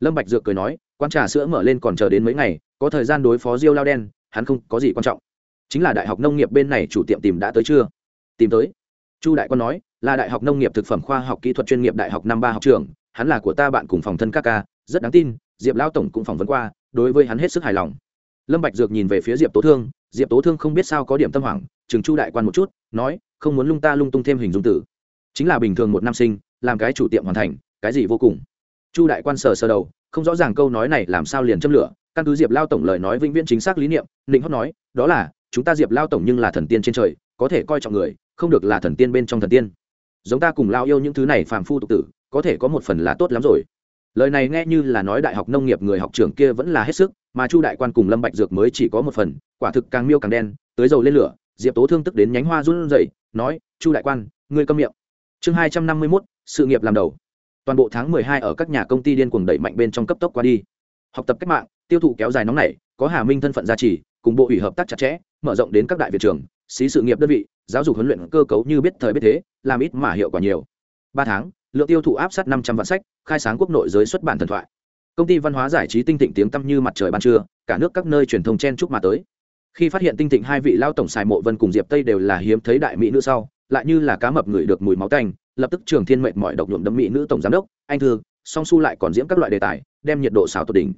lâm bạch dược cười nói quan trà sữa mở lên còn chờ đến mấy ngày, có thời gian đối phó diêu lao đen, hắn không có gì quan trọng. Chính là đại học nông nghiệp bên này chủ tiệm tìm đã tới chưa? Tìm tới. Chu đại quan nói, là đại học nông nghiệp thực phẩm khoa học kỹ thuật chuyên nghiệp đại học năm ba học trường, hắn là của ta bạn cùng phòng thân các ca, rất đáng tin, diệp lao tổng cũng phỏng vấn qua, đối với hắn hết sức hài lòng. Lâm bạch dược nhìn về phía diệp tố thương, diệp tố thương không biết sao có điểm tâm hoảng, chừng chu đại quan một chút, nói, không muốn lung ta lung tung thêm hình dung tử. Chính là bình thường một năm sinh, làm cái chủ tiệm hoàn thành, cái gì vô cùng chu đại quan sờ sờ đầu không rõ ràng câu nói này làm sao liền châm lửa căn cứ diệp lao tổng lời nói vĩnh viễn chính xác lý niệm ninh hót nói đó là chúng ta diệp lao tổng nhưng là thần tiên trên trời có thể coi trọng người không được là thần tiên bên trong thần tiên. Giống ta cùng lao yêu những thứ này phàm phu tục tử có thể có một phần là tốt lắm rồi. Lời này nghe như là nói đại học nông nghiệp người học trưởng kia vẫn là hết sức mà chu đại quan cùng lâm bạch dược mới chỉ có một phần quả thực càng miêu càng đen tới dầu lên lửa diệp tố thương tức đến nhánh hoa run rẩy nói chu đại quan ngươi câm miệng. Chương hai trăm năm mươi 251, sự nghiệp làm đầu toàn bộ tháng mười hai ở các nhà công ty điên cuồng đẩy mạnh bên trong cấp tốc qua đi. Học tập cách mạng, tiêu thụ kéo dài nóng nảy, có hà minh thân phận gia trì, cùng bộ ủy hợp tác chặt chẽ, mở rộng đến các đại viện trường, xí sự nghiệp đơn vị, giáo dục huấn luyện cơ cấu như biết thời biết thế, làm ít mà hiệu quả nhiều. Ba tháng, lượng tiêu thụ áp sát năm trăm vạn sách, khai sáng quốc nội giới xuất bản thần thoại. Công ty văn hóa giải trí tinh thịnh tiếng tăm như mặt trời ban trưa, cả nước các nơi truyền thông chen chúc mà tới. Khi phát hiện tinh thịnh hai vị lao tổng xài mộ vân cùng diệp tây đều là hiếm thấy đại mỹ nữ sau lại như là cá mập ngửi được mùi máu tanh, lập tức trường thiên mệnh mọi độc nhuộm đấm mỹ nữ tổng giám đốc, anh thư, song su lại còn diễm các loại đề tài, đem nhiệt độ xào tột đỉnh.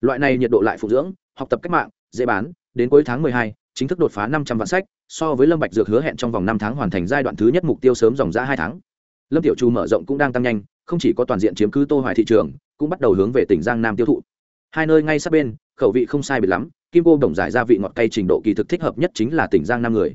Loại này nhiệt độ lại phụ dưỡng, học tập cách mạng, dễ bán, đến cuối tháng mười hai, chính thức đột phá năm trăm vạn sách, so với lâm bạch dược hứa hẹn trong vòng năm tháng hoàn thành giai đoạn thứ nhất mục tiêu sớm dòng ra hai tháng. Lâm tiểu chu mở rộng cũng đang tăng nhanh, không chỉ có toàn diện chiếm cứ tô hoài thị trường, cũng bắt đầu hướng về tỉnh giang nam tiêu thụ. Hai nơi ngay sát bên, khẩu vị không sai biệt lắm, kim cô đồng giải gia vị ngọt cay trình độ kỳ thực thích hợp nhất chính là tỉnh giang nam người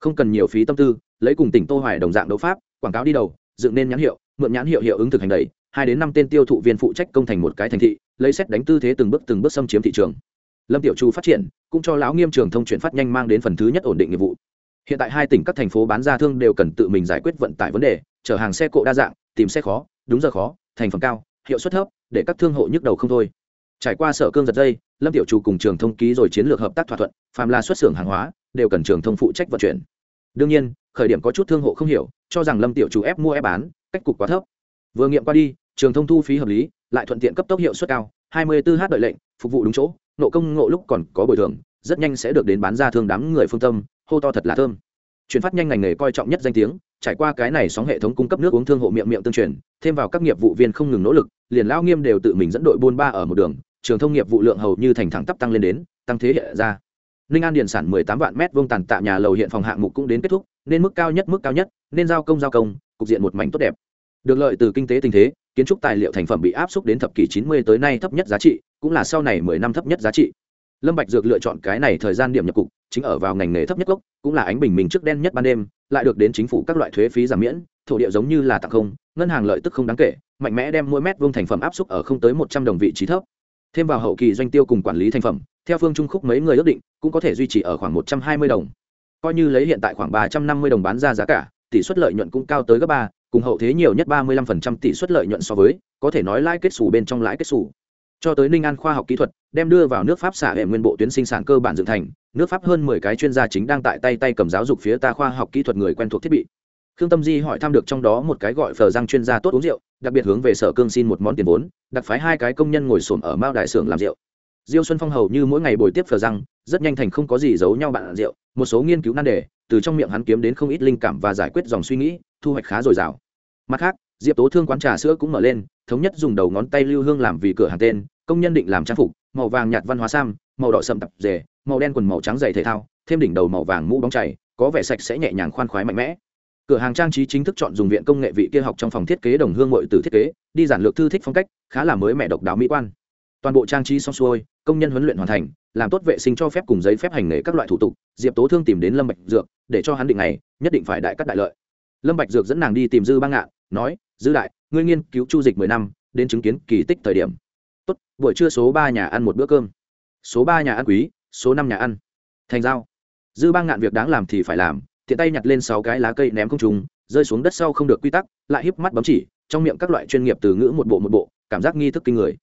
không cần nhiều phí tâm tư, lấy cùng tỉnh tô hoài đồng dạng đấu pháp, quảng cáo đi đầu, dựng nên nhãn hiệu, mượn nhãn hiệu hiệu ứng thực hành đầy, hai đến năm tên tiêu thụ viên phụ trách công thành một cái thành thị, lấy xét đánh tư thế từng bước từng bước xâm chiếm thị trường. Lâm tiểu chu phát triển, cũng cho lão nghiêm trường thông chuyển phát nhanh mang đến phần thứ nhất ổn định nghiệp vụ. Hiện tại hai tỉnh các thành phố bán ra thương đều cần tự mình giải quyết vận tải vấn đề, chở hàng xe cộ đa dạng, tìm xe khó, đúng giờ khó, thành phần cao, hiệu suất thấp, để các thương hộ nhức đầu không thôi. Trải qua sở cương giật dây, lâm tiểu chu cùng trường thông ký rồi chiến lược hợp tác thỏa thuận, phàm là xuất xưởng hàng hóa, đều cần trường thông phụ trách vận chuyển đương nhiên, khởi điểm có chút thương hộ không hiểu, cho rằng lâm tiểu chủ ép mua ép bán, cách cục quá thấp. Vừa nghiệm qua đi, trường thông thu phí hợp lý, lại thuận tiện cấp tốc hiệu suất cao 24 h đợi lệnh, phục vụ đúng chỗ, nộ công ngộ lúc còn có bồi thường, rất nhanh sẽ được đến bán ra thương đám người phương tâm, hô to thật là thơm. Chuyển phát nhanh ngành nghề coi trọng nhất danh tiếng, trải qua cái này sóng hệ thống cung cấp nước uống thương hộ miệng miệng tương truyền, thêm vào các nghiệp vụ viên không ngừng nỗ lực, liền lao nghiêm đều tự mình dẫn đội buôn ba ở một đường, trường thông nghiệp vụ lượng hầu như thành thẳng tắp tăng lên đến, tăng thế hệ ra ninh an điện sản 18 vạn mét vuông tàn tạ nhà lầu hiện phòng hạng mục cũng đến kết thúc, nên mức cao nhất, mức cao nhất, nên giao công giao công, cục diện một mảnh tốt đẹp. Được lợi từ kinh tế tình thế, kiến trúc tài liệu thành phẩm bị áp xúc đến thập kỷ 90 tới nay thấp nhất giá trị, cũng là sau này 10 năm thấp nhất giá trị. Lâm bạch dược lựa chọn cái này thời gian điểm nhập cục, chính ở vào ngành nghề thấp nhất gốc, cũng là ánh bình minh trước đen nhất ban đêm, lại được đến chính phủ các loại thuế phí giảm miễn, thổ địa giống như là tặng không, ngân hàng lợi tức không đáng kể, mạnh mẽ đem mỗi mét vuông thành phẩm áp xúc ở không tới một trăm đồng vị trí thấp. Thêm vào hậu kỳ doanh tiêu cùng quản lý thành phẩm theo phương trung khúc mấy người ước định, cũng có thể duy trì ở khoảng một trăm hai mươi đồng. Coi như lấy hiện tại khoảng ba trăm năm mươi đồng bán ra giá cả, tỷ suất lợi nhuận cũng cao tới gấp ba, cùng hậu thế nhiều nhất ba mươi lăm phần trăm tỷ suất lợi nhuận so với, có thể nói lãi kết xù bên trong lãi kết xù. Cho tới ninh an khoa học kỹ thuật, đem đưa vào nước pháp xả hệ nguyên bộ tuyến sinh sản cơ bản dựng thành, nước pháp hơn mười cái chuyên gia chính đang tại tay tay cầm giáo dục phía ta khoa học kỹ thuật người quen thuộc thiết bị. Khương tâm di hỏi thăm được trong đó một cái gọi phờ răng chuyên gia tốt uống rượu, đặc biệt hướng về sở cương xin một món tiền vốn, đặc phái hai cái công nhân ngồi xổm ở mao đại xưởng làm rượu diêu xuân phong hầu như mỗi ngày bồi tiếp phờ răng, rất nhanh thành không có gì giấu nhau bạn rượu, một số nghiên cứu nan đề, từ trong miệng hắn kiếm đến không ít linh cảm và giải quyết dòng suy nghĩ, thu hoạch khá dồi dào. Mặt khác, diệp tố thương quán trà sữa cũng mở lên, thống nhất dùng đầu ngón tay lưu hương làm vì cửa hàng tên, công nhân định làm trang phục, màu vàng nhạt văn hóa sam, màu đỏ sẫm tập rể, màu đen quần màu trắng dày thể thao, thêm đỉnh đầu màu vàng mũ bóng chảy có vẻ sạch sẽ nhẹ nhàng khoan khoái mạnh mẽ. Cửa hàng trang trí chính thức chọn dùng viện công nghệ vị kia học trong phòng thiết kế đồng hương ngội từ thiết kế, đi giản lược thư thích phong cách, khá là mới mẻ độc đáo mỹ quan toàn bộ trang trí xong xuôi, công nhân huấn luyện hoàn thành, làm tốt vệ sinh cho phép cùng giấy phép hành nghề các loại thủ tục, diệp tố thương tìm đến lâm bạch dược để cho hắn định ngày, nhất định phải đại cắt đại lợi. Lâm bạch dược dẫn nàng đi tìm dư bang ngạn, nói, dư đại, ngươi nghiên cứu chu dịch mười năm, đến chứng kiến kỳ tích thời điểm. Tốt, buổi trưa số ba nhà ăn một bữa cơm. Số ba nhà ăn quý, số năm nhà ăn. Thành giao. Dư bang ngạn việc đáng làm thì phải làm, tiện tay nhặt lên sáu cái lá cây ném không trùng rơi xuống đất sau không được quy tắc, lại híp mắt bấm chỉ, trong miệng các loại chuyên nghiệp từ ngữ một bộ một bộ, cảm giác nghi thức kinh người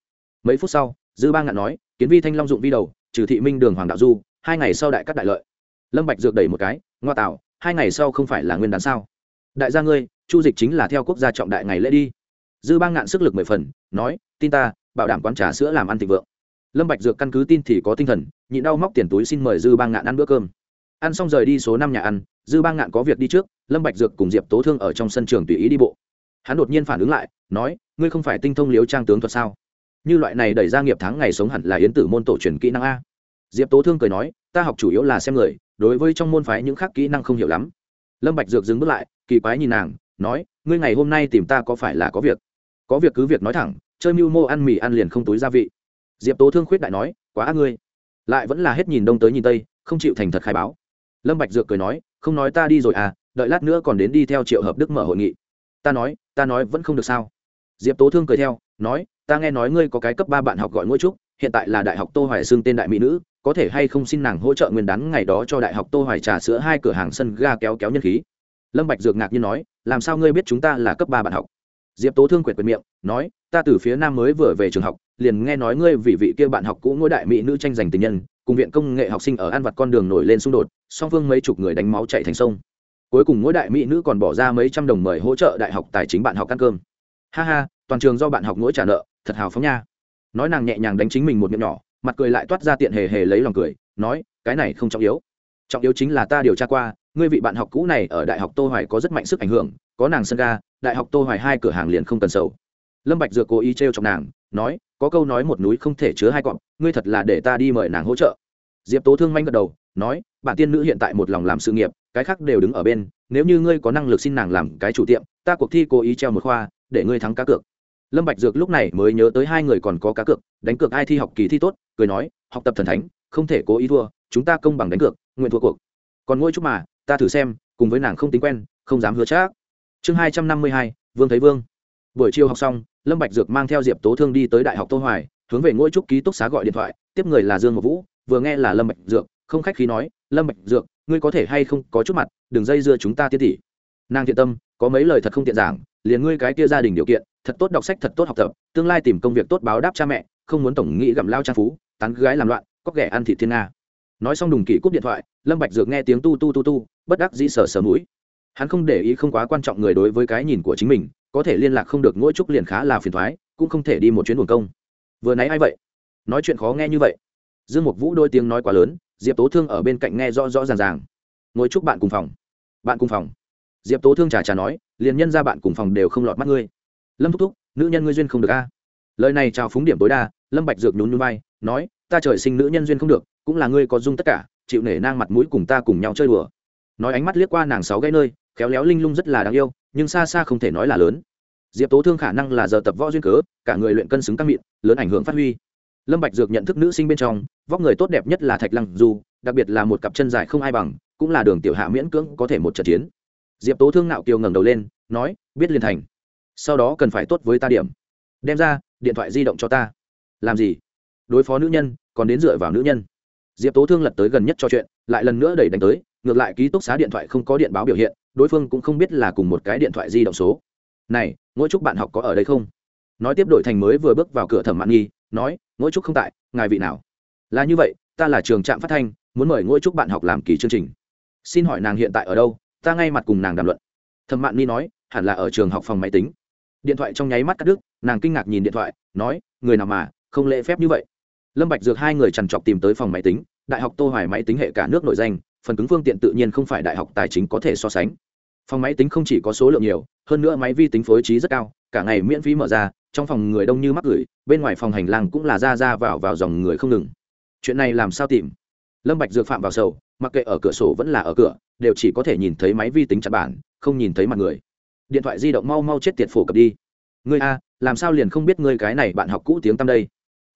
mấy phút sau, dư bang ngạn nói, kiến vi thanh long dụng vi đầu, trừ thị minh đường hoàng đạo du, hai ngày sau đại cắt đại lợi. Lâm bạch dược đẩy một cái, ngoa tạo, hai ngày sau không phải là nguyên đán sao? Đại gia ngươi, chu dịch chính là theo quốc gia trọng đại ngày lễ đi. Dư bang ngạn sức lực mười phần, nói, tin ta, bảo đảm quán trà sữa làm ăn thịnh vượng. Lâm bạch dược căn cứ tin thì có tinh thần, nhịn đau móc tiền túi xin mời dư bang ngạn ăn bữa cơm. Ăn xong rời đi số năm nhà ăn, dư bang ngạn có việc đi trước, lâm bạch dược cùng diệp tố thương ở trong sân trường tùy ý đi bộ. Hắn đột nhiên phản ứng lại, nói, ngươi không phải tinh thông liếu trang tướng thuật sao? Như loại này đẩy ra nghiệp tháng ngày sống hẳn là yến tử môn tổ truyền kỹ năng a. Diệp tố thương cười nói, ta học chủ yếu là xem người, đối với trong môn phái những khác kỹ năng không hiểu lắm. Lâm bạch dược dừng bước lại, kỳ quái nhìn nàng, nói, ngươi ngày hôm nay tìm ta có phải là có việc? Có việc cứ việc nói thẳng, chơi mưu mô ăn mì ăn liền không túi gia vị. Diệp tố thương khuyết đại nói, quá ác ngươi. Lại vẫn là hết nhìn đông tới nhìn tây, không chịu thành thật khai báo. Lâm bạch dược cười nói, không nói ta đi rồi à đợi lát nữa còn đến đi theo triệu hợp đức mở hội nghị. Ta nói ta nói vẫn không được sao? Diệp tố thương cười theo, nói, ta nghe nói ngươi có cái cấp ba bạn học gọi ngôi trúc, hiện tại là đại học tô hoài xương tên đại mỹ nữ, có thể hay không xin nàng hỗ trợ nguyên đán ngày đó cho đại học tô hoài trà sữa hai cửa hàng sân ga kéo kéo nhân khí? Lâm bạch dược ngạc nhiên nói, làm sao ngươi biết chúng ta là cấp ba bạn học? Diệp tố thương quyệt quyệt miệng, nói, ta từ phía nam mới vừa về trường học, liền nghe nói ngươi vì vị kia bạn học cũ ngôi đại mỹ nữ tranh giành tình nhân, cùng viện công nghệ học sinh ở an vặt con đường nổi lên xung đột, song phương mấy chục người đánh máu chạy thành sông. Cuối cùng mỗi đại mỹ nữ còn bỏ ra mấy trăm đồng mời hỗ trợ đại học tài chính bạn học ăn cơm ha ha, toàn trường do bạn học mỗi trả nợ, thật hào phóng nha. Nói nàng nhẹ nhàng đánh chính mình một miệng nhỏ, mặt cười lại toát ra tiện hề hề lấy lòng cười, nói, cái này không trọng yếu. Trọng yếu chính là ta điều tra qua, ngươi vị bạn học cũ này ở đại học tô hoài có rất mạnh sức ảnh hưởng, có nàng sân ga, đại học tô hoài hai cửa hàng liền không cần sầu. Lâm bạch dược cố ý treo chọc nàng, nói, có câu nói một núi không thể chứa hai cọp, ngươi thật là để ta đi mời nàng hỗ trợ. Diệp tố thương manh gật đầu, nói, bản tiên nữ hiện tại một lòng làm sự nghiệp, cái khác đều đứng ở bên, nếu như ngươi có năng lực xin nàng làm cái chủ tiệm, ta cuộc thi cố ý treo một khoa để ngươi thắng cá cược. Lâm bạch dược lúc này mới nhớ tới hai người còn có cá cược, đánh cược ai thi học kỳ thi tốt, cười nói, học tập thần thánh, không thể cố ý thua, chúng ta công bằng đánh cược, nguyện thua cuộc. Còn ngôi chút mà, ta thử xem, cùng với nàng không tính quen, không dám hứa chắc. Chương hai trăm năm mươi hai, vương thấy vương. Buổi chiều học xong, lâm bạch dược mang theo diệp tố thương đi tới đại học tô hoài, hướng về ngôi trúc ký túc xá gọi điện thoại, tiếp người là dương ngọc vũ, vừa nghe là lâm bạch dược, không khách khí nói, lâm bạch dược, ngươi có thể hay không có chút mặt, đừng dây dưa chúng ta tiết tỷ. Nàng thiện tâm có mấy lời thật không tiện giảng liền ngươi cái kia gia đình điều kiện thật tốt đọc sách thật tốt học tập tương lai tìm công việc tốt báo đáp cha mẹ không muốn tổng nghĩ gặm lao trang phú tán gái làm loạn có ghẻ ăn thị thiên nga. Nói xong đùng kỵ cúp điện thoại lâm bạch dược nghe tiếng tu tu tu tu bất đắc dĩ sờ sờ mũi. Hắn không để ý không quá quan trọng người đối với cái nhìn của chính mình có thể liên lạc không được ngỗi trúc liền khá là phiền toái, cũng không thể đi một chuyến buồn công. Vừa nãy ai vậy? Nói chuyện khó nghe như vậy. Dương mục vũ đôi tiếng nói quá lớn diệp tố thương ở bên cạnh nghe rõ rõ ràng ràng. Ngồi chúc bạn cùng phòng. Bạn cùng phòng diệp tố thương trà trà nói, liền nhân ra bạn cùng phòng đều không lọt mắt ngươi. Lâm thúc thúc, nữ nhân ngươi duyên không được a. Lời này trào phúng điểm tối đa, lâm bạch dược nhún nhún vai, nói, ta trời sinh nữ nhân duyên không được, cũng là ngươi có dung tất cả, chịu nể nang mặt mũi cùng ta cùng nhau chơi đùa. Nói ánh mắt liếc qua nàng sáu gãy nơi, khéo léo linh lung rất là đáng yêu, nhưng xa xa không thể nói là lớn. Diệp tố thương khả năng là giờ tập võ duyên cớ, cả người luyện cân xứng căng miệng lớn ảnh hưởng phát huy. Lâm bạch dược nhận thức nữ sinh bên trong, vóc người tốt đẹp nhất là thạch lăng du, đặc biệt là một cặp chân dài không ai bằng, cũng là đường tiểu hạ miễn cưỡng có thể một trận chiến diệp tố thương nạo kiều ngẩng đầu lên, nói, biết liền thành. Sau đó cần phải tốt với ta điểm. Đem ra, điện thoại di động cho ta. Làm gì? Đối phó nữ nhân, còn đến dựa vào nữ nhân. Diệp tố thương lật tới gần nhất cho chuyện, lại lần nữa đẩy đánh tới, ngược lại ký túc xá điện thoại không có điện báo biểu hiện, đối phương cũng không biết là cùng một cái điện thoại di động số. Này, mỗi chúc bạn học có ở đây không? Nói tiếp đổi thành mới vừa bước vào cửa thẩm mạn nghi, nói, mỗi chúc không tại, ngài vị nào? Là như vậy, ta là trường trạm phát thanh, muốn mời mỗi chúc bạn học làm kỳ chương trình. Xin hỏi nàng hiện tại ở đâu? Ta ngay mặt cùng nàng đàm luận. Thẩm mạn ni nói, hẳn là ở trường học phòng máy tính. Điện thoại trong nháy mắt cắt đứt, nàng kinh ngạc nhìn điện thoại, nói, người nào mà, không lễ phép như vậy. Lâm bạch dược hai người trằn trọc tìm tới phòng máy tính, đại học tô hoài máy tính hệ cả nước nội danh, phần cứng phương tiện tự nhiên không phải đại học tài chính có thể so sánh. Phòng máy tính không chỉ có số lượng nhiều, hơn nữa máy vi tính phối trí rất cao, cả ngày miễn phí mở ra, trong phòng người đông như mắc gửi, bên ngoài phòng hành lang cũng là ra ra vào vào dòng người không ngừng. Chuyện này làm sao tìm? Lâm bạch dược phạm vào sầu mặc kệ ở cửa sổ vẫn là ở cửa, đều chỉ có thể nhìn thấy máy vi tính chặt bản, không nhìn thấy mặt người. Điện thoại di động mau mau chết tiệt phổ cập đi. Ngươi a, làm sao liền không biết ngươi cái này bạn học cũ tiếng tăm đây?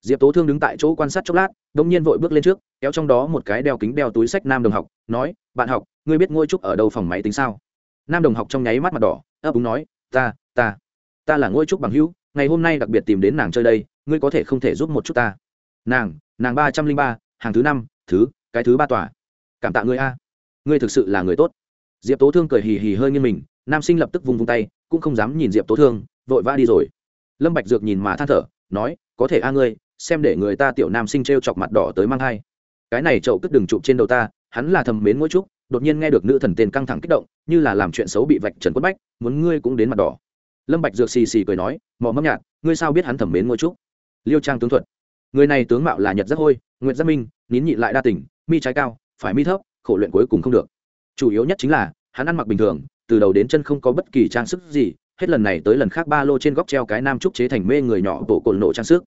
Diệp tố thương đứng tại chỗ quan sát chốc lát, đông nhiên vội bước lên trước, kéo trong đó một cái đeo kính đeo túi sách nam đồng học, nói, bạn học, ngươi biết ngôi trúc ở đâu phòng máy tính sao? Nam đồng học trong nháy mắt mặt đỏ, ấp úng nói, ta ta ta là ngôi trúc bằng hữu, ngày hôm nay đặc biệt tìm đến nàng chơi đây, ngươi có thể không thể giúp một chút ta. Nàng nàng ba trăm linh ba, hàng thứ năm, thứ, cái thứ ba tòa cảm tạ ngươi a. Ngươi thực sự là người tốt. Diệp tố thương cười hì hì hơi nghiêng mình, nam sinh lập tức vùng vung tay, cũng không dám nhìn diệp tố thương, vội vã đi rồi. Lâm bạch dược nhìn mà than thở, nói, có thể a ngươi, xem để người ta tiểu nam sinh treo chọc mặt đỏ tới mang hai cái này chậu cất đừng chụp trên đầu ta, hắn là thầm mến mỗi chút, đột nhiên nghe được nữ thần tên căng thẳng kích động, như là làm chuyện xấu bị vạch trần quất bách, muốn ngươi cũng đến mặt đỏ. Lâm bạch dược xì xì cười nói mỏ mâm nhạt, ngươi sao biết hắn thầm mến mỗi chút? Liêu trang tướng thuật, người này tướng mạo là nhật rất hôi, nguyệt rất minh, nín nhị lại đa tỉnh mi trái cao phải mi thấp, khổ luyện cuối cùng không được. Chủ yếu nhất chính là, hắn ăn mặc bình thường, từ đầu đến chân không có bất kỳ trang sức gì, hết lần này tới lần khác ba lô trên góc treo cái nam trúc chế thành mê người nhỏ bộ cồn nổ trang sức.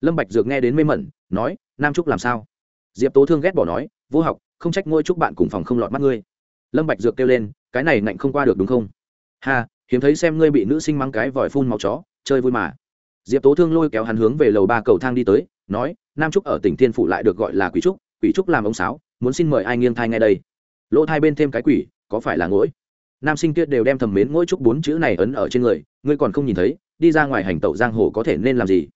Lâm bạch dược nghe đến mê mẩn, nói, nam trúc làm sao? Diệp tố thương ghét bỏ nói, vô học, không trách ngôi trúc bạn cùng phòng không lọt mắt ngươi. Lâm bạch dược kêu lên, cái này ngạnh không qua được đúng không? Ha, hiếm thấy xem ngươi bị nữ sinh mang cái vòi phun máu chó, chơi vui mà. Diệp tố thương lôi kéo hắn hướng về lầu ba cầu thang đi tới, nói, nam trúc ở tỉnh thiên phụ lại được gọi là quỷ trúc quỷ trúc làm ông sáo muốn xin mời ai nghiêng thai ngay đây? Lỗ thai bên thêm cái quỷ, có phải là ngỗi? Nam sinh kia đều đem thầm mến ngỗi trúc bốn chữ này ấn ở trên người, ngươi còn không nhìn thấy, đi ra ngoài hành tẩu giang hồ có thể nên làm gì?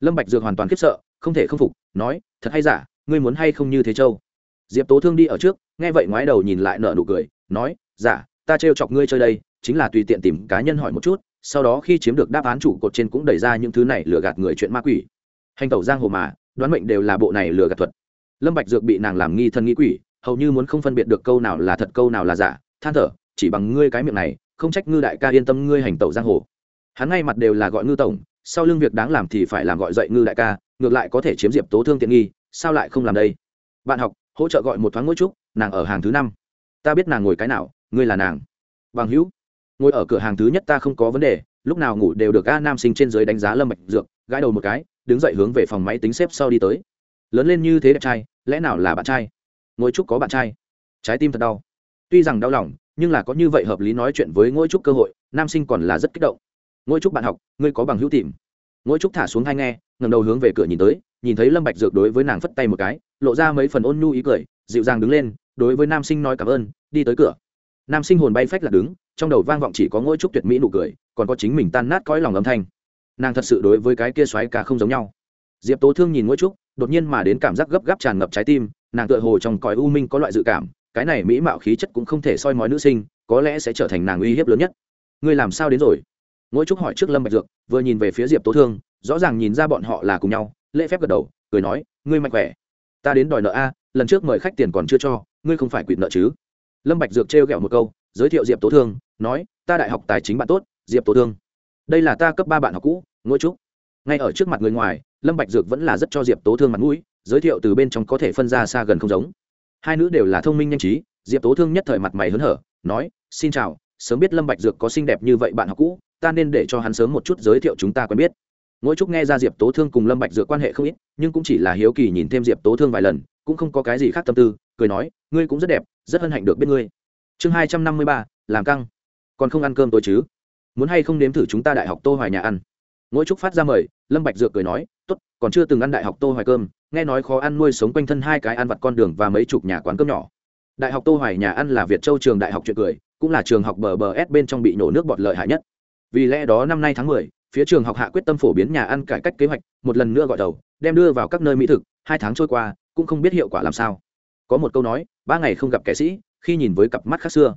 Lâm bạch dược hoàn toàn khiếp sợ, không thể không phục, nói, thật hay giả, ngươi muốn hay không như thế châu? Diệp tố thương đi ở trước, nghe vậy ngoái đầu nhìn lại nở nụ cười, nói, giả, ta trêu chọc ngươi chơi đây, chính là tùy tiện tìm cá nhân hỏi một chút, sau đó khi chiếm được đáp án chủ cột trên cũng đẩy ra những thứ này lừa gạt người chuyện ma quỷ. Hành tẩu giang hồ mà, đoán mệnh đều là bộ này lừa gạt thuật lâm bạch dược bị nàng làm nghi thân nghi quỷ, hầu như muốn không phân biệt được câu nào là thật, câu nào là giả. Than thở, chỉ bằng ngươi cái miệng này, không trách ngư đại ca yên tâm ngươi hành tẩu giang hồ. Hắn ngay mặt đều là gọi ngư tổng, sau lưng việc đáng làm thì phải làm gọi dậy ngư đại ca, ngược lại có thể chiếm diệp tố thương tiện nghi, sao lại không làm đây? Bạn học, hỗ trợ gọi một thoáng mỗi chút, nàng ở hàng thứ năm. Ta biết nàng ngồi cái nào, ngươi là nàng. Bằng hữu, ngồi ở cửa hàng thứ nhất ta không có vấn đề, lúc nào ngủ đều được a nam sinh trên dưới đánh giá lâm bạch dược, gãi đầu một cái, đứng dậy hướng về phòng máy tính xếp sau đi tới. Lớn lên như thế đẹp trai lẽ nào là bạn trai? Ngôi trúc có bạn trai? Trái tim thật đau. Tuy rằng đau lòng, nhưng là có như vậy hợp lý nói chuyện với ngôi trúc cơ hội, nam sinh còn là rất kích động. Ngôi trúc bạn học, ngươi có bằng hữu tìm. Ngôi trúc thả xuống hai nghe, ngẩng đầu hướng về cửa nhìn tới, nhìn thấy lâm bạch dược đối với nàng phất tay một cái, lộ ra mấy phần ôn nhu ý cười, dịu dàng đứng lên, đối với nam sinh nói cảm ơn, đi tới cửa. Nam sinh hồn bay phách là đứng, trong đầu vang vọng chỉ có ngôi trúc tuyệt mỹ nụ cười, còn có chính mình tan nát cõi lòng âm thanh. Nàng thật sự đối với cái kia xoáy ca không giống nhau diệp tố thương nhìn ngôi trúc đột nhiên mà đến cảm giác gấp gáp tràn ngập trái tim, nàng tựa hồ trong cõi u minh có loại dự cảm, cái này mỹ mạo khí chất cũng không thể soi mói nữ sinh, có lẽ sẽ trở thành nàng uy hiếp lớn nhất. Ngươi làm sao đến rồi? Ngôi trúc hỏi trước lâm bạch dược, vừa nhìn về phía diệp tố thương, rõ ràng nhìn ra bọn họ là cùng nhau, lễ phép gật đầu, cười nói, ngươi mạnh khỏe. Ta đến đòi nợ a, lần trước mời khách tiền còn chưa cho, ngươi không phải quỵt nợ chứ? Lâm bạch dược trêu ghẹo một câu, giới thiệu diệp tố thương, nói, ta đại học tài chính bạn tốt, diệp tố thương. Đây là ta cấp ba bạn học cũ ngôi trúc ngay ở trước mặt người ngoài lâm bạch dược vẫn là rất cho diệp tố thương mặt mũi, giới thiệu từ bên trong có thể phân ra xa gần không giống. Hai nữ đều là thông minh nhanh trí, diệp tố thương nhất thời mặt mày hớn hở, nói, xin chào, sớm biết lâm bạch dược có xinh đẹp như vậy bạn học cũ, ta nên để cho hắn sớm một chút giới thiệu chúng ta quen biết. Ngỗi trúc nghe ra diệp tố thương cùng lâm bạch dược quan hệ không ít, nhưng cũng chỉ là hiếu kỳ nhìn thêm diệp tố thương vài lần, cũng không có cái gì khác tâm tư, cười nói, ngươi cũng rất đẹp, rất hân hạnh được biết ngươi. Chương hai trăm năm mươi ba, làm căng. Còn không ăn cơm tôi chứ? Muốn hay không nếm thử chúng ta đại học tô hoài nhà ăn? Ngỗi trúc phát ra mời, lâm bạch dược cười nói tốt còn chưa từng ăn đại học tô hoài cơm nghe nói khó ăn nuôi sống quanh thân hai cái ăn vặt con đường và mấy chục nhà quán cơm nhỏ. Đại học tô hoài nhà ăn là việt châu trường đại học chuyện cười cũng là trường học bờ bờ s bên trong bị nổ nước bọt lợi hại nhất. Vì lẽ đó năm nay tháng 10, phía trường học hạ quyết tâm phổ biến nhà ăn cải cách kế hoạch một lần nữa gọi đầu đem đưa vào các nơi mỹ thực hai tháng trôi qua cũng không biết hiệu quả làm sao. Có một câu nói ba ngày không gặp kẻ sĩ khi nhìn với cặp mắt khác xưa.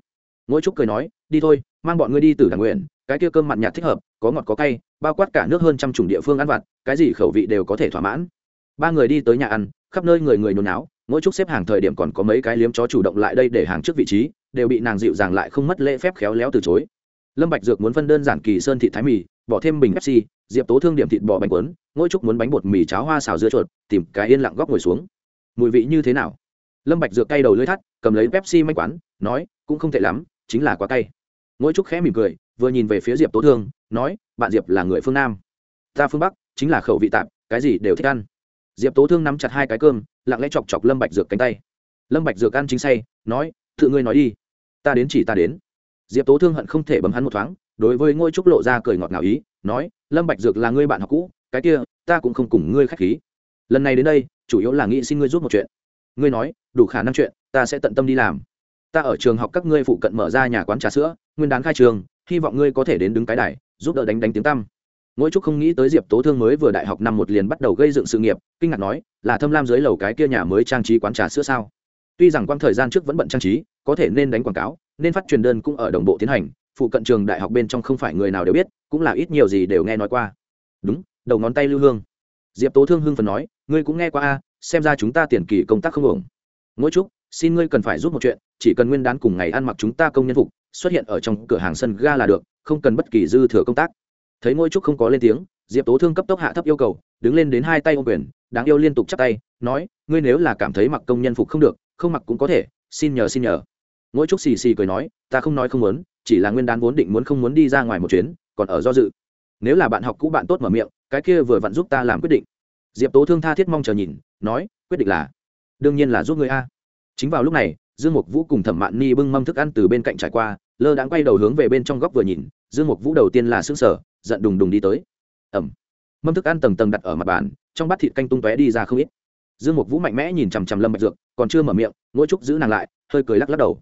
Ngỗi trúc cười nói đi thôi mang bọn ngươi đi từ đảng nguyện cái kia cơm mặn nhạt thích hợp, có ngọt có cay, bao quát cả nước hơn trăm chủng địa phương ăn vặt, cái gì khẩu vị đều có thể thỏa mãn. Ba người đi tới nhà ăn, khắp nơi người người nhốn náo mỗi chút xếp hàng thời điểm còn có mấy cái liếm chó chủ động lại đây để hàng trước vị trí, đều bị nàng dịu dàng lại không mất lễ phép khéo léo từ chối. Lâm bạch dược muốn phân đơn giản kỳ sơn thịt thái mì, bỏ thêm bình pepsi, diệp tố thương điểm thịt bò bánh quấn mỗi chút muốn bánh bột mì cháo hoa xào dưa chuột, tìm cái yên lặng góc ngồi xuống. Mùi vị như thế nào? Lâm bạch dược cay đầu lưỡi thắt, cầm lấy pepsi manh quán, nói, cũng không tệ lắm, chính là quá cay. Mỗi chút khẽ mỉm cười vừa nhìn về phía diệp tố thương, nói, bạn diệp là người phương nam. Ta phương bắc, chính là khẩu vị tạm cái gì đều thích ăn. Diệp tố thương nắm chặt hai cái cơm, lặng lẽ chọc chọc lâm bạch dược cánh tay. Lâm bạch dược ăn chính say, nói, tự ngươi nói đi. Ta đến chỉ ta đến. Diệp tố thương hận không thể bấm hắn một thoáng, đối với ngôi trúc lộ ra cười ngọt ngào ý, nói, lâm bạch dược là ngươi bạn học cũ, cái kia, ta cũng không cùng ngươi khách khí. Lần này đến đây, chủ yếu là nghĩ xin ngươi giúp một chuyện. Ngươi nói, đủ khả năng chuyện, ta sẽ tận tâm đi làm. Ta ở trường học các ngươi phụ cận mở ra nhà quán trà sữa, nguyên đán khai trường hy vọng ngươi có thể đến đứng cái đài, giúp đỡ đánh đánh tiếng tăm. Ngỗi trúc không nghĩ tới diệp tố thương mới vừa đại học năm một liền bắt đầu gây dựng sự nghiệp, kinh ngạc nói, là thâm lam dưới lầu cái kia nhà mới trang trí quán trà sữa sao? Tuy rằng quang thời gian trước vẫn bận trang trí, có thể nên đánh quảng cáo, nên phát truyền đơn cũng ở đồng bộ tiến hành, phụ cận trường đại học bên trong không phải người nào đều biết, cũng là ít nhiều gì đều nghe nói qua. Đúng, đầu ngón tay lưu hương. Diệp tố thương hưng phần nói, ngươi cũng nghe qua a, xem ra chúng ta tiền kỳ công tác không ổn. Ngỗi trúc, xin ngươi cần phải giúp một chuyện, chỉ cần nguyên đán cùng ngày ăn mặc chúng ta công nhân phục xuất hiện ở trong cửa hàng sân ga là được, không cần bất kỳ dư thừa công tác. Thấy ngôi trúc không có lên tiếng, diệp tố thương cấp tốc hạ thấp yêu cầu, đứng lên đến hai tay ô quyền, đáng yêu liên tục chắp tay, nói, ngươi nếu là cảm thấy mặc công nhân phục không được, không mặc cũng có thể, xin nhờ xin nhờ. Ngôi trúc xì xì cười nói, ta không nói không muốn, chỉ là nguyên đán vốn định muốn không muốn đi ra ngoài một chuyến, còn ở do dự. Nếu là bạn học cũ bạn tốt mở miệng, cái kia vừa vặn giúp ta làm quyết định. Diệp tố thương tha thiết mong chờ nhìn, nói, quyết định là, đương nhiên là giúp người a. Chính vào lúc này, dương mục vũ cùng thẩm mạn ni bưng mâm thức ăn từ bên cạnh trải qua lơ đãng quay đầu hướng về bên trong góc vừa nhìn, dương mục vũ đầu tiên là xương sở giận đùng đùng đi tới. Ẩm. Mâm thức ăn tầng tầng đặt ở mặt bàn, trong bát thịt canh tung tóe đi ra không ít. Dương mục vũ mạnh mẽ nhìn chằm chằm lâm bạch dược, còn chưa mở miệng ngỗi trúc giữ nàng lại, hơi cười lắc lắc đầu.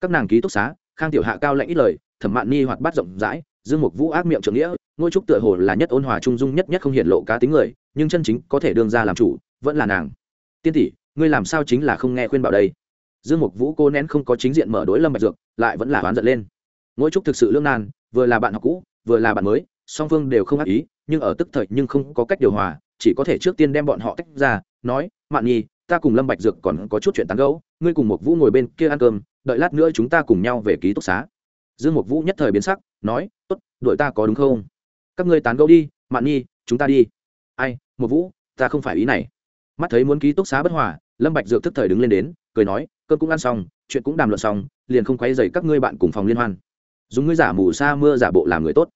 Các nàng ký túc xá, khang tiểu hạ cao lạnh ít lời, thẩm mạn ni hoạt bát rộng rãi, dương mục vũ ác miệng trưởng nghĩa ngôi trúc tựa hồ là nhất ôn hòa trung dung nhất nhất không hiện lộ cá tính người, nhưng chân chính có thể đương ra làm chủ, vẫn là nàng. Tiên tỷ, ngươi làm sao chính là không nghe khuyên bảo đây? Dương mục vũ cô nén không có chính diện mở đối lâm bạch dược, lại vẫn là oán giận lên. Ngỗi trúc thực sự lương nan, vừa là bạn học cũ, vừa là bạn mới, song phương đều không ác ý, nhưng ở tức thời nhưng không có cách điều hòa, chỉ có thể trước tiên đem bọn họ tách ra, nói, mạn nhi, ta cùng lâm bạch dược còn có chút chuyện tán gẫu, ngươi cùng Mục vũ ngồi bên kia ăn cơm, đợi lát nữa chúng ta cùng nhau về ký túc xá. Dương mục vũ nhất thời biến sắc, nói, tốt, đuổi ta có đúng không? Các ngươi tán gẫu đi, mạn nhi, chúng ta đi. Ai, Mục vũ, ta không phải ý này. Mắt thấy muốn ký túc xá bất hòa, lâm bạch dược tức thời đứng lên đến, cười nói cơm cũng ăn xong, chuyện cũng đàm luận xong, liền không quay dày các ngươi bạn cùng phòng liên hoan. Dùng ngươi giả mù sa mưa giả bộ làm người tốt.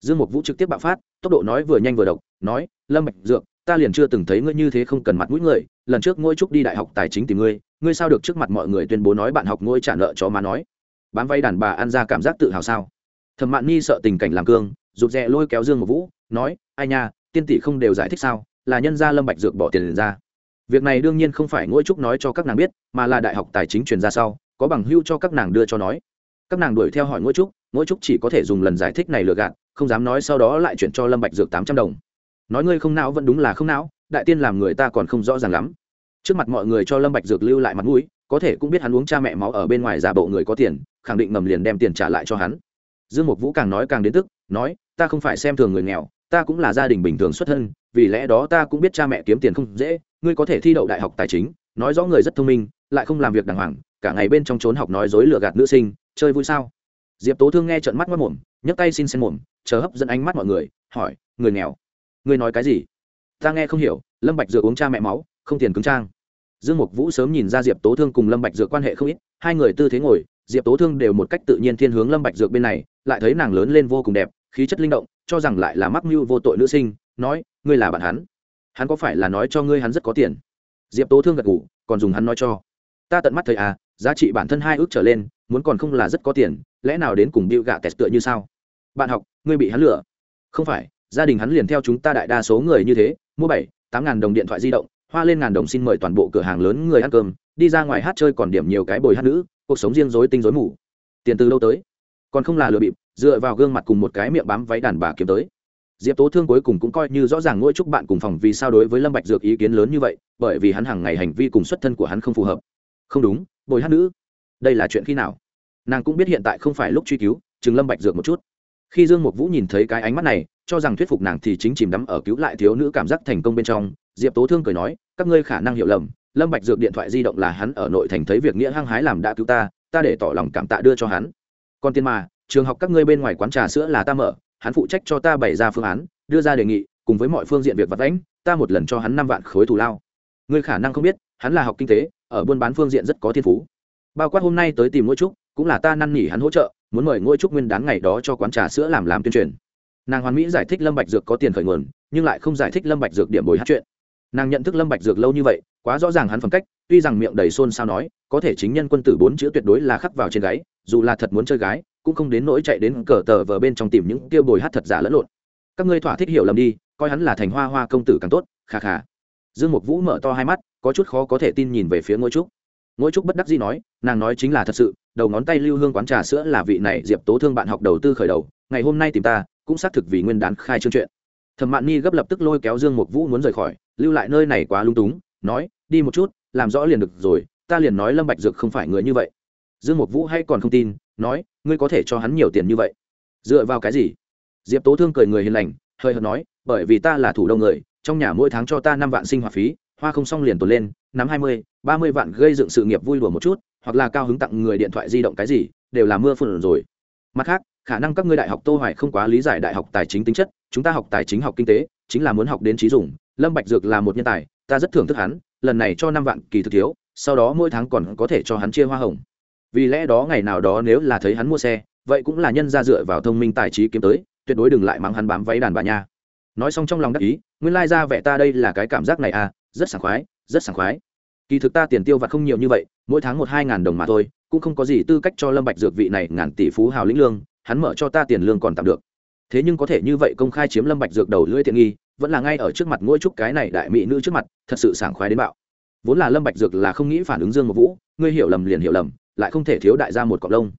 Dương mục vũ trực tiếp bạo phát, tốc độ nói vừa nhanh vừa độc, nói, lâm bạch dược, ta liền chưa từng thấy ngươi như thế không cần mặt mũi người, lần trước ngôi trúc đi đại học tài chính tìm ngươi ngươi sao được trước mặt mọi người tuyên bố nói bạn học ngôi trả nợ cho má nói? Bám vay đàn bà ăn ra cảm giác tự hào sao? Thẩm mạn nhi sợ tình cảnh làm cương, rụt rè lôi kéo dương một vũ, nói, ai nha, tiên tỷ không đều giải thích sao? Là nhân gia lâm bạch dược bỏ tiền ra việc này đương nhiên không phải ngỗi trúc nói cho các nàng biết, mà là đại học tài chính truyền ra sau, có bằng hưu cho các nàng đưa cho nói. Các nàng đuổi theo hỏi ngỗi trúc ngỗi trúc chỉ có thể dùng lần giải thích này lừa gạt, không dám nói sau đó lại chuyển cho lâm bạch dược tám trăm đồng. Nói ngươi không não vẫn đúng là không não, đại tiên làm người ta còn không rõ ràng lắm. Trước mặt mọi người cho lâm bạch dược lưu lại mặt mũi, có thể cũng biết hắn uống cha mẹ máu ở bên ngoài giả bộ người có tiền, khẳng định ngầm liền đem tiền trả lại cho hắn. Dương mục vũ càng nói càng đến tức, nói, ta không phải xem thường người nghèo, ta cũng là gia đình bình thường xuất thân, vì lẽ đó ta cũng biết cha mẹ kiếm tiền không dễ ngươi có thể thi đậu đại học tài chính, nói rõ người rất thông minh, lại không làm việc đàng hoàng, cả ngày bên trong trốn học nói dối lừa gạt nữ sinh, chơi vui sao? Diệp tố thương nghe trận mắt mất mồm nhấc tay xin xen mồm, chờ hấp dẫn ánh mắt mọi người, hỏi, người nghèo người nói cái gì? Ta nghe không hiểu, lâm bạch dược uống cha mẹ máu, không tiền cứng trang. Dương mục vũ sớm nhìn ra diệp tố thương cùng lâm bạch dược quan hệ không ít, hai người tư thế ngồi, diệp tố thương đều một cách tự nhiên thiên hướng lâm bạch dược bên này, lại thấy nàng lớn lên vô cùng đẹp, khí chất linh động, cho rằng lại là mắc mưu vô tội nữ sinh, nói, ngươi là bạn hắn hắn có phải là nói cho ngươi hắn rất có tiền? Diệp tố thương gật gù, còn dùng hắn nói cho. Ta tận mắt thấy à giá trị bản thân hai ước trở lên, muốn còn không là rất có tiền, lẽ nào đến cùng bịu gạ tẹt tựa như sao? Bạn học, ngươi bị hắn lừa. Không phải, gia đình hắn liền theo chúng ta đại đa số người như thế, mua bảy, tám ngàn đồng điện thoại di động, hoa lên ngàn đồng xin mời toàn bộ cửa hàng lớn người ăn cơm, đi ra ngoài hát chơi còn điểm nhiều cái bồi hát nữ, cuộc sống riêng rối tinh rối mù. Tiền từ đâu tới? Còn không là lừa bịp, dựa vào gương mặt cùng một cái miệng bám váy đàn bà kiếm tới diệp tố thương cuối cùng cũng coi như rõ ràng ngôi chúc bạn cùng phòng vì sao đối với lâm bạch dược ý kiến lớn như vậy, bởi vì hắn hàng ngày hành vi cùng xuất thân của hắn không phù hợp. Không đúng, bồi hát nữ, đây là chuyện khi nào? Nàng cũng biết hiện tại không phải lúc truy cứu, chừng lâm bạch dược một chút. Khi dương mục vũ nhìn thấy cái ánh mắt này, cho rằng thuyết phục nàng thì chính chìm đắm ở cứu lại thiếu nữ cảm giác thành công bên trong, diệp tố thương cười nói, các ngươi khả năng hiểu lầm, lâm bạch dược điện thoại di động là hắn ở nội thành thấy việc nghĩa hăng hái làm đã cứu ta ta để tỏ lòng cảm tạ đưa cho hắn. Còn tiền mà, trường học các ngươi bên ngoài quán trà sữa là ta mở hắn phụ trách cho ta bày ra phương án, đưa ra đề nghị, cùng với mọi phương diện việc vật lãnh ta một lần cho hắn năm vạn khối thù lao. Ngươi khả năng không biết, hắn là học kinh tế, ở buôn bán phương diện rất có thiên phú. Bao quát hôm nay tới tìm ngôi trúc, cũng là ta năn nỉ hắn hỗ trợ, muốn mời ngôi trúc nguyên đán ngày đó cho quán trà sữa làm làm tuyên truyền. Nàng hoàn mỹ giải thích lâm bạch dược có tiền khởi nguồn, nhưng lại không giải thích lâm bạch dược điểm bồi hát chuyện. Nàng nhận thức lâm bạch dược lâu như vậy, quá rõ ràng hắn phẩm cách, tuy rằng miệng đầy xôn xao nói, có thể chính nhân quân tử bốn chữ tuyệt đối là khắc vào trên gáy, dù là thật muốn chơi gái cũng không đến nỗi chạy đến cờ tờ vờ bên trong tìm những tiêu bồi hát thật giả lẫn lộn. Các ngươi thỏa thích hiểu lầm đi, coi hắn là thành hoa hoa công tử càng tốt khà khà dương mục vũ mở to hai mắt, có chút khó có thể tin nhìn về phía ngôi trúc. Ngôi trúc bất đắc dĩ nói, nàng nói chính là thật sự, đầu ngón tay lưu hương quán trà sữa là vị này diệp tố thương bạn học đầu tư khởi đầu, ngày hôm nay tìm ta, cũng xác thực vì nguyên đán khai trương chuyện. Thẩm mạn ni gấp lập tức lôi kéo dương mục vũ muốn rời khỏi, lưu lại nơi này quá lung túng, nói, đi một chút, làm rõ liền được rồi, ta liền nói lâm bạch dược không phải người như vậy. Dương mục vũ hay còn không tin nói, ngươi có thể cho hắn nhiều tiền như vậy. Dựa vào cái gì? Diệp tố thương cười người hiền lành, hơi hợt nói, bởi vì ta là thủ đông người, trong nhà mỗi tháng cho ta năm vạn sinh hoạt phí, hoa không xong liền tồn lên, năm hai mươi, ba mươi vạn gây dựng sự nghiệp vui đùa một chút, hoặc là cao hứng tặng người điện thoại di động cái gì, đều là mưa phùn rồi. Mặt khác, khả năng các ngươi đại học tô hoài không quá lý giải đại học tài chính tính chất, chúng ta học tài chính học kinh tế, chính là muốn học đến trí dùng, lâm bạch dược là một nhân tài, ta rất thưởng thức hắn, lần này cho năm vạn kỳ thực thiếu, sau đó mỗi tháng còn có thể cho hắn chia hoa hồng vì lẽ đó ngày nào đó nếu là thấy hắn mua xe, vậy cũng là nhân ra dựa vào thông minh tài trí kiếm tới, tuyệt đối đừng lại mắng hắn bám váy đàn bà nha. Nói xong trong lòng đắc ý, nguyên lai ra vẻ ta đây là cái cảm giác này à rất sảng khoái, rất sảng khoái. Kỳ thực ta tiền tiêu vặt không nhiều như vậy, mỗi tháng một hai ngàn đồng mà thôi, cũng không có gì tư cách cho lâm bạch dược vị này ngàn tỷ phú hào lĩnh lương, hắn mở cho ta tiền lương còn tạm được. Thế nhưng có thể như vậy công khai chiếm lâm bạch dược đầu lưỡi tiện nghi, vẫn là ngay ở trước mặt ngôi trúc cái này đại mỹ nữ trước mặt, thật sự sảng khoái đến bạo. Vốn là lâm bạch dược là không nghĩ phản ứng dương một vũ, ngươi hiểu lầm liền hiểu lầm lại không thể thiếu đại gia một cọng lông.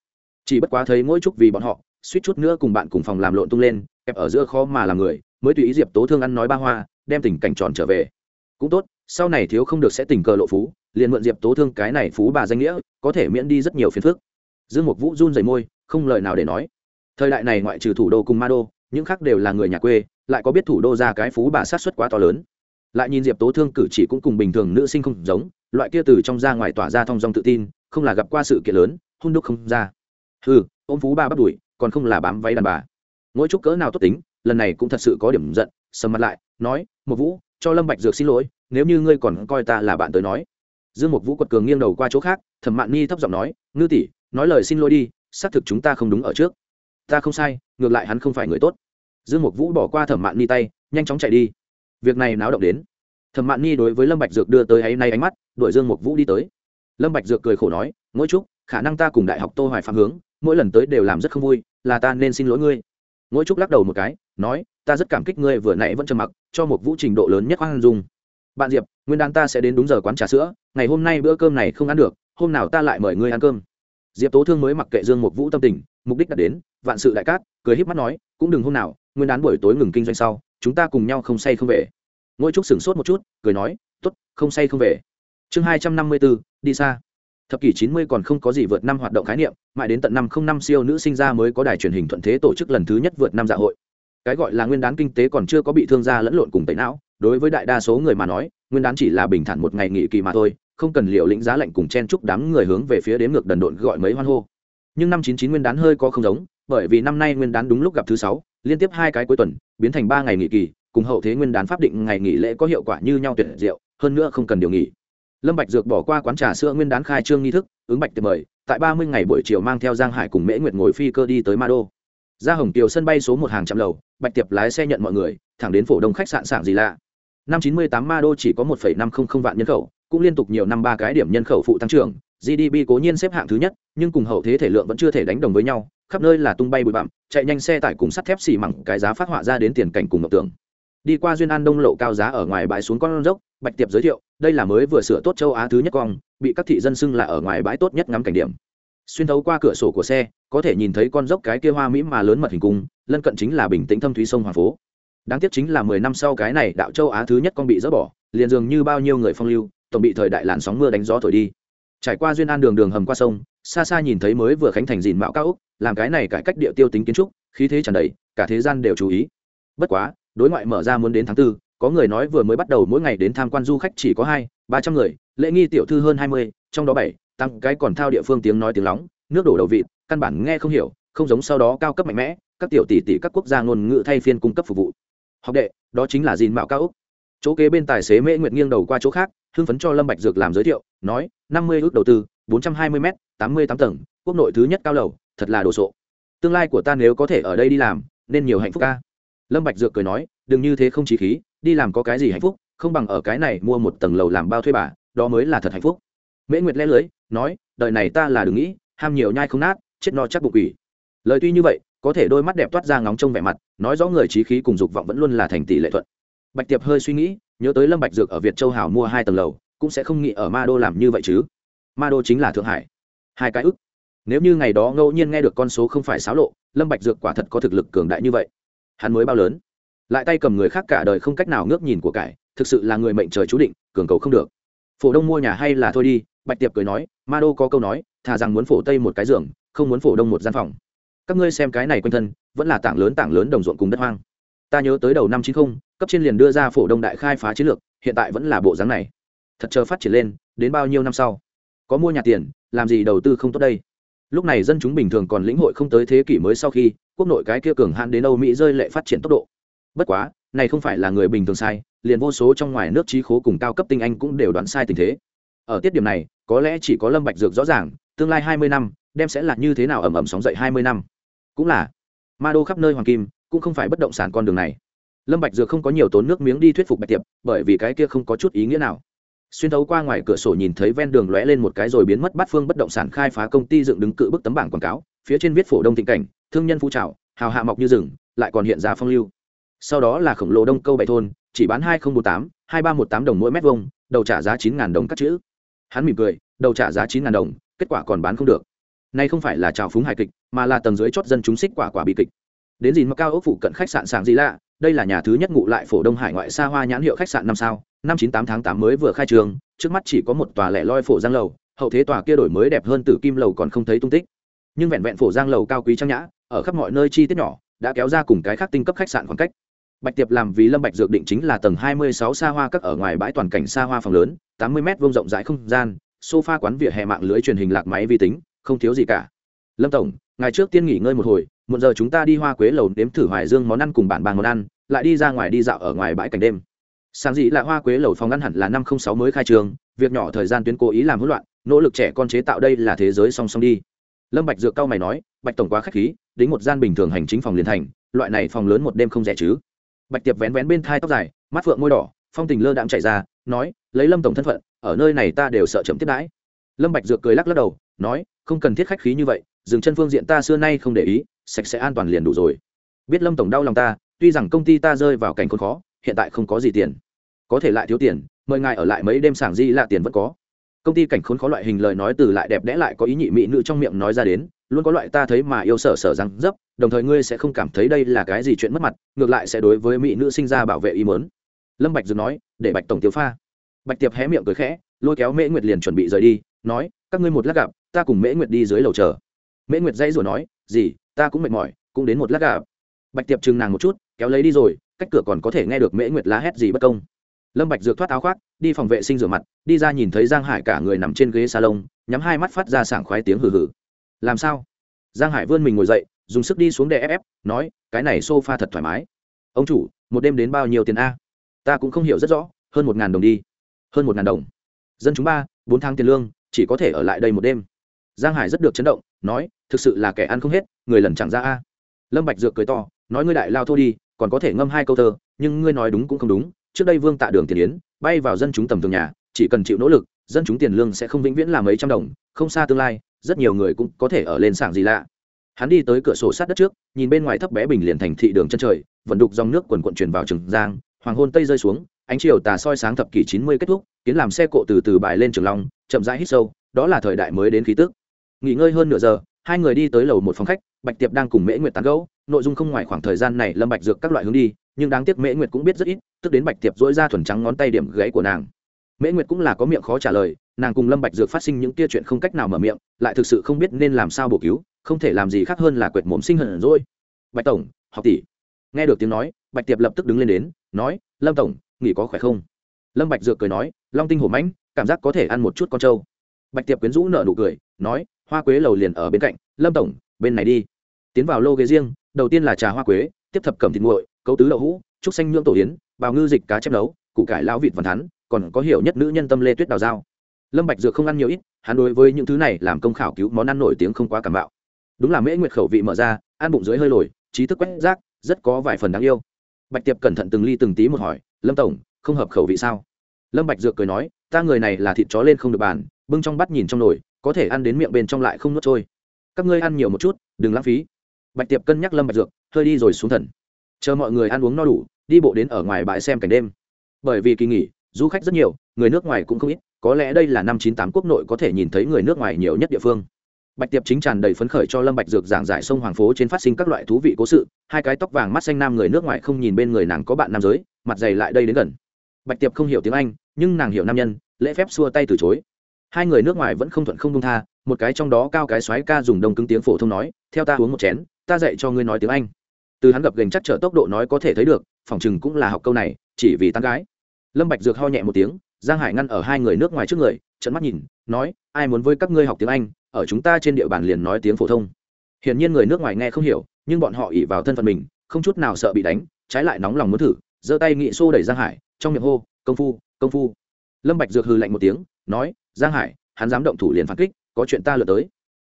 Chỉ bất quá thấy mỗi chút vì bọn họ, suýt chút nữa cùng bạn cùng phòng làm lộn tung lên, kẹp ở giữa khó mà làm người, mới tùy ý diệp tố thương ăn nói ba hoa, đem tình cảnh tròn trở về. Cũng tốt, sau này thiếu không được sẽ tình cờ lộ phú, liền mượn diệp tố thương cái này phú bà danh nghĩa, có thể miễn đi rất nhiều phiền phức. Dương mục vũ run rẩy môi, không lời nào để nói. Thời đại này ngoại trừ thủ đô cùng ma đô, những khác đều là người nhà quê, lại có biết thủ đô ra cái phú bà sát xuất quá to lớn. Lại nhìn diệp tố thương cử chỉ cũng cùng bình thường nữ sinh không giống, loại kia từ trong ra ngoài tỏa ra thong dong tự tin không là gặp qua sự kiện lớn hung đúc không ra. Ừ ôm phú ba bắt đuổi, còn không là bám váy đàn bà. Mỗi chút cỡ nào tốt tính, lần này cũng thật sự có điểm giận, sầm mặt lại, nói, một vũ, cho lâm bạch dược xin lỗi, nếu như ngươi còn coi ta là bạn tới nói. Dương một vũ quật cường nghiêng đầu qua chỗ khác, thẩm mạn Nhi thấp giọng nói, ngư tỷ, nói lời xin lỗi đi, xác thực chúng ta không đúng ở trước. Ta không sai, ngược lại hắn không phải người tốt. Dương một vũ bỏ qua thẩm mạn ni tay, nhanh chóng chạy đi. Việc này náo động đến. Thẩm mạn ni đối với lâm bạch dược đưa tới ấy nay ánh mắt, đuổi dương một vũ đi tới lâm bạch dược cười khổ nói ngỗi trúc, khả năng ta cùng đại học tô hoài phạm hướng, mỗi lần tới đều làm rất không vui, là ta nên xin lỗi ngươi. Ngỗi trúc lắc đầu một cái, nói, ta rất cảm kích ngươi vừa nãy vẫn trầm mặc, cho một vũ trình độ lớn nhất khoan dung. Bạn diệp, nguyên đan ta sẽ đến đúng giờ quán trà sữa, ngày hôm nay bữa cơm này không ăn được, hôm nào ta lại mời ngươi ăn cơm. Diệp tố thương mới mặc kệ dương một vũ tâm tình, mục đích đã đến, vạn sự đại cát, cười híp mắt nói, cũng đừng hôm nào, nguyên đán buổi tối ngừng kinh doanh sau, chúng ta cùng nhau không say không về. Ngôi trúc sửng sốt một chút, cười nói t ố t không say không về chương hai trăm năm mươi bốn đi xa. Thập kỷ chín mươi còn không có gì vượt năm hoạt động khái niệm, mãi đến tận năm không năm siêu nữ sinh ra mới có đài truyền hình thuận thế tổ chức lần thứ nhất vượt năm dạ hội. Cái gọi là nguyên đán kinh tế còn chưa có bị thương gia lẫn lộn cùng tẩy não, đối với đại đa số người mà nói, nguyên đán chỉ là bình thản một ngày nghỉ kỳ mà thôi, không cần liệu lĩnh giá lạnh cùng chen chúc đám người hướng về phía đếm ngược đần độn gọi mấy hoan hô. Nhưng năm chín chín nguyên đán hơi có không giống, bởi vì năm nay nguyên đán đúng lúc gặp thứ sáu, liên tiếp hai cái cuối tuần, biến thành ba ngày nghỉ kỳ, cùng hậu thế nguyên đán pháp định ngày nghỉ lễ có hiệu quả như nhau tuyệt diệu, hơn nữa không cần điều nghỉ lâm bạch dược bỏ qua quán trà sữa nguyên đán khai trương nghi thức, ứng bạch tiệp mời, tại ba mươi ngày buổi chiều mang theo giang hải cùng mễ nguyệt ngồi phi cơ đi tới ma đô. Ra hồng kiều sân bay số một hàng trăm lầu, bạch tiệp lái xe nhận mọi người, thẳng đến phổ đông khách sạn sảng gì lạ. Năm chín mươi tám ma đô chỉ có một năm không không vạn nhân khẩu, cũng liên tục nhiều năm ba cái điểm nhân khẩu phụ tăng trưởng gdp cố nhiên xếp hạng thứ nhất, nhưng cùng hậu thế thể lượng vẫn chưa thể đánh đồng với nhau, khắp nơi là tung bay bụi bặm, chạy nhanh xe tải cùng sắt thép xì mẳng cái giá phát họa ra đến tiền cảnh cùng ngọc tưởng đi qua duyên an đông lộ cao giá ở ngoài bãi xuống con dốc, bạch tiệp giới thiệu, đây là mới vừa sửa tốt châu á thứ nhất cong, bị các thị dân xưng là ở ngoài bãi tốt nhất ngắm cảnh điểm. Xuyên thấu qua cửa sổ của xe, có thể nhìn thấy con dốc cái kia hoa mỹ mà lớn mật hình cung, lân cận chính là bình tĩnh thâm thúy sông hoàng phố. Đáng tiếc chính là mười năm sau cái này đạo châu á thứ nhất con bị dỡ bỏ, liền dường như bao nhiêu người phong lưu, tổng bị thời đại làn sóng mưa đánh gió thổi đi. Trải qua duyên an đường đường hầm qua sông, xa xa nhìn thấy mới vừa khánh thành dìn mạo cao úc, làm cái này cải cách địa tiêu tính kiến trúc, khí thế tràn đầy, cả thế gian đều chú ý. Bất quá đối ngoại mở ra muốn đến tháng tư, có người nói vừa mới bắt đầu mỗi ngày đến tham quan du khách chỉ có hai, ba trăm người, lễ nghi tiểu thư hơn hai mươi, trong đó bảy, tăng cái còn thao địa phương tiếng nói tiếng lóng, nước đổ đầu vịt, căn bản nghe không hiểu, không giống sau đó cao cấp mạnh mẽ, các tiểu tỷ tỷ các quốc gia ngôn ngữ thay phiên cung cấp phục vụ. Học đệ, đó chính là dìn mạo cao úc. Chỗ kế bên tài xế mễ nguyệt nghiêng đầu qua chỗ khác, hưng phấn cho lâm bạch dược làm giới thiệu, nói, năm mươi ước đầu tư, bốn trăm hai mươi m tám mươi tám tầng, quốc nội thứ nhất cao lầu, thật là đồ sộ. Tương lai của ta nếu có thể ở đây đi làm, nên nhiều hạnh phúc ca lâm bạch dược cười nói, đừng như thế không chí khí, đi làm có cái gì hạnh phúc, không bằng ở cái này mua một tầng lầu làm bao thuê bà, đó mới là thật hạnh phúc. Mễ nguyệt lẽ lưới, nói, đời này ta là đừng nghĩ, ham nhiều nhai không nát, chết no chắc bụng quỷ. Lời tuy như vậy, có thể đôi mắt đẹp toát ra ngóng trông vẻ mặt, nói rõ người trí khí cùng dục vọng vẫn luôn là thành tỷ lệ thuận. Bạch tiệp hơi suy nghĩ, nhớ tới lâm bạch dược ở việt châu Hảo mua hai tầng lầu, cũng sẽ không nghĩ ở ma đô làm như vậy chứ. Ma đô chính là thượng hải. Hai cái ức. Nếu như ngày đó ngẫu nhiên nghe được con số không phải xáo lộ, lâm bạch dược quả thật có thực lực cường đại như vậy hắn mới bao lớn. Lại tay cầm người khác cả đời không cách nào ngước nhìn của cải, thực sự là người mệnh trời chú định, cường cầu không được. Phổ đông mua nhà hay là thôi đi, bạch tiệp cười nói, ma đô có câu nói, thà rằng muốn phổ tây một cái giường, không muốn phổ đông một gian phòng. Các ngươi xem cái này quanh thân, vẫn là tảng lớn tảng lớn đồng ruộng cùng đất hoang. Ta nhớ tới đầu năm chín không, cấp trên liền đưa ra phổ đông đại khai phá chiến lược, hiện tại vẫn là bộ dáng này. Thật chờ phát triển lên, đến bao nhiêu năm sau? Có mua nhà tiền, làm gì đầu tư không tốt đây? Lúc này dân chúng bình thường còn lĩnh hội không tới thế kỷ mới sau khi, quốc nội cái kia cường hạn đến âu mỹ rơi lệ phát triển tốc độ. Bất quá, này không phải là người bình thường sai, liền vô số trong ngoài nước trí khố cùng cao cấp tinh anh cũng đều đoán sai tình thế. Ở tiết điểm này, có lẽ chỉ có lâm bạch dược rõ ràng, tương lai hai mươi năm, đem sẽ là như thế nào ầm ầm sóng dậy hai mươi năm. Cũng là, ma đô khắp nơi hoàng kim, cũng không phải bất động sản con đường này. Lâm bạch dược không có nhiều tốn nước miếng đi thuyết phục bạch tiệp, bởi vì cái kia không có chút ý nghĩa nào xuyên thấu qua ngoài cửa sổ nhìn thấy ven đường lóe lên một cái rồi biến mất bát phương bất động sản khai phá công ty dựng đứng cự bức tấm bảng quảng cáo, phía trên viết phổ đông thịnh cảnh, thương nhân phú trào, hào hạ mọc như rừng, lại còn hiện ra phong lưu. Sau đó là khổng lồ đông câu bảy thôn, chỉ bán hai nghìn bốn tám, hai ba một tám đồng mỗi mét vuông, đầu trả giá chín đồng các chữ. Hắn mỉm cười, đầu trả giá chín đồng, kết quả còn bán không được. Nay không phải là trào phúng hài kịch, mà là tầng dưới chót dân chúng xích quả quả bị kịch. Đến dìn mà cao ốc phụ cận khách sạn sàng gì lạ đây là nhà thứ nhất ngụ lại phổ đông hải ngoại xa hoa nhãn hiệu khách sạn năm sao, năm chín tám tháng tám mới vừa khai trường, trước mắt chỉ có một tòa lẻ loi phổ giang lầu, hậu thế tòa kia đổi mới đẹp hơn từ kim lầu còn không thấy tung tích. Nhưng vẹn vẹn phổ giang lầu cao quý trang nhã, ở khắp mọi nơi chi tiết nhỏ, đã kéo ra cùng cái khác tinh cấp khách sạn khoảng cách. Bạch tiệp làm vì lâm bạch dược định chính là tầng hai mươi sáu xa hoa các ở ngoài bãi toàn cảnh xa hoa phòng lớn, tám mươi m vuông rộng rãi không gian, sofa quán vỉa hè mạng lưới truyền hình lạc máy vi tính, không thiếu gì cả. Lâm tổng ngày trước tiên nghỉ ngơi một hồi một giờ chúng ta đi hoa quế lầu nếm thử hoài dương món ăn cùng bản bàn món ăn, lại đi ra ngoài đi dạo ở ngoài bãi cảnh đêm. Sáng dị là hoa quế lầu phòng ăn hẳn là năm không sáu mới khai trường, việc nhỏ thời gian tuyến cố ý làm hỗn loạn, nỗ lực trẻ con chế tạo đây là thế giới song song đi. Lâm bạch dược cao mày nói, bạch tổng quá khách khí, đính một gian bình thường hành chính phòng liền thành, loại này phòng lớn một đêm không rẻ chứ. Bạch tiệp vén vén bên thai tóc dài, mắt phượng môi đỏ, phong tình lơ đạm chạy ra, nói, lấy lâm tổng thân phận, ở nơi này ta đều sợ chậm tiếp đãi. Lâm bạch dược cười lắc lắc đầu, nói, không cần thiết khách khí như vậy dừng chân phương diện ta xưa nay không để ý, sạch sẽ an toàn liền đủ rồi. Biết lâm tổng đau lòng ta, tuy rằng công ty ta rơi vào cảnh khốn khó, hiện tại không có gì tiền. Có thể lại thiếu tiền, mời ngài ở lại mấy đêm sảng di là tiền vẫn có. Công ty cảnh khốn khó loại hình lời nói từ lại đẹp đẽ lại có ý nhị mỹ nữ trong miệng nói ra đến, luôn có loại ta thấy mà yêu sở sở răng dấp, đồng thời ngươi sẽ không cảm thấy đây là cái gì chuyện mất mặt, ngược lại sẽ đối với mỹ nữ sinh ra bảo vệ ý mớn lâm bạch dừng nói, để bạch tổng tiêu pha. Bạch tiệp hé miệng cười khẽ, lôi kéo mễ nguyệt liền chuẩn bị rời đi, nói, các ngươi một lát gặp, ta cùng mễ nguyệt đi dưới lầu chờ mễ nguyệt dãy rồi nói gì ta cũng mệt mỏi, cũng đến một lát gặp bạch tiệp chừng nàng một chút, kéo lấy đi rồi, cách cửa còn có thể nghe được mễ nguyệt la hét gì bất công. Lâm bạch dược thoát áo khoác, đi phòng vệ sinh rửa mặt, đi ra nhìn thấy giang hải cả người nằm trên ghế salon, nhắm hai mắt phát ra sảng khoái tiếng hừ hừ. Làm sao? Giang hải vươn mình ngồi dậy, dùng sức đi xuống để ép ép, nói, cái này sofa thật thoải mái. Ông chủ, một đêm đến bao nhiêu tiền a? Ta cũng không hiểu rất rõ, hơn một ngàn đồng đi. Hơn một ngàn đồng. Dân chúng ba, bốn tháng tiền lương, chỉ có thể ở lại đây một đêm giang hải rất được chấn động, nói, thực sự là kẻ ăn không hết, người lần chẳng ra a. Lâm bạch dược cười to, nói, ngươi đại lao thô đi, còn có thể ngâm hai câu thơ, nhưng ngươi nói đúng cũng không đúng. Trước đây vương tạ đường tiền yến, bay vào dân chúng tầm thường nhà, chỉ cần chịu nỗ lực, dân chúng tiền lương sẽ không vĩnh viễn là mấy trăm đồng, không xa tương lai, rất nhiều người cũng có thể ở lên sảng gì lạ. Hắn đi tới cửa sổ sát đất trước, nhìn bên ngoài thấp bé bình liền thành thị đường chân trời, vận đục dòng nước quần quận truyền vào trường giang, hoàng hôn tây rơi xuống, ánh chiều tà soi sáng thập kỷ chín mươi kết thúc, kiến làm xe cộ từ từ bài lên trường long, chậm rãi hít sâu, đó là thời đại mới đến khí tức nghỉ ngơi hơn nửa giờ, hai người đi tới lầu một phòng khách, bạch tiệp đang cùng mễ nguyệt tán gẫu, nội dung không ngoài khoảng thời gian này lâm bạch dược các loại hướng đi, nhưng đáng tiếc mễ nguyệt cũng biết rất ít, tức đến bạch tiệp dỗi ra thuần trắng ngón tay điểm gãy của nàng. Mễ nguyệt cũng là có miệng khó trả lời, nàng cùng lâm bạch dược phát sinh những kia chuyện không cách nào mở miệng, lại thực sự không biết nên làm sao bổ cứu, không thể làm gì khác hơn là quệt mồm sinh hận rồi. Bạch tổng, học tỷ. Nghe được tiếng nói, bạch tiệp lập tức đứng lên đến, nói, lâm tổng, nghỉ có khỏe không? Lâm bạch dược cười nói, long tinh hổ mãnh, cảm giác có thể ăn một chút con trâu. Bạch tiệp quyến rũ nở nụ cười, nói hoa quế lầu liền ở bên cạnh, lâm tổng, bên này đi. Tiến vào lô ghế riêng, đầu tiên là trà hoa quế, tiếp thập cẩm thịt nguội, cấu tứ đậu hũ, trúc xanh nhưỡng tổ yến, bào ngư dịch cá chép nấu, củ cải lão vịt vằn thắn, còn có hiểu nhất nữ nhân tâm lê tuyết đào dao. Lâm bạch dược không ăn nhiều ít, hắn đối với những thứ này làm công khảo cứu món ăn nổi tiếng không quá cảm bạo. Đúng là mễ nguyệt khẩu vị mở ra, ăn bụng dưới hơi lồi, trí thức quét rác, rất có vài phần đáng yêu. Bạch tiệp cẩn thận từng ly từng tí một hỏi, lâm tổng, không hợp khẩu vị sao? Lâm bạch dược cười nói, ta người này là thịt chó lên không được bàn, bưng trong bắt nhìn trong nồi có thể ăn đến miệng bên trong lại không nuốt trôi. Các ngươi ăn nhiều một chút, đừng lãng phí. Bạch tiệp cân nhắc lâm bạch dược, hơi đi rồi xuống thần. Chờ mọi người ăn uống no đủ, đi bộ đến ở ngoài bãi xem cảnh đêm. Bởi vì kỳ nghỉ, du khách rất nhiều, người nước ngoài cũng không ít, có lẽ đây là năm chín tám quốc nội có thể nhìn thấy người nước ngoài nhiều nhất địa phương. Bạch tiệp chính tràn đầy phấn khởi cho lâm bạch dược giảng giải sông hoàng phố trên phát sinh các loại thú vị cố sự, hai cái tóc vàng mắt xanh nam người nước ngoài không nhìn bên người nàng có bạn nam giới, mặt dày lại đây đến gần. Bạch tiệp không hiểu tiếng anh, nhưng nàng hiểu nam nhân, lễ phép xua tay từ chối hai người nước ngoài vẫn không thuận không đông tha, một cái trong đó cao cái xoáy ca dùng đông cứng tiếng phổ thông nói, theo ta uống một chén, ta dạy cho ngươi nói tiếng anh. Từ hắn gặp gành chắc trở tốc độ nói có thể thấy được phỏng chừng cũng là học câu này, chỉ vì tán gái. Lâm bạch dược ho nhẹ một tiếng, giang hải ngăn ở hai người nước ngoài trước người trận mắt nhìn, nói, ai muốn với các ngươi học tiếng anh, ở chúng ta trên địa bàn liền nói tiếng phổ thông. Hiển nhiên người nước ngoài nghe không hiểu, nhưng bọn họ ỉ vào thân phận mình, không chút nào sợ bị đánh, trái lại nóng lòng muốn thử, giơ tay nghị xô đẩy giang hải, trong miệng hô, công phu công phu. Lâm bạch dược hừ lạnh một tiếng, nói giang hải, hắn dám động thủ liền phản kích, có chuyện ta lừa tới.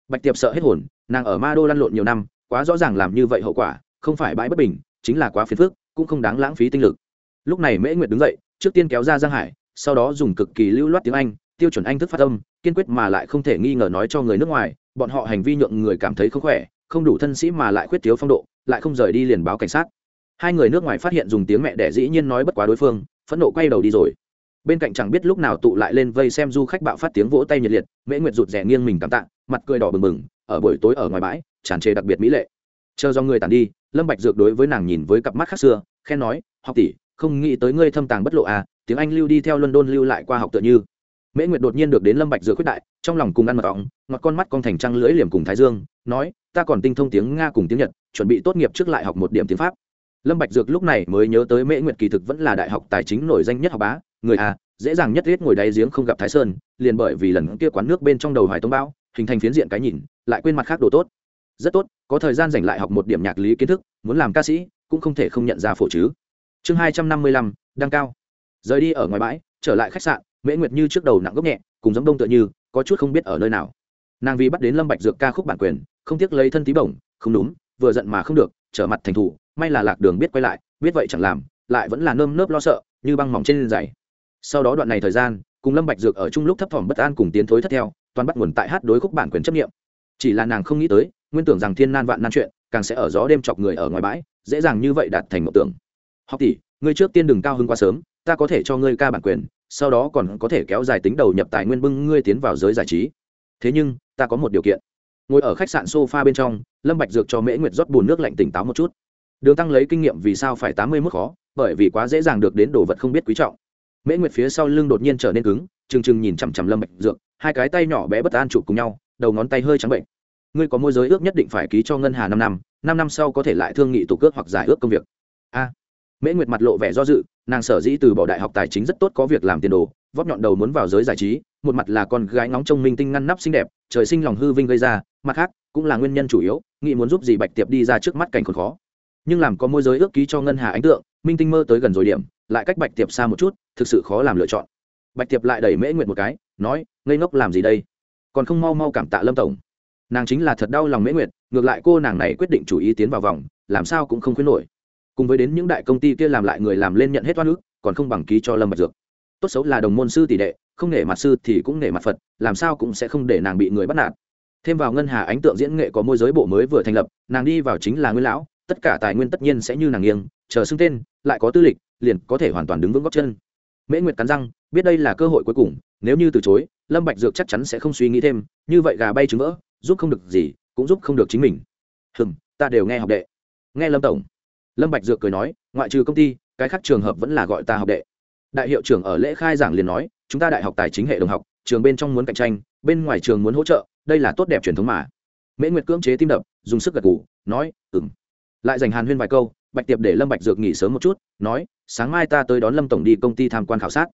Bạch tiệp sợ hết hồn, nàng ở ma đô lăn lộn nhiều năm, quá rõ ràng làm như vậy hậu quả, không phải bãi bất bình, chính là quá phiền phức, cũng không đáng lãng phí tinh lực. Lúc này mễ nguyệt đứng dậy, trước tiên kéo ra giang hải, sau đó dùng cực kỳ lưu loát tiếng anh, tiêu chuẩn anh thức phát âm, kiên quyết mà lại không thể nghi ngờ nói cho người nước ngoài, bọn họ hành vi nhượng người cảm thấy không khỏe, không đủ thân sĩ mà lại khuyết thiếu phong độ, lại không rời đi liền báo cảnh sát. Hai người nước ngoài phát hiện dùng tiếng mẹ đẻ dĩ nhiên nói bất quá đối phương, phẫn nộ quay đầu đi rồi bên cạnh chẳng biết lúc nào tụ lại lên vây xem du khách bạo phát tiếng vỗ tay nhiệt liệt, mễ nguyệt rụt rè nghiêng mình cảm tạ, mặt cười đỏ bừng bừng, ở buổi tối ở ngoài bãi, tràn trề đặc biệt mỹ lệ. Chờ do người tàn đi, lâm bạch dược đối với nàng nhìn với cặp mắt khác xưa, khen nói, học tỷ, không nghĩ tới ngươi thâm tàng bất lộ à tiếng anh lưu đi theo london lưu lại qua học tựa như. Mễ nguyệt đột nhiên được đến lâm bạch dược quyết đại, trong lòng cùng ăn mật ong ngọt con mắt con thành trăng lưỡi liềm cùng thái dương, nói, ta còn tinh thông tiếng nga cùng tiếng nhật, chuẩn bị tốt nghiệp trước lại học một điểm tiếng pháp. Lâm bạch dược lúc này mới nhớ tới mễ nguyệt kỳ thực vẫn là đại học tài chính nổi danh nhất học bá người à dễ dàng nhất riết ngồi đáy giếng không gặp thái sơn, liền bởi vì lần kia quán nước bên trong đầu hoài tông bão, hình thành phiến diện cái nhìn, lại quên mặt khác đồ tốt. Rất tốt, có thời gian dành lại học một điểm nhạc lý kiến thức, muốn làm ca sĩ, cũng không thể không nhận ra phổ chứ. Chương hai trăm năm mươi lăm, đăng cao. Rời đi ở ngoài bãi, trở lại khách sạn, mễ nguyệt như trước đầu nặng gốc nhẹ, cùng giống đông tựa như, có chút không biết ở nơi nào. Nàng vì bắt đến lâm bạch dược ca khúc bản quyền, không tiếc lấy thân tí bổng, không đúng, vừa giận mà không được, trở mặt thành thủ, may là lạc đường biết quay lại, biết vậy chẳng làm, lại vẫn là nơm nớp lo sợ, như băng mỏng trên giày sau đó đoạn này thời gian, cùng lâm bạch dược ở chung lúc thấp thỏm bất an cùng tiến thối thất theo, toàn bắt nguồn tại hát đối khúc bản quyền chấp nghiệm chỉ là nàng không nghĩ tới, nguyên tưởng rằng thiên nan vạn nan chuyện, càng sẽ ở gió đêm chọc người ở ngoài bãi, dễ dàng như vậy đạt thành một tưởng. Học tỷ, ngươi trước tiên đừng cao hứng quá sớm, ta có thể cho ngươi ca bản quyền, sau đó còn có thể kéo dài tính đầu nhập tài nguyên bưng ngươi tiến vào giới giải trí. Thế nhưng, ta có một điều kiện. Ngồi ở khách sạn sofa bên trong, lâm bạch dược cho mễ nguyệt rót bùn nước lạnh tỉnh táo một chút. Đường tăng lấy kinh nghiệm vì sao phải tám mươi mức khó, bởi vì quá dễ dàng được đến đồ vật không biết quý trọng mễ nguyệt phía sau lưng đột nhiên trở nên cứng, trừng trừng nhìn chằm chằm lâm bạch dược, hai cái tay nhỏ bé bất an chụp cùng nhau, đầu ngón tay hơi trắng bệnh. Ngươi có môi giới ước nhất định phải ký cho ngân hà năm năm năm năm sau có thể lại thương nghị tụ cước hoặc giải ước công việc. A. Mễ nguyệt mặt lộ vẻ do dự, nàng sở dĩ từ bỏ đại học tài chính rất tốt có việc làm tiền đồ, vót nhọn đầu muốn vào giới giải trí, một mặt là con gái ngóng trông minh tinh ngăn nắp xinh đẹp, trời sinh lòng hư vinh gây ra, mặt khác, cũng là nguyên nhân chủ yếu, nghĩ muốn giúp gì bạch tiệp đi ra trước mắt cảnh còn khó nhưng làm có môi giới ước ký cho ngân hà ánh tượng, minh tinh mơ tới gần rồi điểm, lại cách bạch tiệp xa một chút, thực sự khó làm lựa chọn. Bạch tiệp lại đẩy mễ nguyệt một cái, nói, ngây ngốc làm gì đây? Còn không mau mau cảm tạ lâm tổng. Nàng chính là thật đau lòng mễ nguyệt, ngược lại cô nàng này quyết định chủ ý tiến vào vòng, làm sao cũng không khuyến nổi. Cùng với đến những đại công ty kia làm lại người làm lên nhận hết toan ước còn không bằng ký cho lâm bạch dược. Tốt xấu là đồng môn sư tỷ đệ, không nể mặt sư thì cũng nể mặt phật, làm sao cũng sẽ không để nàng bị người bắt nạt. Thêm vào ngân hà ánh tượng diễn nghệ có môi giới bộ mới vừa thành lập, nàng đi vào chính là nguyên lão tất cả tài nguyên tất nhiên sẽ như nàng nghiêng, chờ xưng tên, lại có tư lịch, liền có thể hoàn toàn đứng vững góc chân. Mễ nguyệt cắn răng, biết đây là cơ hội cuối cùng, nếu như từ chối, lâm bạch dược chắc chắn sẽ không suy nghĩ thêm, như vậy gà bay trứng vỡ, giúp không được gì, cũng giúp không được chính mình. Hừm, ta đều nghe học đệ. Nghe lâm tổng. Lâm bạch dược cười nói, ngoại trừ công ty, cái khác trường hợp vẫn là gọi ta học đệ. Đại hiệu trưởng ở lễ khai giảng liền nói, chúng ta đại học tài chính hệ đồng học, trường bên trong muốn cạnh tranh, bên ngoài trường muốn hỗ trợ, đây là tốt đẹp truyền thống mà. Mễ nguyệt cưỡng chế tim đập, dùng sức gật gù, nói, ừm lại dành hàn huyên vài câu, bạch tiệp để lâm bạch dược nghỉ sớm một chút, nói, sáng mai ta tới đón lâm tổng đi công ty tham quan khảo sát.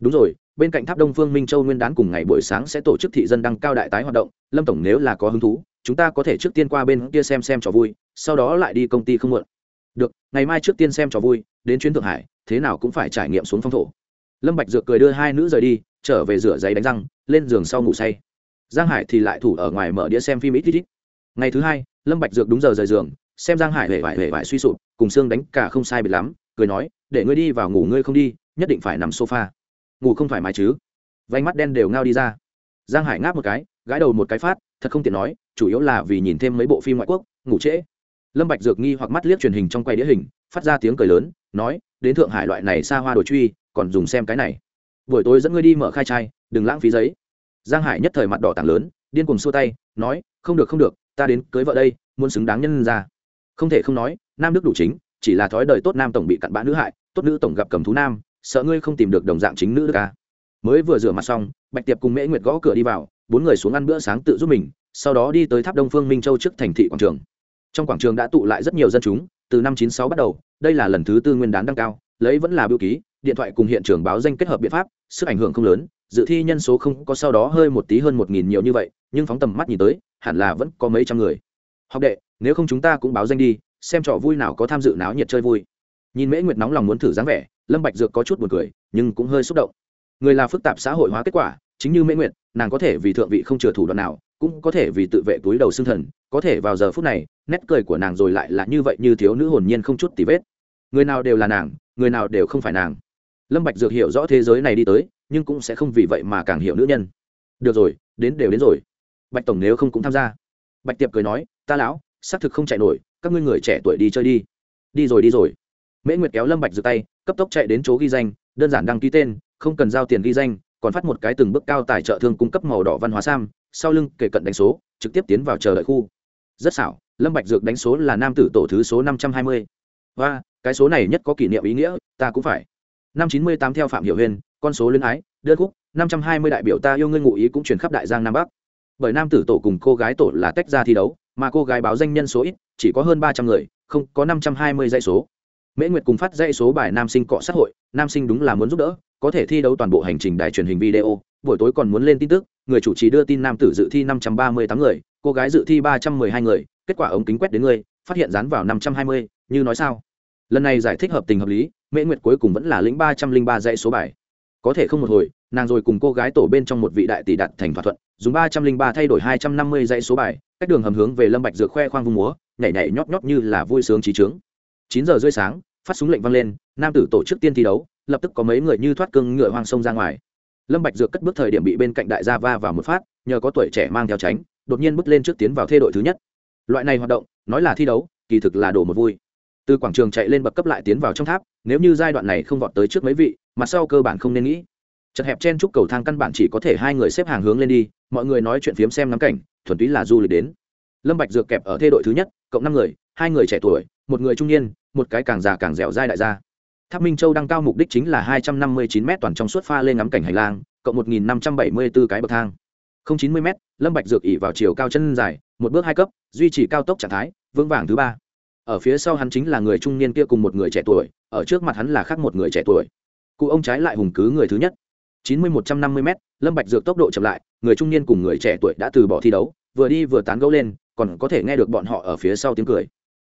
Đúng rồi, bên cạnh tháp đông phương minh châu nguyên đán cùng ngày buổi sáng sẽ tổ chức thị dân đăng cao đại tái hoạt động, lâm tổng nếu là có hứng thú, chúng ta có thể trước tiên qua bên kia xem xem trò vui, sau đó lại đi công ty không muộn. Được, ngày mai trước tiên xem trò vui, đến chuyến thượng hải, thế nào cũng phải trải nghiệm xuống phong thổ. Lâm bạch dược cười đưa hai nữ rời đi, trở về rửa giấy đánh răng, lên giường sau ngủ say. Giang hải thì lại thủ ở ngoài mở đĩa xem phim ít ít ít. Ngày thứ hai, lâm bạch dược đúng giờ rời giường xem giang hải hề vải hề vải suy sụp, cùng xương đánh cả không sai biệt lắm, cười nói, để ngươi đi vào ngủ ngươi không đi, nhất định phải nằm sofa. Ngủ không thoải mái chứ? Vánh mắt đen đều ngao đi ra. Giang hải ngáp một cái, gãi đầu một cái phát, thật không tiện nói, chủ yếu là vì nhìn thêm mấy bộ phim ngoại quốc, ngủ trễ. Lâm bạch dược nghi hoặc mắt liếc truyền hình trong quay đĩa hình, phát ra tiếng cười lớn, nói, đến thượng hải loại này xa hoa đồ truy, còn dùng xem cái này. Buổi tối dẫn ngươi đi mở khai trai, đừng lãng phí giấy. Giang hải nhất thời mặt đỏ tảng lớn, điên cuồng xua tay, nói, không được không được, ta đến cưới vợ đây, muốn xứng đáng nhân ra không thể không nói, nam đức đủ chính, chỉ là thói đời tốt nam tổng bị cặn bã nữ hại, tốt nữ tổng gặp cầm thú nam, sợ ngươi không tìm được đồng dạng chính nữ đức ca à? mới vừa rửa mặt xong, bạch tiệp cùng mễ nguyệt gõ cửa đi vào, bốn người xuống ăn bữa sáng tự giúp mình, sau đó đi tới tháp đông phương minh châu trước thành thị quảng trường. Trong quảng trường đã tụ lại rất nhiều dân chúng, từ năm chín sáu bắt đầu, đây là lần thứ tư nguyên đán đăng cao, lấy vẫn là biểu ký, điện thoại cùng hiện trường báo danh kết hợp biện pháp, sức ảnh hưởng không lớn, dự thi nhân số không có sau đó hơi một tí hơn một nghìn nhiều như vậy, nhưng phóng tầm mắt nhìn tới, hẳn là vẫn có mấy trăm người học đệ, nếu không chúng ta cũng báo danh đi, xem trò vui nào có tham dự náo nhiệt chơi vui. Nhìn mễ nguyệt nóng lòng muốn thử dáng vẻ, lâm bạch dược có chút buồn cười, nhưng cũng hơi xúc động. Người là phức tạp xã hội hóa kết quả, chính như mễ nguyệt, nàng có thể vì thượng vị không chừa thủ đoạn nào, cũng có thể vì tự vệ túi đầu xương thần, có thể vào giờ phút này, nét cười của nàng rồi lại là như vậy như thiếu nữ hồn nhiên không chút tì vết. Người nào đều là nàng, người nào đều không phải nàng. Lâm bạch dược hiểu rõ thế giới này đi tới, nhưng cũng sẽ không vì vậy mà càng hiểu nữ nhân. Được rồi, đến đều đến rồi. Bạch tổng nếu không cũng tham gia. Bạch tiệp cười nói ta lão, xác thực không chạy nổi, các ngươi người trẻ tuổi đi chơi đi. Đi rồi đi rồi. Mễ nguyệt kéo lâm bạch dược tay, cấp tốc chạy đến chỗ ghi danh, đơn giản đăng ký tên, không cần giao tiền ghi danh, còn phát một cái từng bước cao tài trợ thương cung cấp màu đỏ văn hóa sam, sau lưng kể cận đánh số, trực tiếp tiến vào chờ đợi khu. Rất xảo, lâm bạch dược đánh số là nam tử tổ thứ số năm trăm hai mươi. Và cái số này nhất có kỷ niệm ý nghĩa, ta cũng phải. Năm chín mươi tám theo phạm hiểu huyên con số luyến ái, đơn khúc, năm trăm hai mươi đại biểu ta yêu ngươi ngụ ý cũng truyền khắp đại giang nam bắc. Bởi nam tử tổ cùng cô gái tổ là tách ra thi đấu mà cô gái báo danh nhân số ít, chỉ có hơn ba trăm người, không có năm trăm hai mươi dãy số. Mễ nguyệt cùng phát dãy số bài nam sinh cọ xã hội, nam sinh đúng là muốn giúp đỡ, có thể thi đấu toàn bộ hành trình đài truyền hình video, buổi tối còn muốn lên tin tức, người chủ trì đưa tin nam tử dự thi năm trăm ba mươi tám người, cô gái dự thi ba trăm mười hai người, kết quả ống kính quét đến người, phát hiện dán vào năm trăm hai mươi, như nói sao? Lần này giải thích hợp tình hợp lý, mễ nguyệt cuối cùng vẫn là lĩnh ba trăm linh ba dãy số bài. Có thể không một hồi, nàng rồi cùng cô gái tổ bên trong một vị đại tỷ đặt thành thỏa thuận, dùng ba trăm linh ba thay đổi hai trăm năm mươi dãy số bài cách đường hầm hướng về lâm bạch dược khoe khoang vung múa, nhảy nhảy nhót nhót như là vui sướng trí trướng chín giờ rưỡi sáng, phát súng lệnh vang lên, nam tử tổ chức tiên thi đấu, lập tức có mấy người như thoát cương ngựa hoang sông ra ngoài. Lâm bạch dược cất bước thời điểm bị bên cạnh đại gia va vào một phát, nhờ có tuổi trẻ mang theo tránh, đột nhiên bước lên trước tiến vào thê đội thứ nhất. Loại này hoạt động, nói là thi đấu, kỳ thực là đổ một vui. Từ quảng trường chạy lên bậc cấp lại tiến vào trong tháp, nếu như giai đoạn này không vọt tới trước mấy vị mặt sau cơ bản không nên nghĩ. Chật hẹp chen chúc cầu thang căn bản chỉ có thể hai người xếp hàng hướng lên đi, mọi người nói chuyện phiếm xem ngắm cảnh thuần túy là du lịch đến. Lâm bạch dược kẹp ở thê đội thứ nhất, cộng năm người, hai người trẻ tuổi, một người trung niên, một cái càng già càng dẻo dai đại gia. Tháp minh châu đăng cao mục đích chính là hai trăm năm mươi chín m toàn trong suốt pha lên ngắm cảnh hành lang, cộng một nghìn năm trăm bảy mươi bốn cái bậc thang. Không chín mươi m lâm bạch dược ỉ vào chiều cao chân dài, một bước hai cấp, duy trì cao tốc trạng thái, vững vàng thứ ba. Ở phía sau hắn chính là người trung niên kia cùng một người trẻ tuổi, ở trước mặt hắn là khác một người trẻ tuổi. Cụ ông trái lại hùng cứ người thứ nhất. Chín mươi một trăm năm mươi m lâm bạch dược tốc độ chậm lại, người trung niên cùng người trẻ tuổi đã từ bỏ thi đấu vừa đi vừa tán gẫu lên, còn có thể nghe được bọn họ ở phía sau tiếng cười.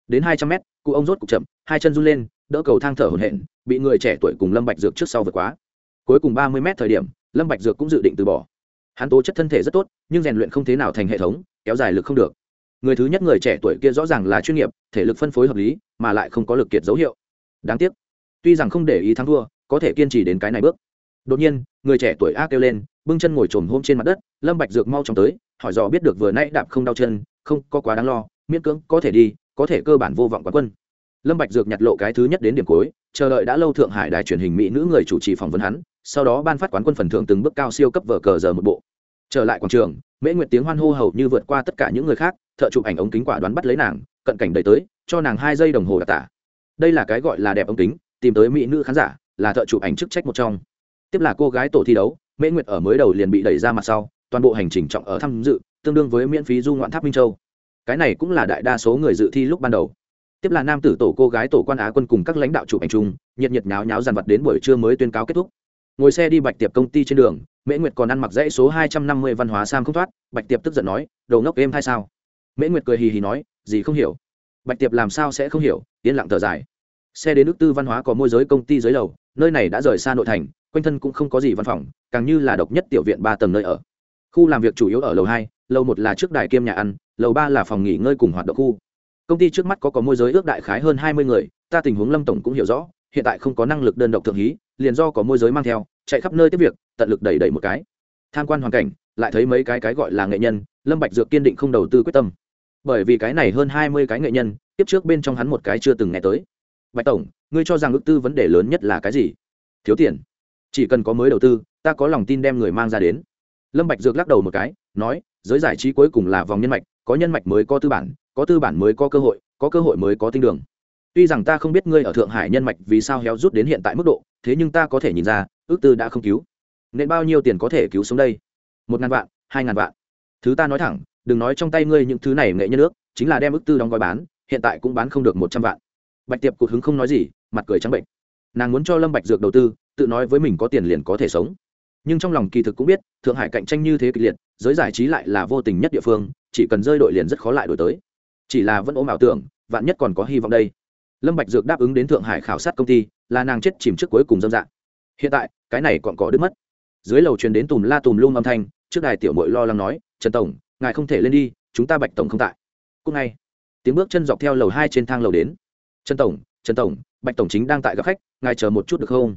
Đến hai trăm mét, cụ ông rốt cục chậm, hai chân run lên, đỡ cầu thang thở hổn hển, bị người trẻ tuổi cùng lâm bạch dược trước sau vượt quá. Cuối cùng ba mươi mét thời điểm, lâm bạch dược cũng dự định từ bỏ. Hắn tố chất thân thể rất tốt, nhưng rèn luyện không thế nào thành hệ thống, kéo dài lực không được. Người thứ nhất người trẻ tuổi kia rõ ràng là chuyên nghiệp, thể lực phân phối hợp lý, mà lại không có lực kiệt dấu hiệu. Đáng tiếc, tuy rằng không để ý thắng thua, có thể kiên trì đến cái này bước. Đột nhiên, người trẻ tuổi a kêu lên, bưng chân ngồi trồm hôm trên mặt đất, lâm bạch dược mau chóng tới hỏi dò biết được vừa nãy đạp không đau chân, không có quá đáng lo, miễn cưỡng có thể đi, có thể cơ bản vô vọng quán quân. Lâm bạch dược nhặt lộ cái thứ nhất đến điểm cuối, chờ đợi đã lâu thượng hải đài truyền hình mỹ nữ người chủ trì phỏng vấn hắn, sau đó ban phát quán quân phần thưởng từng bước cao siêu cấp vở cờ giờ một bộ. Trở lại quảng trường, mễ nguyệt tiếng hoan hô hầu như vượt qua tất cả những người khác, thợ chụp ảnh ống kính quả đoán bắt lấy nàng, cận cảnh đẩy tới, cho nàng hai giây đồng hồ đặc tả. Đây là cái gọi là đẹp ống kính, tìm tới mỹ nữ khán giả, là thợ chụp ảnh chức trách một trong. Tiếp là cô gái tổ thi đấu, mễ nguyệt ở mới đầu liền bị đẩy ra mặt sau toàn bộ hành trình trọng ở tham dự, tương đương với miễn phí du ngoạn tháp minh châu. Cái này cũng là đại đa số người dự thi lúc ban đầu. Tiếp là nam tử tổ cô gái tổ quan á quân cùng các lãnh đạo chụp ảnh chung, nhiệt nhiệt nháo nháo dàn vật đến buổi trưa mới tuyên cáo kết thúc. Ngồi xe đi bạch tiệp công ty trên đường, mễ nguyệt còn ăn mặc dãy số hai trăm năm mươi văn hóa sam không thoát, bạch tiệp tức giận nói đầu ngốc em hay sao? Mễ nguyệt cười hì hì nói, gì không hiểu. Bạch tiệp làm sao sẽ không hiểu, yên lặng thở dài. Xe đến nước tư văn hóa có môi giới công ty dưới lầu, nơi này đã rời xa nội thành, quanh thân cũng không có gì văn phòng, càng như là độc nhất tiểu viện ba tầng nơi ở khu làm việc chủ yếu ở lầu hai, lầu một là trước đài kiêm nhà ăn, lầu ba là phòng nghỉ ngơi cùng hoạt động khu. Công ty trước mắt có có môi giới ước đại khái hơn hai mươi người, ta tình huống lâm tổng cũng hiểu rõ, hiện tại không có năng lực đơn độc thượng hí, liền do có môi giới mang theo, chạy khắp nơi tiếp việc, tận lực đẩy đẩy một cái. Tham quan hoàn cảnh, lại thấy mấy cái cái gọi là nghệ nhân, lâm bạch dược kiên định không đầu tư quyết tâm. Bởi vì cái này hơn hai mươi cái nghệ nhân, tiếp trước bên trong hắn một cái chưa từng nghe tới. Bạch tổng, ngươi cho rằng ước tư vấn đề lớn nhất là cái gì? Thiếu tiền. Chỉ cần có mới đầu tư, ta có lòng tin đem người mang ra đến lâm bạch dược lắc đầu một cái nói giới giải trí cuối cùng là vòng nhân mạch có nhân mạch mới có tư bản có tư bản mới có cơ hội có cơ hội mới có tinh đường. Tuy rằng ta không biết ngươi ở thượng hải nhân mạch vì sao héo rút đến hiện tại mức độ thế nhưng ta có thể nhìn ra ước tư đã không cứu. Nên bao nhiêu tiền có thể cứu sống đây? Một ngàn vạn hai ngàn vạn. Thứ ta nói thẳng đừng nói trong tay ngươi những thứ này nghệ nhân nước, chính là đem ước tư đóng gói bán hiện tại cũng bán không được một trăm vạn. Bạch tiệp cụt hứng không nói gì mặt cười trắng bệnh nàng muốn cho lâm bạch dược đầu tư tự nói với mình có tiền liền có thể sống nhưng trong lòng kỳ thực cũng biết, thượng hải cạnh tranh như thế kịch liệt, giới giải trí lại là vô tình nhất địa phương, chỉ cần rơi đội liền rất khó lại đổi tới. Chỉ là vẫn ôm ảo tưởng, vạn nhất còn có hy vọng đây. Lâm bạch dược đáp ứng đến thượng hải khảo sát công ty, là nàng chết chìm trước cuối cùng dâm dạng hiện tại, cái này còn có đứt mất. Dưới lầu truyền đến tùm la tùm lum âm thanh, trước đài tiểu muội lo lắng nói, trần tổng, ngài không thể lên đi, chúng ta bạch tổng không tại. Cũng ngay, tiếng bước chân dọc theo lầu hai trên thang lầu đến. Trần tổng trần tổng, bạch tổng chính đang tại gặp khách, ngài chờ một chút được không?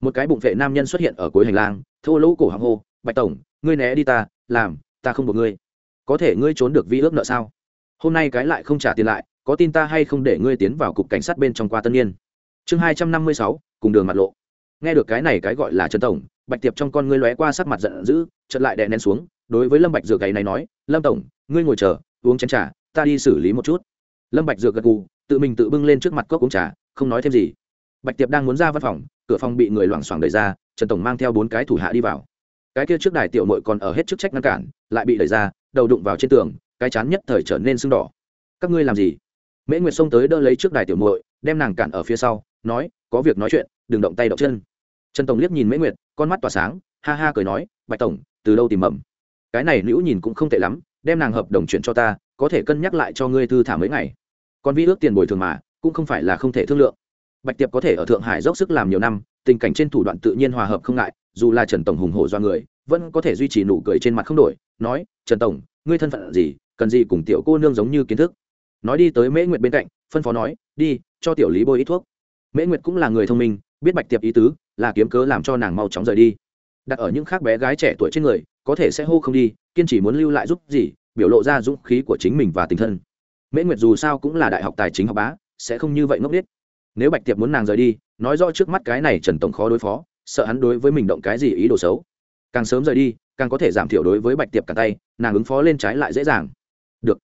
Một cái bụng vệ nam nhân xuất hiện ở cuối hành lang, thô lỗ cổ hàng hô, bạch tổng, ngươi né đi ta, làm, ta không buộc ngươi. Có thể ngươi trốn được vi ước nợ sao? Hôm nay cái lại không trả tiền lại, có tin ta hay không để ngươi tiến vào cục cảnh sát bên trong qua tân niên? Chương hai trăm năm mươi sáu, cùng đường mặt lộ. Nghe được cái này cái gọi là trần tổng, bạch tiệp trong con ngươi lóe qua sắc mặt giận dữ chật lại đè nén xuống, đối với lâm bạch dược gáy này nói, lâm tổng, ngươi ngồi chờ, uống chén trà, ta đi xử lý một chút. Lâm bạch dược gật gù, tự mình tự bưng lên trước mặt cốc uống trà, không nói thêm gì. Bạch tiệp đang muốn ra văn phòng cửa phòng bị người loảng xoảng đẩy ra, trần tổng mang theo bốn cái thủ hạ đi vào. Cái kia trước đài tiểu mội còn ở hết chức trách ngăn cản, lại bị đẩy ra, đầu đụng vào trên tường, cái chán nhất thời trở nên sưng đỏ. Các ngươi làm gì? Mễ nguyệt xông tới đỡ lấy trước đài tiểu mội đem nàng cản ở phía sau, nói, có việc nói chuyện, đừng động tay động chân. Trần tổng liếc nhìn mễ nguyệt, con mắt tỏa sáng, ha ha cười nói, bạch tổng, từ đâu tìm mầm? Cái này nữ nhìn cũng không tệ lắm, đem nàng hợp đồng chuyển cho ta, có thể cân nhắc lại cho ngươi thư thả mấy ngày. Còn vi ước tiền bồi thường mà, cũng không phải là không thể thương lượng bạch tiệp có thể ở thượng hải dốc sức làm nhiều năm, tình cảnh trên thủ đoạn tự nhiên hòa hợp không ngại, dù là trần tổng hùng hổ do người, vẫn có thể duy trì nụ cười trên mặt không đổi, nói, trần tổng, ngươi thân phận gì, cần gì cùng tiểu cô nương giống như kiến thức? Nói đi tới mễ nguyệt bên cạnh, phân phó nói, đi, cho tiểu lý bôi ít thuốc. Mễ nguyệt cũng là người thông minh, biết bạch tiệp ý tứ, là kiếm cớ làm cho nàng mau chóng rời đi. Đặt ở những khác bé gái trẻ tuổi trên người, có thể sẽ hô không đi, kiên trì muốn lưu lại giúp gì, biểu lộ ra dũng khí của chính mình và tình thân. Mễ nguyệt dù sao cũng là đại học tài chính học bá, sẽ không như vậy ngốc biết nếu bạch tiệp muốn nàng rời đi, nói rõ trước mắt cái này trần tổng khó đối phó, sợ hắn đối với mình động cái gì ý đồ xấu. Càng sớm rời đi, càng có thể giảm thiểu đối với bạch tiệp cả tay, nàng ứng phó lên trái lại dễ dàng. Được.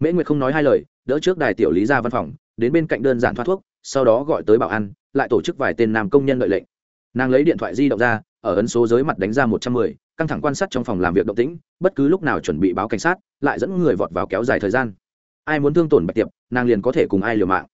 Mễ nguyệt không nói hai lời, đỡ trước đài tiểu lý ra văn phòng, đến bên cạnh đơn giản thoát thuốc, sau đó gọi tới bảo an, lại tổ chức vài tên nam công nhân đợi lệnh. Nàng lấy điện thoại di động ra, ở ấn số giới mặt đánh ra một trăm mười, căng thẳng quan sát trong phòng làm việc động tĩnh, bất cứ lúc nào chuẩn bị báo cảnh sát, lại dẫn người vọt vào kéo dài thời gian. Ai muốn thương tổn bạch tiệp, nàng liền có thể cùng ai liều mạng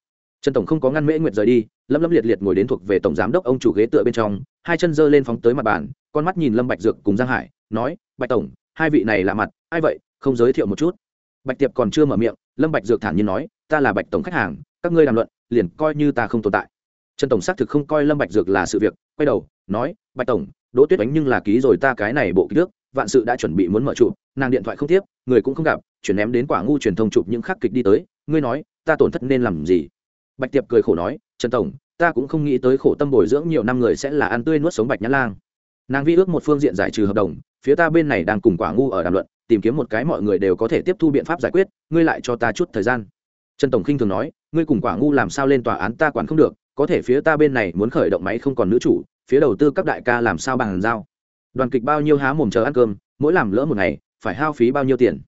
trần tổng không có ngăn mễ nguyệt rời đi, lâm lâm liệt liệt ngồi đến thuộc về tổng giám đốc ông chủ ghế tựa bên trong, hai chân giơ lên phóng tới mặt bàn, con mắt nhìn lâm bạch dược cùng giang hải, nói, bạch tổng, hai vị này là mặt, ai vậy? Không giới thiệu một chút. Bạch tiệp còn chưa mở miệng, lâm bạch dược thản nhiên nói, ta là bạch tổng khách hàng, các ngươi đàm luận, liền coi như ta không tồn tại. Trần tổng xác thực không coi lâm bạch dược là sự việc, quay đầu, nói, bạch tổng, đỗ tuyết ánh nhưng là ký rồi ta cái này bộ ký nước vạn sự đã chuẩn bị muốn mở trụ nàng điện thoại không tiếp, người cũng không gặp, chuyển ném đến quả ngu truyền thông chụp những khắc kịch đi tới, ngươi nói, ta tổn thất nên làm gì? Bạch tiệp cười khổ nói, trần tổng, ta cũng không nghĩ tới khổ tâm bồi dưỡng nhiều năm người sẽ là ăn tươi nuốt sống bạch nhã lang. Nàng vi ước một phương diện giải trừ hợp đồng, phía ta bên này đang cùng quả ngu ở đàm luận, tìm kiếm một cái mọi người đều có thể tiếp thu biện pháp giải quyết, ngươi lại cho ta chút thời gian. Trần tổng khinh thường nói, ngươi cùng quả ngu làm sao lên tòa án ta quản không được, có thể phía ta bên này muốn khởi động máy không còn nữ chủ, phía đầu tư các đại ca làm sao bằng giao? Đoàn kịch bao nhiêu há mồm chờ ăn cơm, mỗi làm lỡ một ngày, phải hao phí bao nhiêu tiền?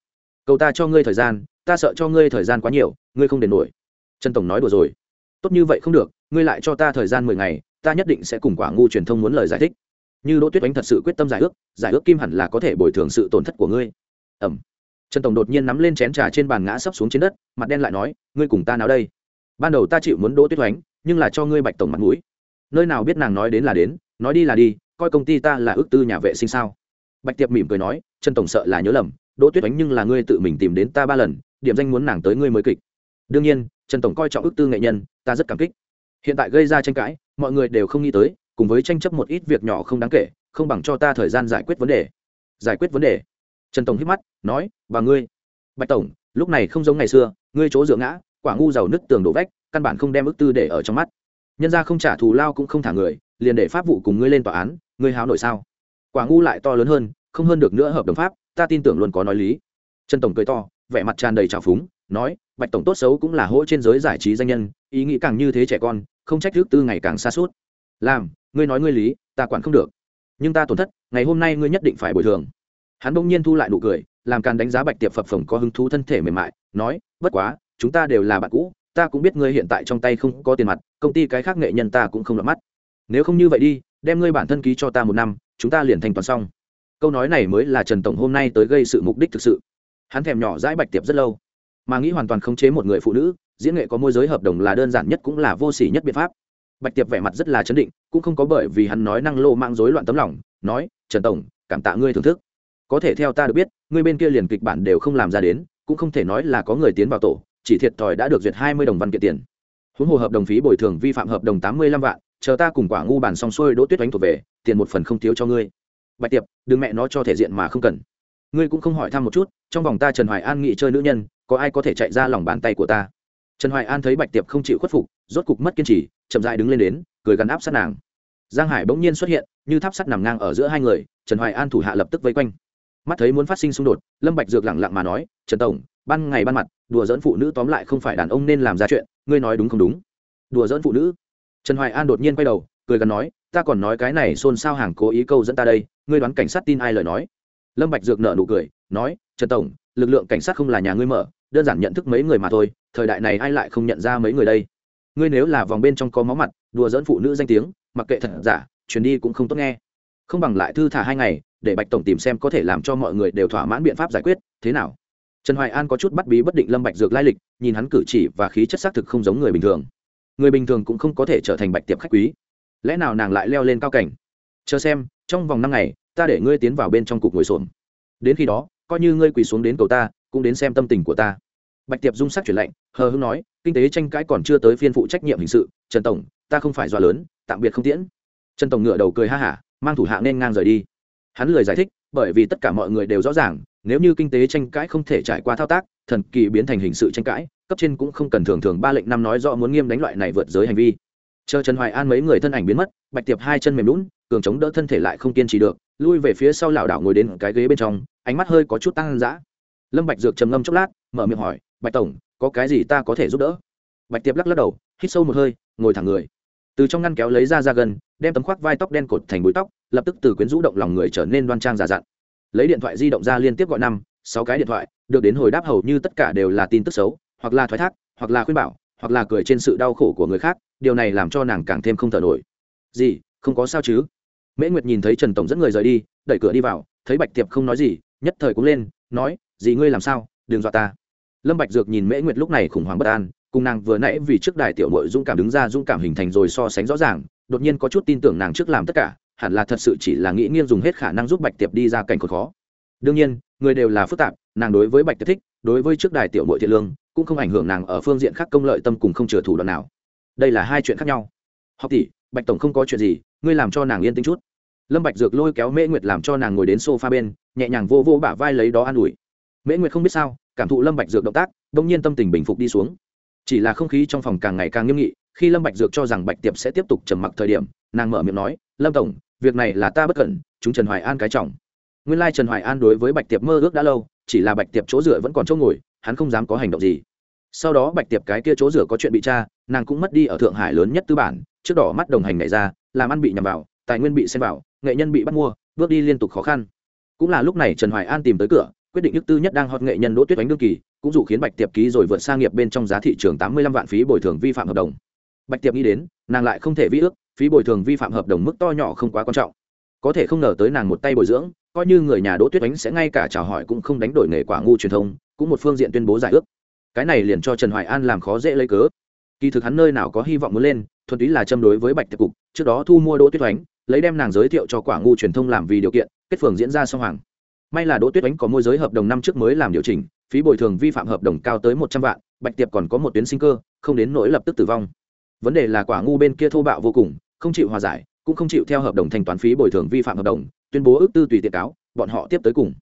Cầu ta cho ngươi thời gian, ta sợ cho ngươi thời gian quá nhiều, ngươi không đền nổi. Trần tổng nói đùa rồi tốt như vậy không được, ngươi lại cho ta thời gian mười ngày, ta nhất định sẽ cùng quả ngu truyền thông muốn lời giải thích. Như đỗ tuyết oánh thật sự quyết tâm giải ước giải ước kim hẳn là có thể bồi thường sự tổn thất của ngươi. Ẩm. Trần tổng đột nhiên nắm lên chén trà trên bàn ngã sấp xuống trên đất, mặt đen lại nói, ngươi cùng ta nào đây? Ban đầu ta chịu muốn đỗ tuyết oánh nhưng là cho ngươi bạch tổng mặt mũi. Nơi nào biết nàng nói đến là đến, nói đi là đi, coi công ty ta là ước tư nhà vệ sinh sao? Bạch tiệp mỉm cười nói, trần tổng sợ là nhớ lầm, đỗ tuyết oánh nhưng là ngươi tự mình tìm đến ta ba lần, điểm danh muốn nàng tới ngươi mới kịch. Đương nhiên, trần tổng coi trọng ước tư nghệ nhân ta rất cảm kích. Hiện tại gây ra tranh cãi, mọi người đều không nghĩ tới, cùng với tranh chấp một ít việc nhỏ không đáng kể, không bằng cho ta thời gian giải quyết vấn đề. Giải quyết vấn đề. Trần tổng hít mắt, nói và ngươi, bạch tổng, lúc này không giống ngày xưa, ngươi chỗ dựa ngã, quả ngu giàu nứt tường đổ vách, căn bản không đem ức tư để ở trong mắt. Nhân ra không trả thù lao cũng không thả người, liền để pháp vụ cùng ngươi lên tòa án, ngươi háo nổi sao? Quả ngu lại to lớn hơn, không hơn được nữa hợp đồng pháp, ta tin tưởng luôn có nói lý. Trần tổng cười to, vẻ mặt tràn đầy trào phúng, nói bạch tổng tốt xấu cũng là hỗ trên giới giải trí danh nhân, ý nghĩ càng như thế trẻ con, không trách trước tư ngày càng xa suốt. Làm, ngươi nói ngươi lý, ta quản không được. Nhưng ta tổn thất, ngày hôm nay ngươi nhất định phải bồi thường. Hắn bỗng nhiên thu lại nụ cười, làm càng đánh giá bạch tiệp phập phồng có hứng thú thân thể mềm mại, nói, bất quá, chúng ta đều là bạn cũ, ta cũng biết ngươi hiện tại trong tay không có tiền mặt, công ty cái khác nghệ nhân ta cũng không lọt mắt. Nếu không như vậy đi, đem ngươi bản thân ký cho ta một năm, chúng ta liền thanh toán xong. Câu nói này mới là trần tổng hôm nay tới gây sự mục đích thực sự. Hắn thèm nhỏ dãi bạch tiệp rất lâu mà nghĩ hoàn toàn khống chế một người phụ nữ, diễn nghệ có môi giới hợp đồng là đơn giản nhất cũng là vô s ỉ nhất biện pháp. Bạch tiệp vẻ mặt rất là chấn định, cũng không có bởi vì hắn nói năng lô mang rối loạn tấm lòng, nói, trần tổng, cảm tạ ngươi thưởng thức. Có thể theo ta được biết, ngươi bên kia liền kịch bản đều không làm ra đến, cũng không thể nói là có người tiến vào tổ, chỉ thiệt thòi đã được duyệt hai mươi đồng văn kiện tiền. Huống hồ hợp đồng phí bồi thường vi phạm hợp đồng tám mươi lăm vạn, chờ ta cùng quả ngu bàn xong xuôi đỗ tuyết đánh thuộc về, tiền một phần không thiếu cho ngươi. Bạch tiệp, đừng mẹ nó cho thể diện mà không cần ngươi cũng không hỏi thăm một chút, trong vòng ta trần hoài an nghị chơi nữ nhân, có ai có thể chạy ra lòng bàn tay của ta? Trần hoài an thấy bạch tiệp không chịu khuất phục, rốt cục mất kiên trì, chậm dại đứng lên đến, cười gắn áp sát nàng. Giang hải bỗng nhiên xuất hiện, như tháp sắt nằm ngang ở giữa hai người, trần hoài an thủ hạ lập tức vây quanh. Mắt thấy muốn phát sinh xung đột, lâm bạch dược lẳng lặng mà nói, trần tổng, ban ngày ban mặt, đùa dỡn phụ nữ tóm lại không phải đàn ông nên làm ra chuyện, ngươi nói đúng không đúng? Đùa dỡn phụ nữ? Trần hoài an đột nhiên quay đầu, cười gắn nói, ta còn nói cái này xôn xao hàng cố ý câu dẫn ta đây, ngươi đoán cảnh sát tin ai lời nói? Lâm bạch dược nở nụ cười, nói, trần tổng, lực lượng cảnh sát không là nhà ngươi mở, đơn giản nhận thức mấy người mà thôi, thời đại này ai lại không nhận ra mấy người đây? Ngươi nếu là vòng bên trong có máu mặt, đùa dẫn phụ nữ danh tiếng, mặc kệ thật giả, truyền đi cũng không tốt nghe. Không bằng lại thư thả hai ngày, để bạch tổng tìm xem có thể làm cho mọi người đều thỏa mãn biện pháp giải quyết, thế nào? Trần hoài an có chút bắt bí bất định lâm bạch dược lai lịch, nhìn hắn cử chỉ và khí chất xác thực không giống người bình thường. Người bình thường cũng không có thể trở thành bạch tiệp khách quý. Lẽ nào nàng lại leo lên cao cảnh? Chờ xem, trong vòng năm ngày ta để ngươi tiến vào bên trong cục ngồi xổm. Đến khi đó, coi như ngươi quỳ xuống đến cầu ta, cũng đến xem tâm tình của ta. Bạch tiệp dung sắc chuyển lạnh, hờ hưng nói, kinh tế tranh cãi còn chưa tới phiên phụ trách nhiệm hình sự, trần tổng, ta không phải dọa lớn, tạm biệt không tiễn. Trần tổng ngựa đầu cười ha hả, mang thủ hạ nên ngang rời đi. Hắn lười giải thích, bởi vì tất cả mọi người đều rõ ràng, nếu như kinh tế tranh cãi không thể trải qua thao tác, thần kỳ biến thành hình sự tranh cãi, cấp trên cũng không cần thường thường ba lệnh năm nói rõ muốn nghiêm đánh loại này vượt giới hành vi. Chờ trần hoài an mấy người thân ảnh biến mất, bạch tiệp hai chân mềm lún cường chống đỡ thân thể lại không kiên trì được lui về phía sau lảo đảo ngồi đến cái ghế bên trong, ánh mắt hơi có chút tăng dã. Lâm bạch dược trầm ngâm chốc lát, mở miệng hỏi, bạch tổng, có cái gì ta có thể giúp đỡ? Bạch tiệp lắc lắc đầu, hít sâu một hơi, ngồi thẳng người. Từ trong ngăn kéo lấy ra ra gần đem tấm khoác vai tóc đen cột thành búi tóc, lập tức từ quyến rũ động lòng người trở nên đoan trang giả dặn. Lấy điện thoại di động ra liên tiếp gọi năm, sáu cái điện thoại, được đến hồi đáp hầu như tất cả đều là tin tức xấu, hoặc là thoái thác, hoặc là khuyên bảo, hoặc là cười trên sự đau khổ của người khác, điều này làm cho nàng càng thêm không thở nổi. Gì, không có sao chứ? Mễ nguyệt nhìn thấy trần tổng dẫn người rời đi, đẩy cửa đi vào, thấy bạch tiệp không nói gì, nhất thời cũng lên, nói gì ngươi làm sao? Đừng dọa ta. Lâm bạch dược nhìn mễ nguyệt lúc này khủng hoảng bất an, cùng nàng vừa nãy vì trước đài tiểu nội dũng cảm đứng ra dũng cảm hình thành rồi so sánh rõ ràng, đột nhiên có chút tin tưởng nàng trước làm tất cả, hẳn là thật sự chỉ là nghĩ nghiêng dùng hết khả năng giúp bạch tiệp đi ra cảnh khốn khó. Đương nhiên, người đều là phức tạp, nàng đối với bạch tiệp thích, đối với trước đài tiểu nội thiện lương, cũng không ảnh hưởng nàng ở phương diện khác công lợi tâm cùng không chừa thủ đoạn nào. Đây là hai chuyện khác nhau. Học tỷ, bạch tổng không có chuyện gì ngươi làm cho nàng yên tĩnh chút. Lâm bạch dược lôi kéo mễ nguyệt làm cho nàng ngồi đến sofa bên, nhẹ nhàng vô vô bả vai lấy đó an ủi. Mễ nguyệt không biết sao, cảm thụ lâm bạch dược động tác, đông nhiên tâm tình bình phục đi xuống. Chỉ là không khí trong phòng càng ngày càng nghiêm nghị, khi lâm bạch dược cho rằng bạch tiệp sẽ tiếp tục trầm mặc thời điểm, nàng mở miệng nói, lâm tổng, việc này là ta bất cẩn, chúng trần hoài an cái trọng. Nguyên lai trần hoài an đối với bạch tiệp mơ ước đã lâu, chỉ là bạch tiệp chỗ rửa vẫn còn chỗ ngồi, hắn không dám có hành động gì. Sau đó bạch tiệp cái kia chỗ rửa có chuyện bị tra, nàng cũng mất đi ở thượng hải lớn nhất tư bản trước đỏ mắt đồng hành này ra, làm ăn bị nhầm vào, tài nguyên bị xem vào, nghệ nhân bị bắt mua, bước đi liên tục khó khăn. Cũng là lúc này trần hoài an tìm tới cửa, quyết định nhức tư nhất đang hot nghệ nhân đỗ tuyết đánh đương kỳ, cũng dụ khiến bạch tiệp ký rồi vượt sang nghiệp bên trong giá thị trường tám mươi lăm vạn phí bồi thường vi phạm hợp đồng. Bạch tiệp nghĩ đến, nàng lại không thể vi ước, phí bồi thường vi phạm hợp đồng mức to nhỏ không quá quan trọng. Có thể không ngờ tới nàng một tay bồi dưỡng, coi như người nhà đỗ tuyết đánh sẽ ngay cả chào hỏi cũng không đánh đổi nghề quả ngu truyền thông, cũng một phương diện tuyên bố giải ước. Cái này liền cho trần hoài an làm khó dễ lấy cớ. Kỳ thực hắn nơi nào có hy vọng muốn lên thuần túy là châm đối với bạch tiệp cục, trước đó thu mua đỗ tuyết oánh, lấy đem nàng giới thiệu cho quả ngu truyền thông làm vì điều kiện, kết phường diễn ra song hoàng. May là đỗ tuyết oánh có môi giới hợp đồng năm trước mới làm điều chỉnh, phí bồi thường vi phạm hợp đồng cao tới một trăm vạn, bạch tiệp còn có một tuyến sinh cơ, không đến nỗi lập tức tử vong. Vấn đề là quả ngu bên kia thô bạo vô cùng, không chịu hòa giải, cũng không chịu theo hợp đồng thanh toán phí bồi thường vi phạm hợp đồng, tuyên bố ước tư tùy tiện cáo, bọn họ tiếp tới cùng.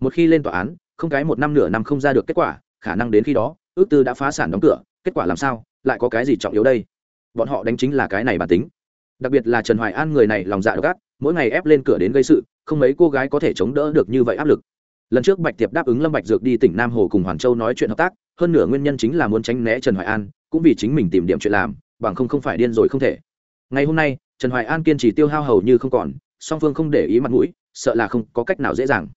Một khi lên tòa án, không cái một năm nửa năm không ra được kết quả, khả năng đến khi đó, ước tư đã phá sản đóng cửa, kết quả làm sao, lại có cái gì trọng yếu đây? Bọn họ đánh chính là cái này bản tính. Đặc biệt là trần hoài an người này lòng dạ độc ác, mỗi ngày ép lên cửa đến gây sự, không mấy cô gái có thể chống đỡ được như vậy áp lực. Lần trước bạch tiệp đáp ứng lâm bạch dược đi tỉnh nam hồ cùng hoàn châu nói chuyện hợp tác, hơn nửa nguyên nhân chính là muốn tránh né trần hoài an, cũng vì chính mình tìm điểm chuyện làm, bằng không không phải điên rồi không thể. Ngày hôm nay, trần hoài an kiên trì tiêu hao hầu như không còn, song phương không để ý mặt mũi, sợ là không có cách nào dễ dàng.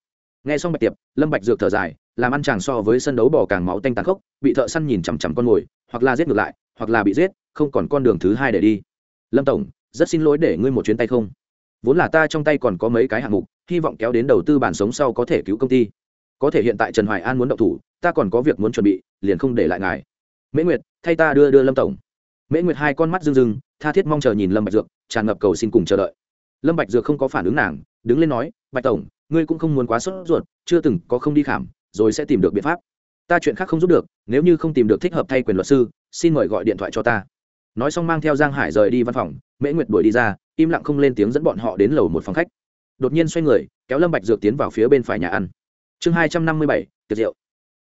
Nghe xong bạch tiệp, lâm bạch dược thở dài, làm ăn chàng so với sân đấu bò càng máu tanh tàn khốc, bị thợ săn nhìn chằm chằm con mồi, hoặc là giết ngược lại, hoặc là bị giết không còn con đường thứ hai để đi. Lâm tổng, rất xin lỗi để ngươi một chuyến tay không? Vốn là ta trong tay còn có mấy cái hạng mục, hy vọng kéo đến đầu tư bản sống sau có thể cứu công ty. Có thể hiện tại trần hoài an muốn động thủ, ta còn có việc muốn chuẩn bị, liền không để lại ngài. Mễ nguyệt, thay ta đưa đưa lâm tổng. Mễ nguyệt hai con mắt rưng rưng, tha thiết mong chờ nhìn lâm bạch dược, tràn ngập cầu xin cùng chờ đợi. Lâm bạch dược không có phản ứng nàng, đứng lên nói, bạch tổng, ngươi cũng không muốn quá sốt ruột, chưa từng có không đi khảm rồi sẽ tìm được biện pháp. Ta chuyện khác không giúp được, nếu như không tìm được thích hợp thay quyền luật sư, xin mời gọi điện thoại cho ta nói xong mang theo giang hải rời đi văn phòng, mễ nguyệt đuổi đi ra, im lặng không lên tiếng dẫn bọn họ đến lầu một phòng khách. Đột nhiên xoay người, kéo lâm bạch dược tiến vào phía bên phải nhà ăn. Chương hai trăm năm mươi bảy, tiệc rượu.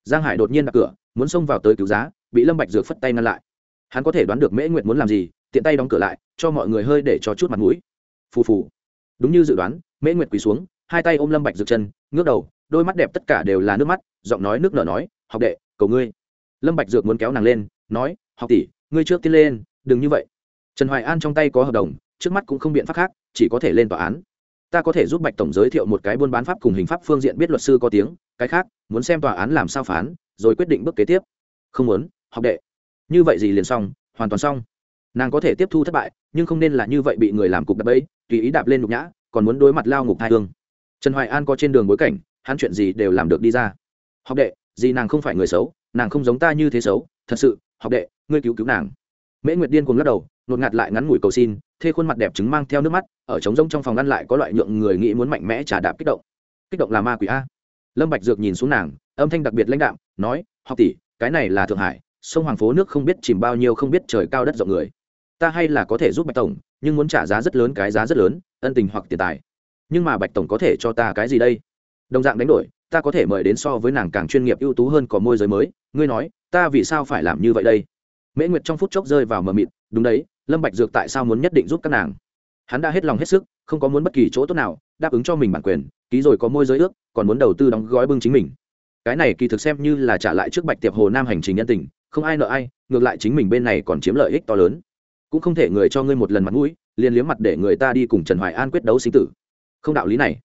Giang hải đột nhiên đặt cửa, muốn xông vào tới cứu giá, bị lâm bạch dược phất tay ngăn lại. Hắn có thể đoán được mễ nguyệt muốn làm gì, tiện tay đóng cửa lại, cho mọi người hơi để cho chút mặt mũi. Phù phù. Đúng như dự đoán, mễ nguyệt quỳ xuống, hai tay ôm lâm bạch dược chân, ngước đầu, đôi mắt đẹp tất cả đều là nước mắt, giọng nói nước nở nói, học đệ, cầu ngươi. Lâm bạch dược muốn kéo nàng lên, nói, học tỷ, ngươi trước tiên lên đừng như vậy. Trần hoài an trong tay có hợp đồng, trước mắt cũng không biện pháp khác, chỉ có thể lên tòa án. Ta có thể giúp bạch tổng giới thiệu một cái buôn bán pháp cùng hình pháp phương diện biết luật sư có tiếng, cái khác, muốn xem tòa án làm sao phán, rồi quyết định bước kế tiếp. Không muốn, học đệ. Như vậy gì liền xong, hoàn toàn xong. Nàng có thể tiếp thu thất bại, nhưng không nên là như vậy bị người làm cục đập ấy tùy ý đạp lên nhục nhã, còn muốn đối mặt lao ngục hai hương. Trần hoài an có trên đường bối cảnh, hắn chuyện gì đều làm được đi ra. Học đệ, gì nàng không phải người xấu, nàng không giống ta như thế xấu, thật sự, học đệ, ngươi cứu cứu nàng mễ nguyệt điên cuồng lắc đầu, nột ngạt lại ngắn ngủi cầu xin, thê khuôn mặt đẹp chứng mang theo nước mắt, ở trống rông trong phòng ngăn lại có loại nhượng người nghĩ muốn mạnh mẽ trả đạp kích động. Kích động là ma quỷ a. Lâm bạch dược nhìn xuống nàng, âm thanh đặc biệt lãnh đạm, nói, học tỷ, cái này là thượng hải, sông hoàng phố nước không biết chìm bao nhiêu không biết trời cao đất rộng người. Ta hay là có thể giúp bạch tổng, nhưng muốn trả giá rất lớn cái giá rất lớn, ân tình hoặc tiền tài. Nhưng mà bạch tổng có thể cho ta cái gì đây? Đồng dạng đánh đổi, ta có thể mời đến so với nàng càng chuyên nghiệp ưu tú hơn có môi giới mới. Ngươi nói, ta vì sao phải làm như vậy đây? Mễ nguyệt trong phút chốc rơi vào mờ mịt, đúng đấy, lâm bạch dược tại sao muốn nhất định giúp các nàng? Hắn đã hết lòng hết sức, không có muốn bất kỳ chỗ tốt nào, đáp ứng cho mình bản quyền, ký rồi có môi giới ước, còn muốn đầu tư đóng gói bưng chính mình. Cái này kỳ thực xem như là trả lại trước bạch tiệp hồ nam hành trình nhân tình, không ai nợ ai, ngược lại chính mình bên này còn chiếm lợi ích to lớn. Cũng không thể người cho ngươi một lần mặt mũi, liền liếm mặt để người ta đi cùng trần hoài an quyết đấu sinh tử. Không đạo lý này.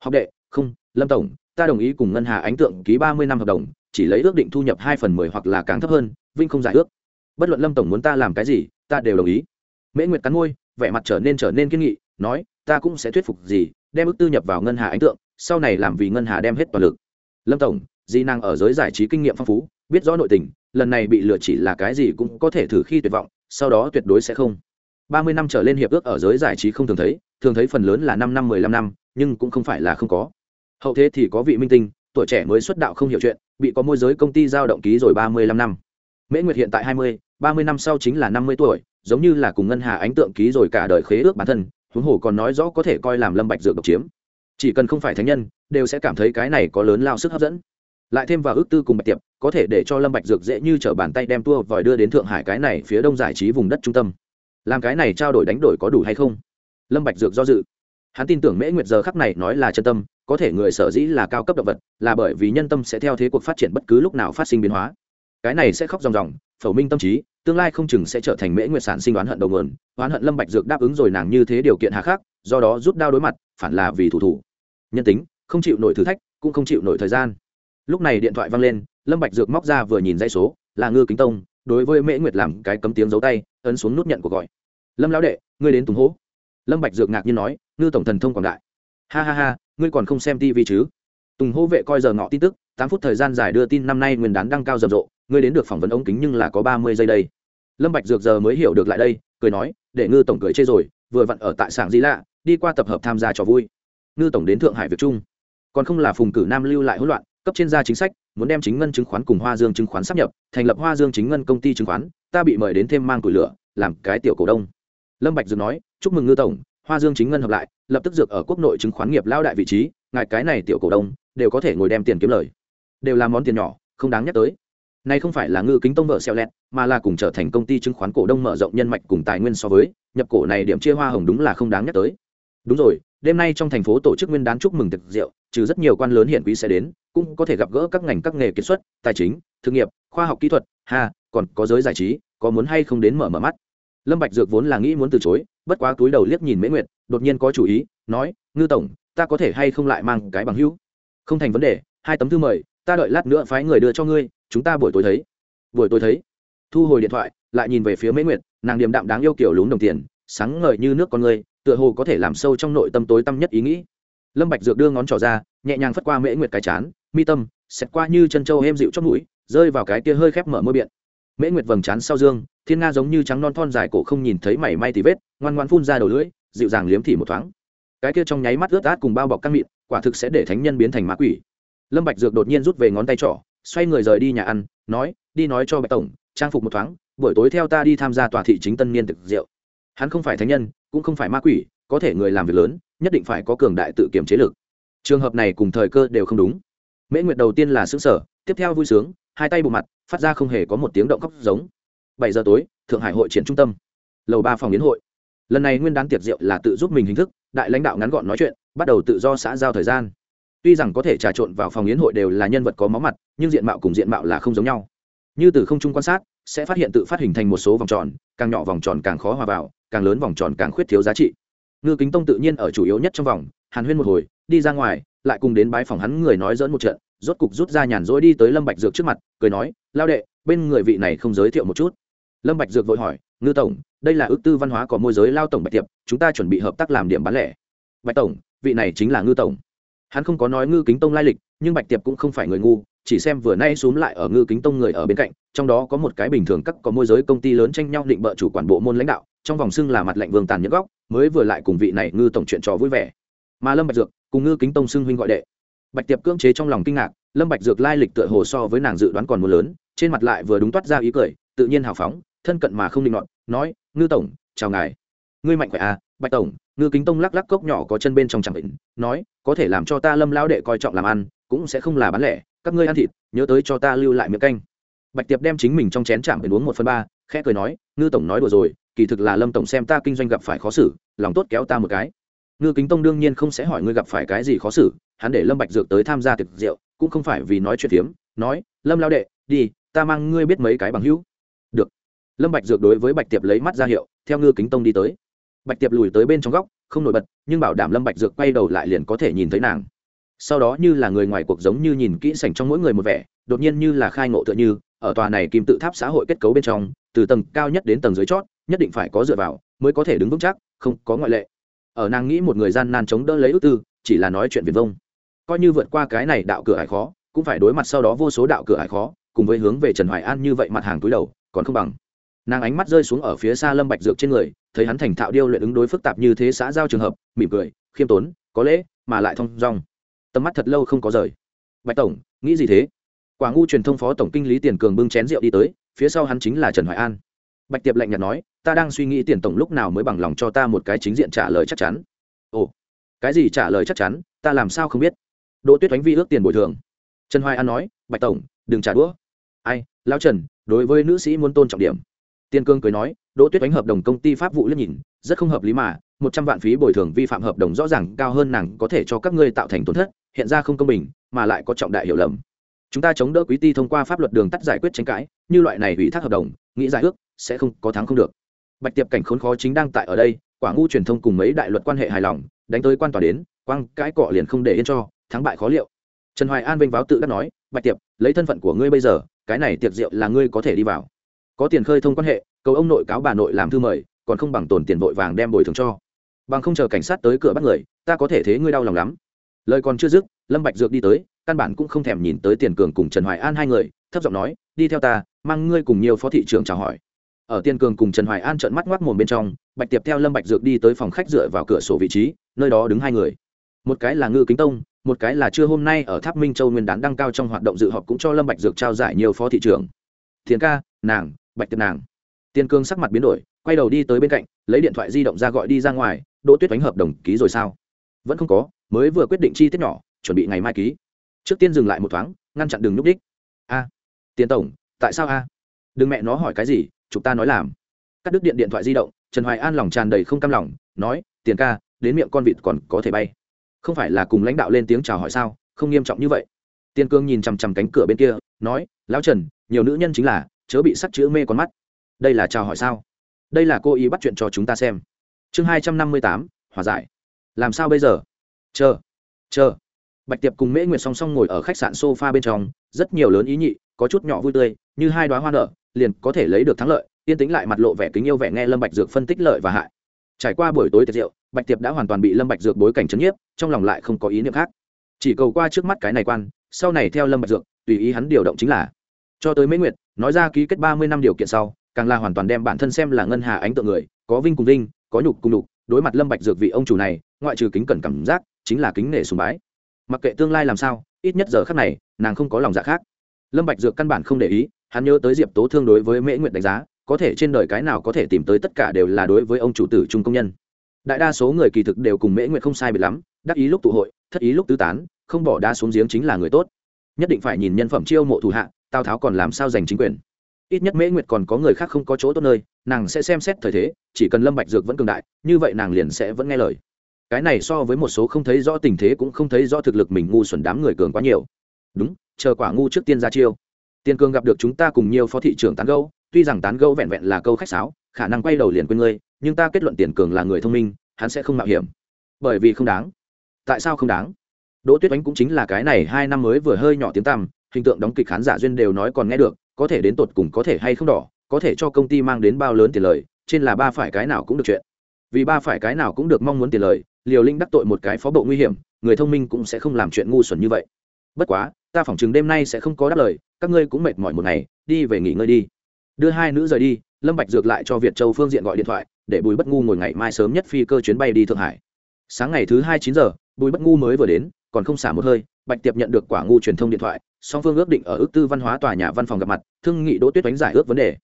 Học đệ, không, lâm tổng, ta đồng ý cùng ngân hà ánh tượng ký ba mươi năm hợp đồng, chỉ lấy ước định thu nhập hai phần mười hoặc là càng thấp hơn, vinh không giải ước bất luận lâm tổng muốn ta làm cái gì, ta đều đồng ý. Mễ nguyệt cắn môi, vẻ mặt trở nên trở nên kiên nghị, nói, ta cũng sẽ thuyết phục gì đem ước tư nhập vào ngân hà ánh tượng, sau này làm vì ngân hà đem hết toàn lực. Lâm tổng di năng ở giới giải trí kinh nghiệm phong phú, biết rõ nội tình, lần này bị lừa chỉ là cái gì cũng có thể thử khi tuyệt vọng, sau đó tuyệt đối sẽ không. Ba mươi năm trở lên hiệp ước ở giới giải trí không thường thấy thường thấy phần lớn là năm năm, mười lăm năm, nhưng cũng không phải là không có. Hậu thế thì có vị minh tinh, tuổi trẻ mới xuất đạo không hiểu chuyện, bị có môi giới công ty giao động ký rồi ba mươi lăm năm mễ nguyệt hiện tại hai mươi, ba mươi năm sau chính là năm mươi tuổi, giống như là cùng ngân hà ánh tượng ký rồi cả đời khế ước bản thân, huống hồ còn nói rõ có thể coi làm lâm bạch dược độc chiếm. Chỉ cần không phải thánh nhân, đều sẽ cảm thấy cái này có lớn lao sức hấp dẫn. Lại thêm vào ước tư cùng bạch tiệp, có thể để cho lâm bạch dược dễ như trở bàn tay đem tua vòi đưa đến thượng hải cái này phía đông giải trí vùng đất trung tâm. Làm cái này trao đổi đánh đổi có đủ hay không? Lâm bạch dược do dự. Hắn tin tưởng mễ nguyệt giờ khắc này nói là chân tâm, có thể người sở dĩ là cao cấp động vật, là bởi vì nhân tâm sẽ theo thế cuộc phát triển bất cứ lúc nào phát sinh biến hóa cái này sẽ khóc ròng ròng phẩu minh tâm trí, tương lai không chừng sẽ trở thành mễ nguyệt sản sinh đoán hận đầu nguồn, oán hận lâm bạch dược đáp ứng rồi nàng như thế điều kiện hà khắc, do đó rút đao đối mặt, phản là vì thủ thủ. Nhân tính, không chịu nổi thử thách, cũng không chịu nổi thời gian. Lúc này điện thoại vang lên, lâm bạch dược móc ra vừa nhìn dây số, là ngư kính tông, đối với mễ nguyệt làm cái cấm tiếng giấu tay, ấn xuống nút nhận của gọi. Lâm lão đệ, ngươi đến tùng hố lâm bạch dược ngạc nhiên nói, ngư tổng thần thông quảng đại. Ha ha ha, ngươi còn không xem tivi chứ? Tùng hô vệ coi giờ ngọ tin tức tám phút thời gian dài đưa tin năm nay nguyên đán đăng cao rầm rộ ngươi đến được phỏng vấn ống kính nhưng là có ba mươi giây đây. Lâm bạch dược giờ mới hiểu được lại đây cười nói để ngư tổng cười chê rồi vừa vặn ở tại sảng di lạ đi qua tập hợp tham gia trò vui. Ngư tổng đến thượng hải việc chung, còn không là phùng cử nam lưu lại hỗn loạn cấp trên gia chính sách muốn đem chính ngân chứng khoán cùng hoa dương chứng khoán sắp nhập thành lập hoa dương chính ngân công ty chứng khoán ta bị mời đến thêm mang củi lửa làm cái tiểu cổ đông. Lâm bạch dược nói chúc mừng ngư tổng hoa dương chính ngân hợp lại lập tức dược ở quốc nội chứng khoán nghiệp lao đại vị trí ngài cái này tiểu cổ đông đều có thể ngồi đem tiền kiếm lời đều là món tiền nhỏ, không đáng nhắc tới. Này không phải là ngư kính tông vợ xeo lẹt, mà là cùng trở thành công ty chứng khoán cổ đông mở rộng nhân mạch cùng tài nguyên so với, nhập cổ này điểm chia hoa hồng đúng là không đáng nhắc tới. Đúng rồi, đêm nay trong thành phố tổ chức nguyên đán chúc mừng thực rượu, trừ rất nhiều quan lớn hiện quý sẽ đến, cũng có thể gặp gỡ các ngành các nghề kiệt xuất, tài chính thương nghiệp, khoa học kỹ thuật, ha, còn có giới giải trí, có muốn hay không đến mở mở mắt. Lâm bạch dược vốn là nghĩ muốn từ chối, bất quá túi đầu liếc nhìn mễ nguyệt, đột nhiên có chủ ý, nói, ngư tổng, ta có thể hay không lại mang cái bằng hữu? Không thành vấn đề, hai tấm thư mời ta đợi lát nữa phái người đưa cho ngươi, chúng ta buổi tối thấy. Buổi tối thấy. Thu hồi điện thoại, lại nhìn về phía mễ nguyệt, nàng điềm đạm đáng yêu kiểu lún đồng tiền, sáng ngời như nước con ngươi tựa hồ có thể làm sâu trong nội tâm tối tâm nhất ý nghĩ. Lâm bạch dược đưa ngón trỏ ra, nhẹ nhàng phất qua mễ nguyệt cái chán, mi tâm, xẹt qua như chân châu êm dịu trong mũi, rơi vào cái kia hơi khép mở môi biện. Mễ nguyệt vầng trán sau dương, thiên nga giống như trắng non thon dài cổ không nhìn thấy mảy may tì vết, ngoan ngoan phun ra đầu lưỡi, dịu dàng liếm thì một thoáng. Cái kia trong nháy mắt ướt át cùng bao bọc căng mịn, quả thực sẽ để thánh nhân biến thành ma quỷ lâm bạch dược đột nhiên rút về ngón tay trỏ, xoay người rời đi nhà ăn, nói, đi nói cho bạch tổng, trang phục một thoáng, buổi tối theo ta đi tham gia tòa thị chính tân niên thực rượu hắn không phải thánh nhân, cũng không phải ma quỷ, có thể người làm việc lớn, nhất định phải có cường đại tự kiểm chế lực. Trường hợp này cùng thời cơ đều không đúng. Mễ nguyệt đầu tiên là sững sở tiếp theo vui sướng, hai tay bộ mặt, phát ra không hề có một tiếng động khóc giống. Bảy giờ tối, thượng hải hội triển trung tâm. Lầu ba phòng yến hội. Lần này nguyên đán tiệc rượu là tự giúp mình hình thức, đại lãnh đạo ngắn gọn nói chuyện, bắt đầu tự do xã giao thời gian tuy rằng có thể trà trộn vào phòng yến hội đều là nhân vật có máu mặt, nhưng diện mạo cùng diện mạo là không giống nhau. Như từ không trung quan sát, sẽ phát hiện tự phát hình thành một số vòng tròn, càng nhỏ vòng tròn càng khó hòa vào, càng lớn vòng tròn càng khuyết thiếu giá trị. Ngư kính tông tự nhiên ở chủ yếu nhất trong vòng, hàn huyên một hồi, đi ra ngoài, lại cùng đến bái phòng hắn người nói dỡn một trận, rốt cục rút ra nhàn rỗi đi tới lâm bạch dược trước mặt, cười nói, lao đệ, bên người vị này không giới thiệu một chút. Lâm bạch dược vội hỏi, ngư tổng, đây là ước tư văn hóa có môi giới lao tổng bạch tiệp, chúng ta chuẩn bị hợp tác làm điểm bán lẻ. Bạch tổng, vị này chính là ngư tổng hắn không có nói ngư kính tông lai lịch, nhưng bạch tiệp cũng không phải người ngu, chỉ xem vừa nay xuống lại ở ngư kính tông người ở bên cạnh, trong đó có một cái bình thường các có môi giới công ty lớn tranh nhau định bợ chủ quản bộ môn lãnh đạo, trong vòng xưng là mặt lạnh vương tàn những góc, mới vừa lại cùng vị này ngư tổng chuyện trò vui vẻ. Mà lâm bạch dược cùng ngư kính tông xưng huynh gọi đệ. Bạch tiệp cưỡng chế trong lòng kinh ngạc, lâm bạch dược lai lịch tựa hồ so với nàng dự đoán còn muốn lớn, trên mặt lại vừa đúng toát ra ý cười, tự nhiên hào phóng, thân cận mà không định nọt, nói, ngư tổng, chào ngài ngươi mạnh khỏe à bạch tổng ngư kính tông lắc lắc cốc nhỏ có chân bên trong chẳng định nói có thể làm cho ta lâm lao đệ coi trọng làm ăn cũng sẽ không là bán lẻ các ngươi ăn thịt nhớ tới cho ta lưu lại miếng canh. Bạch tiệp đem chính mình trong chén chạm biển uống một phần ba khẽ cười nói ngư tổng nói đùa rồi kỳ thực là lâm tổng xem ta kinh doanh gặp phải khó xử lòng tốt kéo ta một cái. Ngư kính tông đương nhiên không sẽ hỏi ngươi gặp phải cái gì khó xử hắn để lâm bạch dược tới tham gia tiệc rượu cũng không phải vì nói chuyện tiếm, nói lâm lao đệ đi ta mang ngươi biết mấy cái bằng hữu. Được. Lâm bạch dược đối với bạch tiệp lấy mắt ra hiệu theo ngư kính tông đi tới bạch tiệp lùi tới bên trong góc, không nổi bật, nhưng bảo đảm lâm bạch dược quay đầu lại liền có thể nhìn thấy nàng. Sau đó như là người ngoài cuộc giống như nhìn kỹ sảnh trong mỗi người một vẻ, đột nhiên như là khai ngộ tựa như, ở tòa này kim tự tháp xã hội kết cấu bên trong, từ tầng cao nhất đến tầng dưới chót, nhất định phải có dựa vào, mới có thể đứng vững chắc, không có ngoại lệ. Ở nàng nghĩ một người gian nan chống đỡ lấy ước tư, chỉ là nói chuyện viền vông. Coi như vượt qua cái này đạo cửa hải khó, cũng phải đối mặt sau đó vô số đạo cửa hải khó, cùng với hướng về trần hoài an như vậy mặt hàng túi đầu, còn không bằng. Nàng ánh mắt rơi xuống ở phía xa lâm bạch dược trên người thấy hắn thành thạo điêu luyện ứng đối phức tạp như thế xã giao trường hợp, mỉm cười, khiêm tốn, có lễ, mà lại thông dong. Tầm mắt thật lâu không có rời. Bạch tổng, nghĩ gì thế? Quả ngu truyền thông phó tổng kinh lý tiền cường bưng chén rượu đi tới, phía sau hắn chính là trần hoài an. Bạch tiệp lạnh nhạt nói, ta đang suy nghĩ tiền tổng lúc nào mới bằng lòng cho ta một cái chính diện trả lời chắc chắn. Ồ, cái gì trả lời chắc chắn, ta làm sao không biết? Đỗ tuyết oánh vi ước tiền bồi thường. Trần hoài an nói, bạch tổng, đừng trả đũa. Ai lao trần, đối với nữ sĩ muốn tôn trọng điểm. Tiên cương cười nói đỗ tuyết oánh hợp đồng công ty pháp vụ liếc nhìn, rất không hợp lý mà, một trăm vạn phí bồi thường vi phạm hợp đồng rõ ràng cao hơn nàng có thể cho các ngươi tạo thành tổn thất, hiện ra không công bình, mà lại có trọng đại hiểu lầm. Chúng ta chống đỡ quý ty thông qua pháp luật đường tắt giải quyết tranh cãi, như loại này ủy thác hợp đồng, nghĩ giải ước, sẽ không, có thắng không được. Bạch tiệp cảnh khốn khó chính đang tại ở đây, quả ngu truyền thông cùng mấy đại luật quan hệ hài lòng, đánh tới quan tòa đến, quăng cãi cọ liền không để yên cho, thắng bại khó liệu. Trần hoài an vênh váo tự đắc nói, bạch tiệp, lấy thân phận của ngươi bây giờ, cái này tiệc rượu là ngươi có thể đi vào có tiền khơi thông quan hệ, cầu ông nội cáo bà nội làm thư mời, còn không bằng tồn tiền vội vàng đem bồi thường cho. Bằng không chờ cảnh sát tới cửa bắt người, ta có thể thế ngươi đau lòng lắm. Lời còn chưa dứt, lâm bạch dược đi tới, căn bản cũng không thèm nhìn tới tiền cường cùng trần hoài an hai người, thấp giọng nói, đi theo ta, mang ngươi cùng nhiều phó thị trưởng chào hỏi. Ở tiền cường cùng trần hoài an trợn mắt ngoác mồm bên trong, bạch tiệp theo lâm bạch dược đi tới phòng khách dựa vào cửa sổ vị trí, nơi đó đứng hai người. Một cái là ngư kính tông, một cái là trưa hôm nay ở tháp minh châu nguyên đán đăng cao trong hoạt động dự họp cũng cho lâm bạch dược trao giải nhiều phó thị trưởng. Thiền ca, nàng bạch tiệp nàng. Tiền cương sắc mặt biến đổi, quay đầu đi tới bên cạnh, lấy điện thoại di động ra gọi đi ra ngoài, đỗ tuyết đánh hợp đồng ký rồi sao? Vẫn không có, mới vừa quyết định chi tiết nhỏ, chuẩn bị ngày mai ký. Trước tiên dừng lại một thoáng, ngăn chặn đường núp đích. A, tiền tổng, tại sao a? Đừng mẹ nó hỏi cái gì chúng ta nói làm. Cắt đứt điện điện thoại di động, trần hoài an lòng tràn đầy không cam lòng, nói, tiền ca, đến miệng con vịt còn có thể bay. Không phải là cùng lãnh đạo lên tiếng chào hỏi sao, không nghiêm trọng như vậy. Tiên cương nhìn chằm chằm cánh cửa bên kia, nói, lão trần, nhiều nữ nhân chính là chớ bị sắc chữ mê con mắt. Đây là chào hỏi sao? Đây là cô ý bắt chuyện cho chúng ta xem. Chương hai trăm năm mươi tám, hòa giải. Làm sao bây giờ? Chờ chờ. Bạch tiệp cùng mễ nguyệt song song ngồi ở khách sạn sofa bên trong, rất nhiều lớn ý nhị, có chút nhỏ vui tươi, như hai đoá hoa nở, liền có thể lấy được thắng lợi, yên tĩnh lại mặt lộ vẻ kính yêu vẻ nghe lâm bạch dược phân tích lợi và hại. Trải qua buổi tối tiệc rượu, bạch tiệp đã hoàn toàn bị lâm bạch dược bối cảnh chấn nhiếp, trong lòng lại không có ý niệm khác. Chỉ cầu qua trước mắt cái này quan, sau này theo lâm bạch dược, tùy ý hắn điều động chính là cho tới mấy nguyệt, nói ra ký kết ba mươi năm điều kiện sau, càng là hoàn toàn đem bản thân xem là ngân hà ánh tượng người, có vinh cùng vinh, có nhục cùng nhục, đối mặt lâm bạch dược vị ông chủ này, ngoại trừ kính cẩn cảm giác, chính là kính nể sùng bái. Mặc kệ tương lai làm sao, ít nhất giờ khắc này, nàng không có lòng dạ khác. Lâm bạch dược căn bản không để ý, hắn nhớ tới diệp tố thương đối với mễ nguyệt đánh giá, có thể trên đời cái nào có thể tìm tới tất cả đều là đối với ông chủ tử trung công nhân. Đại đa số người kỳ thực đều cùng mễ nguyệt không sai biệt lắm, đắc ý lúc tụ hội, thất ý lúc tứ tán, không bỏ đa xuống giếng chính là người tốt. Nhất định phải nhìn nhân phẩm chiêu mộ thủ hạ tào tháo còn làm sao giành chính quyền ít nhất mễ nguyệt còn có người khác không có chỗ tốt nơi nàng sẽ xem xét thời thế chỉ cần lâm bạch dược vẫn cường đại như vậy nàng liền sẽ vẫn nghe lời cái này so với một số không thấy rõ tình thế cũng không thấy rõ thực lực mình ngu xuẩn đám người cường quá nhiều đúng chờ quả ngu trước tiên ra chiêu tiền cường gặp được chúng ta cùng nhiều phó thị trưởng tán gẫu tuy rằng tán gẫu vẹn vẹn là câu khách sáo khả năng quay đầu liền quên ngươi nhưng ta kết luận tiền cường là người thông minh hắn sẽ không mạo hiểm bởi vì không đáng tại sao không đáng đỗ tuyết oánh cũng chính là cái này hai năm mới vừa hơi nhỏ tiếng tăm hình tượng đóng kịch khán giả duyên đều nói còn nghe được, có thể đến tột cùng có thể hay không đỏ, có thể cho công ty mang đến bao lớn tiền lời, trên là ba phải cái nào cũng được chuyện. Vì ba phải cái nào cũng được mong muốn tiền lời, liều linh đắc tội một cái phó bộ nguy hiểm, người thông minh cũng sẽ không làm chuyện ngu xuẩn như vậy. Bất quá, ta phỏng chừng đêm nay sẽ không có đáp lời, các ngươi cũng mệt mỏi một ngày, đi về nghỉ ngơi đi. Đưa hai nữ rời đi, lâm bạch dược lại cho việt châu phương diện gọi điện thoại, để bùi bất ngu ngồi ngày mai sớm nhất phi cơ chuyến bay đi thượng hải. Sáng ngày thứ hai chín giờ, bùi bất ngu mới vừa đến, còn không xả một hơi, bạch tiệp nhận được quả ngu truyền thông điện thoại song phương ước định ở ước tư văn hóa tòa nhà văn phòng gặp mặt, thương nghị đỗ tuyết đánh giải ước vấn đề.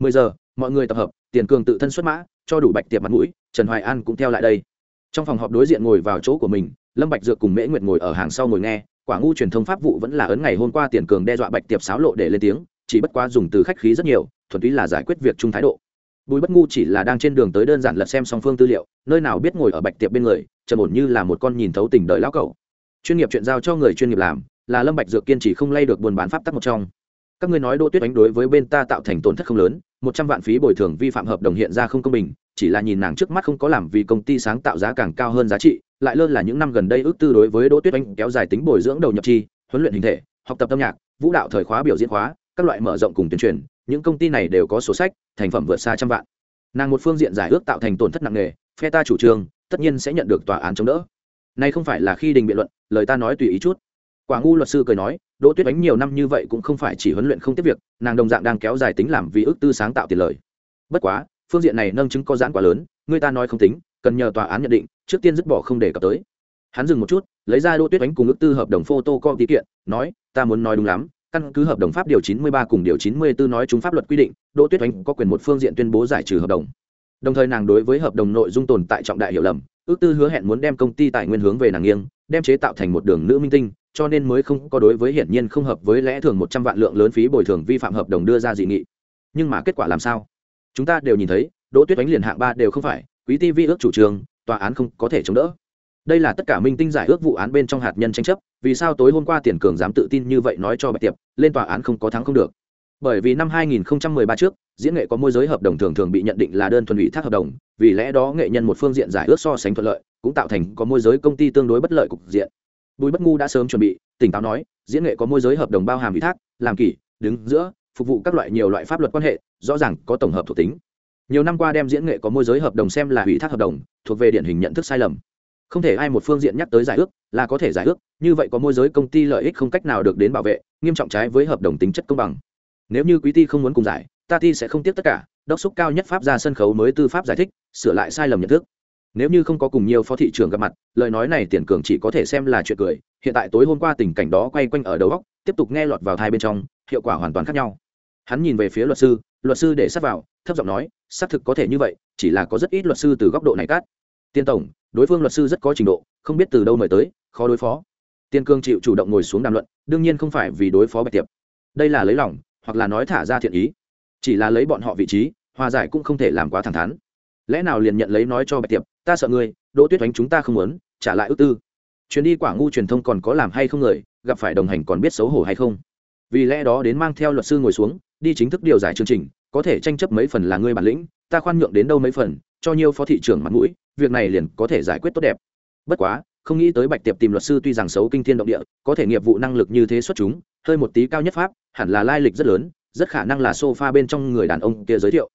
Mười giờ, mọi người tập hợp, tiền cường tự thân xuất mã, cho đủ bạch tiệp mặt mũi, trần hoài an cũng theo lại đây. Trong phòng họp đối diện ngồi vào chỗ của mình, lâm bạch dược cùng mễ nguyệt ngồi ở hàng sau ngồi nghe, quả ngu truyền thông pháp vụ vẫn là ấn ngày hôm qua tiền cường đe dọa bạch tiệp sáo lộ để lên tiếng, chỉ bất quá dùng từ khách khí rất nhiều, thuần túy là giải quyết việc chung thái độ. Bùi bất ngu chỉ là đang trên đường tới đơn giản lật xem song phương tư liệu, nơi nào biết ngồi ở bạch tiệp bên người, trầm ổn như là một con nhìn thấu tình đời lão cẩu. Chuyên nghiệp chuyện giao cho người chuyên nghiệp làm là lâm bạch dược kiên trì không lay được buôn bán pháp tắc một trong. Các ngươi nói đỗ tuyết đánh đối với bên ta tạo thành tổn thất không lớn, một trăm vạn phí bồi thường vi phạm hợp đồng hiện ra không công bình, chỉ là nhìn nàng trước mắt không có làm vì công ty sáng tạo giá càng cao hơn giá trị, lại lơn là những năm gần đây ước tư đối với đỗ tuyết anh kéo dài tính bồi dưỡng đầu nhập chi, huấn luyện hình thể, học tập âm nhạc, vũ đạo thời khóa biểu diễn khóa, các loại mở rộng cùng tuyên truyền, những công ty này đều có sổ sách, thành phẩm vượt xa trăm vạn. Nàng một phương diện giải ước tạo thành tổn thất nặng nề, phe ta chủ trương, tất nhiên sẽ nhận được tòa án chống đỡ. Nay không phải là khi đình biện luận, lời ta nói tùy ý chút quả ngu luật sư cười nói, đỗ tuyết đánh nhiều năm như vậy cũng không phải chỉ huấn luyện không tiếp việc, nàng đồng dạng đang kéo dài tính làm vì ước tư sáng tạo tiền lời. Bất quá, phương diện này nâng chứng có giãn quá lớn, người ta nói không tính, cần nhờ tòa án nhận định, trước tiên dứt bỏ không đề cập tới. Hắn dừng một chút, lấy ra đỗ tuyết đánh cùng ước tư hợp đồng photo co tí kiện, nói, ta muốn nói đúng lắm, căn cứ hợp đồng pháp điều 93 cùng điều 94 nói chúng pháp luật quy định, đỗ tuyết đánh có quyền một phương diện tuyên bố giải trừ hợp đồng. Đồng thời nàng đối với hợp đồng nội dung tồn tại trọng đại hiểu lầm, ước tư hứa hẹn muốn đem công ty tài nguyên hướng về nàng nghiêng, đem chế tạo thành một đường nữ minh tinh cho nên mới không có đối với hiển nhiên không hợp với lẽ thường một trăm vạn lượng lớn phí bồi thường vi phạm hợp đồng đưa ra dị nghị. Nhưng mà kết quả làm sao? Chúng ta đều nhìn thấy, đỗ tuyết đánh liền hạng ba đều không phải, quý ti vi ước chủ trương, tòa án không có thể chống đỡ. Đây là tất cả minh tinh giải ước vụ án bên trong hạt nhân tranh chấp, vì sao tối hôm qua tiền cường dám tự tin như vậy nói cho bạch tiệp, lên tòa án không có thắng không được. Bởi vì năm 2013 trước, diễn nghệ có môi giới hợp đồng thường thường bị nhận định là đơn thuần ủy thác hợp đồng, vì lẽ đó nghệ nhân một phương diện giải ước so sánh thuận lợi, cũng tạo thành có môi giới công ty tương đối bất lợi cục diện bùi bất ngu đã sớm chuẩn bị, tỉnh táo nói, diễn nghệ có môi giới hợp đồng bao hàm ủy thác, làm kỷ, đứng giữa, phục vụ các loại nhiều loại pháp luật quan hệ, rõ ràng có tổng hợp thuộc tính. Nhiều năm qua đem diễn nghệ có môi giới hợp đồng xem là ủy thác hợp đồng, thuộc về điển hình nhận thức sai lầm. Không thể ai một phương diện nhắc tới giải ước là có thể giải ước, như vậy có môi giới công ty lợi ích không cách nào được đến bảo vệ, nghiêm trọng trái với hợp đồng tính chất công bằng. Nếu như quý ty không muốn cùng giải, ta ty sẽ không tiếp tất cả, đốc xúc cao nhất pháp ra sân khấu mới tư pháp giải thích, sửa lại sai lầm nhận thức nếu như không có cùng nhiều phó thị trưởng gặp mặt, lời nói này tiền cường chỉ có thể xem là chuyện cười. Hiện tại tối hôm qua tình cảnh đó quay quanh ở đầu góc tiếp tục nghe lọt vào thai bên trong, hiệu quả hoàn toàn khác nhau. Hắn nhìn về phía luật sư luật sư để sắp vào, thấp giọng nói, xác thực có thể như vậy, chỉ là có rất ít luật sư từ góc độ này cắt. Tiên tổng, đối phương luật sư rất có trình độ, không biết từ đâu mời tới, khó đối phó. Tiên cương chịu chủ động ngồi xuống đàm luận, đương nhiên không phải vì đối phó bạch tiệp. Đây là lấy lòng, hoặc là nói thả ra thiện ý. Chỉ là lấy bọn họ vị trí, hòa giải cũng không thể làm quá thẳng thắn lẽ nào liền nhận lấy nói cho bạch tiệp, ta sợ ngươi, đỗ tuyết đánh chúng ta không muốn, trả lại ước tư. Chuyến đi quả ngu truyền thông còn có làm hay không người, gặp phải đồng hành còn biết xấu hổ hay không? Vì lẽ đó đến mang theo luật sư ngồi xuống, đi chính thức điều giải chương trình, có thể tranh chấp mấy phần là ngươi bản lĩnh, ta khoan nhượng đến đâu mấy phần, cho nhiều phó thị trưởng mặt mũi, việc này liền có thể giải quyết tốt đẹp. Bất quá, không nghĩ tới bạch tiệp tìm luật sư tuy rằng xấu kinh thiên động địa, có thể nghiệp vụ năng lực như thế xuất chúng, hơi một tí cao nhất pháp, hẳn là lai lịch rất lớn, rất khả năng là sofa bên trong người đàn ông kia giới thiệu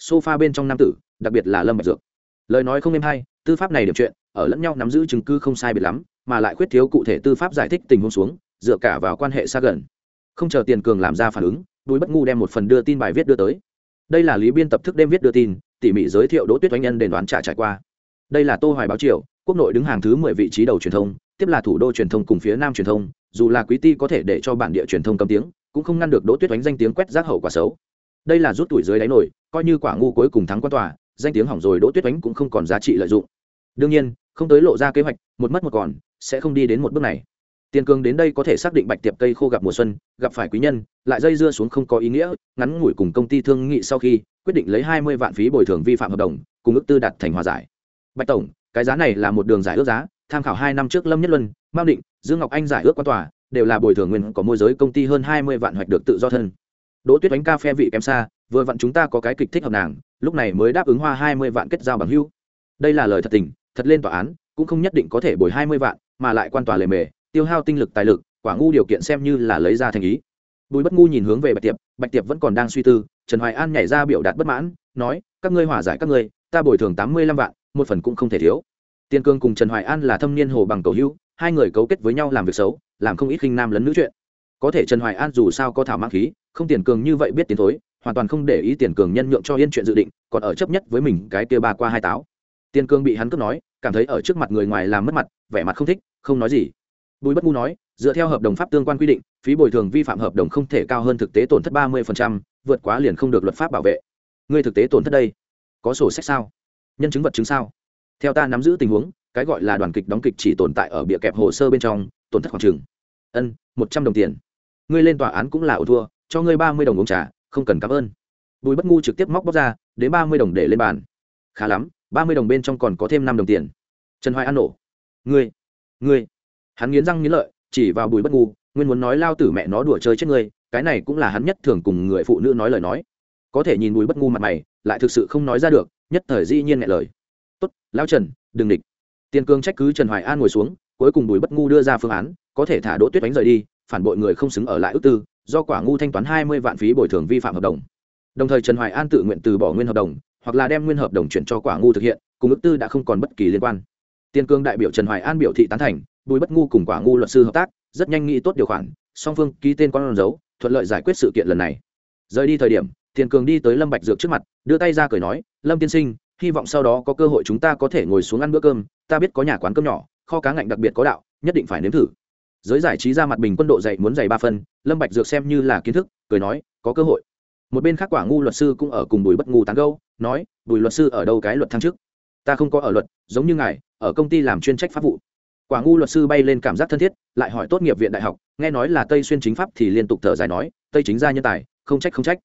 sofa bên trong nam tử, đặc biệt là lâm bạch dược. Lời nói không êm hay, tư pháp này điểm chuyện, ở lẫn nhau nắm giữ chứng cứ không sai biệt lắm, mà lại khuyết thiếu cụ thể tư pháp giải thích tình huống xuống, dựa cả vào quan hệ xa gần. Không chờ tiền cường làm ra phản ứng đuôi bất ngu đem một phần đưa tin bài viết đưa tới. Đây là lý biên tập thức đêm viết đưa tin, tỉ mỉ giới thiệu đỗ tuyết oanh nhân đền đoán trả trải qua. Đây là tô hoài báo triều, quốc nội đứng hàng thứ 10 vị trí đầu truyền thông, tiếp là thủ đô truyền thông cùng phía nam truyền thông, dù là quý ti có thể để cho bản địa truyền thông cầm tiếng, cũng không ngăn được đỗ tuyết oanh danh tiếng quét rác hậu quả xấu đây là rút tuổi dưới đáy nổi, coi như quả ngu cuối cùng thắng quan tòa, danh tiếng hỏng rồi đỗ tuyết đánh cũng không còn giá trị lợi dụng. Đương nhiên, không tới lộ ra kế hoạch, một mất một còn, sẽ không đi đến một bước này. Tiền cường đến đây có thể xác định bạch tiệp cây khô gặp mùa xuân, gặp phải quý nhân, lại dây dưa xuống không có ý nghĩa, ngắn ngủi cùng công ty thương nghị sau khi, quyết định lấy hai mươi vạn phí bồi thường vi phạm hợp đồng, cùng ước tư đặt thành hòa giải. Bạch tổng, cái giá này là một đường giải ước giá, tham khảo hai năm trước lâm nhất luân, mao định, dương ngọc anh giải ước quan tòa, đều là bồi thường nguyên có môi giới công ty hơn hai mươi vạn hoạch được tự do thân đỗ tuyết đánh ca phe vị kém xa, vừa vặn chúng ta có cái kịch thích hợp nàng, lúc này mới đáp ứng hoa hai mươi vạn kết giao bằng hưu đây là lời thật tình, thật lên tòa án, cũng không nhất định có thể bồi hai mươi vạn, mà lại quan tòa lề mề, tiêu hao tinh lực tài lực, quả ngu điều kiện xem như là lấy ra thành ý. Bùi bất ngu nhìn hướng về bạch tiệp bạch tiệp vẫn còn đang suy tư, trần hoài an nhảy ra biểu đạt bất mãn, nói, các ngươi hòa giải các ngươi, ta bồi thường tám mươi lăm vạn, một phần cũng không thể thiếu. Tiên cương cùng trần hoài an là thâm niên hồ bằng cầu hữu, hai người cấu kết với nhau làm việc xấu, làm không ít khinh nam lấn nữ chuyện có thể trần hoài an dù sao có thảo mang khí, không tiền cường như vậy biết tiến thối, hoàn toàn không để ý tiền cường nhân nhượng cho yên chuyện dự định, còn ở chấp nhất với mình cái kia ba qua hai táo. Tiền cường bị hắn cướp nói, cảm thấy ở trước mặt người ngoài làm mất mặt, vẻ mặt không thích, không nói gì. Bùi bất ngu nói, dựa theo hợp đồng pháp tương quan quy định, phí bồi thường vi phạm hợp đồng không thể cao hơn thực tế tổn thất ba mươi vượt quá liền không được luật pháp bảo vệ. Người thực tế tổn thất đây, có sổ sách sao? Nhân chứng vật chứng sao? Theo ta nắm giữ tình huống, cái gọi là đoàn kịch đóng kịch chỉ tồn tại ở bịa kẹp hồ sơ bên trong, tổn thất khoảng chừng, ân, một trăm đồng tiền ngươi lên tòa án cũng là ổ thua, cho ngươi ba mươi đồng uống trà, không cần cảm ơn. Bùi bất ngu trực tiếp móc bóc ra, đến ba mươi đồng để lên bàn. Khá lắm, ba mươi đồng bên trong còn có thêm năm đồng tiền. Trần hoài an nổ. Ngươi ngươi. Hắn nghiến răng nghiến lợi, chỉ vào bùi bất ngu, nguyên muốn nói lao tử mẹ nó đùa chơi chết ngươi, cái này cũng là hắn nhất thường cùng người phụ nữ nói lời nói. Có thể nhìn bùi bất ngu mặt mày, lại thực sự không nói ra được, nhất thời dĩ nhiên ngại lời. Tốt, lao trần, đừng địch. Tiền cương trách cứ trần hoài an ngồi xuống, cuối cùng bùi bất ngu đưa ra phương án, có thể thả đỗ tuyết đánh rời đi phản bội người không xứng ở lại ước tư, do quả ngu thanh toán hai mươi vạn phí bồi thường vi phạm hợp đồng. Đồng thời trần hoài an tự nguyện từ bỏ nguyên hợp đồng, hoặc là đem nguyên hợp đồng chuyển cho quả ngu thực hiện, cùng ước tư đã không còn bất kỳ liên quan. Tiên cương đại biểu trần hoài an biểu thị tán thành, bùi bất ngu cùng quả ngu luật sư hợp tác, rất nhanh nghĩ tốt điều khoản, song phương ký tên con dấu, thuận lợi giải quyết sự kiện lần này. Rời đi thời điểm tiền cường đi tới lâm bạch dược trước mặt, đưa tay ra cười nói, lâm tiên sinh, hy vọng sau đó có cơ hội chúng ta có thể ngồi xuống ăn bữa cơm, ta biết có nhà quán cơm nhỏ, kho cá ngạnh đặc biệt có đạo, nhất định phải nếm thử giới giải trí ra mặt bình quân độ dạy muốn dày ba phân, lâm bạch dược xem như là kiến thức, cười nói, có cơ hội. Một bên khác quả ngu luật sư cũng ở cùng bùi bất ngu tán gẫu, nói, bùi luật sư ở đâu cái luật thăng chức? Ta không có ở luật, giống như ngài, ở công ty làm chuyên trách pháp vụ. Quả ngu luật sư bay lên cảm giác thân thiết, lại hỏi tốt nghiệp viện đại học, nghe nói là tây xuyên chính pháp thì liên tục thở dài nói, tây chính gia nhân tài, không trách không trách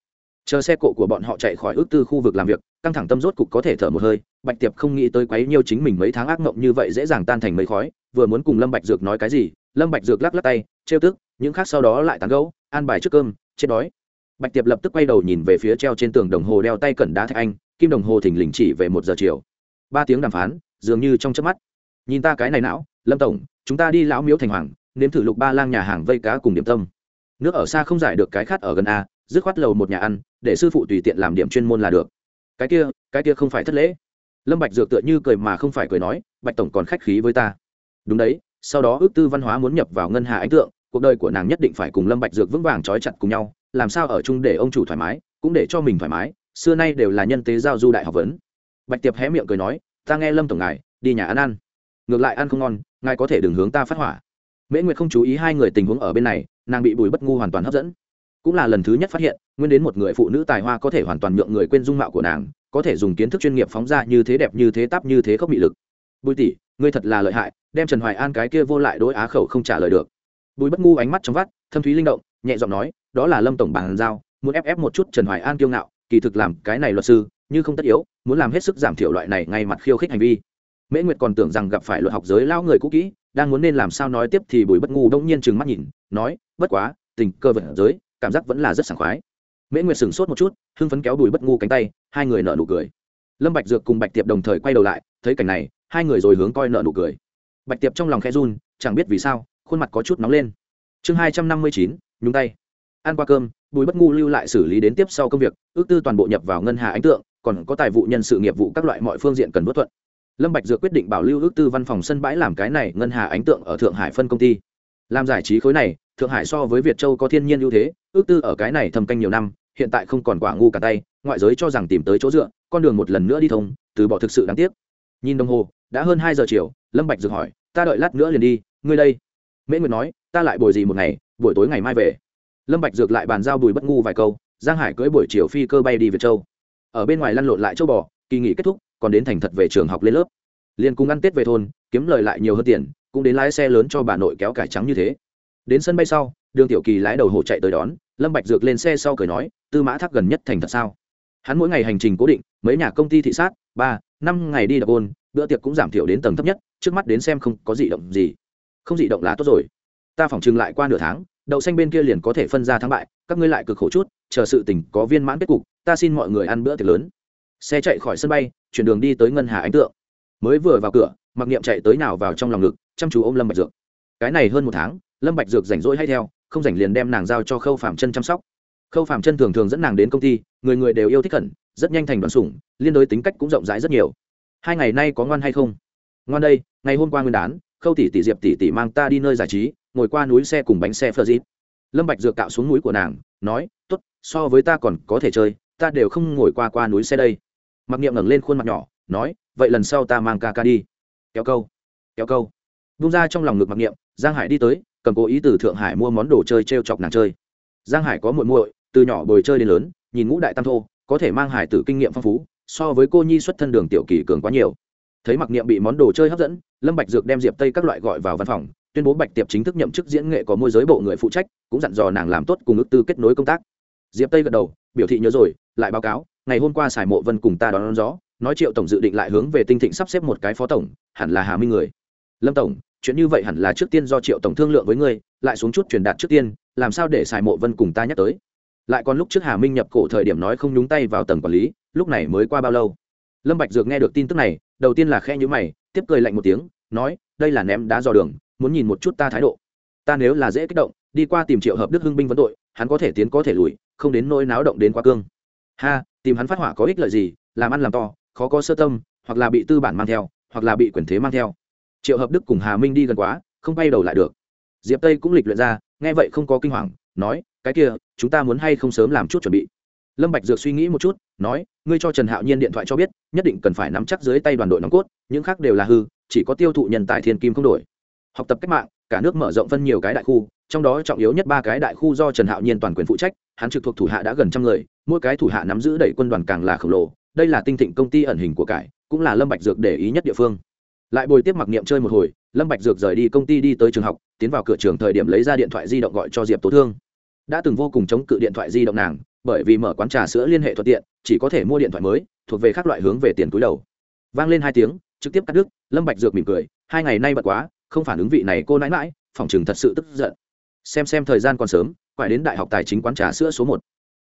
chờ xe cộ của bọn họ chạy khỏi ước tư khu vực làm việc, căng thẳng tâm rốt cục có thể thở một hơi, bạch tiệp không nghĩ tới quấy nhiêu chính mình mấy tháng ác mộng như vậy dễ dàng tan thành mấy khói, vừa muốn cùng lâm bạch dược nói cái gì, lâm bạch dược lắc lắc tay, trêu tức, những khác sau đó lại tán gẫu, an bài trước cơm, chết đói. Bạch tiệp lập tức quay đầu nhìn về phía treo trên tường đồng hồ đeo tay cẩn đá thạch anh, kim đồng hồ thình lình chỉ về một giờ chiều. Ba tiếng đàm phán, dường như trong chớp mắt. Nhìn ta cái này não, lâm tổng, chúng ta đi lão miếu thành hoàng, nếm thử lục ba lang nhà hàng vây cá cùng điểm tâm. Nước ở xa không giải được cái khát ở gần a, dứt khoát lầu một nhà ăn để sư phụ tùy tiện làm điểm chuyên môn là được. Cái kia cái kia không phải thất lễ. Lâm bạch dược tựa như cười mà không phải cười nói, bạch tổng còn khách khí với ta. Đúng đấy, sau đó ước tư văn hóa muốn nhập vào ngân hà ánh tượng, cuộc đời của nàng nhất định phải cùng lâm bạch dược vững vàng trói chặt cùng nhau, làm sao ở chung để ông chủ thoải mái, cũng để cho mình thoải mái, xưa nay đều là nhân tế giao du đại học vấn. Bạch tiệp hé miệng cười nói, ta nghe lâm tổng ngài, đi nhà ăn ăn. Ngược lại ăn không ngon, ngài có thể đừng hướng ta phát hỏa. Mễ nguyệt không chú ý hai người tình huống ở bên này, nàng bị bùi bất ngu hoàn toàn hấp dẫn cũng là lần thứ nhất phát hiện, nguyên đến một người phụ nữ tài hoa có thể hoàn toàn nhượng người quên dung mạo của nàng, có thể dùng kiến thức chuyên nghiệp phóng ra như thế đẹp, như thế táp, như thế khốc bị lực. Bùi tỷ, ngươi thật là lợi hại, đem trần hoài an cái kia vô lại đối á khẩu không trả lời được. Bùi bất ngu ánh mắt trong vắt, thâm thúy linh động, nhẹ giọng nói, đó là lâm tổng bàn giao, muốn ép ép một chút trần hoài an kiêu ngạo, kỳ thực làm cái này luật sư, như không tất yếu, muốn làm hết sức giảm thiểu loại này ngay mặt khiêu khích hành vi. Mễ nguyệt còn tưởng rằng gặp phải luật học giới lao người cũ kỹ, đang muốn nên làm sao nói tiếp thì bùi bất ngu đông nhiên trừng mắt nhìn, nói, bất quá, tình cơ vật giới cảm giác vẫn là rất sảng khoái. Mễ nguyệt sửng sốt một chút, hưng phấn kéo đùi bất ngu cánh tay, hai người nợ nụ cười. Lâm bạch dược cùng bạch tiệp đồng thời quay đầu lại, thấy cảnh này, hai người rồi hướng coi nợ nụ cười. Bạch tiệp trong lòng khẽ run, chẳng biết vì sao, khuôn mặt có chút nóng lên. Chương hai trăm năm mươi chín nhúng tay. Ăn qua cơm bùi bất ngu lưu lại xử lý đến tiếp sau công việc, ước tư toàn bộ nhập vào ngân hà ánh tượng, còn có tài vụ nhân sự nghiệp vụ các loại mọi phương diện cần vất thuận. Lâm bạch dược quyết định bảo lưu ước tư văn phòng sân bãi làm cái này ngân hà ánh tượng ở thượng hải phân công ty làm giải trí khối này, thượng hải so với việt châu có thiên nhiên ưu thế, ước tư ở cái này thầm canh nhiều năm, hiện tại không còn quả ngu cả tay, ngoại giới cho rằng tìm tới chỗ dựa, con đường một lần nữa đi thông, từ bỏ thực sự đáng tiếc. Nhìn đồng hồ, đã hơn hai giờ chiều, lâm bạch dược hỏi, ta đợi lát nữa liền đi, ngươi đây? Mễ nguyệt nói, ta lại bồi gì một ngày, buổi tối ngày mai về. Lâm bạch dược lại bàn giao bùi bất ngu vài câu, giang hải cưỡi buổi chiều phi cơ bay đi việt châu. Ở bên ngoài lăn lộn lại châu bò, kỳ nghỉ kết thúc, còn đến thành thật về trường học lên lớp. Liền cùng ăn tết về thôn, kiếm lời lại nhiều hơn tiền cũng đến lái xe lớn cho bà nội kéo cải trắng như thế. Đến sân bay sau, đường tiểu kỳ lái đầu hồ chạy tới đón, lâm bạch dược lên xe sau cười nói, tư mã thác gần nhất thành thật sao? Hắn mỗi ngày hành trình cố định, mấy nhà công ty thị sát, ba, năm ngày đi đập ôn bữa tiệc cũng giảm thiểu đến tầng thấp nhất, trước mắt đến xem không có gì động gì. Không gì động là tốt rồi. Ta phỏng chừng lại qua nửa tháng, đậu xanh bên kia liền có thể phân ra thắng bại, các ngươi lại cực khổ chút, chờ sự tình có viên mãn kết cục, ta xin mọi người ăn bữa tiệc lớn. Xe chạy khỏi sân bay, chuyển đường đi tới ngân hà ánh tượng. Mới vừa vào cửa mặc niệm chạy tới nào vào trong lòng ngực, chăm chú ôm lâm bạch dược. Cái này hơn một tháng, lâm bạch dược rảnh rỗi hay theo, không rảnh liền đem nàng giao cho khâu phạm chân chăm sóc. Khâu phạm chân thường thường dẫn nàng đến công ty, người người đều yêu thích cẩn rất nhanh thành đoàn sủng, liên đối tính cách cũng rộng rãi rất nhiều. Hai ngày nay có ngoan hay không? Ngoan đây, ngày hôm qua nguyên đán, khâu tỷ tỷ diệp tỷ tỷ mang ta đi nơi giải trí, ngồi qua núi xe cùng bánh xe phơ dít lâm bạch dược cạo xuống núi của nàng, nói, tốt, so với ta còn có thể chơi, ta đều không ngồi qua qua núi xe đây. Mặc niệm ngẩng lên khuôn mặt nhỏ, nói, vậy lần sau ta mang ca ca đi kéo câu. Kéo câu. Bung ra trong lòng ngực mặc niệm, giang hải đi tới, cầm cố ý từ thượng hải mua món đồ chơi t r e o chọc nàng chơi. Giang hải có muội muội, từ nhỏ bồi chơi đến lớn, nhìn ngũ đại tam thô, có thể mang hải tử kinh nghiệm phong phú, so với cô nhi xuất thân đường tiểu kỳ cường quá nhiều. Thấy mặc niệm bị món đồ chơi hấp dẫn, lâm bạch dược đem diệp tây các loại gọi vào văn phòng, tuyên bố bạch tiệp chính thức nhậm chức diễn nghệ có môi giới bộ người phụ trách, cũng dặn dò nàng làm tốt cùng ước tư kết nối công tác. Diệp tây gật đầu, biểu thị nhớ rồi, lại báo cáo ngày hôm qua sài mộ vân cùng ta đón, đón gió nói triệu tổng dự định lại hướng về tinh thịnh sắp xếp một cái phó tổng hẳn là hà minh người. Lâm tổng chuyện như vậy hẳn là trước tiên do triệu tổng thương lượng với ngươi lại xuống chút truyền đạt trước tiên làm sao để sài mộ vân cùng ta nhắc tới? Lại còn lúc trước hà minh nhập cổ thời điểm nói không nhúng tay vào tầng quản lý lúc này mới qua bao lâu? Lâm bạch dược nghe được tin tức này đầu tiên là khẽ nhíu mày tiếp cười lạnh một tiếng nói đây là ném đá dò đường muốn nhìn một chút ta thái độ. Ta nếu là dễ kích động đi qua tìm triệu hợp đức hưng binh vấn tội hắn có thể tiến có thể lùi không đến nỗi náo động đến quá cương. Ha tìm hắn phát hỏa có ích lợi gì, làm ăn làm to, khó có sơ tâm, hoặc là bị tư bản mang theo, hoặc là bị quyền thế mang theo. Triệu hợp đức cùng hà minh đi gần quá, không bay đầu lại được. Diệp tây cũng lịch luyện ra, nghe vậy không có kinh hoàng, nói, cái kia, chúng ta muốn hay không sớm làm chút chuẩn bị? Lâm bạch dược suy nghĩ một chút, nói, ngươi cho trần hạo nhiên điện thoại cho biết, nhất định cần phải nắm chắc dưới tay đoàn đội nòng cốt, những khác đều là hư, chỉ có tiêu thụ nhân tài thiên kim không đổi. Học tập cách mạng, cả nước mở rộng phân nhiều cái đại khu, trong đó trọng yếu nhất ba cái đại khu do trần hạo nhiên toàn quyền phụ trách hắn trực thuộc thủ hạ đã gần trăm người, mỗi cái thủ hạ nắm giữ đẩy quân đoàn càng là khổng lồ, đây là tinh thịnh công ty ẩn hình của cải, cũng là lâm bạch dược để ý nhất địa phương. Lại bồi tiếp mặc niệm chơi một hồi, lâm bạch dược rời đi công ty đi tới trường học, tiến vào cửa trường thời điểm lấy ra điện thoại di động gọi cho diệp tố thương. Đã từng vô cùng chống cự điện thoại di động nàng, bởi vì mở quán trà sữa liên hệ thuận tiện, chỉ có thể mua điện thoại mới, thuộc về các loại hướng về tiền túi đầu. Vang lên hai tiếng, trực tiếp cắt đứt, lâm bạch dược mỉm cười, hai ngày nay bận quá, không phản ứng vị này cô nãi nãi, phòng trường thật sự tức giận xem xem thời gian còn sớm phải đến đại học tài chính quán trà sữa số một.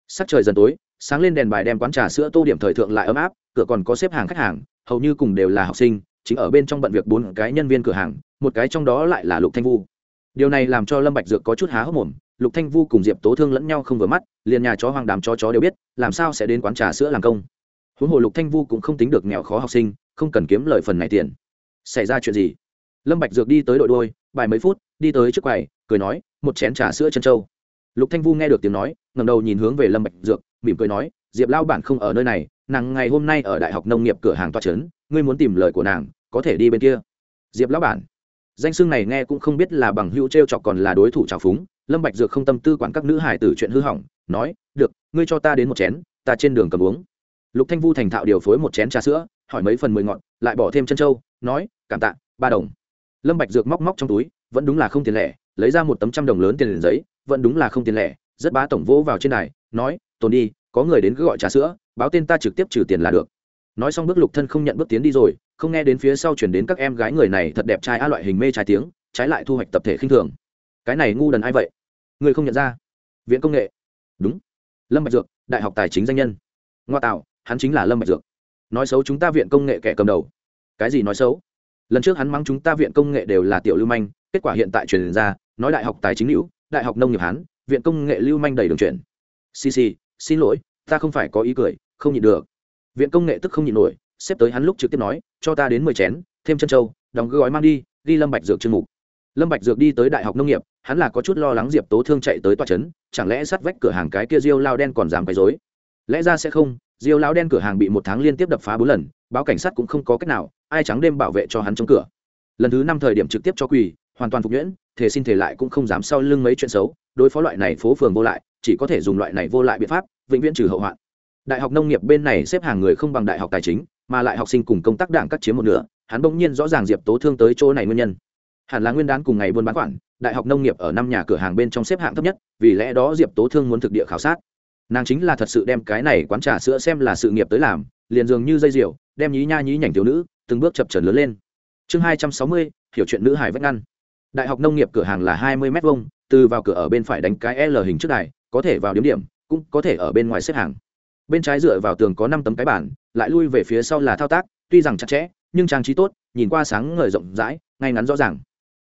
Sắc trời dần tối, sáng lên đèn bài đem quán trà sữa tô điểm thời thượng lại ấm áp, cửa còn có xếp hàng khách hàng, hầu như cùng đều là học sinh, chính ở bên trong bận việc bốn cái nhân viên cửa hàng, một cái trong đó lại là lục thanh vu. Điều này làm cho lâm bạch dược có chút há hốc mồm, lục thanh vu cùng diệp tố thương lẫn nhau không vừa mắt, liền nhà chó hoàng đàm chó chó đều biết, làm sao sẽ đến quán trà sữa làm công. Huống hồ lục thanh vu cũng không tính được nghèo khó học sinh, không cần kiếm lời phần này tiền. Xảy ra chuyện gì? Lâm bạch dược đi tới đội đôi bài mấy phút, đi tới trước quầy, cười nói, một chén trà sữa chân châu. Lục thanh vu nghe được tiếng nói, ngẩng đầu nhìn hướng về lâm bạch dược, mỉm cười nói, diệp lao bản không ở nơi này, nàng ngày hôm nay ở đại học nông nghiệp cửa hàng toa trấn, ngươi muốn tìm lời của nàng, có thể đi bên kia. Diệp lão bản, danh xưng này nghe cũng không biết là bằng hữu treo chọc còn là đối thủ trào phúng, lâm bạch dược không tâm tư quản các nữ hải tử chuyện hư hỏng, nói, được, ngươi cho ta đến một chén, ta trên đường cầm uống. Lục thanh vu thành thạo điều phối một chén trà sữa, hỏi mấy phần mười ngọn lại bỏ thêm chân châu, nói, cảm tạ, ba đồng lâm bạch dược móc móc trong túi, vẫn đúng là không tiền lẻ, lấy ra một tấm trăm đồng lớn tiền liền giấy, vẫn đúng là không tiền lẻ, rất bá tổng vỗ vào trên này nói, tồn đi, có người đến cứ gọi trà sữa, báo tên ta trực tiếp trừ tiền là được. Nói xong bước lục thân không nhận bước tiến đi rồi, không nghe đến phía sau chuyển đến các em gái người này thật đẹp trai a loại hình mê trái tiếng, trái lại thu hoạch tập thể khinh thường. Cái này ngu đần ai vậy? Người không nhận ra. Viện công nghệ. Đúng. Lâm bạch dược, đại học tài chính danh nhân. Ngoa tạo, hắn chính là lâm bạch dược. Nói xấu chúng ta viện công nghệ kẻ cầm đầu. Cái gì nói xấu? Lần trước hắn mắng chúng ta viện công nghệ đều là tiểu lưu manh, kết quả hiện tại truyền ra, nói đại học tài chính hữu, đại học nông nghiệp hán, viện công nghệ lưu manh đầy đường chuyển cc xin lỗi, ta không phải có ý cười, không nhịn được. Viện công nghệ tức không nhịn nổi xếp tới hắn lúc trực tiếp nói, cho ta đến mười chén, thêm chân trâu, đóng gói mang đi đi lâm bạch dược chương mục. Lâm bạch dược đi tới đại học nông nghiệp, hắn là có chút lo lắng diệp tố thương chạy tới tòa trấn chẳng lẽ sát vách cửa hàng cái kia diêu lao đen còn dám quấy rối? Lẽ ra sẽ không, diêu lao đen cửa hàng bị một tháng liên tiếp đập phá bốn lần, báo cảnh sát cũng không có cách nào ai trắng đêm bảo vệ cho hắn chống cửa. Lần thứ năm thời điểm trực tiếp cho quỳ, hoàn toàn phục nhuyễn, thể xin thể lại cũng không dám sau lưng mấy chuyện xấu, đối phó loại này phố phường vô lại, chỉ có thể dùng loại này vô lại biện pháp, vĩnh viễn trừ hậu hoạn. Đại học nông nghiệp bên này xếp hàng người không bằng đại học tài chính, mà lại học sinh cùng công tác đảng cắt chiếm một nửa, hắn bỗng nhiên rõ ràng diệp tố thương tới chỗ này nguyên nhân. Hẳn là nguyên đán cùng ngày buôn bán khoản, đại học nông nghiệp ở năm nhà cửa hàng bên trong xếp hạng thấp nhất, vì lẽ đó diệp tố thương muốn thực địa khảo sát. Nàng chính là thật sự đem cái này quán trà sữa xem là sự nghiệp tới làm, liền dường như dây diều đem nhí nha nhí nhảnh thiếu nữ từng bước chập trần lớn lên. Chương hai trăm sáu mươi, hiểu chuyện nữ hải vách ngăn. Đại học nông nghiệp cửa hàng là hai mươi m hai từ vào cửa ở bên phải đánh cái l hình trước đài, có thể vào điểm điểm, cũng có thể ở bên ngoài xếp hàng. Bên trái dựa vào tường có năm tấm cái bản lại lui về phía sau là thao tác, tuy rằng chặt chẽ, nhưng trang trí tốt, nhìn qua sáng ngời rộng rãi, ngay ngắn rõ ràng.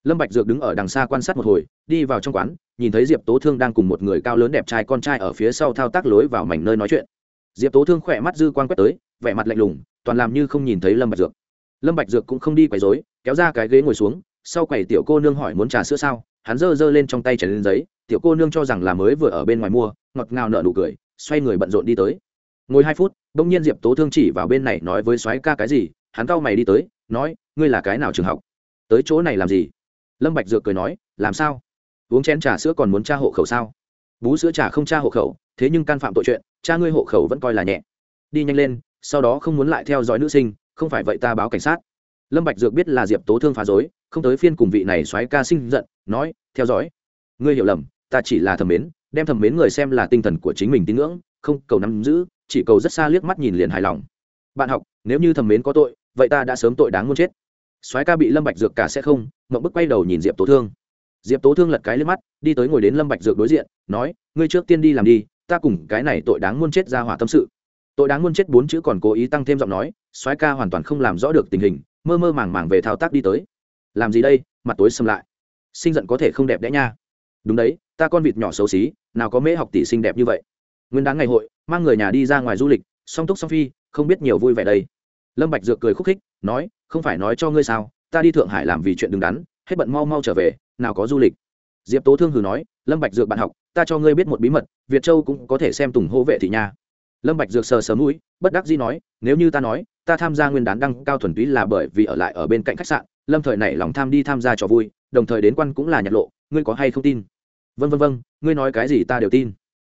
Lâm bạch dược đứng ở đằng xa quan sát một hồi, đi vào trong quán, nhìn thấy diệp tố thương đang cùng một người cao lớn đẹp trai con trai ở phía sau thao tác lối vào mảnh nơi nói chuyện. Diệp tố thương khỏe mắt dư quan quét tới, vẻ mặt lạnh lùng, toàn làm như không nhìn thấy lâm bạch dược lâm bạch dược cũng không đi quấy rối, kéo ra cái ghế ngồi xuống, sau quầy tiểu cô nương hỏi muốn trà sữa sao, hắn giơ giơ lên trong tay chảy lên giấy, tiểu cô nương cho rằng là mới vừa ở bên ngoài mua, ngọt ngào nở nụ cười, xoay người bận rộn đi tới. Ngồi hai phút, bỗng nhiên diệp tố thương chỉ vào bên này nói với soái ca cái gì, hắn cau mày đi tới, nói, ngươi là cái nào trường học? Tới chỗ này làm gì? Lâm bạch dược cười nói, làm sao? Uống chén trà sữa còn muốn tra hộ khẩu sao? Bú sữa trà không tra hộ khẩu, thế nhưng can phạm tội chuyện, cha ngươi hộ khẩu vẫn coi là nhẹ. Đi nhanh lên, sau đó không muốn lại theo dõi nữ sinh không phải vậy ta báo cảnh sát. Lâm bạch dược biết là diệp tố thương phá rối, không tới phiên cùng vị này xoáy ca sinh giận nói theo dõi. Ngươi hiểu lầm ta chỉ là thầm mến đem thầm mến người xem là tinh thần của chính mình tín ngưỡng không cầu nắm giữ chỉ cầu rất xa liếc mắt nhìn liền hài lòng. Bạn học nếu như thầm mến có tội vậy ta đã sớm tội đáng muốn chết. Soái ca bị lâm bạch dược cả sẽ không ngậm bức quay đầu nhìn diệp tố thương. Diệp tố thương lật cái lên mắt đi tới ngồi đến lâm bạch dược đối diện nói ngươi trước tiên đi làm đi ta cùng cái này tội đáng muôn chết ra hỏa tâm sự tội đáng muôn chết bốn chữ còn cố ý tăng thêm giọng nói, soái ca hoàn toàn không làm rõ được tình hình, mơ mơ màng màng về thao tác đi tới. Làm gì đây, mặt tối xâm lại. Sinh giận có thể không đẹp đẽ nha. Đúng đấy, ta con vịt nhỏ xấu xí, nào có mễ học tỷ sinh đẹp như vậy. Nguyên đáng ngày hội, mang người nhà đi ra ngoài du lịch, song túc song phi, không biết nhiều vui vẻ đây. Lâm bạch dược cười khúc khích, nói, không phải nói cho ngươi sao, ta đi thượng hải làm vì chuyện đứng đắn, hết bận mau mau trở về, nào có du lịch. Diệp tố thương hừ nói, lâm bạch dược bạn học, ta cho ngươi biết một bí mật, việt châu cũng có thể xem tùng hô vệ thị nha lâm bạch dược sờ sờ mũi, bất đắc dĩ nói, nếu như ta nói, ta tham gia nguyên đán đăng cao thuần túy là bởi vì ở lại ở bên cạnh khách sạn, lâm thời này lòng tham đi tham gia trò vui, đồng thời đến quan cũng là nhặt lộ, ngươi có hay không tin? Vân vân vân ngươi nói cái gì ta đều tin.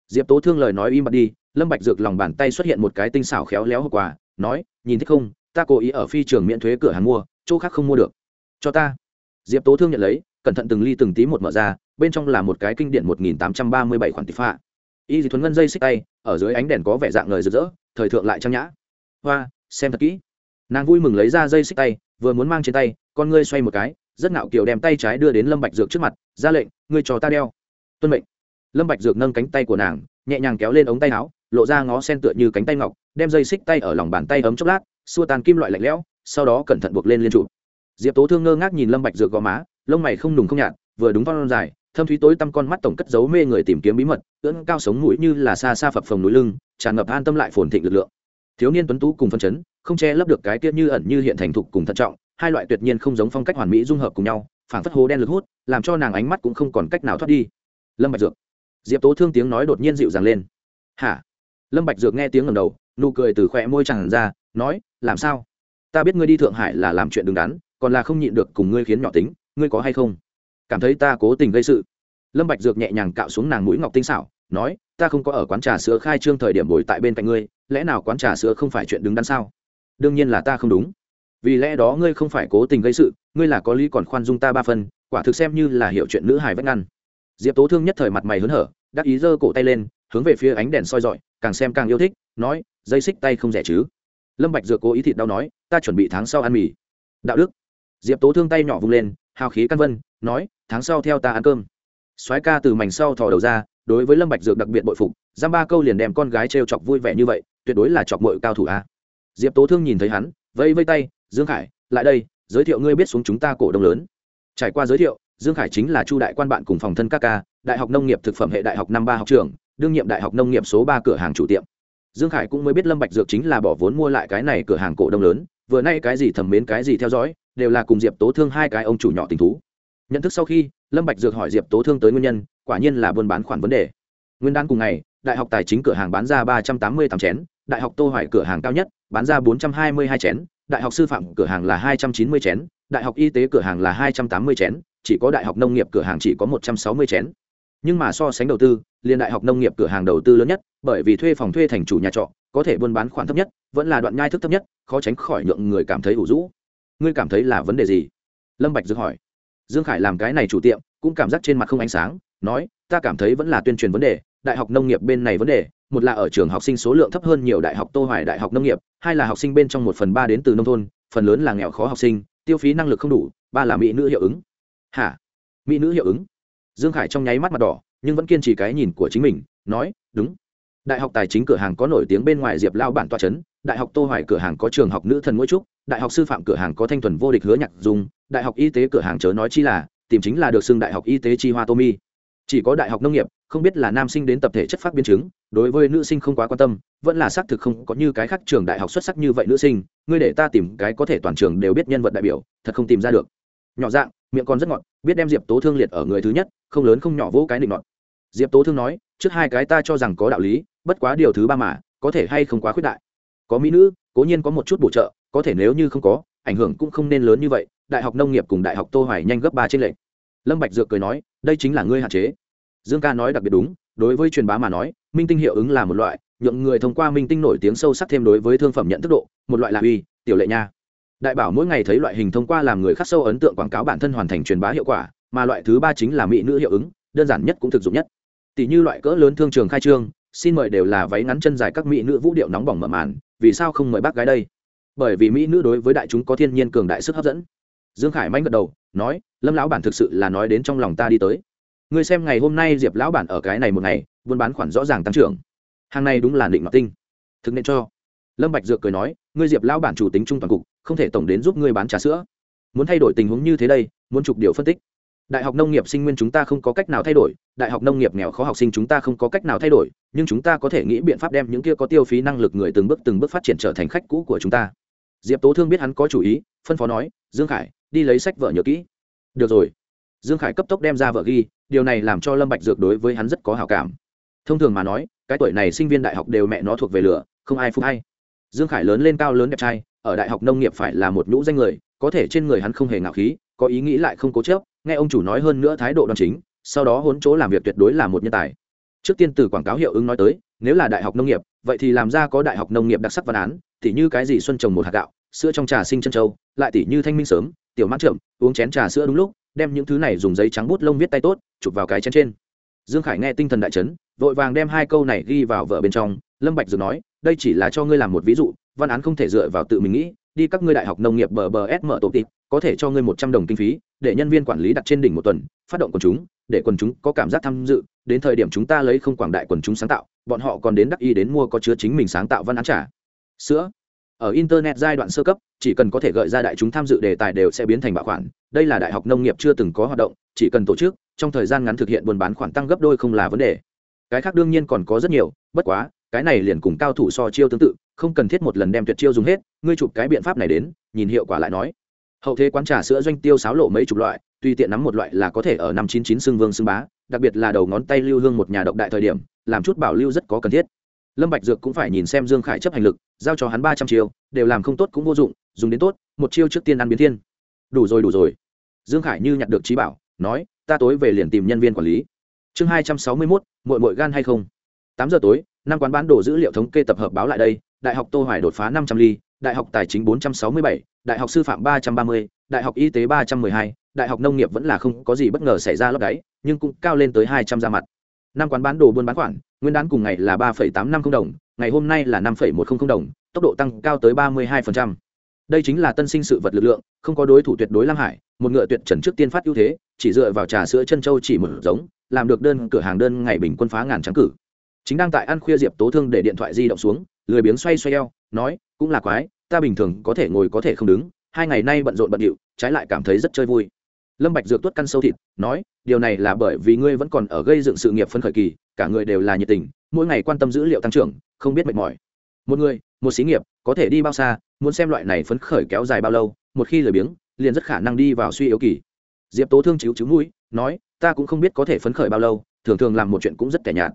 Diệp tố thương lời nói im bặt đi, lâm bạch dược lòng bàn tay xuất hiện một cái tinh xảo khéo léo hộp quà, nói, nhìn thích không, ta cố ý ở phi trường miễn thuế cửa hàng mua, chỗ khác không mua được. Cho ta. Diệp tố thương nhận lấy, cẩn thận từng ly từng tí một mở ra, bên trong là một cái kinh điển một nghìn tám trăm ba mươi bảy khoản tịch pha y dị thuấn ngân dây xích tay, ở dưới ánh đèn có vẻ dạng người rực rỡ, thời thượng lại trang nhã. Hoa, xem thật kỹ. Nàng vui mừng lấy ra dây xích tay, vừa muốn mang trên tay, con ngươi xoay một cái, rất ngạo kiều đem tay trái đưa đến lâm bạch dược trước mặt, ra lệnh, ngươi cho ta đeo. Tuân mệnh. Lâm bạch dược nâng cánh tay của nàng, nhẹ nhàng kéo lên ống tay áo, lộ ra ngó sen tựa như cánh tay ngọc, đem dây xích tay ở lòng bàn tay ấm chốc lát, xua tan kim loại lạnh lẽo, sau đó cẩn thận buộc lên liên trụ. Diệp tố thương ngơ ngác nhìn lâm bạch dược gò má, lông mày không nùng không nhạt, vừa đúng con dài thâm thúy tối tăm con mắt tổng cất giấu mê người tìm kiếm bí mật, ưỡn cao sống mũi như là xa xa phập phồng núi lưng, tràn ngập an tâm lại phồn thịnh lực lượng. Thiếu niên tuấn tú cùng phân chấn, không che lấp được cái tiết như ẩn như hiện thành thục cùng thận trọng, hai loại tuyệt nhiên không giống phong cách hoàn mỹ dung hợp cùng nhau, phảng phất hố đen lực hút, làm cho nàng ánh mắt cũng không còn cách nào thoát đi. Lâm bạch dược. Diệp tố thương tiếng nói đột nhiên dịu dàng lên. Hả? Lâm bạch dược nghe tiếng ngẩng đầu, nụ cười từ khóe môi tràn ra, nói, làm sao? Ta biết ngươi đi thượng hải là làm chuyện đứng đắn, còn là không nhịn được cùng ngươi khiến nhỏ tính, ngươi có hay không? Cảm thấy ta cố tình gây sự. Lâm bạch dược nhẹ nhàng cạo xuống nàng mũi ngọc tinh xảo, nói, ta không có ở quán trà sữa khai trương thời điểm bồi tại bên cạnh ngươi, lẽ nào quán trà sữa không phải chuyện đứng đắn sao? Đương nhiên là ta không đúng. Vì lẽ đó ngươi không phải cố tình gây sự, ngươi là có lý còn khoan dung ta ba phần, quả thực xem như là hiểu chuyện nữ hài vách ngăn. Diệp tố thương nhất thời mặt mày hớn hở, đắc ý giơ cổ tay lên, hướng về phía ánh đèn soi rọi, càng xem càng yêu thích, nói, dây xích tay không rẻ chứ? Lâm bạch dược cố ý thịt đau nói, ta chuẩn bị tháng sau ăn mì. Đạo đức. Diệp tố thương tay nhỏ vung lên, hào khí căn vân nói, tháng sau theo ta ăn cơm. Soái ca từ mảnh sau thò đầu ra, đối với lâm bạch dược đặc biệt bội phục, giam ba câu liền đem con gái treo chọc vui vẻ như vậy, tuyệt đối là chọc mội cao thủ a. Diệp tố thương nhìn thấy hắn, vẫy vẫy tay, dương khải, lại đây, giới thiệu ngươi biết xuống chúng ta cổ đông lớn. Trải qua giới thiệu, dương khải chính là chu đại quan bạn cùng phòng thân các ca, đại học nông nghiệp thực phẩm hệ đại học năm ba học trường, đương nhiệm đại học nông nghiệp số ba cửa hàng chủ tiệm. Dương khải cũng mới biết lâm bạch dược chính là bỏ vốn mua lại cái này cửa hàng cổ đông lớn, vừa nay cái gì thầm mến cái gì theo dõi, đều là cùng diệp tố thương hai cái ông chủ nhỏ tình thú nhận thức sau khi, lâm bạch dược hỏi diệp tố thương tới nguyên nhân, quả nhiên là buôn bán khoản vấn đề. Nguyên đan cùng ngày, đại học tài chính cửa hàng bán ra ba trăm tám mươi tám chén, đại học tô hoài cửa hàng cao nhất, bán ra bốn trăm hai mươi hai chén, đại học sư phạm cửa hàng là hai trăm chín mươi chén, đại học y tế cửa hàng là hai trăm tám mươi chén, chỉ có đại học nông nghiệp cửa hàng chỉ có một trăm sáu mươi chén. Nhưng mà so sánh đầu tư liên đại học nông nghiệp cửa hàng đầu tư lớn nhất, bởi vì thuê phòng thuê thành chủ nhà trọ, có thể buôn bán khoản thấp nhất, vẫn là đoạn nhai thức thấp nhất, khó tránh khỏi nhượng người cảm thấy ủ rũ. Ngươi cảm thấy là vấn đề gì? Lâm bạch dược hỏi dương khải làm cái này chủ tiệm, cũng cảm giác trên mặt không ánh sáng, nói, ta cảm thấy vẫn là tuyên truyền vấn đề, đại học nông nghiệp bên này vấn đề, một là ở trường học sinh số lượng thấp hơn nhiều đại học tô hoài đại học nông nghiệp, hai là học sinh bên trong một phần ba đến từ nông thôn, phần lớn là nghèo khó học sinh, tiêu phí năng lực không đủ, ba là mỹ nữ hiệu ứng. Hả? Mỹ nữ hiệu ứng? Dương khải trong nháy mắt mặt đỏ, nhưng vẫn kiên trì cái nhìn của chính mình, nói, đúng. Đại học tài chính cửa hàng có nổi tiếng bên ngoài diệp lao bản toa trấn đại học tô hoài cửa hàng có trường học nữ thần mỗi trúc đại học sư phạm cửa hàng có thanh thuần vô địch hứa nhạc dùng, đại học y tế cửa hàng chớ nói chi là, tìm chính là được xưng đại học y tế chi hoa tô mi chỉ có đại học nông nghiệp, không biết là nam sinh đến tập thể chất phát biến chứng, đối với nữ sinh không quá quan tâm, vẫn là xác thực không có như cái khác trường đại học xuất sắc như vậy nữ sinh, ngươi để ta tìm cái có thể toàn trường đều biết nhân vật đại biểu, thật không tìm ra được. Nhỏ dạng, miệng còn rất ngọt, biết đem diệp tố thương liệt ở người thứ nhất, không lớn không nhỏ vỗ cái định ngọt diệp tố thương nói, trước hai cái ta cho rằng có đạo lý, bất quá điều thứ ba mà, có thể hay không quá khuyết đại. Có mỹ nữ, cố nhiên có một chút bổ trợ có thể nếu như không có, ảnh hưởng cũng không nên lớn như vậy, đại học nông nghiệp cùng đại học tô hoài nhanh gấp ba trên lệnh lâm bạch dược cười nói, đây chính là ngươi hạn chế. Dương ca nói đặc biệt đúng, đối với truyền bá mà nói, minh tinh hiệu ứng là một loại, nhượng người thông qua minh tinh nổi tiếng sâu sắc thêm đối với thương phẩm nhận thức độ, một loại là uy, tiểu lệ nha. Đại bảo mỗi ngày thấy loại hình thông qua làm người khắc sâu ấn tượng quảng cáo bản thân hoàn thành truyền bá hiệu quả, mà loại thứ ba chính là mỹ nữ hiệu ứng, đơn giản nhất cũng thực dụng nhất. Tỷ như loại cỡ lớn thương trường khai trương, xin mời đều là váy ngắn chân dài các mỹ nữ vũ điệu nóng bỏng mở màn, vì sao không mời bác gái đây? Bởi vì mỹ nữ đối với đại chúng có thiên nhiên cường đại sức hấp dẫn. Dương khải manh gật đầu, nói, lâm lão bản thực sự là nói đến trong lòng ta đi tới. Ngươi xem ngày hôm nay diệp lão bản ở cái này một ngày, buôn bán khoản rõ ràng tăng trưởng. Hàng này đúng là định ngọc tinh. Thực nên cho. Lâm bạch dược cười nói, ngươi diệp lão bản chủ tính trung toàn cục, không thể tổng đến giúp ngươi bán trà sữa. Muốn thay đổi tình huống như thế đây, muốn chụp điều phân tích. Đại học nông nghiệp sinh nguyên chúng ta không có cách nào thay đổi, đại học nông nghiệp nghèo khó học sinh chúng ta không có cách nào thay đổi, nhưng chúng ta có thể nghĩ biện pháp đem những kia có tiêu phí năng lực người từng bước từng bước phát triển trở thành khách cũ của chúng ta diệp tố thương biết hắn có chủ ý, phân phó nói, dương khải, đi lấy sách vợ nhớ kỹ. Được rồi. Dương khải cấp tốc đem ra vợ ghi, điều này làm cho lâm bạch dược đối với hắn rất có hảo cảm. Thông thường mà nói, cái tuổi này sinh viên đại học đều mẹ nó thuộc về lửa, không ai phục hay. Dương khải lớn lên cao lớn đẹp trai, ở đại học nông nghiệp phải là một nhũ danh người, có thể trên người hắn không hề ngạo khí, có ý nghĩ lại không cố chấp, nghe ông chủ nói hơn nữa thái độ đoan chính, sau đó hỗn chỗ làm việc tuyệt đối là một nhân tài. Trước tiên từ quảng cáo hiệu ứng nói tới, nếu là đại học nông nghiệp, vậy thì làm ra có đại học nông nghiệp đặc sắc văn án, thì như cái gì xuân trồng một hạt gạo sữa trong trà sinh chân châu lại tỉ như thanh minh sớm, tiểu mát chậm, uống chén trà sữa đúng lúc, đem những thứ này dùng giấy trắng bút lông viết tay tốt, chụp vào cái chén trên. Dương khải nghe tinh thần đại chấn, vội vàng đem hai câu này ghi vào vở bên trong, lâm bạch dược nói, đây chỉ là cho ngươi làm một ví dụ, văn án không thể dựa vào tự mình nghĩ, đi các ngươi đại học nông nghiệp bờ bờ s mở tổ tịp, có thể cho ngươi một trăm đồng kinh phí, để nhân viên quản lý đặt trên đỉnh một tuần, phát động quần chúng, để quần chúng có cảm giác tham dự, đến thời điểm chúng ta lấy không quảng đại quần chúng sáng tạo, bọn họ còn đến đắc y đến mua có chứa chính mình sáng tạo văn án trả sữa ở internet giai đoạn sơ cấp, chỉ cần có thể gợi ra đại chúng tham dự đề tài đều sẽ biến thành bảo khoản đây là đại học nông nghiệp chưa từng có hoạt động, chỉ cần tổ chức, trong thời gian ngắn thực hiện buôn bán khoản tăng gấp đôi không là vấn đề. Cái khác đương nhiên còn có rất nhiều, bất quá, cái này liền cùng cao thủ so chiêu tương tự, không cần thiết một lần đem tuyệt chiêu dùng hết, ngươi chụp cái biện pháp này đến, nhìn hiệu quả lại nói. Hậu thế quán trà sữa doanh tiêu sáo lộ mấy chục loại tùy tiện nắm một loại là có thể ở năm chín chín xương vương xương bá, đặc biệt là đầu ngón tay lưu hương một nhà độc đại thời điểm, làm chút bảo lưu rất có cần thiết lâm bạch dược cũng phải nhìn xem dương khải chấp hành lực, giao cho hắn ba trăm chiêu, đều làm không tốt cũng vô dụng, dùng đến tốt, một chiêu trước tiên ăn biến thiên. Đủ rồi đủ rồi. Dương khải như nhặt được trí bảo, nói, ta tối về liền tìm nhân viên quản lý. Chương hai trăm sáu mươi mốt mội mội gan hay không? Tám giờ tối, năm quán bán đồ dữ liệu thống kê tập hợp báo lại đây, đại học tô hoài đột phá năm trăm ly, đại học tài chính bốn trăm sáu mươi bảy, đại học sư phạm ba trăm ba mươi, đại học y tế ba trăm mười hai, đại học nông nghiệp vẫn là không có gì bất ngờ xảy ra lấp đáy, nhưng cũng cao lên tới hai trăm ra mặt năm quán bán đồ buôn bán khoản, nguyên đán cùng ngày là ba tám năm không đồng, ngày hôm nay là năm một không không đồng, tốc độ tăng cao tới ba mươi hai đây chính là tân sinh sự vật lực lượng, không có đối thủ tuyệt đối lam hải, một ngựa tuyệt trần trước tiên phát ưu thế, chỉ dựa vào trà sữa chân châu chỉ mở giống, làm được đơn cửa hàng đơn ngày bình quân phá ngàn trắng cử. Chính đang tại ăn khuya diệp tố thương để điện thoại di động xuống, lười biếng xoay xoay eo, nói, cũng là quái, ta bình thường có thể ngồi có thể không đứng, hai ngày nay bận rộn bận điệu, trái lại cảm thấy rất chơi vui lâm bạch dược tuốt căn sâu thịt, nói, điều này là bởi vì ngươi vẫn còn ở gây dựng sự nghiệp phân khởi kỳ, cả người đều là nhiệt tình, mỗi ngày quan tâm dữ liệu tăng trưởng, không biết mệt mỏi. Một người, một xí nghiệp, có thể đi bao xa, muốn xem loại này phấn khởi kéo dài bao lâu, một khi lười biếng, liền rất khả năng đi vào suy yếu kỳ. Diệp tố thương chiếu chiếu mũi, nói, ta cũng không biết có thể phấn khởi bao lâu, thường thường làm một chuyện cũng rất kẻ nhạt.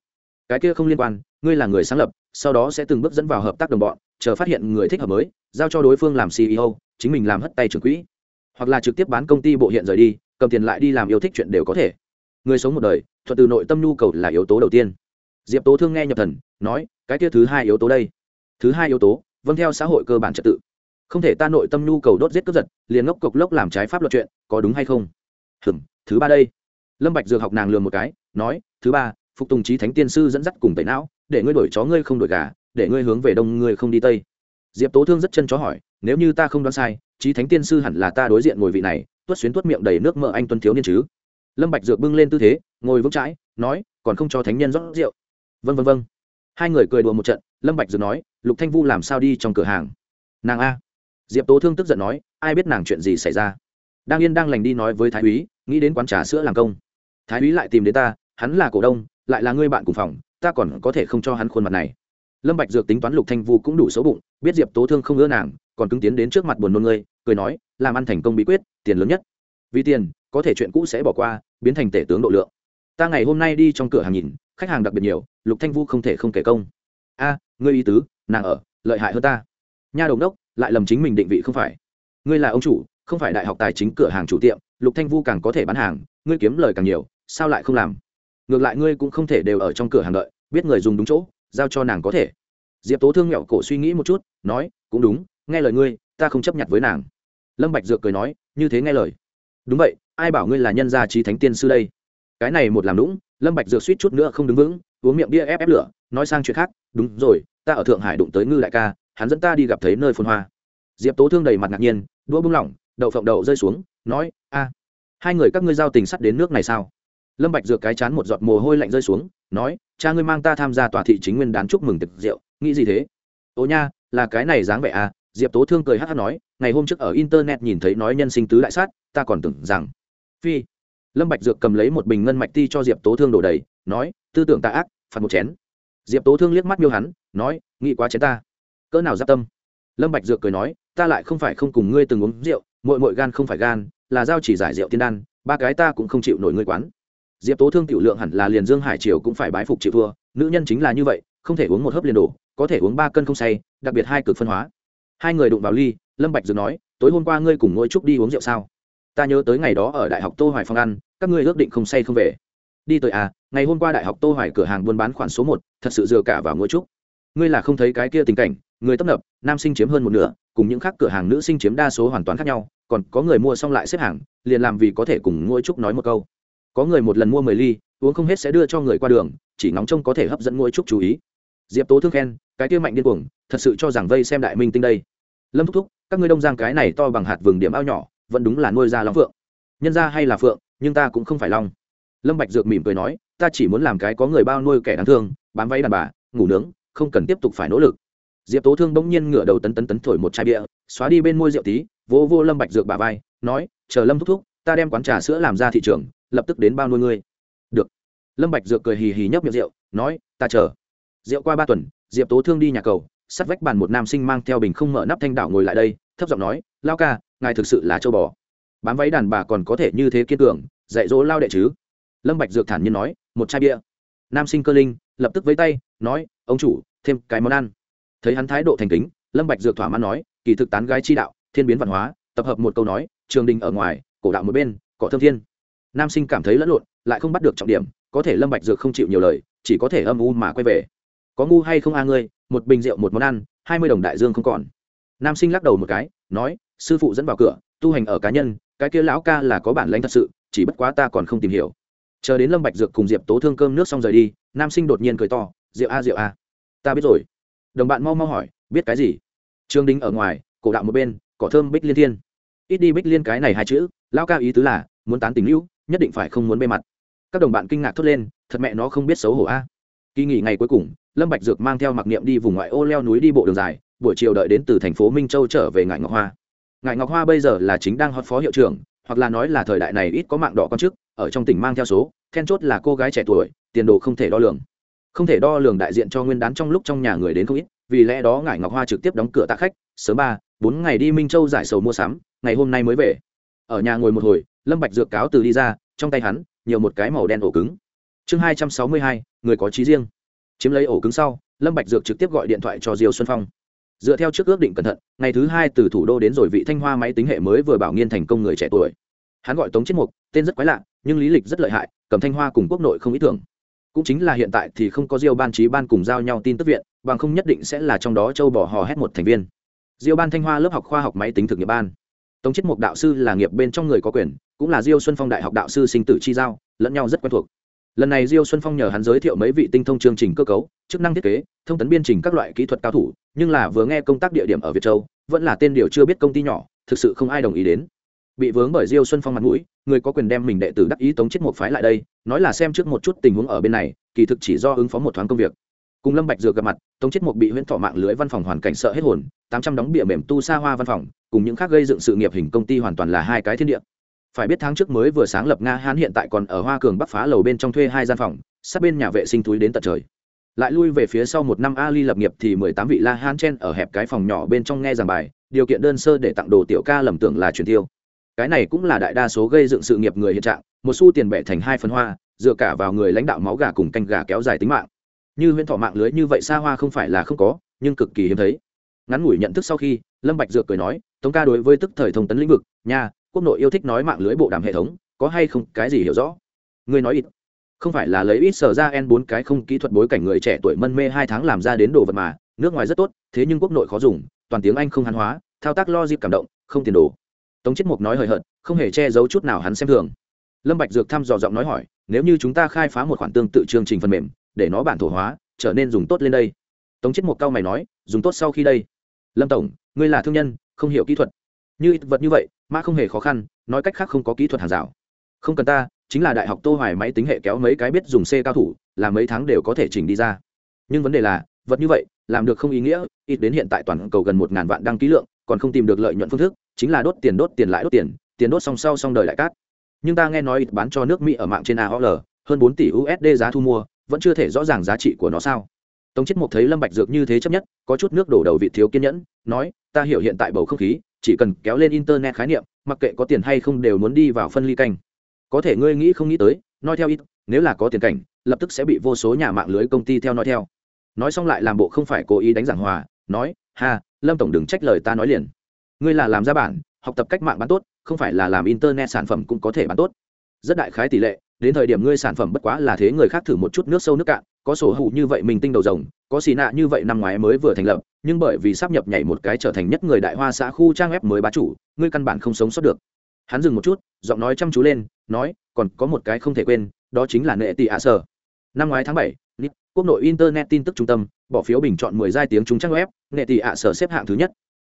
Cái kia không liên quan, ngươi là người sáng lập, sau đó sẽ từng bước dẫn vào hợp tác đồng bọn, chờ phát hiện người thích hợp mới, giao cho đối phương làm ceo chính mình làm hất tay trưởng quỹ hoặc là trực tiếp bán công ty bộ hiện rời đi, cầm tiền lại đi làm yêu thích chuyện đều có thể. Người sống một đời, thuận từ nội tâm nhu cầu là yếu tố đầu tiên. Diệp tố thương nghe nhập thần, nói, cái kia thứ hai yếu tố đây. Thứ hai yếu tố? Vâng theo xã hội cơ bản trật tự. Không thể ta nội tâm nhu cầu đốt giết cướp giật, liền ngốc cục lốc làm trái pháp luật chuyện, có đúng hay không? Hừm, thứ ba đây. Lâm bạch dược học nàng lường một cái, nói, thứ ba, phục tùng trí thánh tiên sư dẫn dắt cùng tẩy não, để ngươi đổi chó ngươi không đổi gà, để ngươi hướng về đông ngươi không đi tây diệp tố thương rất chân chó hỏi, nếu như ta không đoán sai trí thánh tiên sư hẳn là ta đối diện ngồi vị này tuất xuyến tuất miệng đầy nước mỡ anh tuân thiếu niên chứ? Lâm bạch dược bưng lên tư thế, ngồi vững chãi, nói, còn không cho thánh nhân rót rượu. Vâng vâng vâng. Hai người cười đùa một trận, lâm bạch dược nói, lục thanh vu làm sao đi trong cửa hàng? Nàng a. Diệp tố thương tức giận nói, ai biết nàng chuyện gì xảy ra? Đang yên đang lành đi nói với thái úy, nghĩ đến quán trà sữa làm công. Thái úy lại tìm đến ta, hắn là cổ đông, lại là người bạn cùng phòng, ta còn có thể không cho hắn khuôn mặt này. Lâm bạch dược tính toán lục thanh vu cũng đủ xấu bụng biết diệp tố thương không ngỡ nàng, còn cứng tiến đến trước mặt buồn nôn ngươi, cười nói, làm ăn thành công bí quyết, tiền lớn nhất. Vì tiền, có thể chuyện cũ sẽ bỏ qua, biến thành tể tướng độ lượng. Ta ngày hôm nay đi trong cửa hàng nhìn, khách hàng đặc biệt nhiều, lục thanh vu không thể không kể công. A, ngươi ý tứ, nàng ở, lợi hại hơn ta. Nha đồng đốc, lại lầm chính mình định vị không phải. Ngươi là ông chủ, không phải đại học tài chính cửa hàng chủ tiệm, lục thanh vu càng có thể bán hàng, ngươi kiếm lời càng nhiều, sao lại không làm? Ngược lại ngươi cũng không thể đều ở trong cửa hàng đợi, biết người dùng đúng chỗ, giao cho nàng có thể diệp tố thương nghẹo cổ suy nghĩ một chút, nói, cũng đúng, nghe lời ngươi, ta không chấp nhận với nàng. Lâm bạch dược cười nói, như thế nghe lời. Đúng vậy, ai bảo ngươi là nhân gia trí thánh tiên sư đây? Cái này một làm lũng lâm bạch dược suýt chút nữa không đứng vững, uống miệng bia ép ép lửa, nói sang chuyện khác, đúng rồi, ta ở thượng hải đụng tới ngư đại ca, hắn dẫn ta đi gặp thấy nơi phồn hoa. Diệp tố thương đầy mặt ngạc nhiên, đũa bung lỏng đậu phộng đậu rơi xuống, nói, a, hai người các ngươi giao tình sắt đến nước này sao? Lâm bạch dược cái chán một giọt mồ hôi lạnh rơi xuống, nói, cha ngươi mang ta tham gia tòa thị chính nguyên đán chúc mừng tiệc rượu, nghĩ gì thế? Ô nha, là cái này dáng vẻ à? Diệp tố thương cười hắt hắt nói, ngày hôm trước ở internet nhìn thấy nói nhân sinh tứ đại sát, ta còn tưởng rằng phi. Lâm bạch dược cầm lấy một bình ngân mạch ti cho diệp tố thương đổ đầy, nói, tư tưởng tà ác, phạt một chén. Diệp tố thương liếc mắt miêu hắn, nói, nghĩ quá chén ta, cỡ nào giáp tâm? Lâm bạch dược cười nói, ta lại không phải không cùng ngươi từng uống rượu, muội muội gan không phải gan, là giao chỉ giải rượu tiên đan, ba cái ta cũng không chịu nổi ngươi quán diệp tố thương tiểu lượng hẳn là liền dương hải triều cũng phải bái phục chịu thua nữ nhân chính là như vậy không thể uống một hớp liền đổ có thể uống ba cân không say đặc biệt hai cực phân hóa hai người đụng vào ly lâm bạch dược nói tối hôm qua ngươi cùng ngôi trúc đi uống rượu sao ta nhớ tới ngày đó ở đại học tô hoài phong ăn các ngươi ước định không say không về đi tới à ngày hôm qua đại học tô hoài cửa hàng buôn bán khoản số một thật sự dừa cả vào ngôi trúc ngươi là không thấy cái kia tình cảnh người tấp nập nam sinh chiếm hơn một nửa cùng những khác cửa hàng nữ sinh chiếm đa số hoàn toàn khác nhau còn có người mua xong lại xếp hàng liền làm vì có thể cùng ngôi trúc nói một câu có người một lần mua mười ly, uống không hết sẽ đưa cho người qua đường, chỉ nóng trông có thể hấp dẫn mỗi chút chú ý. Diệp tố thương khen, cái kia mạnh điên cuồng, thật sự cho rằng vây xem đại minh tinh đây. Lâm thúc thúc, các ngươi đông giang cái này to bằng hạt vừng điểm ao nhỏ, vẫn đúng là nuôi ra long phượng. Nhân ra hay là phượng, nhưng ta cũng không phải long. Lâm bạch dược mỉm cười nói, ta chỉ muốn làm cái có người bao nuôi kẻ đáng thương, bám váy đàn bà, ngủ nướng, không cần tiếp tục phải nỗ lực. Diệp tố thương bỗng nhiên ngửa đầu tấn tấn tấn thổi một chai bia, xóa đi bên môi rượu tí vô vô lâm bạch dược bà vai, nói, chờ lâm thúc thúc, ta đem quán trà sữa làm ra thị trường lập tức đến bao nuôi ngươi. Được. Lâm bạch dược cười hì hì nhấp miệng rượu, nói, ta chờ. Rượu qua ba tuần, diệp tố thương đi nhà cầu, sắt vách bàn một nam sinh mang theo bình không mở nắp thanh đảo ngồi lại đây, thấp giọng nói, lao ca, ngài thực sự là châu bò. Bám váy đàn bà còn có thể như thế kiên cường, dạy dỗ lao đệ chứ? Lâm bạch dược thản nhiên nói, một chai bia. Nam sinh cơ linh, lập tức với tay, nói, ông chủ, thêm cái món ăn. Thấy hắn thái độ thành kính, lâm bạch dược thỏa mãn nói, kỳ thực tán gái chi đạo, thiên biến văn hóa, tập hợp một câu nói, trường đình ở ngoài, cổ đạo một bên, cỏ thơm thiên nam sinh cảm thấy lẫn lộn, lại không bắt được trọng điểm, có thể lâm bạch dược không chịu nhiều lời, chỉ có thể âm u mà quay về. Có ngu hay không a ngươi, một bình rượu, một món ăn, hai mươi đồng đại dương không còn. Nam sinh lắc đầu một cái, nói, sư phụ dẫn vào cửa, tu hành ở cá nhân, cái kia lão ca là có bản lãnh thật sự, chỉ bất quá ta còn không tìm hiểu. Chờ đến lâm bạch dược cùng diệp tố thương cơm nước xong rời đi, nam sinh đột nhiên cười to, rượu a rượu a. Ta biết rồi. Đồng bạn mau mau hỏi, biết cái gì? Trương đính ở ngoài, cổ đạo một bên, cỏ thơm bích liên thiên. Ít đi bích liên cái này hai chữ, lão ca ý tứ là, muốn tán tình lưu nhất định phải không muốn bê mặt. Các đồng bạn kinh ngạc thốt lên, thật mẹ nó không biết xấu hổ a. Kỳ nghỉ ngày cuối cùng, lâm bạch dược mang theo mặc niệm đi vùng ngoại ô leo núi đi bộ đường dài, buổi chiều đợi đến từ thành phố minh châu trở về ngải ngọc hoa. Ngải ngọc hoa bây giờ là chính đang hot phó hiệu trưởng, hoặc là nói là thời đại này ít có mạng đỏ con trước, ở trong tỉnh mang theo số, then chốt là cô gái trẻ tuổi, tiền đồ không thể đo lường. Không thể đo lường đại diện cho nguyên đán trong lúc trong nhà người đến không ít, vì lẽ đó ngải ngọc hoa trực tiếp đóng cửa tạ khách, sớm ba, bốn ngày đi minh châu giải sầu mua sắm, ngày hôm nay mới về. Ở nhà ngồi một hồi, lâm bạch dược cáo từ đi ra trong tay hắn, nhiều một cái màu đen ổ cứng. Chương hai trăm sáu mươi hai, người có trí riêng. Chiếm lấy ổ cứng sau, lâm bạch dược trực tiếp gọi điện thoại cho diêu xuân phong. Dựa theo trước ước định cẩn thận, ngày thứ hai từ thủ đô đến rồi vị thanh hoa máy tính hệ mới vừa bảo nghiên thành công người trẻ tuổi. Hắn gọi tống chết mục, tên rất quái lạ, nhưng lý lịch rất lợi hại, cầm thanh hoa cùng quốc nội không ý tưởng. Cũng chính là hiện tại thì không có diêu ban trí ban cùng giao nhau tin tức viện, bằng không nhất định sẽ là trong đó châu bỏ hò hét một thành viên. Diêu ban thanh hoa lớp học khoa học máy tính thực nghiệp ban. Tống chết mục đạo sư là nghiệp bên trong người có quyền cũng là diêu xuân phong đại học đạo sư sinh tử chi giao, lẫn nhau rất quen thuộc. Lần này diêu xuân phong nhờ hắn giới thiệu mấy vị tinh thông chương trình cơ cấu, chức năng thiết kế, thông tấn biên trình các loại kỹ thuật cao thủ, nhưng là vừa nghe công tác địa điểm ở việt châu, vẫn là tên điều chưa biết công ty nhỏ, thực sự không ai đồng ý đến. Bị vướng bởi diêu xuân phong mặt mũi, người có quyền đem mình đệ tử đắc ý tống chết một phái lại đây, nói là xem trước một chút tình huống ở bên này, kỳ thực chỉ do ứng phó một thoáng công việc. Cùng lâm bạch dược gặp mặt, tống chết một bị huyễn thọ mạng lưới văn phòng hoàn cảnh sợ hết hồn, tám trăm đóng bịa mềm tu xa hoa văn phòng, cùng những khác gây dựng sự nghiệp hình công ty hoàn toàn là hai cái thiên địa phải biết tháng trước mới vừa sáng lập nga, hán hiện tại còn ở hoa cường bắc phá lầu bên trong thuê hai gian phòng, sát bên nhà vệ sinh túi đến tận trời. Lại lui về phía sau một năm, ali lập nghiệp thì mười tám vị la hán chen ở hẹp cái phòng nhỏ bên trong nghe giảng bài, điều kiện đơn sơ để tặng đồ tiểu ca lầm tưởng là truyền tiêu. Cái này cũng là đại đa số gây dựng sự nghiệp người hiện trạng, một xu tiền bẻ thành hai phần hoa, dựa cả vào người lãnh đạo máu gà cùng canh gà kéo dài tính mạng. Như huyễn thọ mạng lưới như vậy xa hoa không phải là không có, nhưng cực kỳ hiếm thấy. Ngắn ngủi nhận thức sau khi, lâm bạch dược cười nói, tống ca đối với tức thời thông tấn lĩnh vực, nha quốc nội yêu thích nói mạng lưới bộ đàm hệ thống, có hay không, cái gì hiểu rõ? Ngươi nói ít. Không phải là lấy ít sở ra n bốn cái không kỹ thuật bối cảnh người trẻ tuổi mân mê hai tháng làm ra đến đồ vật mà, nước ngoài rất tốt, thế nhưng quốc nội khó dùng, toàn tiếng anh không hán hóa, thao tác lo dịp cảm động, không tiền đồ. Tống chết mục nói hời hợt, không hề che giấu chút nào hắn xem thường. Lâm bạch dược thăm dò giọng nói hỏi, nếu như chúng ta khai phá một khoản tương tự chương trình phần mềm, để nó bản thổ hóa, trở nên dùng tốt lên đây. Tống chết mục cao mày nói, dùng tốt sau khi đây. Lâm tổng, ngươi là thương nhân, không hiểu kỹ thuật. Như ít vật như vậy mà không hề khó khăn, nói cách khác không có kỹ thuật hàng rào. Không cần ta, chính là đại học tô hoài máy tính hệ kéo mấy cái biết dùng c cao thủ, là mấy tháng đều có thể chỉnh đi ra. Nhưng vấn đề là, vật như vậy, làm được không ý nghĩa, ít đến hiện tại toàn cầu gần một ngàn vạn đăng ký lượng, còn không tìm được lợi nhuận phương thức, chính là đốt tiền đốt tiền lại đốt tiền tiền đốt song sau song đời lại cát. Nhưng ta nghe nói ít bán cho nước mỹ ở mạng trên aol hơn bốn tỷ usd giá thu mua, vẫn chưa thể rõ ràng giá trị của nó sao. Tống chết mục thấy lâm bạch dược như thế chấp nhất, có chút nước đổ đầu vị thiếu kiên nhẫn, nói, ta hiểu hiện tại bầu không khí chỉ cần kéo lên internet khái niệm, mặc kệ có tiền hay không đều muốn đi vào phân ly canh. Có thể ngươi nghĩ không nghĩ tới, nói theo ít nếu là có tiền cảnh, lập tức sẽ bị vô số nhà mạng lưới công ty theo nói theo. Nói xong lại làm bộ không phải cố ý đánh giảng hòa, nói, ha, lâm tổng đừng trách lời ta nói liền. Ngươi là làm ra bản, học tập cách mạng bán tốt, không phải là làm internet sản phẩm cũng có thể bán tốt. Rất đại khái tỷ lệ đến thời điểm ngươi sản phẩm bất quá là thế người khác thử một chút nước sâu nước cạn, có sổ hụ như vậy mình tinh đầu rồng, có xì nạ như vậy năm ngoái mới vừa thành lập, nhưng bởi vì sắp nhập nhảy một cái trở thành nhất người đại hoa xã khu trang web mới bá chủ, ngươi căn bản không sống sót được. Hắn dừng một chút, giọng nói chăm chú lên, nói, còn có một cái không thể quên, đó chính là nệ tỷ ạ sở. Năm ngoái tháng bảy quốc nội internet tin tức trung tâm, bỏ phiếu bình chọn mười giai tiếng trung trang web, nệ tỷ ạ sở xếp hạng thứ nhất.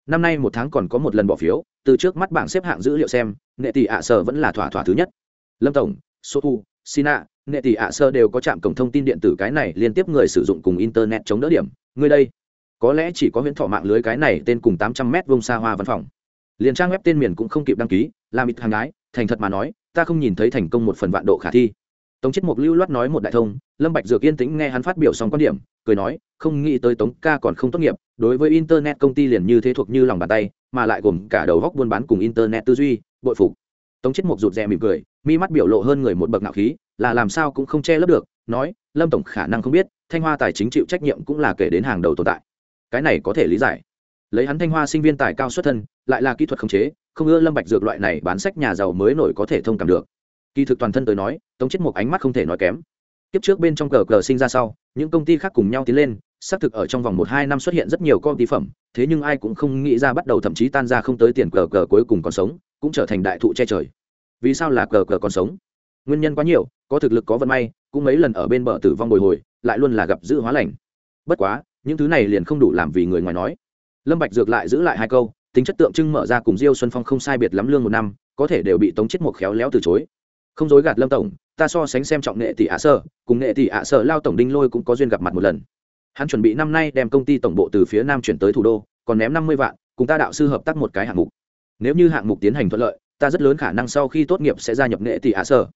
Năm nay một tháng còn có một lần bỏ phiếu, từ trước mắt bảng xếp hạng dữ liệu xem, nệ tỷ ạ sở vẫn là thỏa thỏa thứ nhất. Lâm tổng số thu sina nệ tỷ ạ sơ đều có trạm cổng thông tin điện tử cái này liên tiếp người sử dụng cùng internet chống đỡ điểm. Ngươi đây, có lẽ chỉ có huyễn thọ mạng lưới cái này tên cùng tám trăm m vông xa hoa văn phòng. Liền trang web tên miền cũng không kịp đăng ký, làm ít hàng gái, thành thật mà nói, ta không nhìn thấy thành công một phần vạn độ khả thi. Tống chết mục lưu loát nói một đại thông, lâm bạch dược yên tĩnh nghe hắn phát biểu xong quan điểm, cười nói, không nghĩ tới tống ca còn không tốt nghiệp, đối với internet công ty liền như thế thuộc như lòng bàn tay, mà lại gồm cả đầu góc buôn bán cùng internet tư duy, bội phục. Tống chết mục rụt rè mỉm cười mi mắt biểu lộ hơn người một bậc nạo khí, là làm sao cũng không che lấp được, nói, lâm tổng khả năng không biết, thanh hoa tài chính chịu trách nhiệm cũng là kể đến hàng đầu tồn tại. Cái này có thể lý giải. Lấy hắn thanh hoa sinh viên tài cao xuất thân, lại là kỹ thuật khống chế, không ưa lâm bạch dược loại này bán sách nhà giàu mới nổi có thể thông cảm được. Kỳ thực toàn thân tới nói, tống chết một ánh mắt không thể nói kém. Kiếp trước bên trong cờ cờ sinh ra sau, những công ty khác cùng nhau tiến lên, xác thực ở trong vòng một hai năm xuất hiện rất nhiều công ty phẩm, thế nhưng ai cũng không nghĩ ra bắt đầu thậm chí tan ra không tới tiền cờ cờ cuối cùng còn sống, cũng trở thành đại thụ che trời vì sao là cờ cờ còn sống? Nguyên nhân quá nhiều, có thực lực có vận may, cũng mấy lần ở bên bờ tử vong bồi hồi, lại luôn là gặp giữ hóa lành. Bất quá, những thứ này liền không đủ làm vì người ngoài nói. Lâm bạch dược lại giữ lại hai câu, tính chất tượng trưng mở ra cùng diêu xuân phong không sai biệt lắm lương một năm, có thể đều bị tống chết một khéo léo từ chối. Không dối gạt lâm tổng, ta so sánh xem trọng nghệ tỷ ạ sơ, cùng nghệ tỷ ạ sơ lao tổng đinh lôi cũng có duyên gặp mặt một lần. Hắn chuẩn bị năm nay đem công ty tổng bộ từ phía nam chuyển tới thủ đô, còn ném năm mươi vạn, cùng ta đạo sư hợp tác một cái hạng mục. Nếu như hạng mục tiến hành thuận lợi ta rất lớn khả năng sau khi tốt nghiệp sẽ gia nhập nghệ tỷ ạ sở.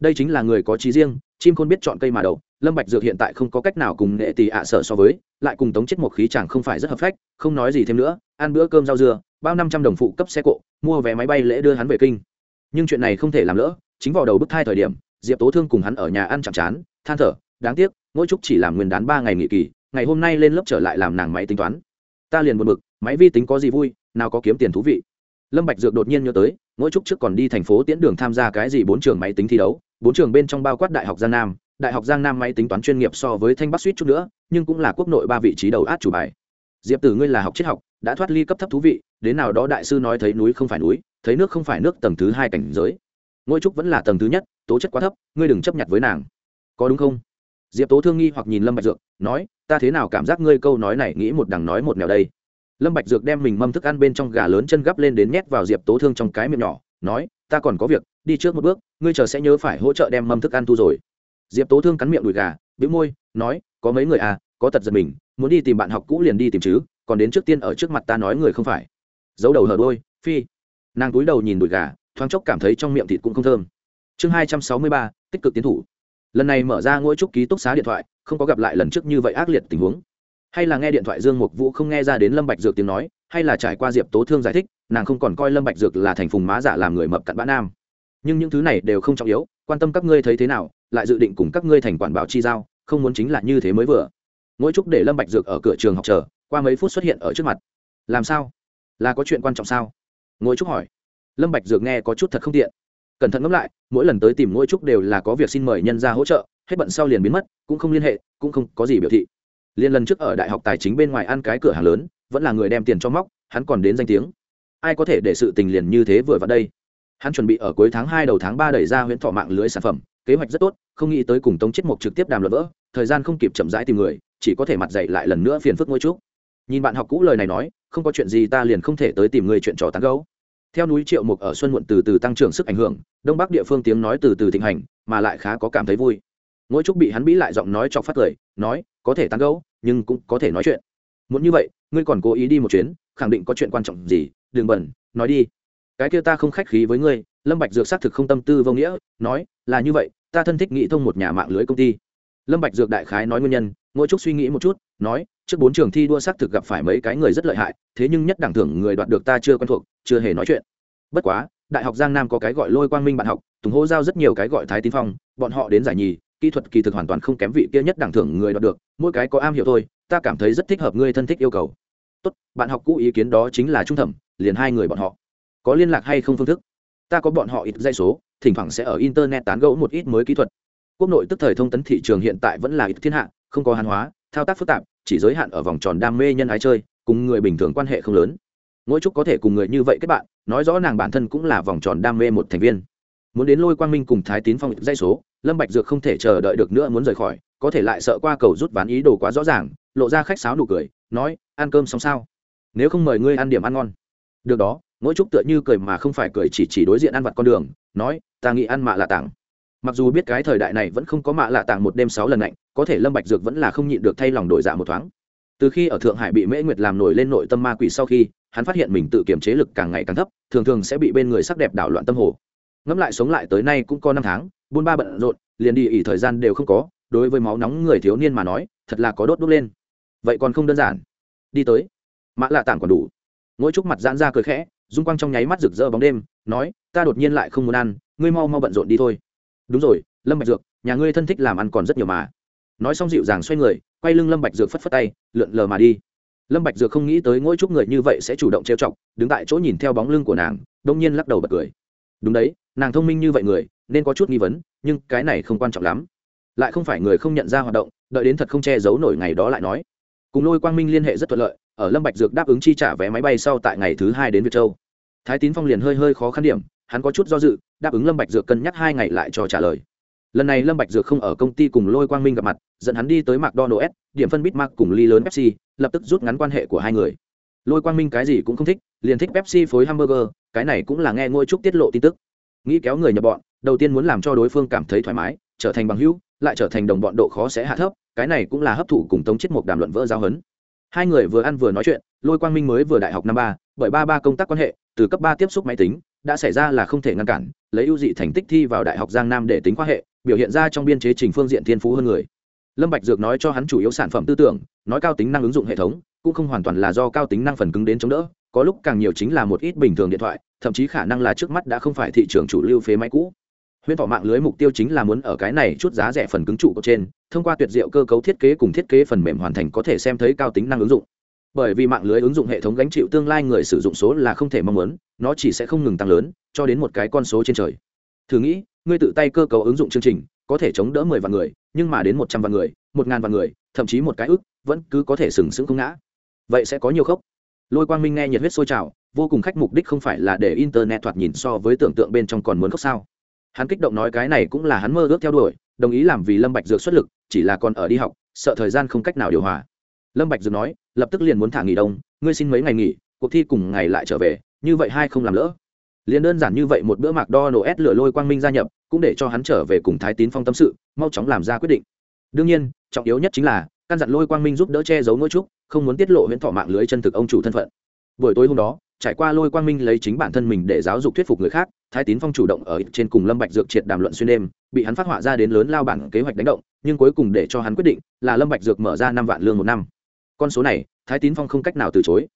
Đây chính là người có trí riêng, chim khôn biết chọn cây mà đậu. lâm bạch dược hiện tại không có cách nào cùng nghệ tỷ ạ sở so với, lại cùng tống chết một khí chẳng không phải rất hợp phách, không nói gì thêm nữa, ăn bữa cơm rau dưa, bao năm trăm đồng phụ cấp xe cộ, mua vé máy bay lễ đưa hắn về kinh. Nhưng chuyện này không thể làm lỡ, chính vào đầu bức thai thời điểm, diệp tố thương cùng hắn ở nhà ăn chẳng chán, than thở, đáng tiếc, mỗi chúc chỉ làm nguyên đán ba ngày nghỉ kỳ, ngày hôm nay lên lớp trở lại làm nàng máy tính toán. Ta liền buồn bực, máy vi tính có gì vui, nào có kiếm tiền thú vị lâm bạch dược đột nhiên nhớ tới, mỗi chúc trước còn đi thành phố tiễn đường tham gia cái gì bốn trường máy tính thi đấu, bốn trường bên trong bao quát đại học giang nam. Đại học giang nam máy tính toán chuyên nghiệp so với thanh bắc suýt chút nữa, nhưng cũng là quốc nội ba vị trí đầu át chủ bài. Diệp tử ngươi là học triết học, đã thoát ly cấp thấp thú vị, đến nào đó đại sư nói thấy núi không phải núi, thấy nước không phải nước tầng thứ hai cảnh giới. Ngôi trúc vẫn là tầng thứ nhất, tố chất quá thấp, ngươi đừng chấp nhận với nàng. Có đúng không? Diệp tố thương nghi hoặc nhìn lâm bạch dược, nói, ta thế nào cảm giác ngươi câu nói này nghĩ một đằng nói một nẻo đây? Lâm bạch dược đem mình mâm thức ăn bên trong gà lớn chân gắp lên đến nhét vào diệp tố thương trong cái miệng nhỏ, nói, ta còn có việc, đi trước một bước, ngươi chờ sẽ nhớ phải hỗ trợ đem mâm thức ăn thu rồi. Diệp tố thương cắn miệng đùi gà, bĩu môi, nói, có mấy người à có tật giật mình, muốn đi tìm bạn học cũ liền đi tìm chứ, còn đến trước tiên ở trước mặt ta nói người không phải. Giấu đầu hở đôi, phi. Nàng cúi đầu nhìn đùi gà, thoáng chốc cảm thấy trong miệng thịt cũng không thơm. Chương hai trăm sáu mươi ba, tích cực tiến thủ. Lần này mở ra ngôi trúc ký túc xá điện thoại, không có gặp lại lần trước như vậy ác liệt tình huống hay là nghe điện thoại dương mục vũ không nghe ra đến lâm bạch dược tiếng nói, hay là trải qua diệp tố thương giải thích, nàng không còn coi lâm bạch dược là thành phùng má giả làm người mập cặn bã nam. Nhưng những thứ này đều không trọng yếu, quan tâm các ngươi thấy thế nào, lại dự định cùng các ngươi thành quản bảo chi giao, không muốn chính là như thế mới vừa. Ngỗi trúc để lâm bạch dược ở cửa trường học chờ, qua mấy phút xuất hiện ở trước mặt. Làm sao? Là có chuyện quan trọng sao? Ngỗi trúc hỏi. Lâm bạch dược nghe có chút thật không tiện. Cẩn thận ngẫm lại, mỗi lần tới tìm ngỗi trúc đều là có việc xin mời nhân gia hỗ trợ, hết bận sau liền biến mất, cũng không liên hệ, cũng không có gì biểu thị liên lần trước ở đại học tài chính bên ngoài ăn cái cửa hàng lớn, vẫn là người đem tiền cho móc, hắn còn đến danh tiếng. Ai có thể để sự tình liền như thế vừa vào đây? Hắn chuẩn bị ở cuối tháng hai đầu tháng ba đẩy ra huyễn thọ mạng lưới sản phẩm, kế hoạch rất tốt, không nghĩ tới cùng tống chết mục trực tiếp đàm luận vỡ, thời gian không kịp chậm rãi tìm người, chỉ có thể mặt dậy lại lần nữa phiền phức ngôi chút nhìn bạn học cũ lời này nói, không có chuyện gì ta liền không thể tới tìm người chuyện trò tán gấu theo núi triệu mục ở xuân muộn từ từ tăng trưởng sức ảnh hưởng, đông bắc địa phương tiếng nói từ từ thịnh hành, mà lại khá có cảm thấy vui. Ngũ trúc bị hắn bĩ lại giọng nói cho phát cười, nói, có thể tán gẫu, nhưng cũng có thể nói chuyện. Muốn như vậy, ngươi còn cố ý đi một chuyến, khẳng định có chuyện quan trọng gì, đừng bẩn, nói đi. Cái kia ta không khách khí với ngươi, lâm bạch dược xác thực không tâm tư vô nghĩa, nói, là như vậy, ta thân thích nghĩ thông một nhà mạng lưới công ty. Lâm bạch dược đại khái nói nguyên nhân Ngũ trúc suy nghĩ một chút, nói, trước bốn trường thi đua xác thực gặp phải mấy cái người rất lợi hại, thế nhưng nhất đẳng thưởng người đoạt được ta chưa quen thuộc, chưa hề nói chuyện. Bất quá, đại học giang nam có cái gọi lôi quang minh bạn học, tùng hô giao rất nhiều cái gọi thái tín phong, bọn họ đến giải nhì kỹ thuật kỳ thực hoàn toàn không kém vị kia nhất đẳng thưởng người đoạt được, mỗi cái có am hiểu thôi, ta cảm thấy rất thích hợp ngươi thân thích yêu cầu. Tốt, bạn học cũ ý kiến đó chính là trung thẩm, liền hai người bọn họ. Có liên lạc hay không phương thức? Ta có bọn họ ít dây số, thỉnh thoảng sẽ ở internet tán gẫu một ít mới kỹ thuật. Quốc nội tức thời thông tấn thị trường hiện tại vẫn là ít thiên hạ, không có hàn hóa, thao tác phức tạp, chỉ giới hạn ở vòng tròn đam mê nhân ái chơi, cùng người bình thường quan hệ không lớn. Mỗi chút có thể cùng người như vậy kết bạn, nói rõ nàng bản thân cũng là vòng tròn đam mê một thành viên. Muốn đến lôi quang minh cùng thái tín phong dây số lâm bạch dược không thể chờ đợi được nữa muốn rời khỏi, có thể lại sợ qua cầu rút ván ý đồ quá rõ ràng, lộ ra khách sáo nụ cười, nói, ăn cơm xong sao? Nếu không mời ngươi ăn điểm ăn ngon. Được đó, mỗi chút tựa như cười mà không phải cười chỉ chỉ đối diện ăn vặt con đường, nói, ta nghĩ ăn mạ lạ tảng mặc dù biết cái thời đại này vẫn không có mạ lạ tảng một đêm sáu lần lạnh, có thể lâm bạch dược vẫn là không nhịn được thay lòng đổi dạ một thoáng. Từ khi ở thượng hải bị mễ nguyệt làm nổi lên nội tâm ma quỷ sau khi, hắn phát hiện mình tự kiểm chế lực càng ngày càng thấp, thường thường sẽ bị bên người sắc đẹp đảo loạn tâm hồ. Ngẫm lại sống lại tới nay cũng có năm tháng buôn ba bận rộn, liền đi ỉ thời gian đều không có, đối với máu nóng người thiếu niên mà nói, thật là có đốt đốt lên. Vậy còn không đơn giản. Đi tới. Mã lạ tảng còn đủ. Ngỗi trúc mặt giãn ra cười khẽ, dung quang trong nháy mắt rực rỡ bóng đêm, nói, ta đột nhiên lại không muốn ăn, ngươi mau mau bận rộn đi thôi. Đúng rồi, lâm bạch dược, nhà ngươi thân thích làm ăn còn rất nhiều mà. Nói xong dịu dàng xoay người, quay lưng lâm bạch dược phất phất tay, lượn lờ mà đi. Lâm bạch dược không nghĩ tới ngỗi trúc người như vậy sẽ chủ động trêu chọc, đứng tại chỗ nhìn theo bóng lưng của nàng, đông nhiên lắc đầu bật cười. Đúng đấy, nàng thông minh như vậy người nên có chút nghi vấn, nhưng cái này không quan trọng lắm. Lại không phải người không nhận ra hoạt động, đợi đến thật không che giấu nổi ngày đó lại nói. Cùng lôi quang minh liên hệ rất thuận lợi, ở lâm bạch dược đáp ứng chi trả vé máy bay sau tại ngày thứ hai đến việt châu. Thái tín phong liền hơi hơi khó khăn điểm, hắn có chút do dự, đáp ứng lâm bạch dược cân nhắc hai ngày lại cho trả lời. Lần này lâm bạch dược không ở công ty cùng lôi quang minh gặp mặt, dẫn hắn đi tới mcdonald's, điểm phân bitmark cùng ly lớn pepsi, lập tức rút ngắn quan hệ của hai người. Lôi quang minh cái gì cũng không thích, liền thích pepsi phối hamburger, cái này cũng là nghe ngôi trúc tiết lộ tin tức. Nghĩ kéo người nhập bọn đầu tiên muốn làm cho đối phương cảm thấy thoải mái, trở thành bằng hữu, lại trở thành đồng bọn độ khó sẽ hạ thấp, cái này cũng là hấp thụ cùng tống chết một đàm luận vỡ giáo hấn. Hai người vừa ăn vừa nói chuyện, lôi quang minh mới vừa đại học năm ba, bởi ba ba công tác quan hệ, từ cấp ba tiếp xúc máy tính, đã xảy ra là không thể ngăn cản, lấy ưu dị thành tích thi vào đại học giang nam để tính khoa hệ, biểu hiện ra trong biên chế trình phương diện thiên phú hơn người. Lâm bạch dược nói cho hắn chủ yếu sản phẩm tư tưởng, nói cao tính năng ứng dụng hệ thống, cũng không hoàn toàn là do cao tính năng phần cứng đến chống đỡ, có lúc càng nhiều chính là một ít bình thường điện thoại, thậm chí khả năng là trước mắt đã không phải thị trường chủ lưu phế máy cũ huyễn thọ mạng lưới mục tiêu chính là muốn ở cái này chút giá rẻ phần cứng trụ của trên, thông qua tuyệt diệu cơ cấu thiết kế cùng thiết kế phần mềm hoàn thành có thể xem thấy cao tính năng ứng dụng. Bởi vì mạng lưới ứng dụng hệ thống gánh chịu tương lai người sử dụng số là không thể mong muốn, nó chỉ sẽ không ngừng tăng lớn, cho đến một cái con số trên trời. Thử nghĩ, ngươi tự tay cơ cấu ứng dụng chương trình, có thể chống đỡ mười vạn người, nhưng mà đến một trăm vạn người, một ngàn vạn người, thậm chí một cái ức, vẫn cứ có thể sừng sững không ngã. Vậy sẽ có nhiều khốc. Lôi quang minh nghe nhiệt huyết sôi trào, vô cùng khách mục đích không phải là để internet thoạt nhìn so với tưởng tượng bên trong còn muốn khóc sao? Hắn kích động nói cái này cũng là hắn mơ ước theo đuổi, đồng ý làm vì lâm bạch dược xuất lực, chỉ là còn ở đi học, sợ thời gian không cách nào điều hòa. Lâm bạch dược nói, lập tức liền muốn thả nghỉ đông, ngươi xin mấy ngày nghỉ, cuộc thi cùng ngày lại trở về, như vậy hai không làm lỡ. Liền đơn giản như vậy một bữa mạc đo nổ ép lửa lôi quang minh gia nhập, cũng để cho hắn trở về cùng thái tín phong tâm sự, mau chóng làm ra quyết định. Đương nhiên, trọng yếu nhất chính là, căn dặn lôi quang minh giúp đỡ che giấu ngôi trúc, không muốn tiết lộ huyễn thọ mạng lưới chân thực ông chủ thân phận. Buổi tối hôm đó, trải qua lôi quang minh lấy chính bản thân mình để giáo dục thuyết phục người khác thái tín phong chủ động ở trên cùng lâm bạch dược triệt đàm luận xuyên đêm, bị hắn phát họa ra đến lớn lao bản kế hoạch đánh động, nhưng cuối cùng để cho hắn quyết định là lâm bạch dược mở ra năm vạn lương một năm. Con số này, thái tín phong không cách nào từ chối.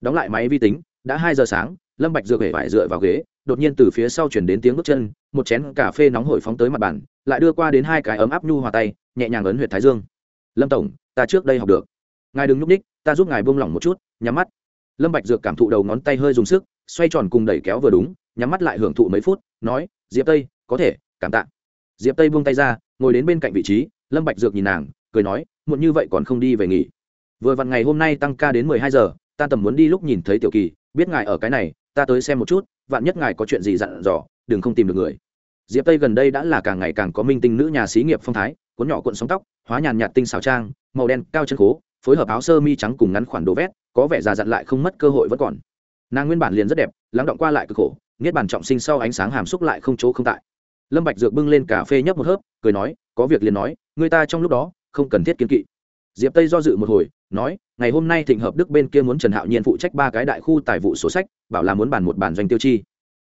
Đóng lại máy vi tính, đã hai giờ sáng, lâm bạch dược hể vải dựa vào ghế, đột nhiên từ phía sau chuyển đến tiếng bước chân, một chén cà phê nóng hổi phóng tới mặt bàn, lại đưa qua đến hai cái ấm áp nhu hòa tay, nhẹ nhàng ấn huyệt thái dương. Lâm tổng, ta trước đây học được. Ngài đừng núp ních ta giúp ngài buông lỏng một chút, nhắm mắt. Lâm bạch dược cảm thụ đầu ngón tay hơi dùng sức, xoay tròn cùng đẩy kéo vừa đúng nhắm mắt lại hưởng thụ mấy phút, nói, diệp tây, có thể, cảm tạ. Diệp tây buông tay ra, ngồi đến bên cạnh vị trí, lâm bạch dược nhìn nàng, cười nói, muộn như vậy còn không đi về nghỉ. Vừa vặn ngày hôm nay tăng ca đến mười hai giờ, ta tầm muốn đi lúc nhìn thấy tiểu kỳ, biết ngài ở cái này, ta tới xem một chút, vạn nhất ngài có chuyện gì dặn dò, đừng không tìm được người. Diệp tây gần đây đã là càng ngày càng có minh tinh nữ nhà xí nghiệp phong thái, cuốn nhỏ cuộn sóng tóc, hóa nhàn nhạt tinh xảo trang, màu đen cao chân khố, phối hợp áo sơ mi trắng cùng ngắn khoản đồ vét, có vẻ già dặn lại không mất cơ hội vẫn còn. Nàng nguyên bản liền rất đẹp, lắng động qua lại cực khổ niết bàn trọng sinh sau ánh sáng hàm xúc lại không chỗ không tại. Lâm bạch dược bưng lên cà phê nhấp một hớp, cười nói, có việc liền nói, người ta trong lúc đó không cần thiết kiến kỵ. Diệp tây do dự một hồi, nói, ngày hôm nay thịnh hợp đức bên kia muốn trần hạo nhiên phụ trách ba cái đại khu tài vụ sổ sách, bảo là muốn bàn một bản doanh tiêu chi.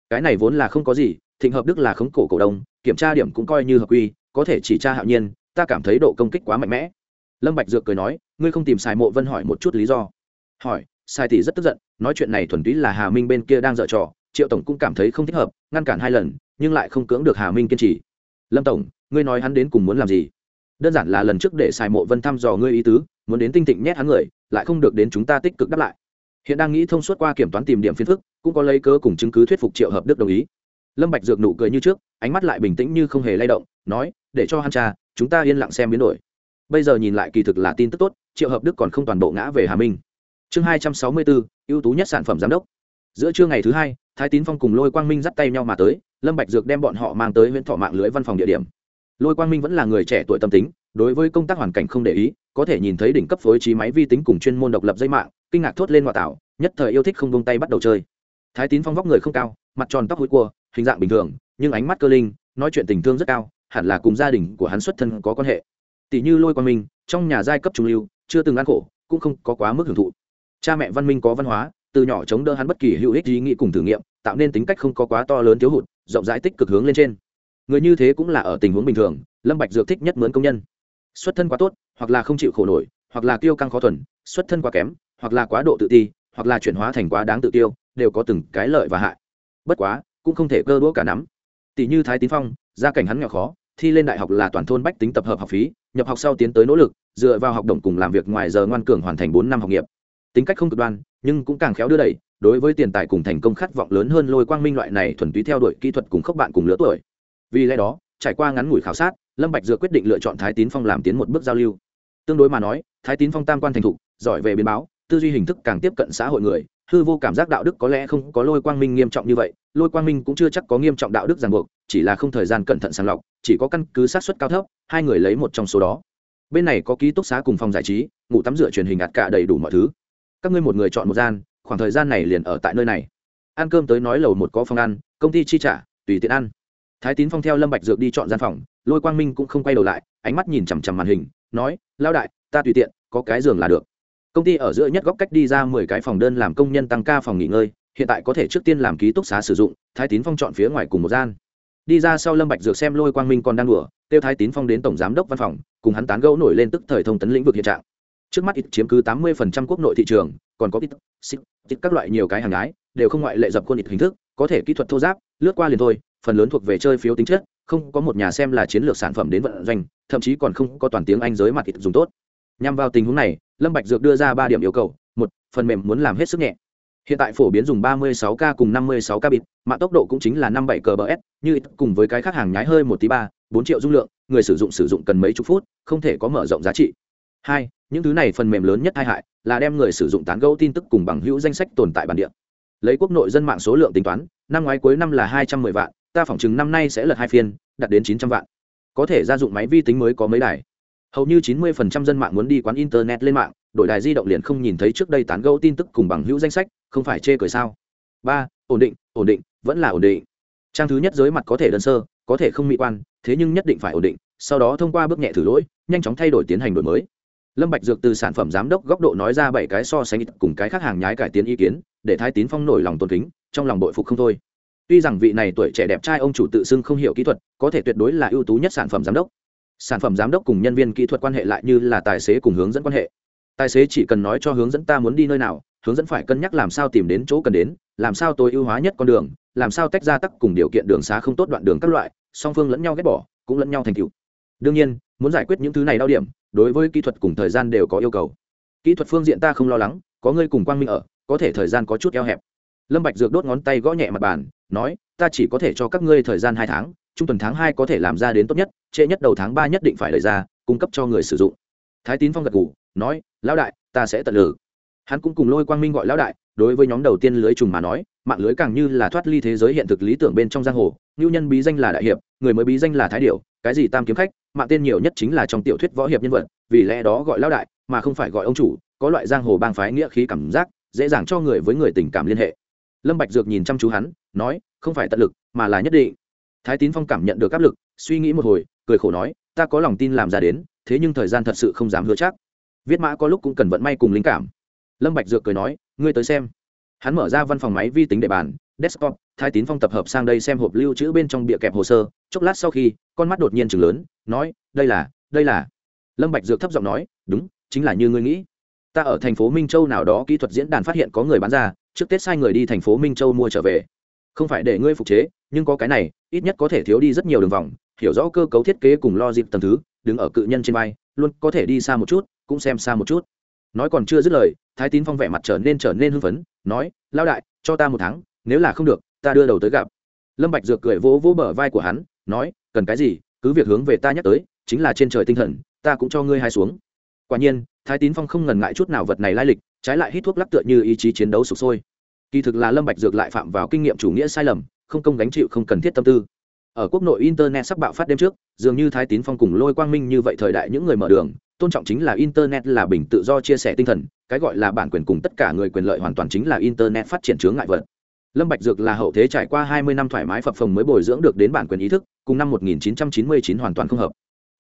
Cái này vốn là không có gì, thịnh hợp đức là khống cổ cổ đông, kiểm tra điểm cũng coi như hợp quy, có thể chỉ tra hạo nhiên, ta cảm thấy độ công kích quá mạnh mẽ. Lâm bạch dược cười nói, ngươi không tìm xài mộ vân hỏi một chút lý do. Hỏi sai tỷ rất tức giận, nói chuyện này thuần túy là hà minh bên kia đang dở trò triệu tổng cũng cảm thấy không thích hợp, ngăn cản hai lần, nhưng lại không cưỡng được hà minh kiên trì. Lâm tổng, ngươi nói hắn đến cùng muốn làm gì? Đơn giản là lần trước để xài mộ vân thăm dò ngươi ý tứ, muốn đến tinh tịnh nhét hắn người, lại không được đến chúng ta tích cực đáp lại. Hiện đang nghĩ thông suốt qua kiểm toán tìm điểm phiền phức, cũng có lấy cớ cùng chứng cứ thuyết phục triệu hợp đức đồng ý. Lâm bạch dược nụ cười như trước, ánh mắt lại bình tĩnh như không hề lay động, nói, để cho hắn cha chúng ta yên lặng xem biến đổi. Bây giờ nhìn lại kỳ thực là tin tức tốt, triệu hợp đức còn không toàn bộ ngã về hà minh. Chương hai trăm sáu mươi bốn, ưu tú nhất sản phẩm giám đốc. Giữa trưa ngày thứ hai thái tín phong cùng lôi quang minh dắt tay nhau mà tới, lâm bạch dược đem bọn họ mang tới huyện thọ mạng lưới văn phòng địa điểm. Lôi quang minh vẫn là người trẻ tuổi tâm tính, đối với công tác hoàn cảnh không để ý, có thể nhìn thấy đỉnh cấp phối trí máy vi tính cùng chuyên môn độc lập dây mạng, kinh ngạc thốt lên ngoại tạo, nhất thời yêu thích không buông tay bắt đầu chơi. Thái tín phong vóc người không cao, mặt tròn tóc hối cua, hình dạng bình thường, nhưng ánh mắt cơ linh, nói chuyện tình thương rất cao, hẳn là cùng gia đình của hắn xuất thân có quan hệ. Tỷ như lôi quang minh, trong nhà giai cấp trung lưu, chưa từng ăn khổ, cũng không có quá mức hưởng thụ. Cha mẹ văn minh có văn hóa từ nhỏ chống đỡ hắn bất kỳ hữu ích ý nghĩ cùng thử nghiệm, tạo nên tính cách không có quá to lớn thiếu hụt, rộng rãi tích cực hướng lên trên. Người như thế cũng là ở tình huống bình thường, lâm bạch dược thích nhất mướn công nhân. Xuất thân quá tốt, hoặc là không chịu khổ nổi, hoặc là tiêu căng khó thuần, xuất thân quá kém, hoặc là quá độ tự ti, hoặc là chuyển hóa thành quá đáng tự tiêu, đều có từng cái lợi và hại. Bất quá, cũng không thể cơ đũa cả nắm. Tỷ như thái tín phong, gia cảnh hắn nghèo khó, thi lên đại học là toàn thôn bách tính tập hợp học phí, nhập học sau tiến tới nỗ lực, dựa vào học đồng cùng làm việc ngoài giờ ngoan cường hoàn thành bốn năm học nghiệp tính cách không cực đoan, nhưng cũng càng khéo đưa đẩy, đối với tiền tài cùng thành công khát vọng lớn hơn lôi quang minh loại này thuần túy theo đuổi kỹ thuật cùng khốc bạn cùng lứa tuổi. Vì lẽ đó, trải qua ngắn ngủi khảo sát, lâm bạch dựa quyết định lựa chọn thái tín phong làm tiến một bước giao lưu. Tương đối mà nói, thái tín phong tam quan thành thục, giỏi về biến báo, tư duy hình thức càng tiếp cận xã hội người, hư vô cảm giác đạo đức có lẽ không có lôi quang minh nghiêm trọng như vậy, lôi quang minh cũng chưa chắc có nghiêm trọng đạo đức ràng buộc, chỉ là không thời gian cẩn thận sàng lọc, chỉ có căn cứ sát xuất cao thấp, hai người lấy một trong số đó. Bên này có ký túc xá cùng phòng giải trí, ngủ tắm rửa truyền hình ạt cả đầy đủ mọi thứ các ngươi một người chọn một gian, khoảng thời gian này liền ở tại nơi này. Ăn cơm tới nói lầu một có phòng ăn, công ty chi trả, tùy tiện ăn. Thái tín phong theo lâm bạch dược đi chọn gian phòng, lôi quang minh cũng không quay đầu lại, ánh mắt nhìn chằm chằm màn hình, nói lao đại, ta tùy tiện, có cái giường là được. Công ty ở giữa nhất góc cách đi ra mười cái phòng đơn làm công nhân tăng ca phòng nghỉ ngơi, hiện tại có thể trước tiên làm ký túc xá sử dụng, thái tín phong chọn phía ngoài cùng một gian. Đi ra sau lâm bạch dược xem lôi quang minh còn đang đùa tiêu thái tín phong đến tổng giám đốc văn phòng, cùng hắn tán gẫu nổi lên tức thời thông tấn lĩnh vực hiện trạng trước mắt ít chiếm cứ tám mươi phần trăm quốc nội thị trường, còn có ít, xích các loại nhiều cái hàng gái đều không ngoại lệ dập khuôn ít hình thức, có thể kỹ thuật thô giáp, lướt qua liền thôi, phần lớn thuộc về chơi phiếu tính chất, không có một nhà xem là chiến lược sản phẩm đến vận doanh, thậm chí còn không có toàn tiếng anh giới mặt ít dùng tốt. Nhằm vào tình huống này, lâm bạch dược đưa ra ba điểm yêu cầu. Một, phần mềm muốn làm hết sức nhẹ. Hiện tại phổ biến dùng 36 k cùng 56 k bit mạng tốc độ cũng chính là 57 cbs như cùng với cái khác hàng nhái hơi một tí ba, bốn triệu dung lượng, người sử dụng sử dụng cần mấy chục phút, không thể có mở rộng giá trị. Hai những thứ này phần mềm lớn nhất tai hại là đem người sử dụng tán gẫu tin tức cùng bằng hữu danh sách tồn tại bản địa. Lấy quốc nội dân mạng số lượng tính toán, năm ngoái cuối năm là 210 vạn, ta phỏng chừng năm nay sẽ lật hai phiên, đạt đến 900 vạn. Có thể gia dụng máy vi tính mới có mấy đài. Hầu như 90% dân mạng muốn đi quán internet lên mạng, đổi đài di động liền không nhìn thấy trước đây tán gẫu tin tức cùng bằng hữu danh sách, không phải chê cười sao? Ba, ổn định ổn định, vẫn là ổn định. Trang thứ nhất giới mặt có thể đơn sơ, có thể không mỹ quan, thế nhưng nhất định phải ổn định, sau đó thông qua bước nhẹ thử lỗi, nhanh chóng thay đổi tiến hành đổi mới lâm bạch dược từ sản phẩm giám đốc góc độ nói ra bảy cái so sánh cùng cái khác hàng nhái cải tiến ý kiến, để thái tín phong nổi lòng tôn kính, trong lòng bội phục không thôi. Tuy rằng vị này tuổi trẻ đẹp trai ông chủ tự xưng không hiểu kỹ thuật, có thể tuyệt đối là ưu tú nhất sản phẩm giám đốc. Sản phẩm giám đốc cùng nhân viên kỹ thuật quan hệ lại như là tài xế cùng hướng dẫn quan hệ. Tài xế chỉ cần nói cho hướng dẫn ta muốn đi nơi nào, hướng dẫn phải cân nhắc làm sao tìm đến chỗ cần đến, làm sao tối ưu hóa nhất con đường, làm sao tách ra tắc cùng điều kiện đường xá không tốt đoạn đường các loại, song phương lẫn nhau ghét bỏ, cũng lẫn nhau thành tựu đương nhiên, muốn giải quyết những thứ này đau điểm, đối với kỹ thuật cùng thời gian đều có yêu cầu. Kỹ thuật phương diện ta không lo lắng, có ngươi cùng quang minh ở, có thể thời gian có chút eo hẹp. Lâm bạch dược đốt ngón tay gõ nhẹ mặt bàn, nói, ta chỉ có thể cho các ngươi thời gian hai tháng, trung tuần tháng hai có thể làm ra đến tốt nhất, trễ nhất đầu tháng ba nhất định phải đẩy ra, cung cấp cho người sử dụng. Thái tín phong gật gù, nói, lão đại, ta sẽ tận lực. Hắn cũng cùng lôi quang minh gọi lão đại, đối với nhóm đầu tiên lưới trùng mà nói, mạng lưới càng như là thoát ly thế giới hiện thực lý tưởng bên trong giang hồ ngưu nhân bí danh là đại hiệp, người mới bí danh là thái điểu cái gì tam kiếm khách, mạng tên nhiều nhất chính là trong tiểu thuyết võ hiệp nhân vật, vì lẽ đó gọi lao đại, mà không phải gọi ông chủ, có loại giang hồ bang phái nghĩa khí cảm giác, dễ dàng cho người với người tình cảm liên hệ. Lâm bạch dược nhìn chăm chú hắn, nói, không phải tận lực, mà là nhất định. Thái tín phong cảm nhận được áp lực, suy nghĩ một hồi, cười khổ nói, ta có lòng tin làm ra đến, thế nhưng thời gian thật sự không dám hứa chắc. Viết mã có lúc cũng cần vận may cùng linh cảm. Lâm bạch dược cười nói, ngươi tới xem. Hắn mở ra văn phòng máy vi tính để bàn desktop, thái tín phong tập hợp sang đây xem hộp lưu trữ bên trong bìa kẹp hồ sơ. Chốc lát sau khi, con mắt đột nhiên chừng lớn, nói, đây là đây là. Lâm bạch dược thấp giọng nói, đúng, chính là như ngươi nghĩ. Ta ở thành phố minh châu nào đó kỹ thuật diễn đàn phát hiện có người bán ra, trước tết sai người đi thành phố minh châu mua trở về. Không phải để ngươi phục chế, nhưng có cái này, ít nhất có thể thiếu đi rất nhiều đường vòng, hiểu rõ cơ cấu thiết kế cùng lo dịp tầm thứ, đứng ở cự nhân trên vai, luôn có thể đi xa một chút, cũng xem xa một chút. Nói còn chưa dứt lời, thái tín phong vẻ mặt trở nên trở nên hưng phấn, nói lao đại, cho ta một tháng nếu là không được, ta đưa đầu tới gặp. Lâm bạch dược cười vỗ vỗ bờ vai của hắn, nói, cần cái gì, cứ việc hướng về ta nhắc tới, chính là trên trời tinh thần, ta cũng cho ngươi hai xuống. Quả nhiên, thái tín phong không ngần ngại chút nào vật này lai lịch, trái lại hít thuốc lắc tựa như ý chí chiến đấu sục sôi. Kỳ thực là lâm bạch dược lại phạm vào kinh nghiệm chủ nghĩa sai lầm, không công gánh chịu không cần thiết tâm tư. Ở quốc nội internet sắp bạo phát đêm trước, dường như thái tín phong cùng lôi quang minh như vậy thời đại những người mở đường, tôn trọng chính là internet là bình tự do chia sẻ tinh thần, cái gọi là bản quyền cùng tất cả người quyền lợi hoàn toàn chính là internet phát triển chướng ngại vật lâm bạch dược là hậu thế trải qua hai mươi năm thoải mái phập phồng mới bồi dưỡng được đến bản quyền ý thức, cùng năm 1999 hoàn toàn không hợp.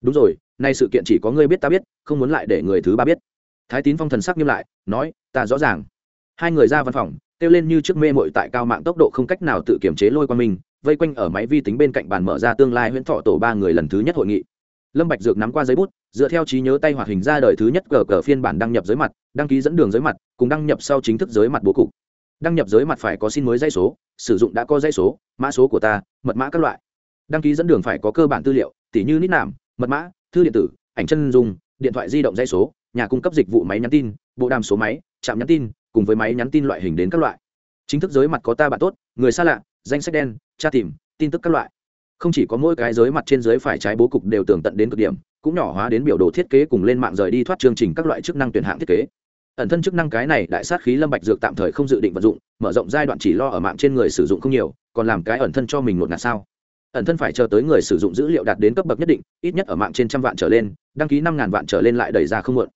Đúng rồi, nay sự kiện chỉ có ngươi biết ta biết, không muốn lại để người thứ ba biết. Thái tín phong thần sắc nghiêm lại, nói, ta rõ ràng. Hai người ra văn phòng, kêu lên như trước mê mội tại cao mạng tốc độ không cách nào tự kiểm chế lôi qua mình, vây quanh ở máy vi tính bên cạnh bàn mở ra tương lai huyễn thọ tổ ba người lần thứ nhất hội nghị. Lâm bạch dược nắm qua giấy bút, dựa theo trí nhớ tay hoạt hình ra đời thứ nhất cờ cờ phiên bản đăng nhập giới mặt, đăng ký dẫn đường giới mặt, cùng đăng nhập sau chính thức giới mặt bố cục đăng nhập giới mặt phải có xin mới dây số, sử dụng đã có dây số, mã số của ta, mật mã các loại. Đăng ký dẫn đường phải có cơ bản tư liệu, tỉ như nít nạm, mật mã, thư điện tử, ảnh chân dung, điện thoại di động dây số, nhà cung cấp dịch vụ máy nhắn tin, bộ đàm số máy, trạm nhắn tin, cùng với máy nhắn tin loại hình đến các loại. Chính thức giới mặt có ta bạn tốt, người xa lạ, danh sách đen, tra tìm, tin tức các loại. Không chỉ có mỗi cái giới mặt trên giới phải trái bố cục đều tường tận đến cực điểm, cũng nhỏ hóa đến biểu đồ thiết kế cùng lên mạng rời đi thoát chương trình các loại chức năng tuyển hạng thiết kế ẩn thân chức năng cái này đại sát khí lâm bạch dược tạm thời không dự định vận dụng, mở rộng giai đoạn chỉ lo ở mạng trên người sử dụng không nhiều, còn làm cái ẩn thân cho mình một ngạt sao. Ẩn thân phải chờ tới người sử dụng dữ liệu đạt đến cấp bậc nhất định, ít nhất ở mạng trên trăm vạn trở lên, đăng ký năm ngàn vạn trở lên lại đẩy ra không muộn.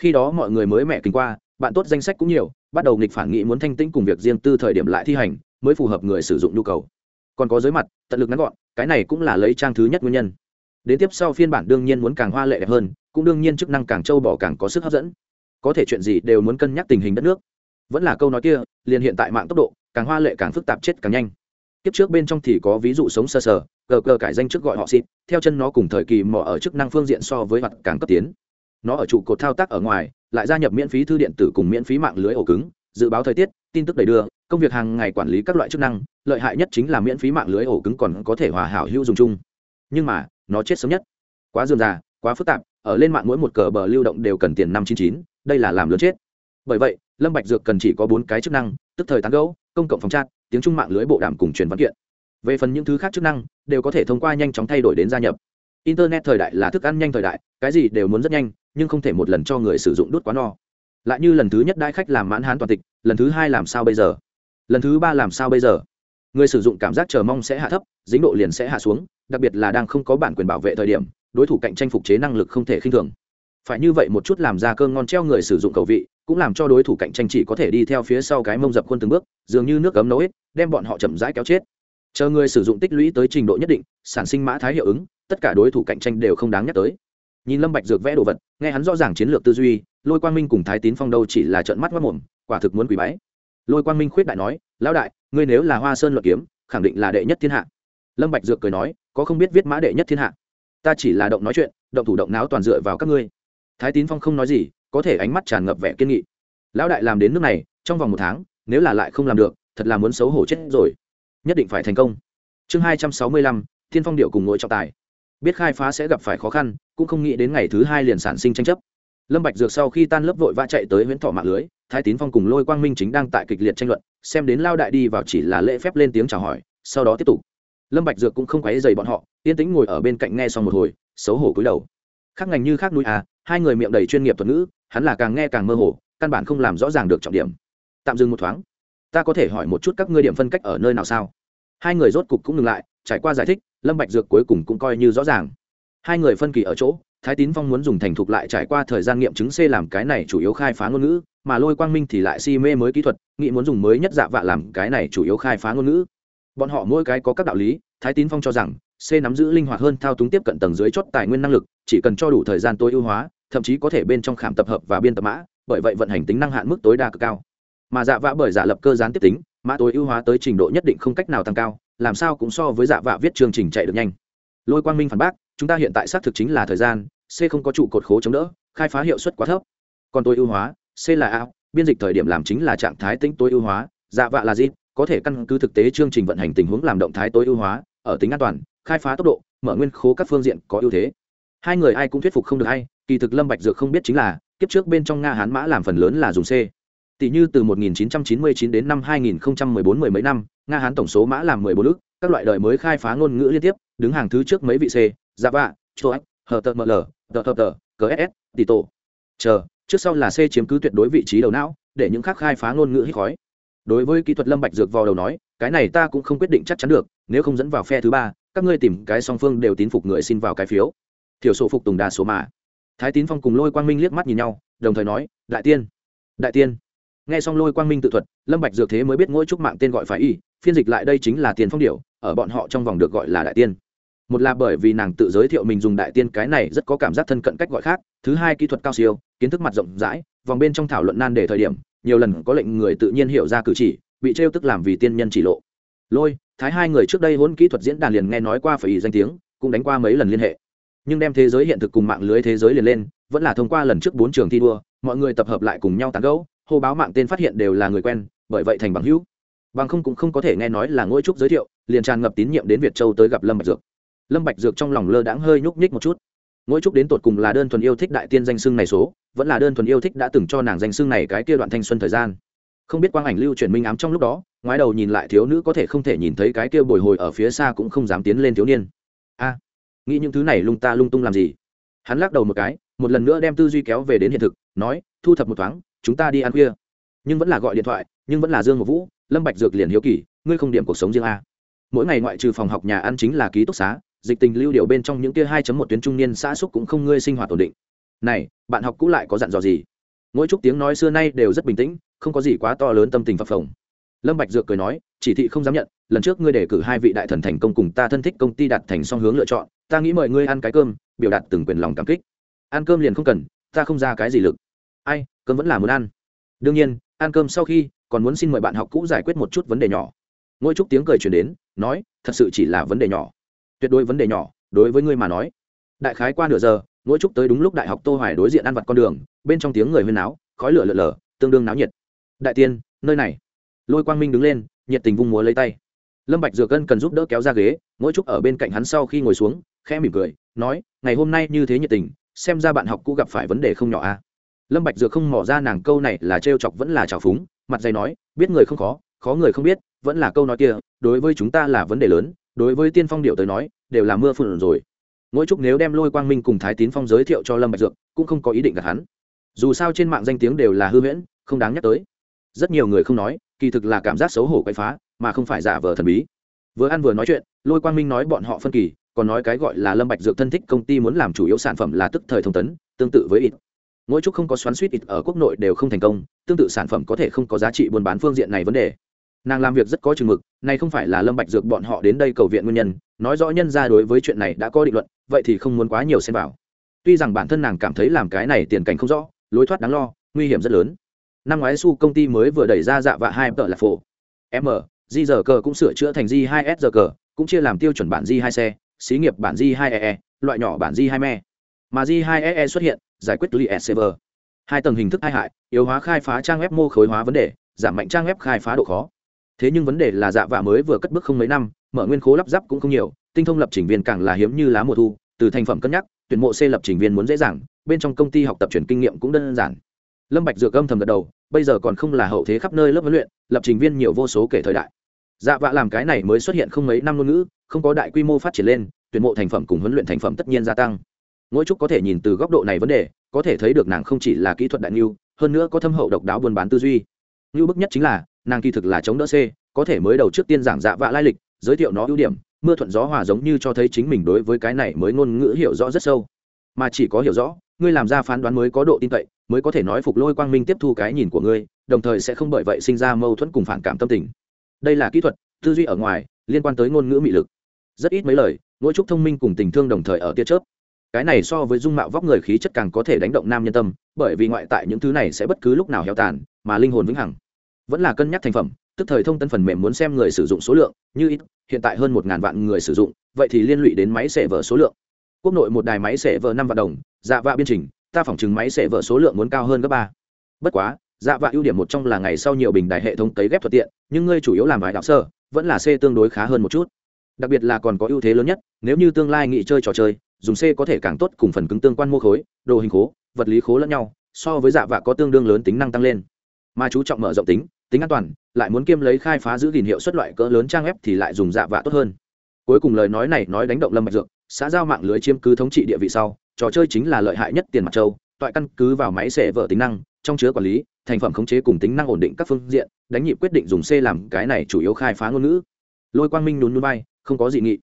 Khi đó mọi người mới mẹ kinh qua, bạn tốt danh sách cũng nhiều, bắt đầu nghịch phản nghị muốn thanh tĩnh cùng việc riêng tư thời điểm lại thi hành, mới phù hợp người sử dụng nhu cầu. Còn có giới mặt, tận lực ngắn gọn, cái này cũng là lấy trang thứ nhất nguyên nhân. Đến tiếp sau phiên bản đương nhiên muốn càng hoa lệ đẹp hơn, cũng đương nhiên chức năng càng trâu bỏ càng có sức hấp dẫn có thể chuyện gì đều muốn cân nhắc tình hình đất nước. Vẫn là câu nói kia, liền hiện tại mạng tốc độ, càng hoa lệ càng phức tạp chết càng nhanh. Tiếp trước bên trong thì có ví dụ sống sơ sờ gờ gờ cải danh trước gọi họ xịt, theo chân nó cùng thời kỳ mò ở chức năng phương diện so với mặt càng cấp tiến. Nó ở trụ cột thao tác ở ngoài, lại gia nhập miễn phí thư điện tử cùng miễn phí mạng lưới ổ cứng, dự báo thời tiết, tin tức đầy đưa, công việc hàng ngày quản lý các loại chức năng, lợi hại nhất chính là miễn phí mạng lưới ổ cứng còn có thể hòa hảo hữu dùng chung. Nhưng mà, nó chết sớm nhất. Quá dườm già, quá phức tạp, ở lên mạng mỗi một cờ bờ lưu động đều cần tiền năm chín chín đây là làm lớn chết. Bởi vậy lâm bạch dược cần chỉ có bốn cái chức năng tức thời tán gẫu công cộng phòng trang, tiếng trung mạng lưới bộ đàm cùng truyền văn kiện. Về phần những thứ khác chức năng đều có thể thông qua nhanh chóng thay đổi đến gia nhập. Internet thời đại là thức ăn nhanh thời đại cái gì đều muốn rất nhanh nhưng không thể một lần cho người sử dụng đốt quá no. Lại như lần thứ nhất đai khách làm mãn hán toàn tịch lần thứ hai làm sao bây giờ? Lần thứ ba làm sao bây giờ? Người sử dụng cảm giác chờ mong sẽ hạ thấp dính độ liền sẽ hạ xuống đặc biệt là đang không có bản quyền bảo vệ thời điểm đối thủ cạnh tranh phục chế năng lực không thể khinh thường phải như vậy một chút làm ra cơn ngon treo người sử dụng cầu vị, cũng làm cho đối thủ cạnh tranh chỉ có thể đi theo phía sau cái mông dập khuôn từng bước, dường như nước cấm nấu ít đem bọn họ chậm rãi kéo chết. Chờ người sử dụng tích lũy tới trình độ nhất định, sản sinh mã thái hiệu ứng, tất cả đối thủ cạnh tranh đều không đáng nhắc tới. Nhìn lâm bạch dược vẽ đồ vật, nghe hắn rõ ràng chiến lược tư duy, lôi quang minh cùng thái tín phong đâu chỉ là trợn mắt mất mồm, quả thực muốn quỳ bái. Lôi quang minh khuyết đại nói, lão đại, ngươi nếu là hoa sơn luận kiếm, khẳng định là đệ nhất thiên hạ. Lâm bạch dược cười nói, có không biết viết mã đệ nhất thiên hạ? Ta chỉ là động nói chuyện, động thủ động não toàn dựa vào các ngươi thái tín phong không nói gì, có thể ánh mắt tràn ngập vẻ kiên nghị. Lão đại làm đến nước này, trong vòng một tháng, nếu là lại không làm được, thật là muốn xấu hổ chết rồi. Nhất định phải thành công. Chương hai trăm sáu mươi lăm, thiên phong điệu cùng ngồi trọng tài. Biết khai phá sẽ gặp phải khó khăn, cũng không nghĩ đến ngày thứ hai liền sản sinh tranh chấp. Lâm bạch dược sau khi tan lớp vội vã chạy tới huyễn thọ mạng lưới, thái tín phong cùng lôi quang minh chính đang tại kịch liệt tranh luận, xem đến lao đại đi vào chỉ là lễ phép lên tiếng chào hỏi, sau đó tiếp tục. Lâm bạch dược cũng không quấy dày bọn họ, yên tĩnh ngồi ở bên cạnh nghe xong một hồi, xấu hổ cúi đầu khác ngành như khác núi à hai người miệng đầy chuyên nghiệp thuật ngữ, hắn là càng nghe càng mơ hồ, căn bản không làm rõ ràng được trọng điểm. Tạm dừng một thoáng. Ta có thể hỏi một chút các ngươi điểm phân cách ở nơi nào sao? Hai người rốt cục cũng ngừng lại, trải qua giải thích, lâm bạch dược cuối cùng cũng coi như rõ ràng. Hai người phân kỳ ở chỗ, thái tín phong muốn dùng thành thục lại trải qua thời gian nghiệm chứng c làm cái này chủ yếu khai phá ngôn ngữ, mà lôi quang minh thì lại si mê mới kỹ thuật, nghĩ muốn dùng mới nhất dạ vạ làm cái này chủ yếu khai phá ngôn ngữ. Bọn họ mỗi cái có các đạo lý, thái tín phong cho rằng c nắm giữ linh hoạt hơn thao túng tiếp cận tầng dưới chốt tài nguyên năng lực, chỉ cần cho đủ thời gian tối ưu hóa, thậm chí có thể bên trong khảm tập hợp và biên tập mã, bởi vậy vận hành tính năng hạn mức tối đa cực cao. Mà dạ vạ bởi giả lập cơ gián tiếp tính, mã tối ưu hóa tới trình độ nhất định không cách nào tăng cao, làm sao cũng so với dạ vạ viết chương trình chạy được nhanh. Lôi quang minh phản bác, chúng ta hiện tại xác thực chính là thời gian, c không có trụ cột khố chống đỡ, khai phá hiệu suất quá thấp. Còn tối ưu hóa, c là ao biên dịch thời điểm làm chính là trạng thái tính tối ưu hóa dạ vạ là gì có thể căn cứ thực tế chương trình vận hành tình huống làm động thái tối ưu hóa ở tính an toàn, khai phá tốc độ, mở nguyên khố các phương diện có ưu thế. Hai người ai cũng thuyết phục không được hay, kỳ thực lâm bạch dược không biết chính là, kiếp trước bên trong nga hán mã làm phần lớn là dùng c. Tỷ như từ 1999 đến năm 2014 mười mấy năm, nga hán tổng số mã làm 14 ức, các loại đời mới khai phá ngôn ngữ liên tiếp, đứng hàng thứ trước mấy vị c, java choac html tờ css tito. Chờ, trước sau là c chiếm cứ tuyệt đối vị trí đầu não, để những khác khai phá ngôn ngữ hít khói. Đối với kỹ thuật lâm bạch dược vào đầu nói, cái này ta cũng không quyết định chắc chắn được nếu không dẫn vào phe thứ ba, các ngươi tìm cái song phương đều tín phục người xin vào cái phiếu. Thiểu số phục tùng đa số mà. Thái tín phong cùng lôi quang minh liếc mắt nhìn nhau, đồng thời nói, đại tiên đại tiên. Nghe xong lôi quang minh tự thuật, lâm bạch dược thế mới biết ngôi trúc mạng tên gọi phải y, phiên dịch lại đây chính là tiền phong điểu, ở bọn họ trong vòng được gọi là đại tiên. Một là bởi vì nàng tự giới thiệu mình dùng đại tiên cái này rất có cảm giác thân cận cách gọi khác, thứ hai kỹ thuật cao siêu, kiến thức mặt rộng rãi, vòng bên trong thảo luận nan đề thời điểm, nhiều lần có lệnh người tự nhiên hiểu ra cử chỉ, bị trêu tức làm vì tiên nhân chỉ lộ lôi, thái hai người trước đây hôn kỹ thuật diễn đàn liền nghe nói qua phải ý danh tiếng, cũng đánh qua mấy lần liên hệ. Nhưng đem thế giới hiện thực cùng mạng lưới thế giới liền lên, vẫn là thông qua lần trước bốn trường thi đua, mọi người tập hợp lại cùng nhau tán gẫu, hô báo mạng tên phát hiện đều là người quen, bởi vậy thành bằng hữu. Bằng không cũng không có thể nghe nói là ngôi trúc giới thiệu, liền tràn ngập tín nhiệm đến việt châu tới gặp lâm bạch dược. Lâm bạch dược trong lòng lơ đãng hơi nhúc nhích một chút. Ngôi trúc đến tột cùng là đơn thuần yêu thích đại tiên danh xưng này số, vẫn là đơn thuần yêu thích đã từng cho nàng danh xưng này cái kia đoạn thanh xuân thời gian. Không biết quang ảnh lưu truyền minh ám trong lúc đó ngoái đầu nhìn lại thiếu nữ có thể không thể nhìn thấy cái kia bồi hồi ở phía xa cũng không dám tiến lên thiếu niên. A, nghĩ những thứ này lung ta lung tung làm gì? Hắn lắc đầu một cái, một lần nữa đem tư duy kéo về đến hiện thực, nói, thu thập một thoáng, chúng ta đi ăn khuya. Nhưng vẫn là gọi điện thoại, nhưng vẫn là dương một vũ, lâm bạch dược liền hiếu kỳ, ngươi không điểm cuộc sống riêng a. Mỗi ngày ngoại trừ phòng học nhà ăn chính là ký túc xá, dịch tình lưu điều bên trong những kia 2.1 tuyến trung niên xã xúc cũng không ngươi sinh hoạt ổn định. Này, bạn học cũ lại có dặn dò gì? Mỗi chút tiếng nói xưa nay đều rất bình tĩnh, không có gì quá to lớn tâm tình phập phồng lâm bạch dược cười nói, chỉ thị không dám nhận, lần trước ngươi đề cử hai vị đại thần thành công cùng ta thân thích công ty đạt thành song hướng lựa chọn, ta nghĩ mời ngươi ăn cái cơm, biểu đạt từng quyền lòng cảm kích. Ăn cơm liền không cần, ta không ra cái gì lực. Ai, cơm vẫn là muốn ăn. Đương nhiên, ăn cơm sau khi, còn muốn xin mời bạn học cũ giải quyết một chút vấn đề nhỏ. Ngôi trúc tiếng cười truyền đến, nói, thật sự chỉ là vấn đề nhỏ. Tuyệt đối vấn đề nhỏ, đối với ngươi mà nói. Đại khái qua nửa giờ, ngôi trúc tới đúng lúc đại học tô hoài đối diện ăn vặt con đường, bên trong tiếng người huyên náo, khói lửa lở lở, tương đương náo nhiệt. Đại tiên, nơi này lôi quang minh đứng lên, nhiệt tình vung múa lấy tay. Lâm bạch dừa cân cần giúp đỡ kéo ra ghế ngôi trúc ở bên cạnh hắn sau khi ngồi xuống, khẽ mỉm cười, nói, ngày hôm nay như thế nhiệt tình, xem ra bạn học cũ gặp phải vấn đề không nhỏ a à? lâm bạch dược không mò ra nàng câu này là trêu chọc vẫn là trào phúng, mặt dày nói, biết người không khó khó người không biết, vẫn là câu nói kia, đối với chúng ta là vấn đề lớn, đối với tiên phong điệu tới nói, đều là mưa phùn rồi. Mỗi Trúc nếu đem lôi quang minh cùng thái tín phong giới thiệu cho lâm bạch dược, cũng không có ý định gặp hắn. Dù sao trên mạng danh tiếng đều là hư huyễn, không đáng nhắc tới. Rất nhiều người không nói kỳ thực là cảm giác xấu hổ quậy phá, mà không phải giả vờ thần bí. Vừa ăn vừa nói chuyện, lôi quang minh nói bọn họ phân kỳ, còn nói cái gọi là lâm bạch dược thân thích công ty muốn làm chủ yếu sản phẩm là tức thời thông tấn, tương tự với ít. Mỗi chút không có xoắn suýt ít ở quốc nội đều không thành công, tương tự sản phẩm có thể không có giá trị buôn bán phương diện này vấn đề. Nàng làm việc rất có chừng mực này không phải là lâm bạch dược bọn họ đến đây cầu viện nguyên nhân, nói rõ nhân ra đối với chuyện này đã có định luận, vậy thì không muốn quá nhiều xen vào. Tuy rằng bản thân nàng cảm thấy làm cái này tiền cảnh không rõ, lối thoát đáng lo, nguy hiểm rất lớn năm ngoái su công ty mới vừa đẩy ra dạ vạ hai tờ là phổ. M di giờ cờ cũng sửa chữa thành di hai s giờ cờ cũng chia làm tiêu chuẩn bản di hai xe xí nghiệp bản di hai ee loại nhỏ bản di hai me mà di hai ee xuất hiện, giải quyết li server hai tầng hình thức hai hại, yếu hóa khai phá trang web mô khối hóa vấn đề, giảm mạnh trang web khai phá độ khó. Thế nhưng vấn đề là dạ vạ mới vừa cất bước không mấy năm, mở nguyên khố lắp ráp cũng không nhiều, tinh thông lập trình viên càng là hiếm như lá mùa thu, từ thành phẩm cân nhắc, tuyển mộ c lập trình viên muốn dễ dàng, bên trong công ty học tập chuyển kinh nghiệm cũng đơn giản lâm bạch dược âm thầm gật đầu bây giờ còn không là hậu thế khắp nơi lớp huấn luyện lập trình viên nhiều vô số kể thời đại. Dạ vạ làm cái này mới xuất hiện không mấy năm ngôn ngữ không có đại quy mô phát triển lên tuyển mộ thành phẩm cùng huấn luyện thành phẩm tất nhiên gia tăng. Mỗi chút có thể nhìn từ góc độ này vấn đề có thể thấy được nàng không chỉ là kỹ thuật đại lưu, hơn nữa có thâm hậu độc đáo buôn bán tư duy. Ngưu bức nhất chính là nàng kỳ thực là chống đỡ c có thể mới đầu trước tiên giảng dạ vạ lai lịch giới thiệu nó ưu điểm mưa thuận gió hòa giống như cho thấy chính mình đối với cái này mới ngôn ngữ hiểu rõ rất sâu. Mà chỉ có hiểu rõ ngươi làm ra phán đoán mới có độ tin cậy mới có thể nói phục lôi quang minh tiếp thu cái nhìn của ngươi, đồng thời sẽ không bởi vậy sinh ra mâu thuẫn cùng phản cảm tâm tình. Đây là kỹ thuật, tư duy ở ngoài, liên quan tới ngôn ngữ mị lực. Rất ít mấy lời, mỗi chút thông minh cùng tình thương đồng thời ở tia chớp. Cái này so với dung mạo vóc người khí chất càng có thể đánh động nam nhân tâm, bởi vì ngoại tại những thứ này sẽ bất cứ lúc nào heo tàn, mà linh hồn vĩnh hằng. Vẫn là cân nhắc thành phẩm, tức thời thông tân phần mềm muốn xem người sử dụng số lượng, như ít, hiện tại hơn một ngàn vạn người sử dụng, vậy thì liên lụy đến máy xẻ vở số lượng. Quốc nội một đài máy xẻ vở năm vạn đồng dạ vạ biên trình ta phỏng chừng máy xẻ vỡ số lượng muốn cao hơn gấp ba. Bất quá dạ vạ ưu điểm một trong là ngày sau nhiều bình đài hệ thống cấy ghép thuận tiện, nhưng ngươi chủ yếu làm vài đạo sơ, vẫn là c tương đối khá hơn một chút. Đặc biệt là còn có ưu thế lớn nhất, nếu như tương lai nghị chơi trò chơi, dùng c có thể càng tốt cùng phần cứng tương quan mô khối, đồ hình khố, vật lý khố lẫn nhau, so với dạ vạ có tương đương lớn tính năng tăng lên. Mà chú trọng mở rộng tính tính an toàn, lại muốn kiêm lấy khai phá giữ gìn hiệu suất loại cỡ lớn trang web thì lại dùng dạ vạ tốt hơn. Cuối cùng lời nói này nói đánh động lâm mạch dược, xã giao mạng lưới chiếm cứ thống trị địa vị sau trò chơi chính là lợi hại nhất tiền mặt châu toại căn cứ vào máy xẻ vở tính năng trong chứa quản lý thành phẩm khống chế cùng tính năng ổn định các phương diện đánh nhịp quyết định dùng c làm cái này chủ yếu khai phá ngôn ngữ. Lôi quang minh nhún núi bay không có gì nghị.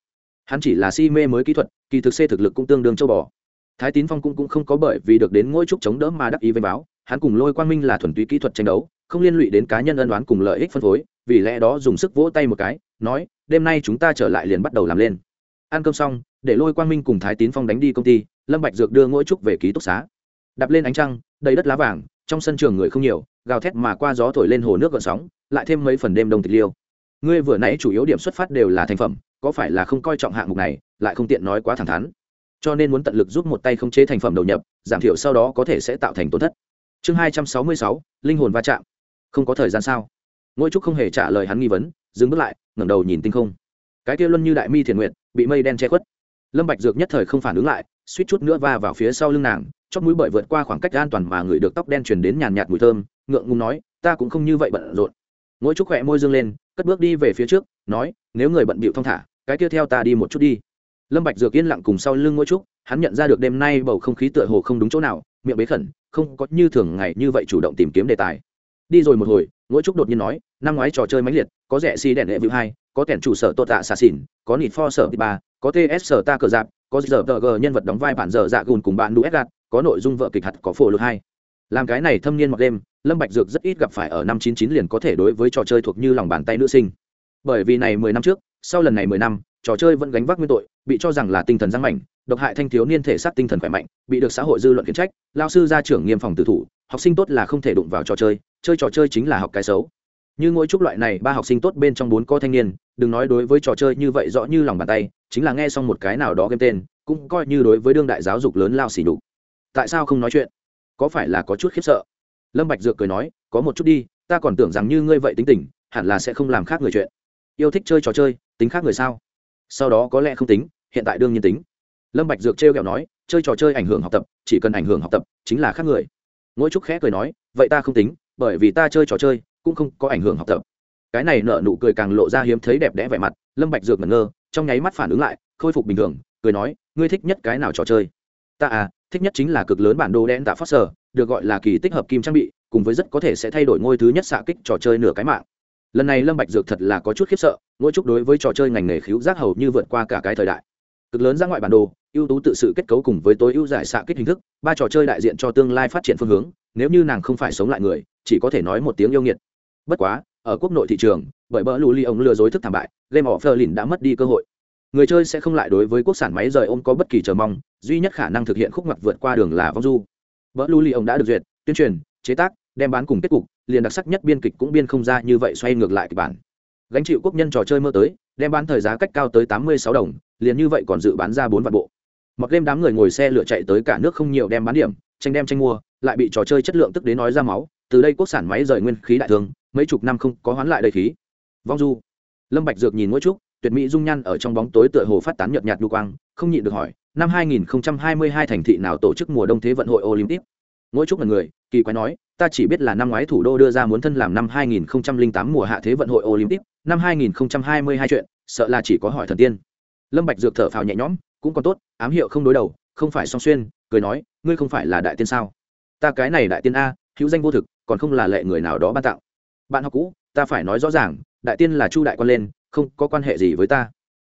Hắn chỉ là si mê mới kỹ thuật kỳ thực c thực lực cũng tương đương châu bò. Thái tín phong cũng, cũng không có bởi vì được đến ngôi trúc chống đỡ mà đắc ý với báo hắn cùng lôi quang minh là thuần túy kỹ thuật tranh đấu không liên lụy đến cá nhân ân đoán cùng lợi ích phân phối vì lẽ đó dùng sức vỗ tay một cái nói đêm nay chúng ta trở lại liền bắt đầu làm lên. Ăn cơm xong để lôi quang minh cùng thái tín phong đánh đi công ty lâm bạch dược đưa ngôi trúc về ký túc xá. Đạp lên ánh trăng, đầy đất lá vàng, trong sân trường người không nhiều, gào thét mà qua gió thổi lên hồ nước gợn sóng, lại thêm mấy phần đêm đông tịch liêu. Ngươi vừa nãy chủ yếu điểm xuất phát đều là thành phẩm, có phải là không coi trọng hạng mục này, lại không tiện nói quá thẳng thắn. Cho nên muốn tận lực giúp một tay không chế thành phẩm đầu nhập, giảm thiểu sau đó có thể sẽ tạo thành tổn thất. Chương hai trăm sáu mươi sáu, linh hồn va chạm. Không có thời gian sao? Ngôi trúc không hề trả lời hắn nghi vấn, dừng bước lại, ngẩng đầu nhìn tinh không. Cái kia luân như đại mi thiền nguyện bị mây đen che khuất. Lâm bạch dược nhất thời không phản ứng lại suýt chút nữa va vào phía sau lưng nàng chót mũi bởi vượt qua khoảng cách an toàn mà người được tóc đen truyền đến nhàn nhạt mùi thơm, ngượng ngùng nói, ta cũng không như vậy bận rộn. Mỗi trúc khỏe môi dương lên, cất bước đi về phía trước, nói, nếu người bận bịu thong thả, cái kia theo ta đi một chút đi. Lâm bạch dược yên lặng cùng sau lưng mỗi trúc hắn nhận ra được đêm nay bầu không khí tựa hồ không đúng chỗ nào, miệng bế khẩn, không có như thường ngày như vậy chủ động tìm kiếm đề tài. Đi rồi một hồi, mỗi trúc đột nhiên nói, năm ngoái trò chơi máy liệt, có rẻ xi si đèn đệ vịu hai, có kẻn chủ sở tốt tạ dạ xà xỉn, có nịt pho sở ba, có ts sở ta cờ dạp có giờ tờ g nhân vật đóng vai bản giờ dạ gùn cùng bạn đu gạt có nội dung vợ kịch hạt có phổ lực hai. Làm cái này thâm niên mặc đêm, lâm bạch dược rất ít gặp phải ở năm chín chín liền có thể đối với trò chơi thuộc như lòng bàn tay nữ sinh. Bởi vì này mười năm trước, sau lần này mười năm, trò chơi vẫn gánh vác nguyên tội, bị cho rằng là tinh thần giang mảnh, độc hại thanh thiếu niên thể xác tinh thần khỏe mạnh, bị được xã hội dư luận khiển trách, lao sư gia trưởng nghiêm phòng tử thủ, học sinh tốt là không thể đụng vào trò chơi chơi trò chơi chính là học cái xấu. Như ngôi trúc loại này, ba học sinh tốt bên trong bốn co thanh niên, đừng nói đối với trò chơi như vậy rõ như lòng bàn tay chính là nghe xong một cái nào đó game tên, cũng coi như đối với đương đại giáo dục lớn lao xỉ đục tại sao không nói chuyện? Có phải là có chút khiếp sợ? Lâm bạch dược cười nói, có một chút đi, ta còn tưởng rằng như ngươi vậy tính tình, hẳn là sẽ không làm khác người chuyện. Yêu thích chơi trò chơi, tính khác người sao? Sau đó có lẽ không tính, hiện tại đương nhiên tính. Lâm bạch dược treo kẹo nói, chơi trò chơi ảnh hưởng học tập, chỉ cần ảnh hưởng học tập, chính là khác người. Ngỗi trúc khẽ cười nói, vậy ta không tính, bởi vì ta chơi trò chơi, cũng không có ảnh hưởng học tập. Cái này nở nụ cười càng lộ ra hiếm thấy đẹp đẽ vẻ mặt, lâm bạch dược ngẩn ngơ trong nháy mắt phản ứng lại, khôi phục bình thường, cười nói, ngươi thích nhất cái nào trò chơi? Ta à thích nhất chính là cực lớn bản đồ đen tạ foster, được gọi là kỳ tích hợp kim trang bị, cùng với rất có thể sẽ thay đổi ngôi thứ nhất xạ kích trò chơi nửa cái mạng. Lần này lâm bạch dược thật là có chút khiếp sợ ngôi trúc đối với trò chơi ngành nghề khiếu giác hầu như vượt qua cả cái thời đại. Cực lớn ra ngoại bản đồ, ưu tú tự sự kết cấu cùng với tối ưu giải xạ kích hình thức, ba trò chơi đại diện cho tương lai phát triển phương hướng, nếu như nàng không phải sống lại người, chỉ có thể nói một tiếng yêu nghiệt. Bất quá ở quốc nội thị trường, bởi bỡ lù ly ông lừa dối thức thảm bại, game of lìn đã mất đi cơ hội. Người chơi sẽ không lại đối với quốc sản máy rời ôm có bất kỳ chờ mong, duy nhất khả năng thực hiện khúc mặt vượt qua đường là vong du. Bỡ lù ly ông đã được duyệt, tuyên truyền, chế tác, đem bán cùng kết cục, liền đặc sắc nhất biên kịch cũng biên không ra như vậy xoay ngược lại kịch bản. Gánh chịu quốc nhân trò chơi mơ tới, đem bán thời giá cách cao tới tám mươi sáu đồng, liền như vậy còn dự bán ra bốn vạn bộ. Mặc đêm đám người ngồi xe lửa chạy tới cả nước không nhiều đem bán điểm, tranh đem tranh mua, lại bị trò chơi chất lượng tức đến nói ra máu, từ đây quốc sản máy rời nguyên khí đại thương mấy chục năm không có hoán lại đầy khí. Vong du. Lâm bạch dược nhìn mỗi Trúc, tuyệt mỹ dung nhan ở trong bóng tối tựa hồ phát tán nhợt nhạt nhu quang không nhịn được hỏi năm 2022 thành thị nào tổ chức mùa đông thế vận hội olympic? Mỗi Trúc là người kỳ quái nói ta chỉ biết là năm ngoái thủ đô đưa ra muốn thân làm năm 2008 mùa hạ thế vận hội olympic năm 2022 chuyện sợ là chỉ có hỏi thần tiên. Lâm bạch dược thở phào nhẹ nhõm cũng còn tốt ám hiệu không đối đầu không phải song xuyên cười nói ngươi không phải là đại tiên sao? Ta cái này đại tiên a hữu danh vô thực còn không là lệ người nào đó ban tặng bạn học cũ, ta phải nói rõ ràng, đại tiên là chu đại quan lên, không có quan hệ gì với ta.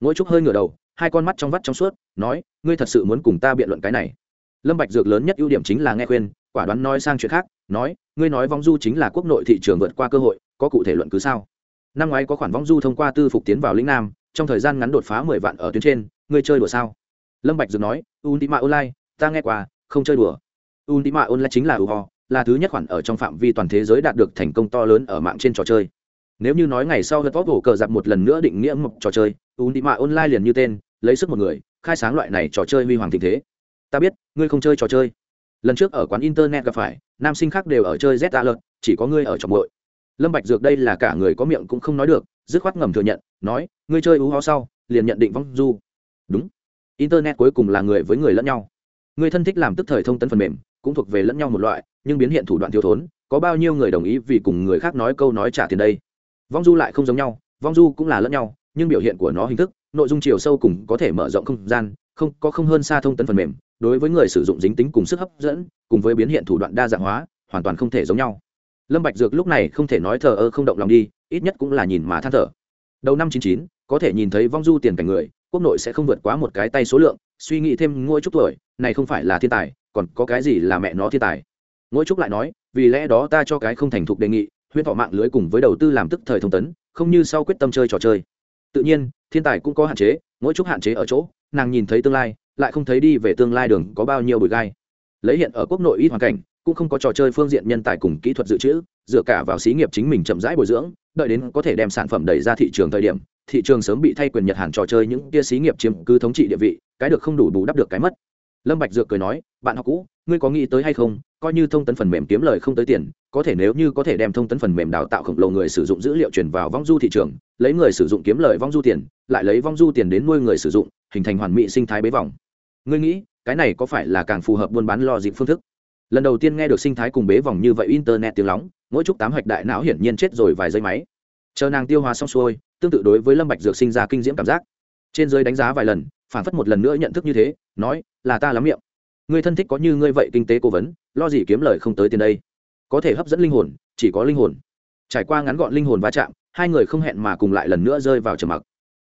Ngỗi trúc hơi ngửa đầu, hai con mắt trong vắt trong suốt, nói, ngươi thật sự muốn cùng ta biện luận cái này. Lâm bạch dược lớn nhất ưu điểm chính là nghe khuyên, quả đoán nói sang chuyện khác, nói, ngươi nói vong du chính là quốc nội thị trường vượt qua cơ hội, có cụ thể luận cứ sao? Năm ngoái có khoản vong du thông qua tư phục tiến vào lĩnh nam, trong thời gian ngắn đột phá mười vạn ở tuyến trên, ngươi chơi đùa sao? Lâm bạch dược nói ultima online, ta nghe qua, không chơi đùa. Ultima online chính là uho là thứ nhất khoản ở trong phạm vi toàn thế giới đạt được thành công to lớn ở mạng trên trò chơi. Nếu như nói ngày sau hớt vóc hổ cờ giặc một lần nữa định nghĩa một trò chơi ultima online liền như tên lấy sức một người khai sáng loại này trò chơi huy hoàng tình thế. Ta biết ngươi không chơi trò chơi. Lần trước ở quán internet gặp phải nam sinh khác đều ở chơi z a lợn, chỉ có ngươi ở trong bội lâm bạch dược đây là cả người có miệng cũng không nói được dứt khoát ngầm thừa nhận nói ngươi chơi ú ho sau liền nhận định vong du. Đúng. Internet cuối cùng là người với người lẫn nhau. Người thân thích làm tức thời thông tấn phần mềm cũng thuộc về lẫn nhau một loại, nhưng biến hiện thủ đoạn thiếu thốn, có bao nhiêu người đồng ý vì cùng người khác nói câu nói trả tiền đây? Vong du lại không giống nhau, vong du cũng là lẫn nhau, nhưng biểu hiện của nó hình thức, nội dung chiều sâu cùng có thể mở rộng không gian, không, có không hơn xa thông tấn phần mềm, đối với người sử dụng dính tính cùng sức hấp dẫn, cùng với biến hiện thủ đoạn đa dạng hóa, hoàn toàn không thể giống nhau. Lâm bạch dược lúc này không thể nói thờ ơ, không động lòng đi, ít nhất cũng là nhìn mà than thở. Đầu năm chín chín, có thể nhìn thấy vong du tiền cảnh người, quốc nội sẽ không vượt quá một cái tay số lượng, suy nghĩ thêm ngôi chút tuổi, này không phải là thiên tài còn có cái gì là mẹ nó thiên tài? Ngôi trúc lại nói, vì lẽ đó ta cho cái không thành thục đề nghị, huyễn thọ mạng lưới cùng với đầu tư làm tức thời thông tấn, không như sau quyết tâm chơi trò chơi. Tự nhiên, thiên tài cũng có hạn chế mỗi trúc hạn chế ở chỗ, nàng nhìn thấy tương lai, lại không thấy đi về tương lai đường có bao nhiêu bụi gai. Lấy hiện ở quốc nội ít hoàn cảnh, cũng không có trò chơi phương diện nhân tài cùng kỹ thuật dự trữ, dựa cả vào xí nghiệp chính mình chậm rãi bồi dưỡng, đợi đến có thể đem sản phẩm đẩy ra thị trường thời điểm, thị trường sớm bị thay quyền nhật hàn trò chơi những kia xí nghiệp chiếm cứ thống trị địa vị, cái được không đủ bù đắp được cái mất lâm bạch dược cười nói, bạn học cũ, ngươi có nghĩ tới hay không? Coi như thông tấn phần mềm kiếm lời không tới tiền, có thể nếu như có thể đem thông tấn phần mềm đào tạo khổng lồ người sử dụng dữ liệu truyền vào vong du thị trường, lấy người sử dụng kiếm lời vong du tiền, lại lấy vong du tiền đến nuôi người sử dụng, hình thành hoàn mỹ sinh thái bế vòng. Ngươi nghĩ, cái này có phải là càng phù hợp buôn bán lo dịp phương thức? Lần đầu tiên nghe được sinh thái cùng bế vòng như vậy internet tiếng lóng, mỗi chút tám hạch đại não hiển nhiên chết rồi vài giây máy. Chờ nàng tiêu hóa xong xuôi, tương tự đối với lâm bạch dược sinh ra kinh diễm cảm giác. Trên dưới đánh giá vài lần phản phất một lần nữa nhận thức như thế, nói, là ta lắm miệng. Người thân thích có như ngươi vậy kinh tế cố vấn, lo gì kiếm lời không tới tiền đây? Có thể hấp dẫn linh hồn, chỉ có linh hồn. Trải qua ngắn gọn linh hồn va chạm, hai người không hẹn mà cùng lại lần nữa rơi vào trầm mặc.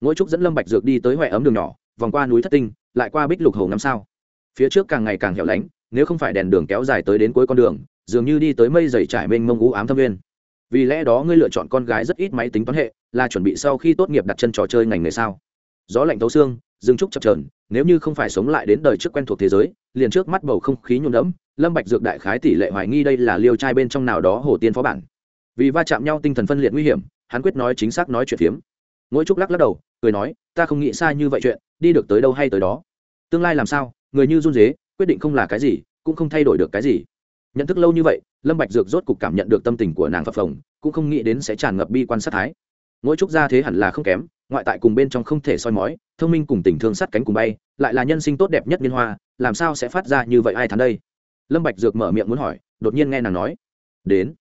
Mỗi trúc dẫn lâm bạch dược đi tới huệ ấm đường nhỏ, vòng qua núi thất tinh, lại qua bích lục hồ năm sao. Phía trước càng ngày càng hẻo lánh, nếu không phải đèn đường kéo dài tới đến cuối con đường, dường như đi tới mây dày trải mênh mông u ám thâm viên vì lẽ đó ngươi lựa chọn con gái rất ít máy tính toán hệ, là chuẩn bị sau khi tốt nghiệp đặt chân trò chơi ngành nghề sao? Gió lạnh thấu xương dương trúc chập trờn nếu như không phải sống lại đến đời trước quen thuộc thế giới, liền trước mắt bầu không khí nhuộm đẫm, lâm bạch dược đại khái tỷ lệ hoài nghi đây là liêu trai bên trong nào đó hồ tiên phó bản. Vì va chạm nhau tinh thần phân liệt nguy hiểm, hắn quyết nói chính xác nói chuyện phiếm. Ngỗi trúc lắc lắc đầu, cười nói, ta không nghĩ sai như vậy chuyện, đi được tới đâu hay tới đó. Tương lai làm sao, người như run rế quyết định không là cái gì, cũng không thay đổi được cái gì. Nhận thức lâu như vậy, lâm bạch dược rốt cục cảm nhận được tâm tình của nàng phập phồng, cũng không nghĩ đến sẽ tràn ngập bi quan sát thái. Ngỗi trúc gia thế hẳn là không kém ngoại tại cùng bên trong không thể soi mói, thông minh cùng tình thương sát cánh cùng bay, lại là nhân sinh tốt đẹp nhất niên hoa, làm sao sẽ phát ra như vậy ai thắng đây? Lâm bạch dược mở miệng muốn hỏi, đột nhiên nghe nàng nói. Đến.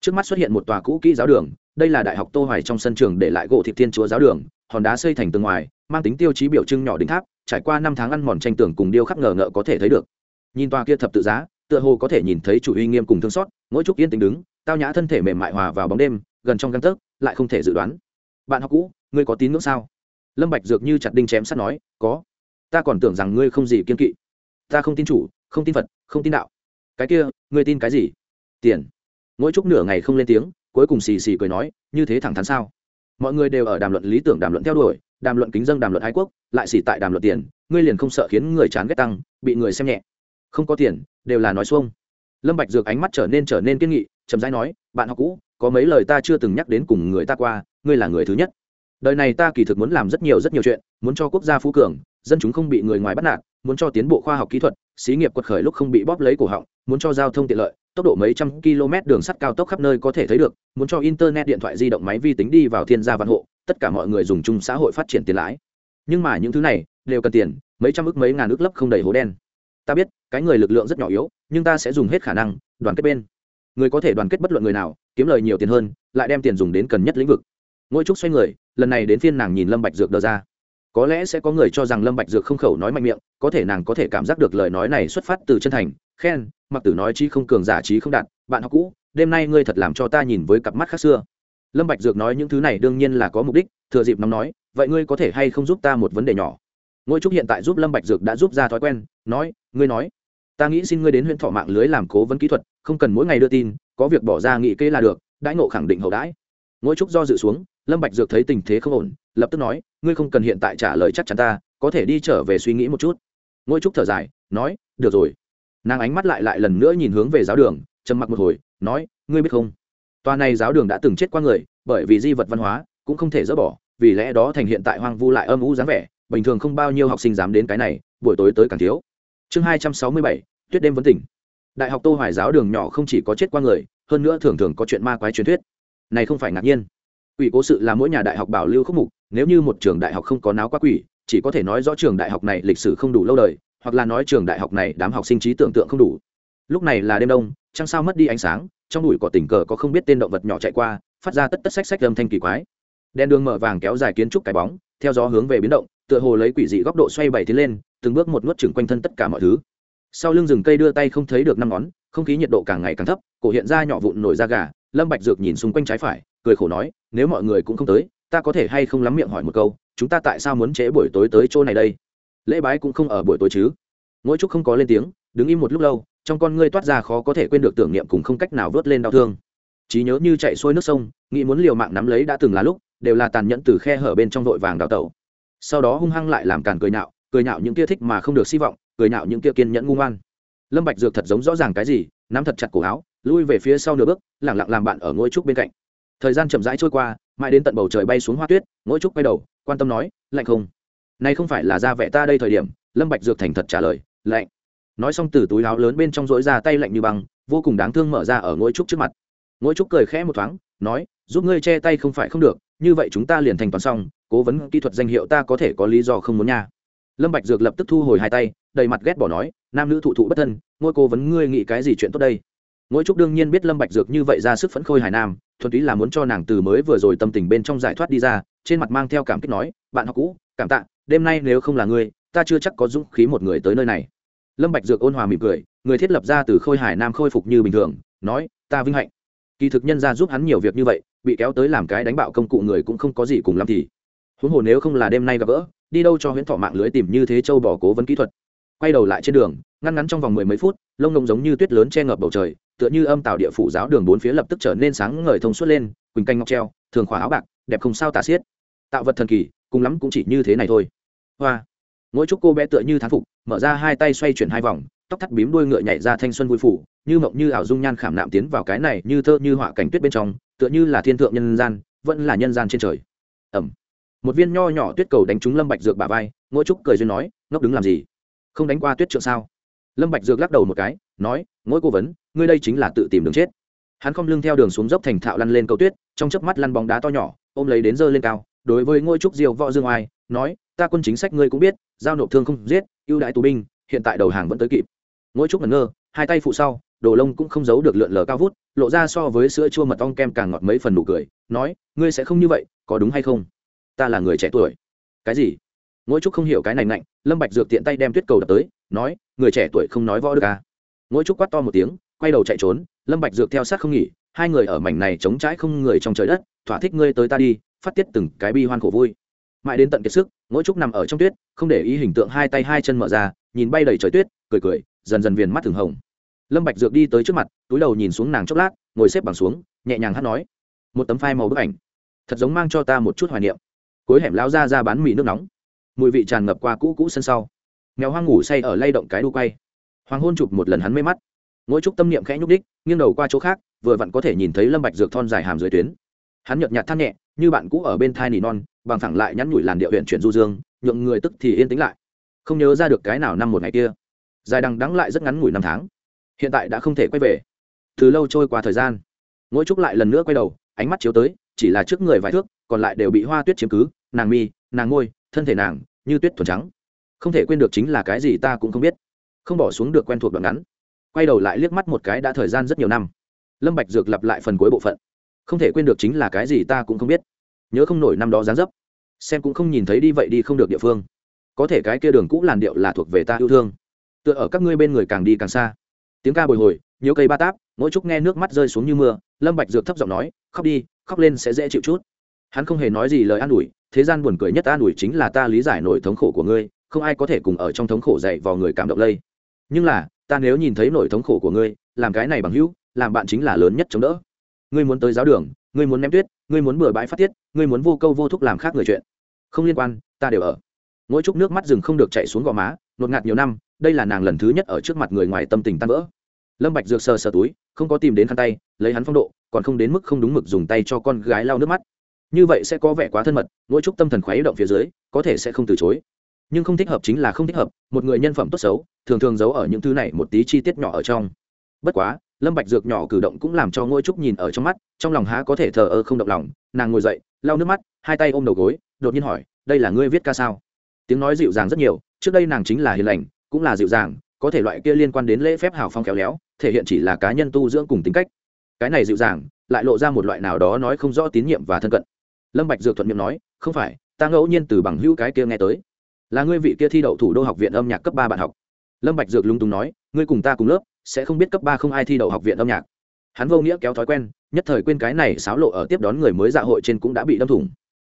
Trước mắt xuất hiện một tòa cũ kỹ giáo đường, đây là đại học tô hoài trong sân trường để lại gỗ thịt thiên chúa giáo đường, hòn đá xây thành tường ngoài, mang tính tiêu chí biểu trưng nhỏ đỉnh tháp, trải qua năm tháng ăn mòn tranh tường cùng điêu khắc ngờ ngợ có thể thấy được. Nhìn tòa kia thập tự giá, tựa hồ có thể nhìn thấy chủ uy nghiêm cùng thương xót, mỗi chút yên tĩnh đứng, tao nhã thân thể mềm mại hòa vào bóng đêm, gần trong găng tấc, lại không thể dự đoán. Bạn học cũ ngươi có tín ngưỡng sao? Lâm bạch dược như chặt đinh chém sắt nói, có. Ta còn tưởng rằng ngươi không gì kiên kỵ. Ta không tin chủ, không tin phật, không tin đạo. Cái kia, ngươi tin cái gì? Tiền. Mỗi chút nửa ngày không lên tiếng, cuối cùng xì xì cười nói, như thế thẳng thắn sao? Mọi người đều ở đàm luận lý tưởng đàm luận theo đuổi, đàm luận kính dân đàm luận ái quốc, lại xì tại đàm luận tiền, ngươi liền không sợ khiến người chán ghét tăng, bị người xem nhẹ. Không có tiền, đều là nói xuông. Lâm bạch dược ánh mắt trở nên trở nên kiên nghị, chậm rãi nói, bạn học cũ, có mấy lời ta chưa từng nhắc đến cùng người ta qua, ngươi là người thứ nhất đời này ta kỳ thực muốn làm rất nhiều rất nhiều chuyện, muốn cho quốc gia phú cường, dân chúng không bị người ngoài bắt nạt, muốn cho tiến bộ khoa học kỹ thuật, xí nghiệp quật khởi lúc không bị bóp lấy cổ họng, muốn cho giao thông tiện lợi, tốc độ mấy trăm km đường sắt cao tốc khắp nơi có thể thấy được, muốn cho internet điện thoại di động máy vi tính đi vào thiên gia văn hộ, tất cả mọi người dùng chung xã hội phát triển tiền lãi. Nhưng mà những thứ này đều cần tiền, mấy trăm ức mấy ngàn ức lấp không đầy hố đen. Ta biết, cái người lực lượng rất nhỏ yếu, nhưng ta sẽ dùng hết khả năng, đoàn kết bên. Người có thể đoàn kết bất luận người nào, kiếm lời nhiều tiền hơn, lại đem tiền dùng đến cần nhất lĩnh vực ngôi trúc xoay người, lần này đến phiên nàng nhìn lâm bạch dược đờ ra. Có lẽ sẽ có người cho rằng lâm bạch dược không khẩu nói mạnh miệng, có thể nàng có thể cảm giác được lời nói này xuất phát từ chân thành, khen, mặc tử nói chi không cường giả trí không đạt, bạn học cũ, đêm nay ngươi thật làm cho ta nhìn với cặp mắt khác xưa. Lâm bạch dược nói những thứ này đương nhiên là có mục đích, thừa dịp nóng nói, vậy ngươi có thể hay không giúp ta một vấn đề nhỏ? Ngôi trúc hiện tại giúp lâm bạch dược đã giúp ra thói quen, nói, ngươi nói, ta nghĩ xin ngươi đến huyện thọ mạng lưới làm cố vấn kỹ thuật, không cần mỗi ngày đưa tin, có việc bỏ ra nghị kê là được, đãi ngộ khẳng định hậu đãi. Ngôi trúc do dự xuống lâm bạch dược thấy tình thế không ổn, lập tức nói, ngươi không cần hiện tại trả lời chắc chắn ta, có thể đi trở về suy nghĩ một chút. Ngôi trúc thở dài, nói, được rồi. Nàng ánh mắt lại lại lần nữa nhìn hướng về giáo đường, trầm mặc một hồi, nói, ngươi biết không? Tòa này giáo đường đã từng chết qua người, bởi vì di vật văn hóa, cũng không thể dỡ bỏ, vì lẽ đó thành hiện tại hoang vu lại âm u dáng vẻ, bình thường không bao nhiêu học sinh dám đến cái này, buổi tối tới càng thiếu. Chương hai trăm sáu mươi bảy, tuyết đêm vấn tỉnh. Đại học tô hoài giáo đường nhỏ không chỉ có chết qua người, hơn nữa thường thường có chuyện ma quái truyền thuyết. Này không phải ngạc nhiên quỷ cố sự là mỗi nhà đại học bảo lưu khúc mục, nếu như một trường đại học không có náo quá quỷ, chỉ có thể nói rõ trường đại học này lịch sử không đủ lâu đời, hoặc là nói trường đại học này đám học sinh trí tưởng tượng không đủ. Lúc này là đêm đông, trăng sao mất đi ánh sáng, trong bụi cỏ tình cờ có không biết tên động vật nhỏ chạy qua, phát ra tất tất sách sách âm thanh kỳ quái. Đèn đường mở vàng kéo dài kiến trúc cái bóng, theo gió hướng về biến động, tựa hồ lấy quỷ dị góc độ xoay bảy tiến lên, từng bước một nuốt chừng quanh thân tất cả mọi thứ. Sau lưng rừng cây đưa tay không thấy được năm ngón, không khí nhiệt độ càng ngày càng thấp, cổ hiện ra nhỏ vụn nổi da gà, lâm bạch dược nhìn xung quanh trái phải cười khổ nói, nếu mọi người cũng không tới, ta có thể hay không lắm miệng hỏi một câu, chúng ta tại sao muốn trễ buổi tối tới chỗ này đây? Lễ bái cũng không ở buổi tối chứ. Ngỗi trúc không có lên tiếng, đứng im một lúc lâu, trong con ngươi toát ra khó có thể quên được tưởng niệm cùng không cách nào vớt lên đau thương. Trí nhớ như chạy xuôi nước sông, nghĩ muốn liều mạng nắm lấy đã từng là lúc, đều là tàn nhẫn từ khe hở bên trong vội vàng đào tẩu. Sau đó hung hăng lại làm càn cười nhạo cười nhạo những kia thích mà không được hy vọng, cười nhạo những kia kiên nhẫn ngu ngoan. Lâm bạch dược thật giống rõ ràng cái gì, nắm thật chặt cổ áo, lui về phía sau nửa bước lẳng lặng làm bạn ở ngôi trúc bên cạnh thời gian chậm rãi trôi qua, mãi đến tận bầu trời bay xuống hoa tuyết ngôi trúc quay đầu, quan tâm nói, lạnh không? Này không phải là ra vẻ ta đây thời điểm? Lâm bạch dược thành thật trả lời, lạnh. Nói xong từ túi áo lớn bên trong rỗi ra tay lạnh như băng, vô cùng đáng thương mở ra ở ngôi trúc trước mặt. Ngôi trúc cười khẽ một thoáng, nói, giúp ngươi che tay không phải không được, như vậy chúng ta liền thành toán xong, cố vấn kỹ thuật danh hiệu ta có thể có lý do không muốn nha. Lâm bạch dược lập tức thu hồi hai tay, đầy mặt ghét bỏ nói, nam nữ thụ thụ bất thân, ngôi cố vấn ngươi nghĩ cái gì chuyện tốt đây? Ngôi trúc đương nhiên biết lâm bạch dược như vậy ra sức phấn khôi hải nam thuần túy là muốn cho nàng từ mới vừa rồi tâm tình bên trong giải thoát đi ra, trên mặt mang theo cảm kích nói, bạn học cũ, cảm tạ, đêm nay nếu không là ngươi, ta chưa chắc có dũng khí một người tới nơi này. Lâm bạch dược ôn hòa mỉm cười, người thiết lập ra từ khôi hải nam khôi phục như bình thường, nói, ta vinh hạnh. Kỳ thực nhân ra giúp hắn nhiều việc như vậy, bị kéo tới làm cái đánh bạo công cụ người cũng không có gì cùng lắm thì. Huống hồ nếu không là đêm nay gặp gỡ, đi đâu cho huyễn thọ mạng lưới tìm như thế châu bỏ cố vấn kỹ thuật. Quay đầu lại trên đường ngăn ngắn trong vòng mười mấy phút, lông ngông giống như tuyết lớn che ngập bầu trời, tựa như âm tạo địa phủ giáo đường bốn phía lập tức trở nên sáng ngời thông suốt lên, quỳnh canh ngọc treo, thường khóa áo bạc, đẹp không sao tả xiết. Tạo vật thần kỳ, cùng lắm cũng chỉ như thế này thôi. Hoa. Mỗi chúc cô bé tựa như thán phục, mở ra hai tay xoay chuyển hai vòng, tóc thắt bím đuôi ngựa nhảy ra thanh xuân vui phủ, như mộng như ảo dung nhan khảm nạm tiến vào cái này như thơ như họa cảnh tuyết bên trong, tựa như là thiên thượng nhân gian, vẫn là nhân gian trên trời. Ẩm. Một viên nho nhỏ tuyết cầu đánh trúng lâm bạch dược bả vai ngỗ trúc cười duyên nói, ngốc đứng làm gì? Không đánh qua tuyết trượng sao? Lâm bạch dược lắc đầu một cái, nói ngỗi cô vấn, ngươi đây chính là tự tìm đường chết. Hắn không lưng theo đường xuống dốc thành thạo lăn lên cầu tuyết, trong chớp mắt lăn bóng đá to nhỏ, ôm lấy đến dơ lên cao, đối với ngôi trúc diều võ dương oai, nói, ta quân chính sách ngươi cũng biết, giao nộp thương không giết, ưu đãi tù binh, hiện tại đầu hàng vẫn tới kịp. Ngôi trúc ngẩn ngơ, hai tay phụ sau, đồ lông cũng không giấu được lượn lờ cao vút, lộ ra so với sữa chua mật ong kem càng ngọt mấy phần nụ cười, nói, ngươi sẽ không như vậy, có đúng hay không? Ta là người trẻ tuổi. Cái gì? Ngỗi trúc không hiểu cái này nạnh lâm bạch dược tiện tay đem tuyết cầu đập tới, nói, người trẻ tuổi không nói võ được à. Ngỗi trúc quát to một tiếng, quay đầu chạy trốn, lâm bạch dược theo sát không nghỉ, hai người ở mảnh này chống trái không người trong trời đất, thỏa thích ngươi tới ta đi, phát tiết từng cái bi hoan khổ vui. Mãi đến tận kiệt sức ngỗi trúc nằm ở trong tuyết, không để ý hình tượng hai tay hai chân mở ra, nhìn bay đầy trời tuyết, cười cười, dần dần viền mắt thường hồng. Lâm bạch dược đi tới trước mặt, túi đầu nhìn xuống nàng chốc lát, ngồi xếp bằng xuống, nhẹ nhàng hát nói, một tấm phai màu bức ảnh, thật giống mang cho ta một chút hoài niệm. Cuối hẻm lao ra ra bán mì nước nóng mùi vị tràn ngập qua cũ cũ sân sau. Nghèo hoang ngủ say ở lay động cái đu quay. Hoàng hôn chụp một lần hắn mê mắt. Mỗi chút tâm niệm khẽ nhúc đích, nghiêng đầu qua chỗ khác, vừa vặn có thể nhìn thấy lâm bạch dược thon dài hàm dưới tuyến. Hắn nhợt nhạt than nhẹ, như bạn cũ ở bên thai nỉ non, bằng thẳng lại nhắn nhủi làn điệu huyện chuyển du dương, nhượng người tức thì yên tĩnh lại. Không nhớ ra được cái nào năm một ngày kia. Dài đằng đắng lại rất ngắn ngủi năm tháng. Hiện tại đã không thể quay về. Từ lâu trôi qua thời gian. Mỗi Trúc lại lần nữa quay đầu, ánh mắt chiếu tới, chỉ là trước người vài thước, còn lại đều bị hoa tuyết chiếm cứ. Nàng mi, nàng ngôi, thân thể nàng như tuyết thuần trắng. Không thể quên được chính là cái gì ta cũng không biết. Không bỏ xuống được quen thuộc đoạn ngắn. Quay đầu lại liếc mắt một cái đã thời gian rất nhiều năm. Lâm bạch dược lặp lại phần cuối bộ phận. Không thể quên được chính là cái gì ta cũng không biết. Nhớ không nổi năm đó dáng dấp. Xem cũng không nhìn thấy đi vậy đi không được địa phương. Có thể cái kia đường cũ làn điệu là thuộc về ta yêu thương. Tựa ở các ngươi bên người càng đi càng xa. Tiếng ca bồi hồi, nhiều cây ba táp, mỗi chút nghe nước mắt rơi xuống như mưa, lâm bạch dược thấp giọng nói, khóc đi, khóc lên sẽ dễ chịu chút. Hắn không hề nói gì lời an ủi thế gian buồn cười nhất ta ủi chính là ta lý giải nổi thống khổ của ngươi, không ai có thể cùng ở trong thống khổ dạy vào người cảm động lây. Nhưng là, ta nếu nhìn thấy nổi thống khổ của ngươi, làm cái này bằng hữu, làm bạn chính là lớn nhất chống đỡ. Ngươi muốn tới giáo đường, ngươi muốn ném tuyết, ngươi muốn bừa bãi phát tiết, ngươi muốn vô câu vô thúc làm khác người chuyện. Không liên quan, ta đều ở. Mỗi chút nước mắt rừng không được chạy xuống gò má, nột ngạt nhiều năm, đây là nàng lần thứ nhất ở trước mặt người ngoài tâm tình tan vỡ. Lâm bạch dược sờ sờ túi, không có tìm đến khăn tay, lấy hắn phong độ, còn không đến mức không đúng mực dùng tay cho con gái lau nước mắt như vậy sẽ có vẻ quá thân mật, mỗi chúc tâm thần khoái động phía dưới, có thể sẽ không từ chối. Nhưng không thích hợp chính là không thích hợp, một người nhân phẩm tốt xấu, thường thường giấu ở những thứ này một tí chi tiết nhỏ ở trong. Bất quá, lâm bạch dược nhỏ cử động cũng làm cho ngôi trúc nhìn ở trong mắt, trong lòng há có thể thờ ơ không động lòng, nàng ngồi dậy, lau nước mắt, hai tay ôm đầu gối, đột nhiên hỏi, đây là ngươi viết ca sao? Tiếng nói dịu dàng rất nhiều, trước đây nàng chính là hiền lành, cũng là dịu dàng, có thể loại kia liên quan đến lễ phép hào phong khéo léo, thể hiện chỉ là cá nhân tu dưỡng cùng tính cách. Cái này dịu dàng, lại lộ ra một loại nào đó nói không rõ tín nhiệm và thân cận lâm bạch dược thuận miệng nói, không phải, ta ngẫu nhiên từ bằng hữu cái kia nghe tới. Là ngươi vị kia thi đậu thủ đô học viện âm nhạc cấp ba bạn học. Lâm bạch dược lung tung nói, ngươi cùng ta cùng lớp, sẽ không biết cấp ba không ai thi đậu học viện âm nhạc. Hắn vô nghĩa kéo thói quen, nhất thời quên cái này xáo lộ ở tiếp đón người mới dạ hội trên cũng đã bị đâm thủng.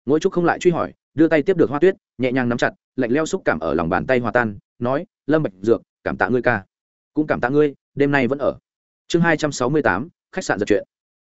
Ngỗi trúc không lại truy hỏi, đưa tay tiếp được hoa tuyết, nhẹ nhàng nắm chặt, lạnh leo xúc cảm ở lòng bàn tay hòa tan, nói, lâm bạch dược, cảm tạ ngươi ca. Cũng cảm tạ ngươi, đêm nay vẫn ở. Chương hai trăm sáu mươi tám, khách sạn giật chuyện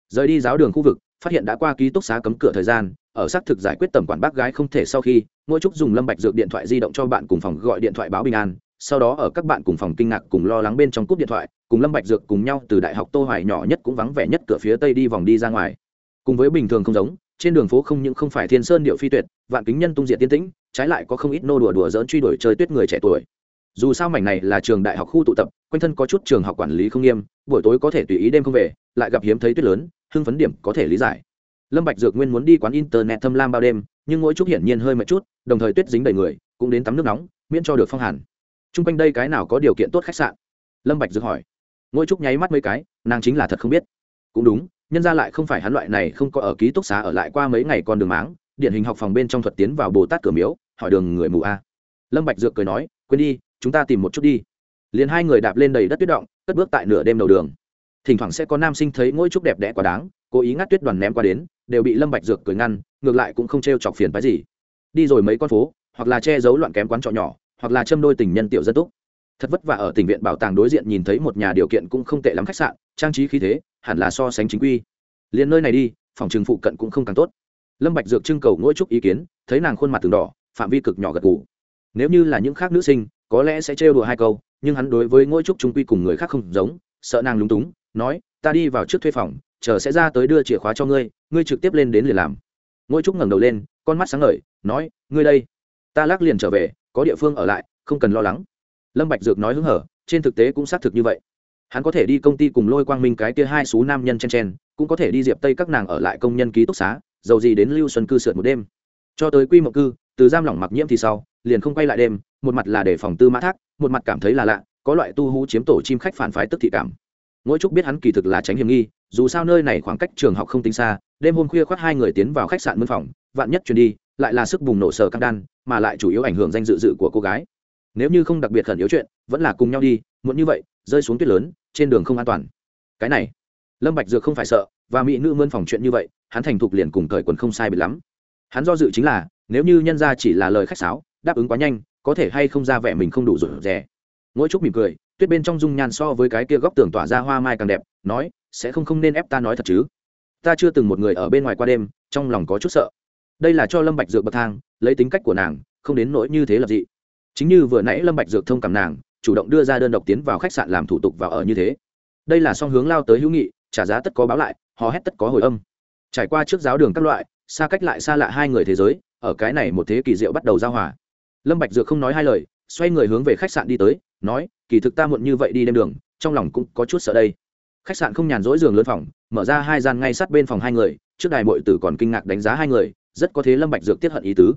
rời đi giáo đường khu vực, phát hiện đã qua ký túc xá cấm cửa thời gian, ở xác thực giải quyết tầm quản bác gái không thể sau khi, ngô trúc dùng lâm bạch dược điện thoại di động cho bạn cùng phòng gọi điện thoại báo bình an, sau đó ở các bạn cùng phòng kinh ngạc cùng lo lắng bên trong cúp điện thoại, cùng lâm bạch dược cùng nhau từ đại học tô hoài nhỏ nhất cũng vắng vẻ nhất cửa phía tây đi vòng đi ra ngoài. Cùng với bình thường không giống, trên đường phố không những không phải thiên sơn điệu phi tuyệt, vạn kính nhân tung diện tiên tĩnh, trái lại có không ít nô đùa đùa dỡn truy đuổi chơi tuyết người trẻ tuổi. Dù sao mảnh này là trường đại học khu tụ tập, quanh thân có chút trường học quản lý không nghiêm, buổi tối có thể tùy ý đêm không về, lại gặp hiếm thấy tuyết lớn hưng phấn điểm có thể lý giải. Lâm bạch dược nguyên muốn đi quán internet thâm lam bao đêm, nhưng mỗi chút hiển nhiên hơi mệt chút, đồng thời tuyết dính đầy người, cũng đến tắm nước nóng, miễn cho được phong hàn. Chung quanh đây cái nào có điều kiện tốt khách sạn? Lâm bạch dược hỏi. Ngôi trúc nháy mắt mấy cái, nàng chính là thật không biết. Cũng đúng, nhân ra lại không phải hắn loại này không có ở ký túc xá ở lại qua mấy ngày con đường máng, điển hình học phòng bên trong thuật tiến vào bồ tát cửa miếu, hỏi đường người mù a. Lâm bạch dược cười nói, quên đi, chúng ta tìm một chút đi. Liền hai người đạp lên đầy đất tuyết động, cất bước tại nửa đêm đầu đường thỉnh thoảng sẽ có nam sinh thấy ngôi trúc đẹp đẽ quá đáng, cố ý ngắt tuyết đoàn ném qua đến, đều bị lâm bạch dược cười ngăn, ngược lại cũng không treo chọc phiền phái gì. Đi rồi mấy con phố, hoặc là che giấu loạn kém quán trọ nhỏ, hoặc là châm đôi tình nhân tiểu dân túc. Thật vất vả ở tỉnh viện bảo tàng đối diện nhìn thấy một nhà điều kiện cũng không tệ lắm khách sạn, trang trí khí thế, hẳn là so sánh chính quy. Liền nơi này đi, phòng trường phụ cận cũng không càng tốt. Lâm bạch dược trưng cầu ngỗi chút ý kiến, thấy nàng khuôn mặt từng đỏ, phạm vi cực nhỏ gật gù. Nếu như là những khác nữ sinh, có lẽ sẽ trêu đùa hai câu, nhưng hắn đối với ngỗi trúc trung quy cùng người khác không giống, sợ nàng lúng túng nói, ta đi vào trước thuê phòng, chờ sẽ ra tới đưa chìa khóa cho ngươi ngươi trực tiếp lên đến liền làm. Ngôi trúc ngẩng đầu lên, con mắt sáng ngời, nói, ngươi đây. Ta lắc liền trở về, có địa phương ở lại, không cần lo lắng. Lâm bạch dược nói hứng hở, trên thực tế cũng xác thực như vậy. Hắn có thể đi công ty cùng lôi quang minh cái kia hai số nam nhân chen chen, cũng có thể đi diệp tây các nàng ở lại công nhân ký túc xá, dầu gì đến lưu xuân cư sượt một đêm. Cho tới quy mộng cư, từ giam lỏng mặc nhiễm thì sau, liền không quay lại đêm, một mặt là để phòng tư mã thác, một mặt cảm thấy là lạ, có loại tu hú chiếm tổ chim khách phản phái tức thị cảm ngỗi trúc biết hắn kỳ thực là tránh hiểm nghi, dù sao nơi này khoảng cách trường học không tính xa, đêm hôm khuya khoác hai người tiến vào khách sạn mân phòng, vạn nhất chuyển đi, lại là sức bùng nổ sở căng đan, mà lại chủ yếu ảnh hưởng danh dự dự của cô gái. Nếu như không đặc biệt khẩn yếu chuyện, vẫn là cùng nhau đi, muộn như vậy, rơi xuống tuyết lớn, trên đường không an toàn. Cái này, lâm bạch dược không phải sợ, và mỹ nữ mân phòng chuyện như vậy, hắn thành thục liền cùng cởi quần không sai biệt lắm. Hắn do dự chính là, nếu như nhân ra chỉ là lời khách sáo, đáp ứng quá nhanh, có thể hay không ra vẻ mình không đủ rủi rẻ ngỗi trúc mỉm cười tuyết bên trong dung nhan so với cái kia góc tường tỏa ra hoa mai càng đẹp, nói, sẽ không không nên ép ta nói thật chứ? Ta chưa từng một người ở bên ngoài qua đêm, trong lòng có chút sợ. Đây là cho lâm bạch dược bậc thang, lấy tính cách của nàng, không đến nỗi như thế là gì chính như vừa nãy lâm bạch dược thông cảm nàng, chủ động đưa ra đơn độc tiến vào khách sạn làm thủ tục vào ở như thế. Đây là song hướng lao tới hữu nghị, trả giá tất có báo lại, hò hét tất có hồi âm. Trải qua trước giáo đường các loại, xa cách lại xa lạ hai người thế giới, ở cái này một thế kỳ diệu bắt đầu giao hòa. Lâm bạch dược không nói hai lời, xoay người hướng về khách sạn đi tới, nói kỳ thực ta muộn như vậy đi đêm đường, trong lòng cũng có chút sợ đây. Khách sạn không nhàn rỗi giường lớn phòng, mở ra hai gian ngay sát bên phòng hai người, trước đài muội tử còn kinh ngạc đánh giá hai người, rất có thế lâm bạch dược tiết hận ý tứ.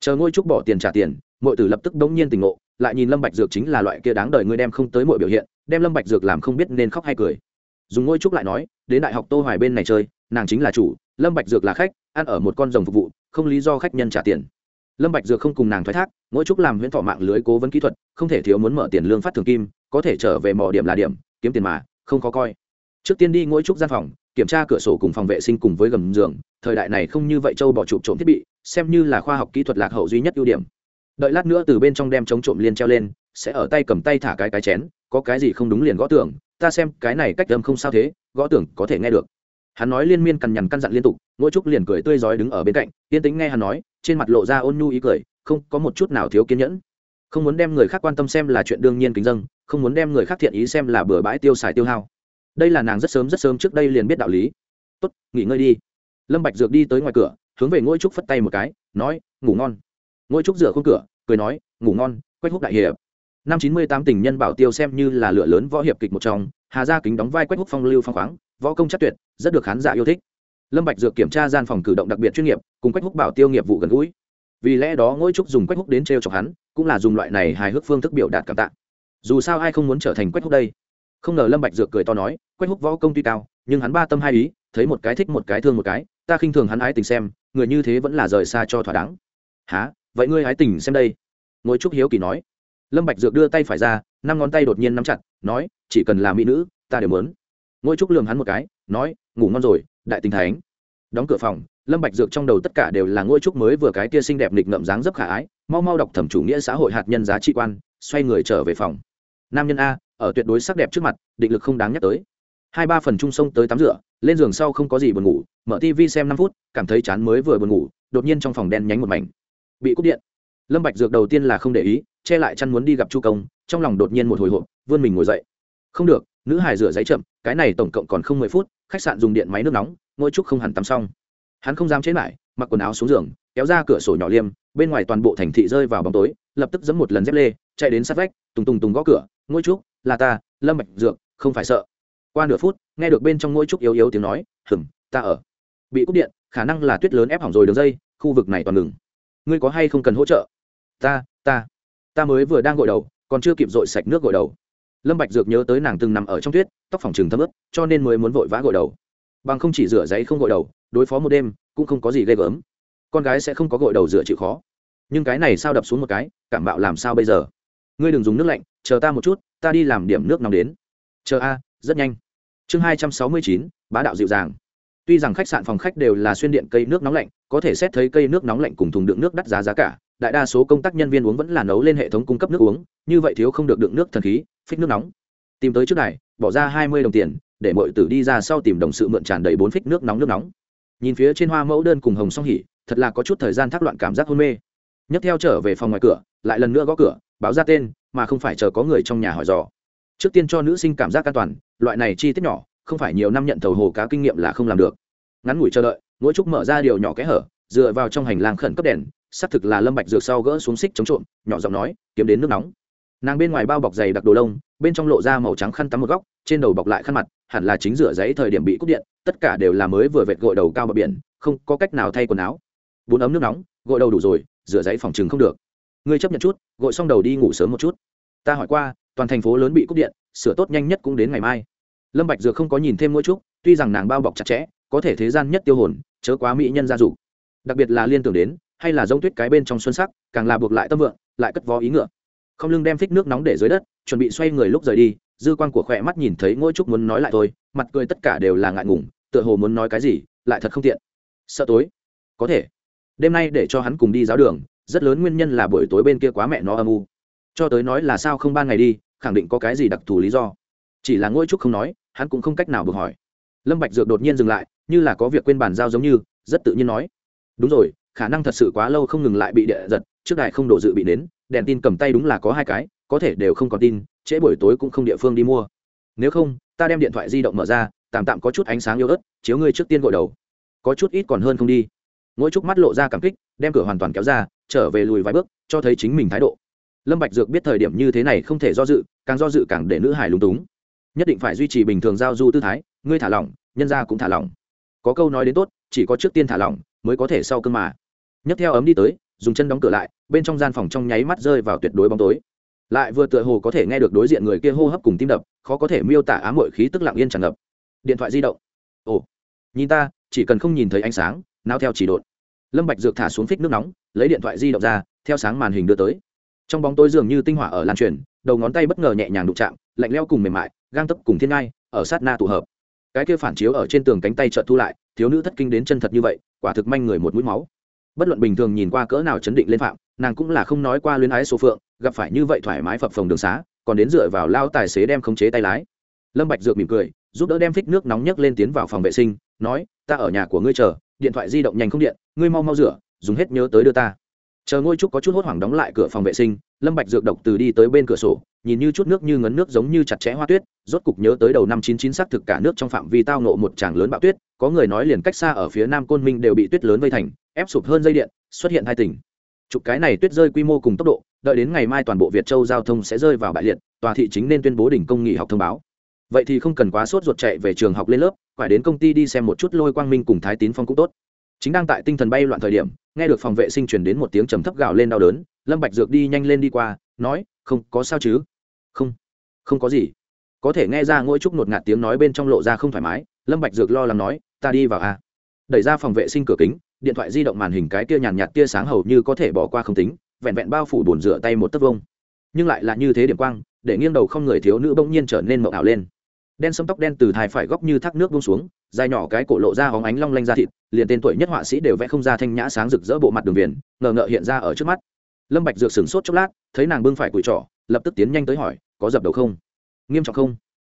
Chờ ngôi trúc bỏ tiền trả tiền, muội tử lập tức đống nhiên tỉnh ngộ, lại nhìn lâm bạch dược chính là loại kia đáng đời ngươi đem không tới muội biểu hiện, đem lâm bạch dược làm không biết nên khóc hay cười. Dùng ngôi trúc lại nói, đến đại học tô hoài bên này chơi, nàng chính là chủ, lâm bạch dược là khách, ăn ở một con rồng phục vụ, không lý do khách nhân trả tiền lâm bạch dược không cùng nàng thoái thác, mỗi trúc làm huyễn thọ mạng lưới cố vấn kỹ thuật, không thể thiếu muốn mở tiền lương phát thường kim, có thể trở về mò điểm là điểm, kiếm tiền mà, không có coi. Trước tiên đi mỗi trúc gian phòng, kiểm tra cửa sổ cùng phòng vệ sinh cùng với gầm giường, thời đại này không như vậy châu bỏ chụp trộm thiết bị, xem như là khoa học kỹ thuật lạc hậu duy nhất ưu điểm. Đợi lát nữa từ bên trong đem chống trộm liên treo lên, sẽ ở tay cầm tay thả cái cái chén, có cái gì không đúng liền gõ tưởng ta xem cái này cách âm không sao thế, gõ tưởng có thể nghe được hắn nói liên miên cằn nhằn căn dặn liên tục ngô trúc liền cười tươi rói đứng ở bên cạnh, yên tĩnh nghe hắn nói, trên mặt lộ ra ôn nhu ý cười, không có một chút nào thiếu kiên nhẫn. Không muốn đem người khác quan tâm xem là chuyện đương nhiên kính dâng không muốn đem người khác thiện ý xem là bừa bãi tiêu xài tiêu hao. Đây là nàng rất sớm rất sớm trước đây liền biết đạo lý. Tốt, nghỉ ngơi đi. Lâm bạch dược đi tới ngoài cửa, hướng về ngôi trúc phất tay một cái, nói, ngủ ngon. Ngôi trúc rửa khung cửa, cười nói, ngủ ngon, quách húc đại hiệp. Năm chín mươi tám tình nhân bảo tiêu xem như là lửa lớn võ hiệp kịch một trong, hà gia kính đóng vai quách húc phong lưu phong khoáng võ công chắc tuyệt, rất được khán giả yêu thích. Lâm bạch dược kiểm tra gian phòng cử động đặc biệt chuyên nghiệp, cùng quách húc bảo tiêu nghiệp vụ gần gũi. Vì lẽ đó ngỗi trúc dùng quách húc đến treo chọc hắn, cũng là dùng loại này hài hước phương thức biểu đạt cảm tạ. Dù sao ai không muốn trở thành quách húc đây? Không ngờ lâm bạch dược cười to nói, quách húc võ công tuy cao, nhưng hắn ba tâm hai ý, thấy một cái thích một cái thương một cái, ta khinh thường hắn ái tình xem, người như thế vẫn là rời xa cho thỏa đáng. Há vậy ngươi ái tình xem đây? Ngỗi trúc hiếu kỳ nói. Lâm bạch dược đưa tay phải ra, năm ngón tay đột nhiên nắm chặt, nói, chỉ cần là mỹ nữ, ta đều muốn ngôi trúc lường hắn một cái, nói, ngủ ngon rồi, đại tình thánh. Đóng cửa phòng, lâm bạch dược trong đầu tất cả đều là ngôi trúc mới vừa cái kia xinh đẹp nghịch ngậm dáng dấp khả ái, mau mau đọc thẩm chủ nghĩa xã hội hạt nhân giá trị quan, xoay người trở về phòng. Nam nhân a, ở tuyệt đối sắc đẹp trước mặt, định lực không đáng nhắc tới. Hai ba phần trung sông tới tắm rửa, lên giường sau không có gì buồn ngủ, mở tv xem năm phút, cảm thấy chán mới vừa buồn ngủ, đột nhiên trong phòng đen nhánh một mảnh. Bị cúp điện. Lâm bạch dược đầu tiên là không để ý, che lại chăn muốn đi gặp chu công, trong lòng đột nhiên một hồi hộp, vươn mình ngồi dậy. Không được nữ hải rửa giấy chậm, cái này tổng cộng còn không mười phút, khách sạn dùng điện máy nước nóng, ngôi trúc không hẳn tắm xong. Hắn không dám chế lại mặc quần áo xuống giường, kéo ra cửa sổ nhỏ liêm, bên ngoài toàn bộ thành thị rơi vào bóng tối, lập tức giấm một lần dép lê, chạy đến sát vách, tùng tùng tùng gõ cửa, ngôi trúc, là ta, lâm bạch dược, không phải sợ. Qua nửa phút, nghe được bên trong ngôi trúc yếu yếu tiếng nói hừm ta ở. Bị cúp điện, khả năng là tuyết lớn ép hỏng rồi đường dây, khu vực này toàn ngừng. Ngươi có hay không cần hỗ trợ? Ta ta ta mới vừa đang gội đầu, còn chưa kịp dội sạch nước gội đầu lâm bạch dược nhớ tới nàng từng nằm ở trong tuyết, tóc phòng trừng thấm ướt, cho nên mới muốn vội vã gội đầu. Bằng không chỉ rửa giấy không gội đầu, đối phó một đêm, cũng không có gì ghê gớm. Con gái sẽ không có gội đầu rửa chịu khó. Nhưng cái này sao đập xuống một cái, cảm bạo làm sao bây giờ? Ngươi đừng dùng nước lạnh, chờ ta một chút, ta đi làm điểm nước nóng đến. Chờ a, rất nhanh. Chương hai trăm sáu mươi chín, bá đạo dịu dàng. Tuy rằng khách sạn phòng khách đều là xuyên điện cây nước nóng lạnh, có thể xét thấy cây nước nóng lạnh cùng thùng đựng nước đắt giá giá cả, đại đa số công tác nhân viên uống vẫn là nấu lên hệ thống cung cấp nước uống, như vậy thiếu không được đựng nước thần khí phích nước nóng. Tìm tới trước này, bỏ ra hai mươi đồng tiền, để mọi tử đi ra sau tìm đồng sự mượn tràn đầy bốn phích nước nóng nước nóng. Nhìn phía trên hoa mẫu đơn cùng hồng song hỉ, thật là có chút thời gian thác loạn cảm giác hôn mê. Nhấc theo trở về phòng ngoài cửa, lại lần nữa gõ cửa, báo ra tên, mà không phải chờ có người trong nhà hỏi dò. Trước tiên cho nữ sinh cảm giác an toàn, loại này chi tiết nhỏ, không phải nhiều năm nhận thầu hồ cá kinh nghiệm là không làm được. Ngắn ngủi chờ đợi, mỗi trúc mở ra điều nhỏ kẽ hở, dựa vào trong hành lang khẩn cấp đèn, xác thực là lâm bạch dược sau gỡ xuống xích chống trộm, nhỏ giọng nói, kiếm đến nước nóng nàng bên ngoài bao bọc dày đặc đồ lông, bên trong lộ ra màu trắng khăn tắm một góc, trên đầu bọc lại khăn mặt, hẳn là chính rửa giấy thời điểm bị cúp điện, tất cả đều là mới vừa vẹt gội đầu cao bờ biển, không có cách nào thay quần áo. Bốn ấm nước nóng, gội đầu đủ rồi, rửa giấy phòng chừng không được. Ngươi chấp nhận chút, gội xong đầu đi ngủ sớm một chút. Ta hỏi qua, toàn thành phố lớn bị cúp điện, sửa tốt nhanh nhất cũng đến ngày mai. Lâm bạch dược không có nhìn thêm mỗi chút, tuy rằng nàng bao bọc chặt chẽ, có thể thế gian nhất tiêu hồn, chớ quá mỹ nhân gia dụ đặc biệt là liên tưởng đến, hay là giống tuyết cái bên trong xuân sắc, càng là buộc lại tâm vượng, lại cất vó ý ngựa không lưng đem phích nước nóng để dưới đất, chuẩn bị xoay người lúc rời đi, dư quan của khỏe mắt nhìn thấy ngôi trúc muốn nói lại thôi, mặt cười tất cả đều là ngại ngùng, tựa hồ muốn nói cái gì, lại thật không tiện. Sợ tối. Có thể. Đêm nay để cho hắn cùng đi giáo đường, rất lớn nguyên nhân là buổi tối bên kia quá mẹ nó âm u. Cho tới nói là sao không ban ngày đi, khẳng định có cái gì đặc thù lý do. Chỉ là ngôi trúc không nói, hắn cũng không cách nào bực hỏi. Lâm bạch dược đột nhiên dừng lại, như là có việc quên bàn giao giống như, rất tự nhiên nói. Đúng rồi, khả năng thật sự quá lâu không ngừng lại bị địa giật trước đại không đổ dự bị đến đèn tin cầm tay đúng là có hai cái, có thể đều không còn tin, trễ buổi tối cũng không địa phương đi mua. Nếu không, ta đem điện thoại di động mở ra, tạm tạm có chút ánh sáng yếu ớt, chiếu ngươi trước tiên gội đầu. Có chút ít còn hơn không đi. Mỗi chút mắt lộ ra cảm kích, đem cửa hoàn toàn kéo ra, trở về lùi vài bước, cho thấy chính mình thái độ. Lâm bạch dược biết thời điểm như thế này không thể do dự, càng do dự càng để nữ hải lúng túng. Nhất định phải duy trì bình thường giao du tư thái, ngươi thả lỏng, nhân gia cũng thả lỏng. Có câu nói đến tốt, chỉ có trước tiên thả lỏng, mới có thể sau cơn mà. Nhấc theo ấm đi tới dùng chân đóng cửa lại, bên trong gian phòng trong nháy mắt rơi vào tuyệt đối bóng tối. Lại vừa tựa hồ có thể nghe được đối diện người kia hô hấp cùng tim đập, khó có thể miêu tả ám hội khí tức lặng yên tràn ngập. Điện thoại di động. Ồ, nhìn ta, chỉ cần không nhìn thấy ánh sáng, nao theo chỉ đột. Lâm bạch dược thả xuống phích nước nóng, lấy điện thoại di động ra, theo sáng màn hình đưa tới. Trong bóng tối dường như tinh hỏa ở lan truyền, đầu ngón tay bất ngờ nhẹ nhàng đụng chạm, lạnh leo cùng mềm mại, gang tấc cùng thiên ngai, ở sát na tụ hợp. Cái kia phản chiếu ở trên tường cánh tay chợt thu lại, thiếu nữ thất kinh đến chân thật như vậy, quả thực manh người một mũi máu bất luận bình thường nhìn qua cỡ nào chấn định lên phạm, nàng cũng là không nói qua luyến ái số phượng, gặp phải như vậy thoải mái phập phồng đường xá, còn đến dựa vào lao tài xế đem khống chế tay lái. Lâm bạch dược mỉm cười, giúp đỡ đem phích nước nóng nhấc lên tiến vào phòng vệ sinh, nói, ta ở nhà của ngươi chờ, điện thoại di động nhanh không điện, ngươi mau mau rửa, dùng hết nhớ tới đưa ta. Chờ ngôi trúc có chút hốt hoảng đóng lại cửa phòng vệ sinh, lâm bạch dược độc từ đi tới bên cửa sổ, nhìn như chút nước như ngấn nước giống như chặt chẽ hoa tuyết, rốt cục nhớ tới đầu năm chín chín xác thực cả nước trong phạm vi tao nộ một tràng lớn bão tuyết, có người nói liền cách xa ở phía nam côn minh đều bị tuyết lớn vây thành ép sụp hơn dây điện, xuất hiện hai tỉnh. Chục cái này tuyết rơi quy mô cùng tốc độ, đợi đến ngày mai toàn bộ việt châu giao thông sẽ rơi vào bại liệt, tòa thị chính nên tuyên bố đỉnh công nghỉ học thông báo. Vậy thì không cần quá sốt ruột chạy về trường học lên lớp, phải đến công ty đi xem một chút lôi quang minh cùng thái tín phong cũng tốt. Chính đang tại tinh thần bay loạn thời điểm, nghe được phòng vệ sinh truyền đến một tiếng trầm thấp gào lên đau đớn, lâm bạch dược đi nhanh lên đi qua, nói, không, có sao chứ? Không không có gì. Có thể nghe ra ngôi trúc nột ngạt tiếng nói bên trong lộ ra không thoải mái, lâm bạch dược lo lắng nói, ta đi vào a à. đẩy ra phòng vệ sinh cửa kính điện thoại di động màn hình cái kia nhàn nhạt tia sáng hầu như có thể bỏ qua không tính, vẹn vẹn bao phủ bồn rửa tay một tấc vông nhưng lại là như thế điểm quang, để nghiêng đầu không người thiếu nữ bỗng nhiên trở nên mộng ảo lên. Đen sâm tóc đen từ thai phải góc như thác nước buông xuống, dài nhỏ cái cổ lộ ra hóng ánh long lanh ra thịt, liền tên tuổi nhất họa sĩ đều vẽ không ra thanh nhã sáng rực rỡ bộ mặt đường viền, ngờ ngợ hiện ra ở trước mắt. Lâm bạch dược sừng sốt chốc lát, thấy nàng bưng phải cùi trỏ, lập tức tiến nhanh tới hỏi, có dập đầu không? Nghiêm trọng không.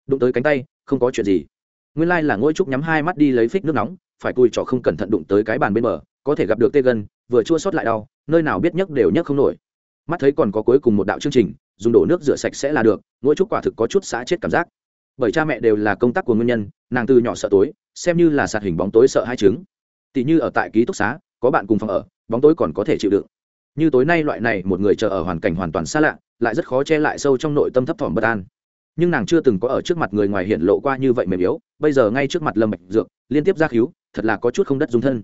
Đụng tới cánh tay, không có chuyện gì nguyên lai là ngôi trúc nhắm hai mắt đi lấy phích nước nóng, phải cùi trỏ không cẩn thận đụng tới cái bàn bên bờ, có thể gặp được tê gân, vừa chua sót lại đau, nơi nào biết nhấc đều nhấc không nổi. Mắt thấy còn có cuối cùng một đạo chương trình, dùng đổ nước rửa sạch sẽ là được, ngôi trúc quả thực có chút xã chết cảm giác. Bởi cha mẹ đều là công tác của nguyên nhân, nàng từ nhỏ sợ tối, xem như là sạt hình bóng tối sợ hai trứng. Tỷ như ở tại ký túc xá, có bạn cùng phòng ở, bóng tối còn có thể chịu đựng. Như tối nay loại này, một người chờ ở hoàn cảnh hoàn toàn xa lạ, lại rất khó che lại sâu trong nội tâm thấp thỏm bất an. Nhưng nàng chưa từng có ở trước mặt người ngoài hiện lộ qua như vậy mềm yếu bây giờ ngay trước mặt lâm bạch dược, liên tiếp ra cứu thật là có chút không đất dung thân.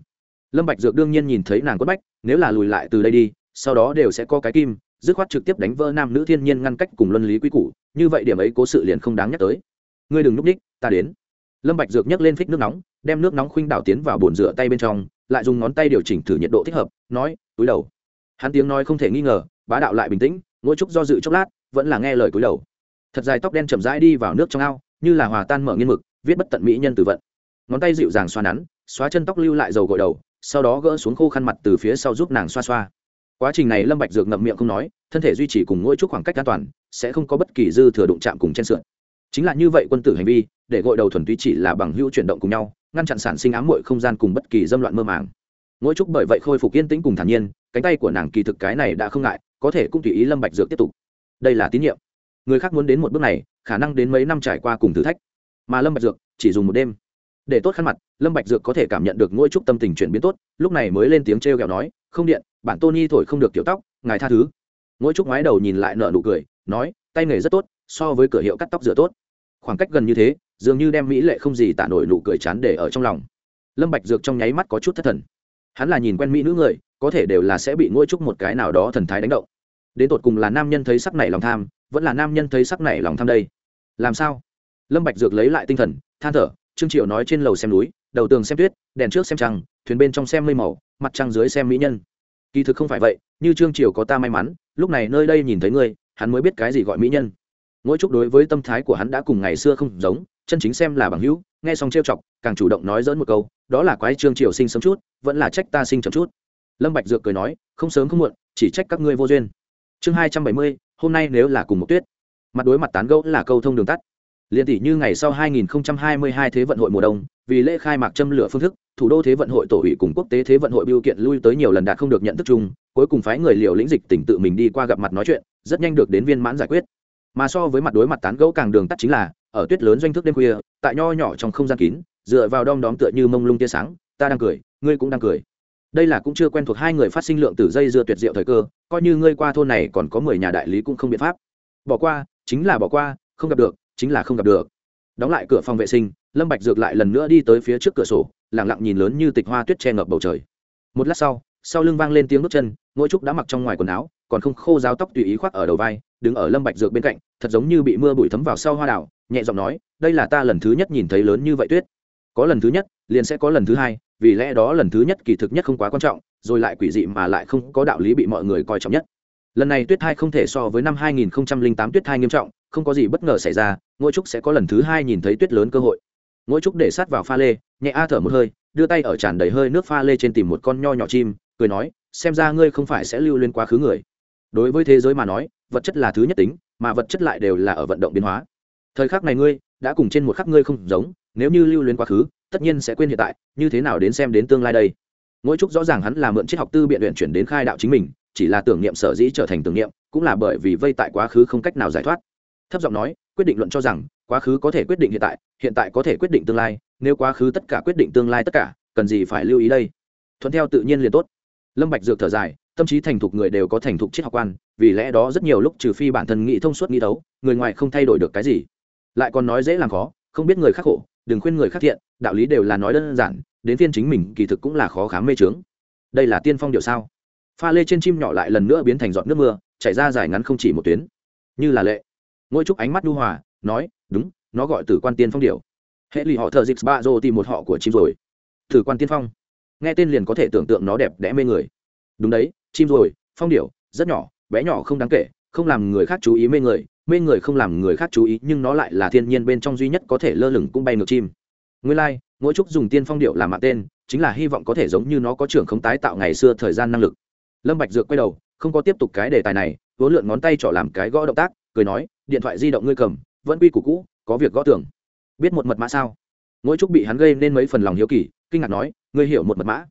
Lâm bạch dược đương nhiên nhìn thấy nàng quất bách, nếu là lùi lại từ đây đi, sau đó đều sẽ có cái kim, dứt khoát trực tiếp đánh vỡ nam nữ thiên nhiên ngăn cách cùng luân lý quy củ, như vậy điểm ấy cố sự liền không đáng nhắc tới. Ngươi đừng núp đích, ta đến. Lâm bạch dược nhấc lên phích nước nóng, đem nước nóng khuynh đảo tiến vào bồn rửa tay bên trong, lại dùng ngón tay điều chỉnh thử nhiệt độ thích hợp, nói, túi đầu. Hắn tiếng nói không thể nghi ngờ, bá đạo lại bình tĩnh ngôi trúc do dự chốc lát, vẫn là nghe lời túi đầu. Thật dài tóc đen chậm rãi đi vào nước trong ao, như là hòa tan mở nghiên mực viết bất tận mỹ nhân từ vận. Ngón tay dịu dàng xoa nắn, xóa chân tóc lưu lại dầu gội đầu, sau đó gỡ xuống khô khăn mặt từ phía sau giúp nàng xoa xoa. Quá trình này lâm bạch dược ngậm miệng không nói, thân thể duy trì cùng ngôi trúc khoảng cách an toàn, sẽ không có bất kỳ dư thừa đụng chạm cùng chen sượn. Chính là như vậy quân tử hành vi, để gội đầu thuần túy chỉ là bằng hữu chuyển động cùng nhau, ngăn chặn sản sinh ám muội không gian cùng bất kỳ dâm loạn mơ màng. Ngôi trúc bởi vậy khôi phục yên tĩnh cùng thản nhiên, cánh tay của nàng kỳ thực cái này đã không ngại, có thể cũng tùy ý lâm bạch dược tiếp tục. Đây là tín nhiệm. Người khác muốn đến một bước này, khả năng đến mấy năm trải qua cùng thử thách mà lâm bạch dược chỉ dùng một đêm. Để tốt khăn mặt, lâm bạch dược có thể cảm nhận được ngôi trúc tâm tình chuyển biến tốt, lúc này mới lên tiếng treo gẹo nói, không điện, bản tony thổi không được tiểu tóc, ngài tha thứ. Ngôi trúc ngoái đầu nhìn lại nở nụ cười, nói, tay nghề rất tốt, so với cửa hiệu cắt tóc rửa tốt. Khoảng cách gần như thế, dường như đem mỹ lệ không gì tả nổi nụ cười chán để ở trong lòng. Lâm bạch dược trong nháy mắt có chút thất thần. Hắn là nhìn quen mỹ nữ người, có thể đều là sẽ bị ngôi trúc một cái nào đó thần thái đánh động. Đến tột cùng là nam nhân thấy sắc này lòng tham, vẫn là nam nhân thấy sắc này lòng tham đây? Làm sao? Lâm bạch dược lấy lại tinh thần, than thở, trương triệu nói trên lầu xem núi, đầu tường xem tuyết, đèn trước xem trăng, thuyền bên trong xem mây màu, mặt trăng dưới xem mỹ nhân. Kỳ thực không phải vậy, như trương triều có ta may mắn, lúc này nơi đây nhìn thấy ngươi, hắn mới biết cái gì gọi mỹ nhân. Mỗi chút đối với tâm thái của hắn đã cùng ngày xưa không giống, chân chính xem là bằng hữu, nghe xong trêu chọc, càng chủ động nói dỡn một câu, đó là quái trương triều sinh sớm chút, vẫn là trách ta sinh chậm chút. Lâm bạch dược cười nói, không sớm không muộn, chỉ trách các ngươi vô duyên. Chương hai trăm bảy mươi, hôm nay nếu là cùng một tuyết. Mặt đối mặt tán gẫu là câu thông đường tắt liên tỷ như ngày sau 2022 thế vận hội mùa đông, vì lễ khai mạc châm lửa phương thức, thủ đô thế vận hội tổ ủy cùng quốc tế thế vận hội biểu kiện lui tới nhiều lần đạt không được nhận thức chung, cuối cùng phái người liều lĩnh dịch tỉnh tự mình đi qua gặp mặt nói chuyện, rất nhanh được đến viên mãn giải quyết. Mà so với mặt đối mặt tán gẫu càng đường tắt chính là, ở tuyết lớn doanh thức đêm khuya, tại nho nhỏ trong không gian kín, dựa vào đom đóm tựa như mông lung tia sáng, ta đang cười, ngươi cũng đang cười. Đây là cũng chưa quen thuộc hai người phát sinh lượng tử dây dưa tuyệt diệu thời cơ, coi như ngươi qua thôn này còn có mười nhà đại lý cũng không biện pháp. Bỏ qua, chính là bỏ qua, không gặp được chính là không gặp được. Đóng lại cửa phòng vệ sinh, lâm bạch dược lại lần nữa đi tới phía trước cửa sổ, lặng lặng nhìn lớn như tịch hoa tuyết che ngập bầu trời. Một lát sau sau lưng vang lên tiếng bước chân ngôi trúc đã mặc trong ngoài quần áo, còn không khô ráo tóc tùy ý khoác ở đầu vai, đứng ở lâm bạch dược bên cạnh, thật giống như bị mưa bụi thấm vào sau hoa đào, nhẹ giọng nói, đây là ta lần thứ nhất nhìn thấy lớn như vậy tuyết. Có lần thứ nhất, liền sẽ có lần thứ hai, vì lẽ đó lần thứ nhất kỳ thực nhất không quá quan trọng, rồi lại quỷ dị mà lại không có đạo lý bị mọi người coi trọng nhất. Lần này tuyết thai không thể so với năm 2008 tuyết thai nghiêm trọng không có gì bất ngờ xảy ra, ngôi trúc sẽ có lần thứ hai nhìn thấy tuyết lớn cơ hội. Ngôi trúc để sát vào pha lê, nhẹ a thở một hơi, đưa tay ở tràn đầy hơi nước pha lê trên tìm một con nho nhỏ chim, cười nói, xem ra ngươi không phải sẽ lưu lên quá khứ người. Đối với thế giới mà nói, vật chất là thứ nhất tính, mà vật chất lại đều là ở vận động biến hóa. Thời khắc này ngươi, đã cùng trên một khắc ngươi không giống, nếu như lưu luyến quá khứ, tất nhiên sẽ quên hiện tại, như thế nào đến xem đến tương lai đây? Ngỗi trúc rõ ràng hắn là mượn triết học tư biện luyện chuyển đến khai đạo chính mình, chỉ là tưởng niệm sở dĩ trở thành tưởng niệm, cũng là bởi vì vây tại quá khứ không cách nào giải thoát thấp giọng nói, quyết định luận cho rằng, quá khứ có thể quyết định hiện tại hiện tại có thể quyết định tương lai, nếu quá khứ tất cả quyết định tương lai tất cả, cần gì phải lưu ý đây? Thuận theo tự nhiên liền tốt. Lâm bạch dược thở dài, tâm trí thành thục người đều có thành thục triết học quan, vì lẽ đó rất nhiều lúc trừ phi bản thân nghĩ thông suốt nghĩ đấu người ngoài không thay đổi được cái gì. Lại còn nói dễ làm khó, không biết người khác khổ, đừng khuyên người khác thiện, đạo lý đều là nói đơn giản, đến phiên chính mình kỳ thực cũng là khó khám mê trướng đây là tiên phong điều sao? Pha lê trên chim nhỏ lại lần nữa biến thành giọt nước mưa, chảy ra dài ngắn không chỉ một tuyến. Như là lệ ngôi trúc ánh mắt nhu hòa nói đúng nó gọi tử quan tiên phong điệu hệ lì họ thợ dịch ba dô tìm một họ của chim rồi. Tử quan tiên phong. Nghe tên liền có thể tưởng tượng nó đẹp đẽ mê người. Đúng đấy chim rồi phong điệu rất nhỏ bé nhỏ không đáng kể không làm người khác chú ý mê người mê người không làm người khác chú ý nhưng nó lại là thiên nhiên bên trong duy nhất có thể lơ lửng cũng bay ngược chim. Nguyên lai、like, mỗi trúc dùng tiên phong điệu làm mạng tên chính là hy vọng có thể giống như nó có trưởng không tái tạo ngày xưa thời gian năng lực. Lâm bạch dược quay đầu không có tiếp tục cái đề tài này vốn lượn ngón tay trỏ làm cái gõ động tác cười nói, điện thoại di động ngươi cầm, vẫn quy củ cũ, có việc gõ tưởng biết một mật mã sao? Ngỗi trúc bị hắn gây nên mấy phần lòng hiếu kỳ, kinh ngạc nói, ngươi hiểu một mật mã.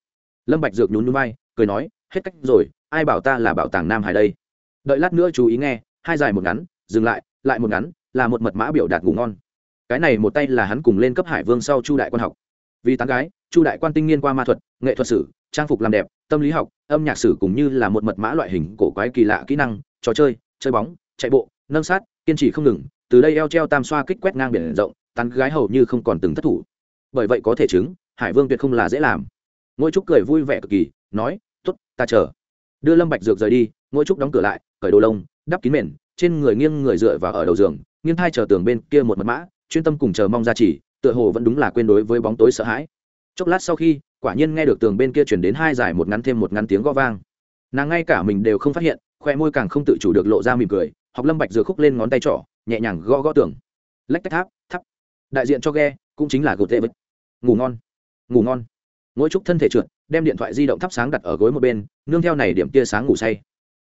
Lâm bạch dược nhún nhún vai, cười nói, hết cách rồi, ai bảo ta là bảo tàng nam hải đây? Đợi lát nữa chú ý nghe, hai dài một ngắn, dừng lại lại một ngắn, là một mật mã biểu đạt ngủ ngon. Cái này một tay là hắn cùng lên cấp hải vương sau chu đại quan học. Vì tán gái, chu đại quan tinh nghiên qua ma thuật, nghệ thuật sử, trang phục làm đẹp, tâm lý học, âm nhạc sử cũng như là một mật mã loại hình cổ quái kỳ lạ kỹ năng, trò chơi chơi bóng, chạy bộ nâng sát, kiên trì không ngừng, từ đây eo treo tam xoa kích quét ngang biển rộng, tán gái hầu như không còn từng thất thủ. Bởi vậy có thể chứng, hải vương tuyệt không là dễ làm. Ngôi trúc cười vui vẻ cực kỳ, nói t ố t ta chờ. Đưa lâm bạch dược rời đi, ngôi trúc đóng cửa lại, cởi đồ lông, đắp kín mền, trên người nghiêng người dựa vào ở đầu giường, nghiêng hai chờ tường bên kia một mật mã, chuyên tâm cùng chờ mong ra chỉ tựa hồ vẫn đúng là quên đối với bóng tối sợ hãi. Chốc lát sau khi, quả nhiên nghe được tường bên kia chuyển đến hai giải một ngắn thêm một ngắn tiếng gõ vang. Nàng ngay cả mình đều không phát hiện khoe môi càng không tự chủ được lộ ra mỉm cười học lâm bạch dừa khúc lên ngón tay trỏ, nhẹ nhàng gõ gõ tường. Lách tách tháp thắp đại diện cho ghe, cũng chính là gột tệ vứt ngủ ngon ngủ ngon. Mỗi chúc thân thể trượt, đem điện thoại di động thắp sáng đặt ở gối một bên, nương theo này điểm tia sáng ngủ say.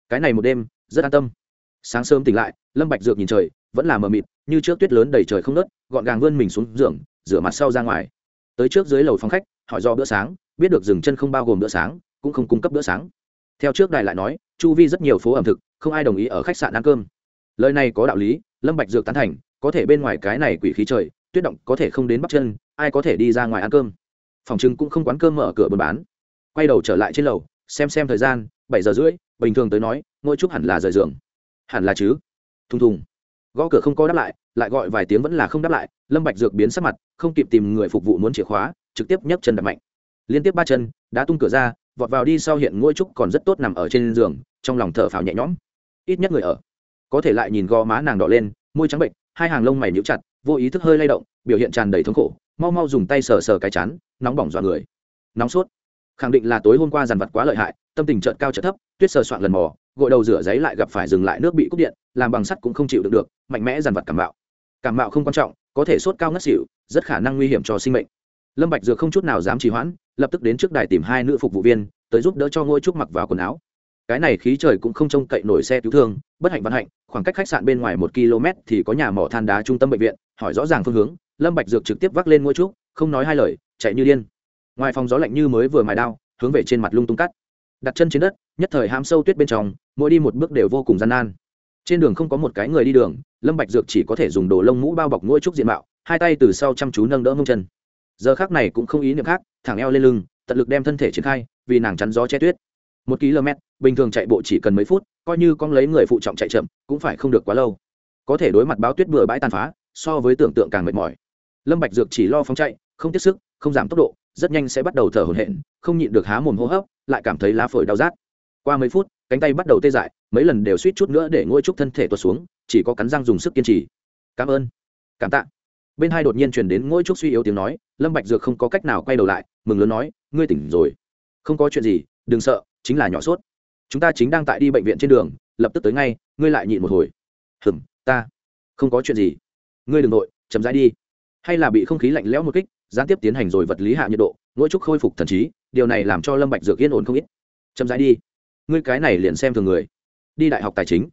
Cái này một đêm, rất an tâm. Sáng sớm tỉnh lại, lâm bạch dược nhìn trời, vẫn là mờ mịt, như trước tuyết lớn đầy trời không nớt, gọn gàng vươn mình xuống giường, rửa mặt sau ra ngoài. Tới trước dưới lầu phòng khách, hỏi do bữa sáng, biết được dừng chân không bao gồm bữa sáng, cũng không cung cấp bữa sáng. Theo trước đài lại nói, chu vi rất nhiều phố ẩm thực, không ai đồng ý ở khách sạn ăn cơm lời này có đạo lý, lâm bạch dược tán thành, có thể bên ngoài cái này quỷ khí trời, tuyết động có thể không đến bắt chân, ai có thể đi ra ngoài ăn cơm. Phòng trưng cũng không quán cơm mở cửa buôn bán. Quay đầu trở lại trên lầu, xem xem thời gian, bảy giờ rưỡi, bình thường tới nói, ngôi chút hẳn là rời giường. Hẳn là chứ? Thùng thùng. Gõ cửa không có đáp lại lại gọi vài tiếng vẫn là không đáp lại, lâm bạch dược biến sắc mặt, không kịp tìm người phục vụ muốn chìa khóa, trực tiếp nhấc chân đập mạnh. Liên tiếp ba chân đã tung cửa ra, vọt vào đi sau hiện ngôi trúc còn rất tốt nằm ở trên giường, trong lòng thở phào nhẹ nhõm. Ít nhất người ở có thể lại nhìn gò má nàng đỏ lên, môi trắng bệnh, hai hàng lông mày nhũ chặt, vô ý thức hơi lay động, biểu hiện tràn đầy thống khổ, mau mau dùng tay sờ sờ cái chán, nóng bỏng dọa người. Nóng sốt khẳng định là tối hôm qua dàn vật quá lợi hại, tâm tình trợn cao trợn thấp, tuyết sờ soạn lần mò, gội đầu rửa giấy lại gặp phải dừng lại nước bị cúp điện, làm bằng sắt cũng không chịu được được, mạnh mẽ dàn vật cảm bạo cảm bạo không quan trọng, có thể sốt cao ngất xỉu, rất khả năng nguy hiểm cho sinh mệnh. Lâm bạch dược không chút nào dám trì hoãn, lập tức đến trước đài tìm hai nữ phục vụ viên, tới giúp đỡ cho ngôi trúc mặc vào quần áo cái này khí trời cũng không trông cậy nổi xe cứu thương, bất hạnh vận hạnh, khoảng cách khách sạn bên ngoài một km thì có nhà mỏ than đá trung tâm bệnh viện, hỏi rõ ràng phương hướng, lâm bạch dược trực tiếp vác lên ngôi trúc, không nói hai lời, chạy như điên. Ngoài phòng gió lạnh như mới vừa mài đao, hướng về trên mặt lung tung cắt. Đặt chân trên đất, nhất thời hám sâu tuyết bên trong, mỗi đi một bước đều vô cùng gian nan. Trên đường không có một cái người đi đường, lâm bạch dược chỉ có thể dùng đồ lông mũ bao bọc ngôi trúc diện mạo, hai tay từ sau chăm chú nâng đỡ mông chân. Giờ khác này cũng không ý niệm khác, thẳng eo lên lưng, tận lực đem thân thể triển khai, vì nàng chắn gió che tuyết một km, bình thường chạy bộ chỉ cần mấy phút, coi như con lấy người phụ trọng chạy chậm, cũng phải không được quá lâu. Có thể đối mặt báo tuyết bừa bãi tàn phá, so với tưởng tượng càng mệt mỏi. Lâm bạch dược chỉ lo phóng chạy, không tiết sức, không giảm tốc độ, rất nhanh sẽ bắt đầu thở hổn hển, không nhịn được há mồm hô hấp, lại cảm thấy lá phổi đau rát. Qua mấy phút, cánh tay bắt đầu tê dại, mấy lần đều suýt chút nữa để ngôi trúc thân thể tuột xuống, chỉ có cắn răng dùng sức kiên trì. Cảm ơn. Cảm tạ. Bên hai đột nhiên truyền đến ngôi trúc suy yếu tiếng nói, lâm bạch dược không có cách nào quay đầu lại, mừng lớn nói, ngươi tỉnh rồi. Không có chuyện gì, đừng sợ chính là nhỏ sốt. Chúng ta chính đang tại đi bệnh viện trên đường, lập tức tới ngay, ngươi lại nhịn một hồi. Hừm, ta không có chuyện gì. Ngươi đừng nội, chậm rãi đi. Hay là bị không khí lạnh lẽo một kích, gián tiếp tiến hành rồi vật lý hạ nhiệt độ ngỗi chút khôi phục thần trí, điều này làm cho lâm bạch dược yên ổn không ít. Chậm rãi đi. Ngươi cái này liền xem thường người. Đi đại học tài chính.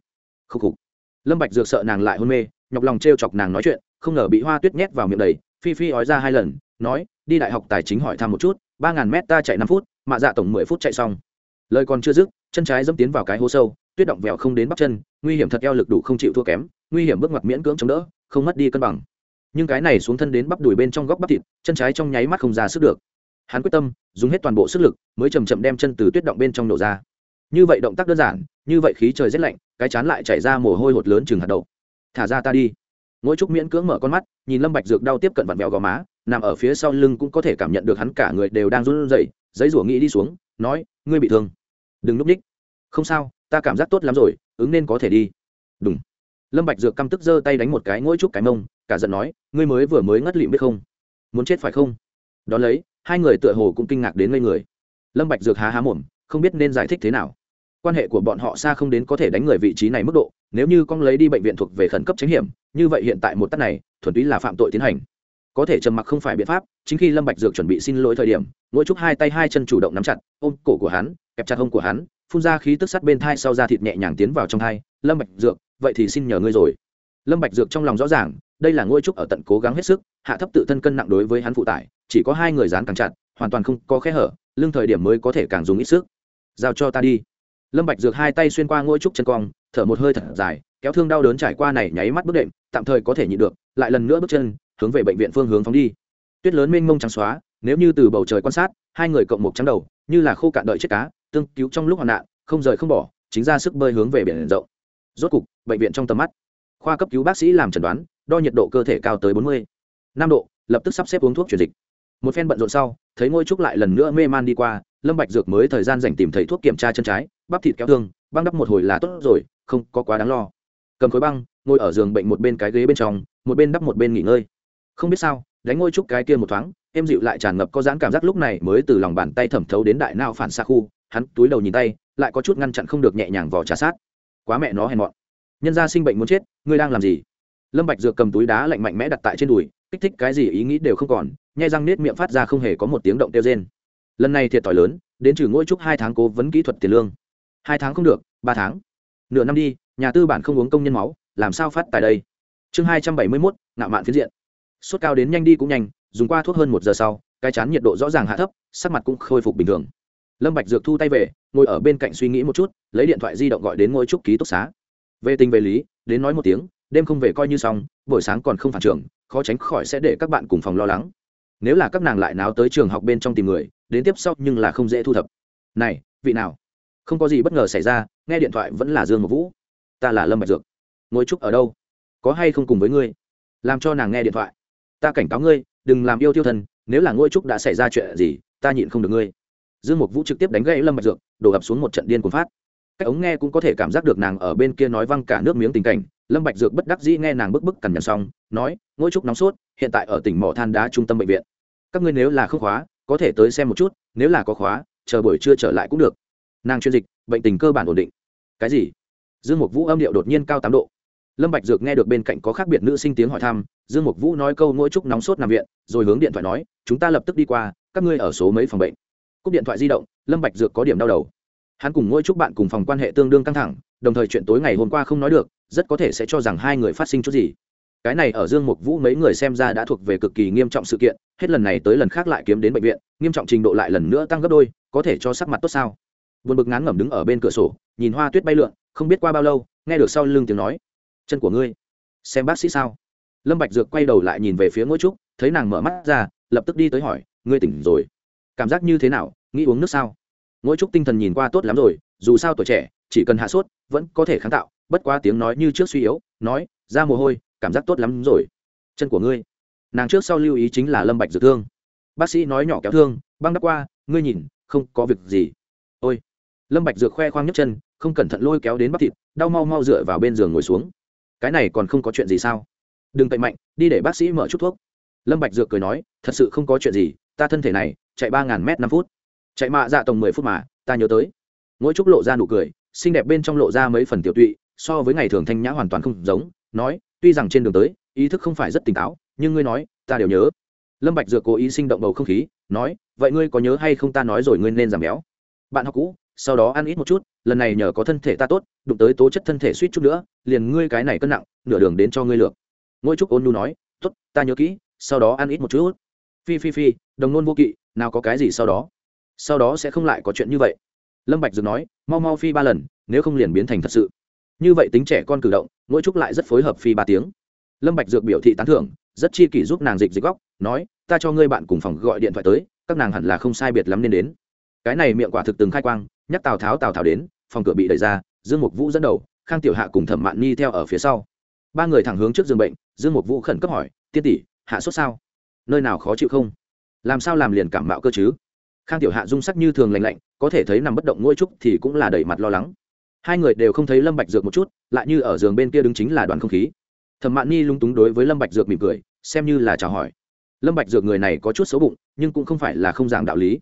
Khúc khục. Lâm bạch dược sợ nàng lại hôn mê, nhọc lòng treo chọc nàng nói chuyện, không ngờ bị hoa tuyết nhét vào miệng đầy, phi phi ói ra hai lần, nói, đi đại học tài chính hỏi thăm một chút, ba ngàn mét ta chạy năm phút, mạ dạ tổng mười phút chạy xong lời còn chưa dứt, chân trái dẫm tiến vào cái hố sâu, tuyết động vẹo không đến bắp chân, nguy hiểm thật eo lực đủ không chịu thua kém, nguy hiểm bước ngoặt miễn cưỡng chống đỡ, không mất đi cân bằng. Nhưng cái này xuống thân đến bắp đùi bên trong góc bắp thịt, chân trái trong nháy mắt không ra sức được. Hắn quyết tâm, dùng hết toàn bộ sức lực, mới chầm chậm đem chân từ tuyết động bên trong nổ ra. Như vậy động tác đơn giản, như vậy khí trời rét lạnh, cái chán lại chảy ra mồ hôi hột lớn chừng hạt đậu. Thả ra ta đi. Ngỗi trúc miễn cưỡng mở con mắt, nhìn lâm bạch dược đau tiếp cận vặn vẹo gò má, nằm ở phía sau lưng cũng có thể cảm nhận được hắn cả người đều đang run rẩy, giấy rủa nghĩ đi xuống, nói, ngươi bị thương đừng núp ních. Không sao, ta cảm giác tốt lắm rồi, ứng nên có thể đi. Đúng lâm bạch dược căm tức giơ tay đánh một cái ngỗi trúc cái mông, cả giận nói, ngươi mới vừa mới ngất lịm biết không? Muốn chết phải không? Đó lấy, hai người tựa hồ cũng kinh ngạc đến ngây người. Lâm bạch dược há há mồm, không biết nên giải thích thế nào. Quan hệ của bọn họ xa không đến có thể đánh người vị trí này mức độ, nếu như con lấy đi bệnh viện thuộc về khẩn cấp tránh hiểm, như vậy hiện tại một tắt này, thuần túy là phạm tội tiến hành. Có thể trầm mặc không phải biện pháp, chính khi lâm bạch dược chuẩn bị xin lỗi thời điểm ngỗi trúc hai tay hai chân chủ động nắm chặt, ôm cổ của hắn kẹp chặt hông của hắn, phun ra khí tức sắt bên thai sau da thịt nhẹ nhàng tiến vào trong thai, lâm bạch dược, vậy thì xin nhờ ngươi rồi. Lâm bạch dược trong lòng rõ ràng, đây là ngôi trúc ở tận cố gắng hết sức, hạ thấp tự thân cân nặng đối với hắn phụ tải, chỉ có hai người dán càng chặt, hoàn toàn không có khe hở, lưng thời điểm mới có thể càng dùng ít sức. Giao cho ta đi. Lâm bạch dược hai tay xuyên qua ngôi trúc chân cong, thở một hơi thật dài, kéo thương đau đớn trải qua này nháy mắt bước đệm, tạm thời có thể nhịn được, lại lần nữa bước chân, hướng về bệnh viện phương hướng phóng đi. Tuyết lớn mênh mông trắng xóa, nếu như từ bầu trời quan sát, hai người cộng một trắng đầu, như là khô cạn đợi chết cá tương cứu trong lúc hoạn nạn, không rời không bỏ, chính ra sức bơi hướng về biển rộng. Rốt cục, bệnh viện trong tầm mắt. Khoa cấp cứu bác sĩ làm chẩn đoán, đo nhiệt độ cơ thể cao tới bốn mươi. Năm độ, lập tức sắp xếp uống thuốc chuyển dịch. Một phen bận rộn sau, thấy ngôi trúc lại lần nữa mê man đi qua, lâm bạch dược mới thời gian dành tìm thấy thuốc kiểm tra chân trái, bắp thịt kéo thương, băng đắp một hồi là tốt rồi, không có quá đáng lo. Cầm khối băng, ngồi ở giường bệnh một bên cái ghế bên trong, một bên đắp một bên nghỉ ngơi. Không biết sao, đánh ngôi trúc cái kia một thoáng em dịu lại tràn ngập có dáng cảm giác lúc này mới từ lòng bàn tay thẩm thấu đến đại não phản xa khu hắn túi đầu nhìn tay, lại có chút ngăn chặn không được nhẹ nhàng vò trà sát. Quá mẹ nó hèn mọn. Nhân gia sinh bệnh muốn chết, ngươi đang làm gì? Lâm bạch dược cầm túi đá lạnh mạnh mẽ đặt tại trên đùi, kích thích cái gì ý nghĩ đều không còn, nhai răng nết miệng phát ra không hề có một tiếng động tiêu rên. Lần này thiệt thòi lớn, đến trừ ngôi trúc hai tháng cố vấn kỹ thuật tiền lương. Hai tháng không được, ba tháng. Nửa năm đi, nhà tư bản không uống công nhân máu, làm sao phát tại đây? Chương hai trăm bảy mươi mốt, ngạo mạn phiến diện. Sốt cao đến nhanh đi cũng nhanh, dùng qua thuốc hơn một giờ sau, cái chán nhiệt độ rõ ràng hạ thấp, sắc mặt cũng khôi phục bình thường lâm bạch dược thu tay về, ngồi ở bên cạnh suy nghĩ một chút, lấy điện thoại di động gọi đến ngôi trúc ký túc xá. Về tình về lý, đến nói một tiếng, đêm không về coi như xong, buổi sáng còn không phản trưởng, khó tránh khỏi sẽ để các bạn cùng phòng lo lắng. Nếu là các nàng lại náo tới trường học bên trong tìm người, đến tiếp sau nhưng là không dễ thu thập. Này, vị nào? Không có gì bất ngờ xảy ra, nghe điện thoại vẫn là dương một vũ. Ta là lâm bạch dược. Ngồi trúc ở đâu? Có hay không cùng với ngươi? Làm cho nàng nghe điện thoại. Ta cảnh cáo ngươi, đừng làm yêu tiêu thần nếu là ngôi trúc đã xảy ra chuyện gì, ta nhịn không được ngươi dương mục vũ trực tiếp đánh gãy lâm bạch dược, đổ ập xuống một trận điên cuồng phát. Cách ống nghe cũng có thể cảm giác được nàng ở bên kia nói văng cả nước miếng tình cảnh, lâm bạch dược bất đắc dĩ nghe nàng bức bức cằn nhằn xong, nói, ngôi trúc nóng sốt, hiện tại ở tỉnh mỏ than đá trung tâm bệnh viện. Các ngươi nếu là không khóa, có thể tới xem một chút, nếu là có khóa, chờ buổi trưa trở lại cũng được. Nàng chuyên dịch, bệnh tình cơ bản ổn định. Cái gì? Dương mục vũ âm điệu đột nhiên cao tám độ. Lâm bạch dược nghe được bên cạnh có khác biệt nữ sinh tiếng hỏi thăm, dương mục vũ nói câu ngôi trúc nóng sốt nằm viện, rồi hướng điện thoại nói, chúng ta lập tức đi qua, các ngươi ở số mấy phòng bệnh? Cúp điện thoại di động, lâm bạch dược có điểm đau đầu. Hắn cùng ngôi trúc bạn cùng phòng quan hệ tương đương căng thẳng, đồng thời chuyện tối ngày hôm qua không nói được, rất có thể sẽ cho rằng hai người phát sinh chút gì. Cái này ở dương mục vũ mấy người xem ra đã thuộc về cực kỳ nghiêm trọng sự kiện, hết lần này tới lần khác lại kiếm đến bệnh viện, nghiêm trọng trình độ lại lần nữa tăng gấp đôi, có thể cho sắc mặt tốt sao? Vượt bực ngán ngẩm đứng ở bên cửa sổ, nhìn hoa tuyết bay lượn, không biết qua bao lâu, nghe được sau lưng tiếng nói, chân của ngươi, xem bác sĩ sao? Lâm bạch dược quay đầu lại nhìn về phía ngôi trúc, thấy nàng mở mắt ra, lập tức đi tới hỏi, ngươi tỉnh rồi? Cảm giác như thế nào? Nghĩ uống nước sao? Ngôi trúc tinh thần nhìn qua tốt lắm rồi, dù sao tuổi trẻ, chỉ cần hạ sốt, vẫn có thể kháng tạo. Bất quá tiếng nói như trước suy yếu, nói, ra mồ hôi, cảm giác tốt lắm rồi. Chân của ngươi. Nàng trước sau lưu ý chính là lâm bạch dược thương. Bác sĩ nói nhỏ kéo thương, băng đắp qua, ngươi nhìn, không có việc gì. Ôi. Lâm bạch dược khoe khoang nhấc chân, không cẩn thận lôi kéo đến bắp thịt, đau mau mau dựa vào bên giường ngồi xuống. Cái này còn không có chuyện gì sao? Đừng tệ mạnh, đi để bác sĩ mở chút thuốc lâm bạch dược cười nói, thật sự không có chuyện gì, ta thân thể này, chạy ba ngàn mét năm phút. Chạy mạ dạ tổng mười phút mà, ta nhớ tới. Mỗi Trúc lộ ra nụ cười, xinh đẹp bên trong lộ ra mấy phần tiểu tụy, so với ngày thường thanh nhã hoàn toàn không giống, nói, tuy rằng trên đường tới, ý thức không phải rất tỉnh táo, nhưng ngươi nói, ta đều nhớ. Lâm bạch dược cố ý sinh động bầu không khí, nói, vậy ngươi có nhớ hay không ta nói rồi ngươi nên giảm béo. Bạn học cũ, sau đó ăn ít một chút, lần này nhờ có thân thể ta tốt, đụng tới tố chất thân thể suýt chút nữa, liền ngươi cái này cân nặng, nửa đường đến cho ngươi lược. Ngôi trúc ôn nhu nói, tốt, ta nhớ kỹ sau đó ăn ít một chút. Phi phi phi, đồng nôn vô kỵ, nào có cái gì sau đó? Sau đó sẽ không lại có chuyện như vậy. Lâm bạch dược nói, mau mau phi ba lần, nếu không liền biến thành thật sự. Như vậy tính trẻ con cử động, mỗi trúc lại rất phối hợp phi ba tiếng. Lâm bạch dược biểu thị tán thưởng, rất chi kỷ giúp nàng dịch dịch góc, nói, ta cho ngươi bạn cùng phòng gọi điện thoại tới, các nàng hẳn là không sai biệt lắm nên đến. Cái này miệng quả thực từng khai quang, nhắc tào tháo tào tháo đến, phòng cửa bị đẩy ra, dương mục vũ dẫn đầu, khang tiểu hạ cùng thẩm mạn nhi theo ở phía sau. Ba người thẳng hướng trước giường bệnh, dương mục vũ khẩn cấp hỏi, tiên tỷ hạ sốt sao? Nơi nào khó chịu không? Làm sao làm liền cảm mạo cơ chứ? Khang tiểu hạ dung sắc như thường lành lạnh, có thể thấy nằm bất động ngôi trúc thì cũng là đầy mặt lo lắng. Hai người đều không thấy lâm bạch dược một chút, lại như ở giường bên kia đứng chính là đoàn không khí. Thẩm mạn ni lung túng đối với lâm bạch dược mỉm cười, xem như là chào hỏi. Lâm bạch dược người này có chút xấu bụng, nhưng cũng không phải là không giảng đạo lý.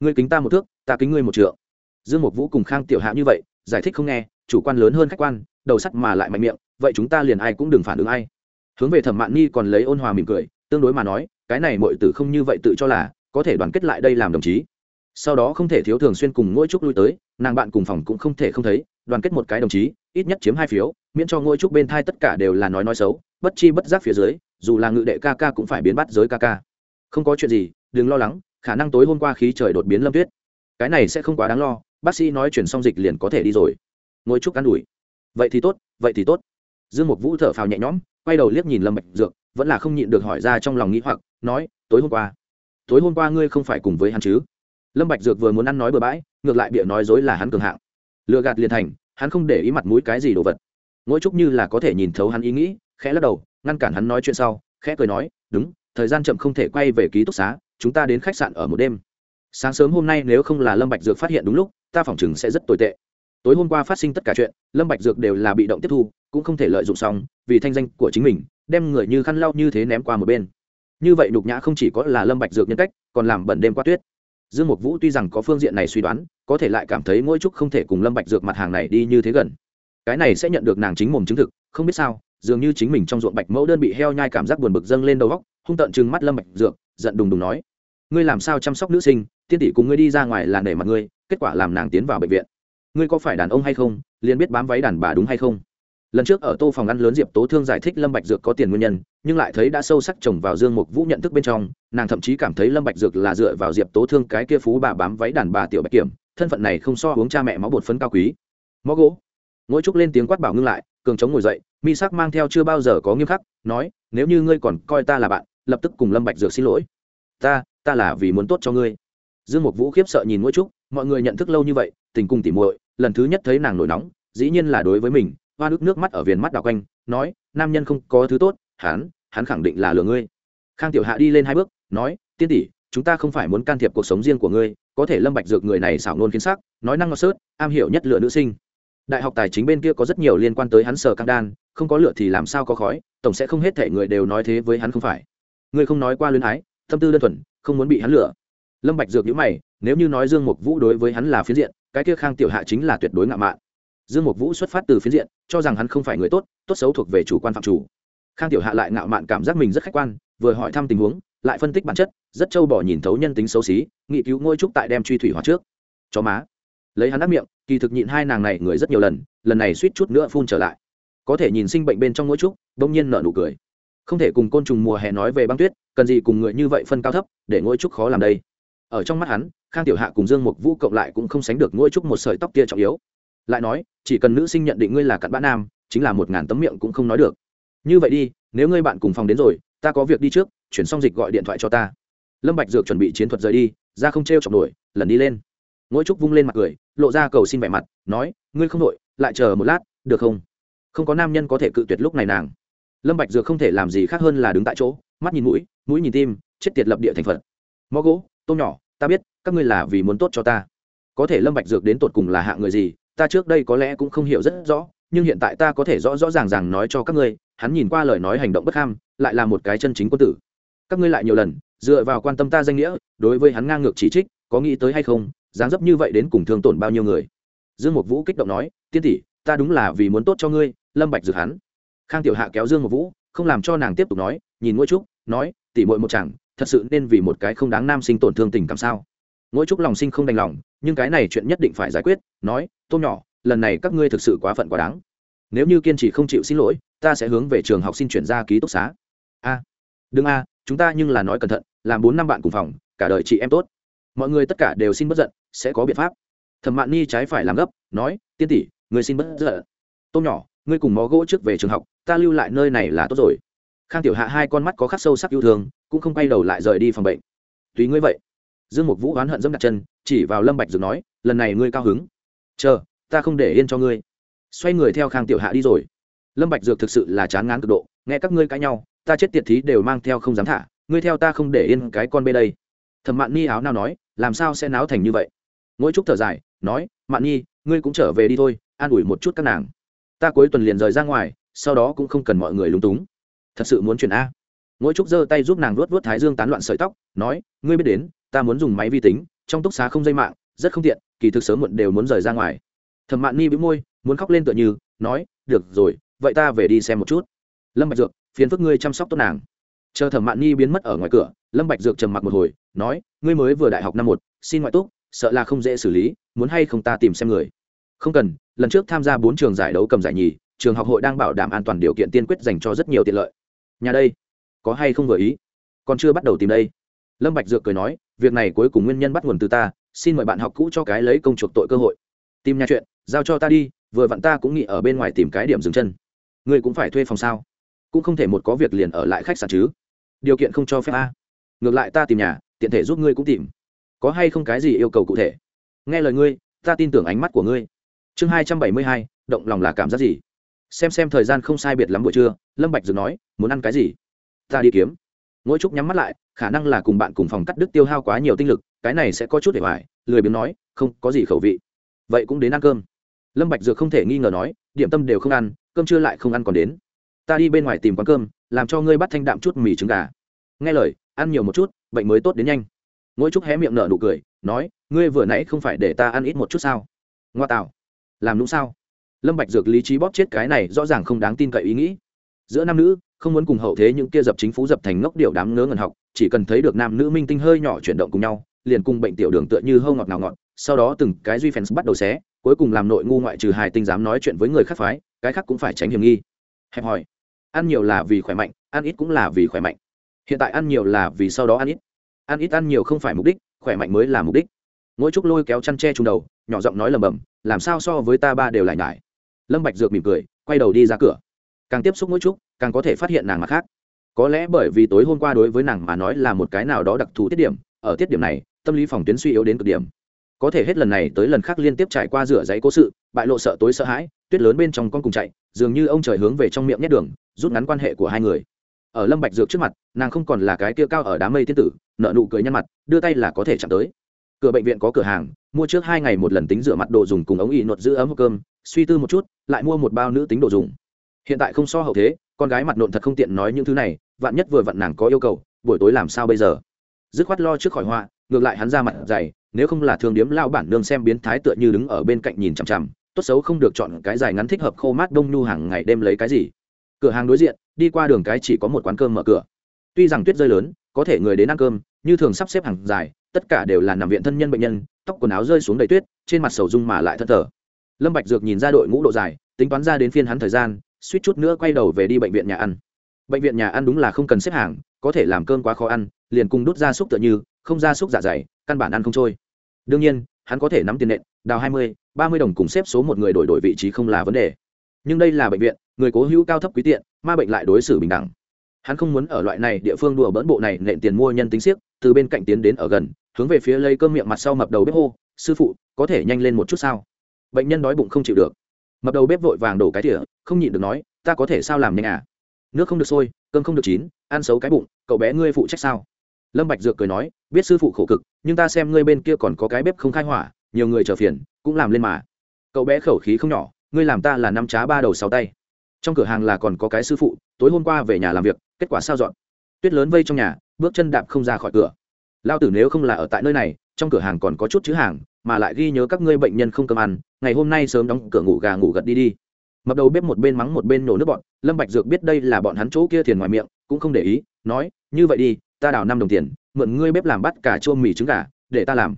Ngươi kính ta một thước, ta kính ngươi một trượng. Dương một vũ cùng khang tiểu hạ như vậy, giải thích không nghe, chủ quan lớn hơn khách quan, đầu sắt mà lại mạnh miệng, vậy chúng ta liền ai cũng đừng phản ứng ai. Hướng về thẩm mạn ni còn lấy ôn hòa mỉm cười tương đối mà nói, cái này mọi tử không như vậy tự cho là có thể đoàn kết lại đây làm đồng chí. Sau đó không thể thiếu thường xuyên cùng ngôi trúc lui tới, nàng bạn cùng phòng cũng không thể không thấy, đoàn kết một cái đồng chí, ít nhất chiếm hai phiếu, miễn cho ngôi trúc bên thai tất cả đều là nói nói xấu, bất chi bất giác phía dưới, dù là ngự đệ ca ca cũng phải biến bắt giới ca ca. Không có chuyện gì, đừng lo lắng, khả năng tối hôm qua khí trời đột biến lâm tuyết. Cái này sẽ không quá đáng lo, bác sĩ nói chuyển xong dịch liền có thể đi rồi. Ngồi Trúc ăn ủi. Vậy thì tốt, vậy thì tốt dương mục vũ thở phào nhẹ nhõm, quay đầu liếc nhìn lâm bạch dược, vẫn là không nhịn được hỏi ra trong lòng nghĩ hoặc, nói, tối hôm qua, tối hôm qua ngươi không phải cùng với hắn chứ? Lâm bạch dược vừa muốn ăn nói bừa bãi, ngược lại bịa nói dối là hắn cường hạng. Lừa gạt liền thành, hắn không để ý mặt mũi cái gì đồ vật. Ngỗi trúc như là có thể nhìn thấu hắn ý nghĩ, khẽ lắc đầu, ngăn cản hắn nói chuyện sau, khẽ cười nói, đúng, thời gian chậm không thể quay về ký túc xá, chúng ta đến khách sạn ở một đêm. Sáng sớm hôm nay nếu không là lâm bạch dược phát hiện đúng lúc, ta phỏng chừng sẽ rất tồi tệ. Tối hôm qua phát sinh tất cả chuyện, lâm bạch dược đều là bị động tiếp thu cũng không thể lợi dụng xong, vì thanh danh của chính mình, đem người như khăn lau như thế ném qua một bên. Như vậy nhục nhã không chỉ có là lâm bạch dược nhân cách, còn làm bẩn đêm qua tuyết. Dương mục vũ tuy rằng có phương diện này suy đoán, có thể lại cảm thấy mỗi chút không thể cùng lâm bạch dược mặt hàng này đi như thế gần. Cái này sẽ nhận được nàng chính mồm chứng thực, không biết sao, dường như chính mình trong ruộng bạch mẫu đơn bị heo nhai cảm giác buồn bực dâng lên đầu góc hung tợn trừng mắt lâm bạch dược, giận đùng đùng nói, ngươi làm sao chăm sóc nữ sinh, tiên tỷ cùng ngươi đi ra ngoài là nể mặt ngươi, kết quả làm nàng tiến vào bệnh viện. Ngươi có phải đàn ông hay không, liền biết bám váy đàn bà đúng hay không? Lần trước ở tô phòng ăn lớn diệp tố thương giải thích lâm bạch dược có tiền nguyên nhân, nhưng lại thấy đã sâu sắc trồng vào dương mục vũ nhận thức bên trong, nàng thậm chí cảm thấy lâm bạch dược là dựa vào diệp tố thương cái kia phú bà bám váy đàn bà tiểu bạch kiểm, thân phận này không so uống cha mẹ máu bột phấn cao quý. Mó gỗ. Ngỗi trúc lên tiếng quát bảo ngưng lại, cường chống ngồi dậy, mi sắc mang theo chưa bao giờ có nghiêm khắc, nói, nếu như ngươi còn coi ta là bạn, lập tức cùng lâm bạch dược xin lỗi. Ta ta là vì muốn tốt cho ngươi. Dương mục vũ khiếp sợ nhìn ngỗi trúc, mọi người nhận thức lâu như vậy, tình cùng tỉ muội, lần thứ nhất thấy nàng nổi nóng, dĩ nhiên là đối với mình hoa nước nước mắt ở viền mắt đảo quanh, nói, nam nhân không có thứ tốt, hắn hắn khẳng định là lừa ngươi. Khang tiểu hạ đi lên hai bước, nói, tiên tỷ, chúng ta không phải muốn can thiệp cuộc sống riêng của ngươi, có thể lâm bạch dược người này xảo nôn khiến sắc, nói năng ngọt sớt, am hiểu nhất lựa nữ sinh. Đại học tài chính bên kia có rất nhiều liên quan tới hắn sở căng đan, không có lừa thì làm sao có khói, tổng sẽ không hết thể người đều nói thế với hắn không phải. Ngươi không nói qua luyến ái, tâm tư đơn thuần, không muốn bị hắn lừa. lâm bạch dược nhíu mày, nếu như nói dương mục vũ đối với hắn là phiến diện, cái kia khang tiểu hạ chính là tuyệt đối ngạo mạn dương mục vũ xuất phát từ phiến diện, cho rằng hắn không phải người tốt tốt xấu thuộc về chủ quan phạm chủ. Khang tiểu hạ lại ngạo mạn cảm giác mình rất khách quan, vừa hỏi thăm tình huống, lại phân tích bản chất, rất trâu bỏ nhìn thấu nhân tính xấu xí, nghị cứu ngôi trúc tại đem truy thủy hóa trước. Cho má. Lấy hắn đắc miệng, kỳ thực nhịn hai nàng này người rất nhiều lần lần này suýt chút nữa phun trở lại. Có thể nhìn sinh bệnh bên trong ngôi trúc đông nhiên nở nụ cười. Không thể cùng côn trùng mùa hè nói về băng tuyết, cần gì cùng người như vậy phân cao thấp, để ngôi trúc khó làm đây. Ở trong mắt hắn, khang tiểu hạ cùng dương mục vũ cộng lại cũng không sánh được ngôi trúc một sợi tóc kia trọng yếu lại nói, chỉ cần nữ sinh nhận định ngươi là cặn bã nam, chính là một ngàn tấm miệng cũng không nói được. Như vậy đi, nếu ngươi bạn cùng phòng đến rồi, ta có việc đi trước, chuyển xong dịch gọi điện thoại cho ta. Lâm bạch dược chuẩn bị chiến thuật rời đi, ra không treo chọc nổi, lần đi lên. Ngỗi trúc vung lên mặt cười, lộ ra cầu xin vẻ mặt, nói, ngươi không nội lại chờ một lát, được không? Không có nam nhân có thể cự tuyệt lúc này nàng. Lâm bạch dược không thể làm gì khác hơn là đứng tại chỗ, mắt nhìn mũi mũi nhìn tim, chết tiệt lập địa thành phật. Mó gỗ tôm nhỏ, ta biết, các ngươi là vì muốn tốt cho ta. Có thể lâm bạch dược đến tột cùng là hạng người gì ta trước đây có lẽ cũng không hiểu rất rõ, nhưng hiện tại ta có thể rõ rõ ràng ràng nói cho các ngươi, hắn nhìn qua lời nói hành động bất ham, lại là một cái chân chính quân tử. Các ngươi lại nhiều lần, dựa vào quan tâm ta danh nghĩa, đối với hắn ngang ngược chỉ trích, có nghĩ tới hay không, dáng dấp như vậy đến cùng thương tổn bao nhiêu người? Dương mục vũ kích động nói, tiên tỷ, ta đúng là vì muốn tốt cho ngươi, lâm bạch dược hắn. Khang tiểu hạ kéo dương mục vũ, không làm cho nàng tiếp tục nói, nhìn ngôi trúc, nói, tỷ muội một chẳng thật sự nên vì một cái không đáng nam sinh tổn thương tình cảm sao? Ngôi trúc lòng sinh không đành lòng nhưng cái này chuyện nhất định phải giải quyết, nói tôm nhỏ, lần này các ngươi thực sự quá phận quá đáng. Nếu như kiên trì không chịu xin lỗi, ta sẽ hướng về trường học xin chuyển ra ký túc xá. A, đừng a, chúng ta nhưng là nói cẩn thận, làm bốn năm bạn cùng phòng, cả đời chị em tốt. Mọi người tất cả đều xin bất giận, sẽ có biện pháp. Thẩm mạn ni trái phải làm gấp, nói, tiên tỷ người xin bất giận. Tôm nhỏ, ngươi cùng mó gỗ trước về trường học, ta lưu lại nơi này là tốt rồi. Khang tiểu hạ hai con mắt có khắc sâu sắc yêu thương, cũng không quay đầu lại rời đi phòng bệnh. Tùy ngươi vậy dương mục vũ oán hận dẫm đặt chân, chỉ vào lâm bạch dược nói, lần này ngươi cao hứng. Chờ, ta không để yên cho ngươi. Xoay người theo khang tiểu hạ đi rồi. Lâm bạch dược thực sự là chán ngán cực độ, nghe các ngươi cãi nhau, ta chết tiệt thí đều mang theo không dám thả, ngươi theo ta không để yên cái con bê đây. Thẩm mạn ni áo nào nói, làm sao sẽ náo thành như vậy? Ngỗi trúc thở dài, nói, mạn nhi ngươi cũng trở về đi thôi, an ủi một chút các nàng. Ta cuối tuần liền rời ra ngoài, sau đó cũng không cần mọi người lúng túng. Thật sự muốn chuyển a. Ngỗi trúc giơ tay giúp nàng luốt luốt thái dương tán loạn sợi tóc, nói, ngươi biết đến ta muốn dùng máy vi tính, trong túc xá không dây mạng, rất không tiện, kỳ thực sớm muộn đều muốn rời ra ngoài. Thẩm mạn ni bị môi, muốn khóc lên tựa như, nói, được rồi, vậy ta về đi xem một chút. Lâm bạch dược, phiền phức ngươi chăm sóc tốt nàng. Chờ thẩm mạn ni biến mất ở ngoài cửa, lâm bạch dược trầm mặc một hồi, nói, ngươi mới vừa đại học năm một, xin ngoại túc, sợ là không dễ xử lý, muốn hay không ta tìm xem người? Không cần, lần trước tham gia bốn trường giải đấu cầm giải nhì, trường học hội đang bảo đảm an toàn điều kiện tiên quyết dành cho rất nhiều tiện lợi. Nhà đây, có hay không vừa ý? Còn chưa bắt đầu tìm đây. Lâm bạch dược cười nói việc này cuối cùng nguyên nhân bắt nguồn từ ta, xin mời bạn học cũ cho cái lấy công chuộc tội cơ hội. Tìm nhà chuyện, giao cho ta đi, vừa vặn ta cũng nghĩ ở bên ngoài tìm cái điểm dừng chân. Ngươi cũng phải thuê phòng sao? Cũng không thể một có việc liền ở lại khách sạn chứ. Điều kiện không cho phép a. Ngược lại ta tìm nhà, tiện thể giúp ngươi cũng tìm. Có hay không cái gì yêu cầu cụ thể? Nghe lời ngươi, ta tin tưởng ánh mắt của ngươi. Chương hai trăm bảy mươi hai, động lòng là cảm giác gì? Xem xem thời gian không sai biệt lắm buổi trưa, lâm bạch dừng nói, muốn ăn cái gì? Ta đi kiếm ngỗi trúc nhắm mắt lại, khả năng là cùng bạn cùng phòng cắt đứt tiêu hao quá nhiều tinh lực, cái này sẽ có chút để hoài, lười biếng nói, không, có gì khẩu vị. Vậy cũng đến ăn cơm. Lâm bạch dược không thể nghi ngờ nói, điểm tâm đều không ăn, cơm trưa lại không ăn còn đến. Ta đi bên ngoài tìm quán cơm, làm cho ngươi bắt thanh đạm chút mì trứng gà. Nghe lời, ăn nhiều một chút, bệnh mới tốt đến nhanh. Ngỗi trúc hé miệng nở nụ cười, nói, ngươi vừa nãy không phải để ta ăn ít một chút sao? Ngoa tạo. Làm đúng sao? Lâm bạch dược lý trí bóp chết cái này rõ ràng không đáng tin cậy ý nghĩ giữa nam nữ, không muốn cùng hậu thế những kia dập chính phủ dập thành ngốc điệu đám ngớ ngẩn học, chỉ cần thấy được nam nữ minh tinh hơi nhỏ chuyển động cùng nhau, liền cùng bệnh tiểu đường tựa như hâu ngọt nào ngọt, sau đó từng cái duy fans bắt đầu xé, cuối cùng làm nội ngu ngoại trừ hài tinh dám nói chuyện với người khác phái, cái khác cũng phải tránh hiểm nghi. Hẹp hỏi ăn nhiều là vì khỏe mạnh, ăn ít cũng là vì khỏe mạnh. Hiện tại ăn nhiều là vì sau đó ăn ít. Ăn ít ăn nhiều không phải mục đích, khỏe mạnh mới là mục đích. Ngỗi trúc lôi kéo chăn tre trùng đầu, nhỏ giọng nói lầm bầm làm sao so với ta ba đều lại nhải? Lâm bạch dược mỉm cười, quay đầu đi ra cửa càng tiếp xúc mỗi chút, càng có thể phát hiện nàng mặt khác. Có lẽ bởi vì tối hôm qua đối với nàng mà nói là một cái nào đó đặc thù tiết điểm, ở tiết điểm này, tâm lý phòng tuyến suy yếu đến cực điểm. Có thể hết lần này tới lần khác liên tiếp trải qua rửa giấy cố sự, bại lộ sợ tối sợ hãi, tuyết lớn bên trong con cùng chạy, dường như ông trời hướng về trong miệng nhét đường, rút ngắn quan hệ của hai người. Ở lâm bạch dược trước mặt, nàng không còn là cái kia cao ở đám mây tiên tử nợ nụ cười nhăn mặt, đưa tay là có thể chạm tới. Cửa bệnh viện có cửa hàng, mua trước hai ngày một lần tính rửa mặt đồ dùng cùng ống y nột giữ ấm hộp cơm, suy tư một chút, lại mua một bao nữ tính đồ dùng hiện tại không so hậu thế, con gái mặt nộn thật không tiện nói những thứ này, vạn nhất vừa vặn nàng có yêu cầu, buổi tối làm sao bây giờ? Dứt khoát lo trước khỏi họa, ngược lại hắn ra mặt dày, nếu không là thường điếm lao bản nương xem biến thái tựa như đứng ở bên cạnh nhìn chằm chằm, tốt xấu không được chọn cái dài ngắn thích hợp khô mát đông nhu hàng ngày đêm lấy cái gì. Cửa hàng đối diện, đi qua đường cái chỉ có một quán cơm mở cửa. Tuy rằng tuyết rơi lớn, có thể người đến ăn cơm, như thường sắp xếp hàng dài, tất cả đều là nằm viện thân nhân bệnh nhân, tóc quần áo rơi xuống đầy tuyết, trên mặt sầu dung mà lại thân thờ. Lâm bạch dược nhìn ra đội ngũ độ dài, tính toán ra đến phiên hắn thời gian suýt chút nữa quay đầu về đi bệnh viện nhà ăn. Bệnh viện nhà ăn đúng là không cần xếp hàng, có thể làm cơm quá khó ăn, liền cùng đút ra súc tựa như, không ra súc dạ dày, căn bản ăn không trôi. Đương nhiên, hắn có thể nắm tiền nện, đào hai mươi, ba mươi đồng cùng xếp số một người đổi đổi vị trí không là vấn đề. Nhưng đây là bệnh viện, người cố hữu cao thấp quý tiện, ma bệnh lại đối xử bình đẳng. Hắn không muốn ở loại này địa phương đùa bỡn bộ này nện tiền mua nhân tính siếc, từ bên cạnh tiến đến ở gần, hướng về phía lấy cơm miệng mặt sau mập đầu bếp hô, sư phụ, có thể nhanh lên một chút sao? Bệnh nhân đói bụng không chịu được mập đầu bếp vội vàng đổ cái tỉa không nhịn được nói, ta có thể sao làm nhanh à? Nước không được sôi, cơm không được chín, ăn xấu cái bụng, cậu bé ngươi phụ trách sao? Lâm bạch dược cười nói, biết sư phụ khổ cực, nhưng ta xem ngươi bên kia còn có cái bếp không khai hỏa, nhiều người chờ phiền, cũng làm lên mà. Cậu bé khẩu khí không nhỏ, ngươi làm ta là năm trá ba đầu sáu tay. Trong cửa hàng là còn có cái sư phụ, tối hôm qua về nhà làm việc, kết quả sao dọn? Tuyết lớn vây trong nhà, bước chân đạp không ra khỏi cửa. Lao tử nếu không là ở tại nơi này, trong cửa hàng còn có chút chữ hàng mà lại ghi nhớ các ngươi bệnh nhân không cơm ăn, ngày hôm nay sớm đóng cửa ngủ gà ngủ gật đi đi. Mập đầu bếp một bên mắng một bên nổ nước bọn lâm bạch dược biết đây là bọn hắn chỗ kia thiền ngoài miệng, cũng không để ý, nói, như vậy đi, ta đào năm đồng tiền, mượn ngươi bếp làm bát cả chua mì trứng gà, để ta làm.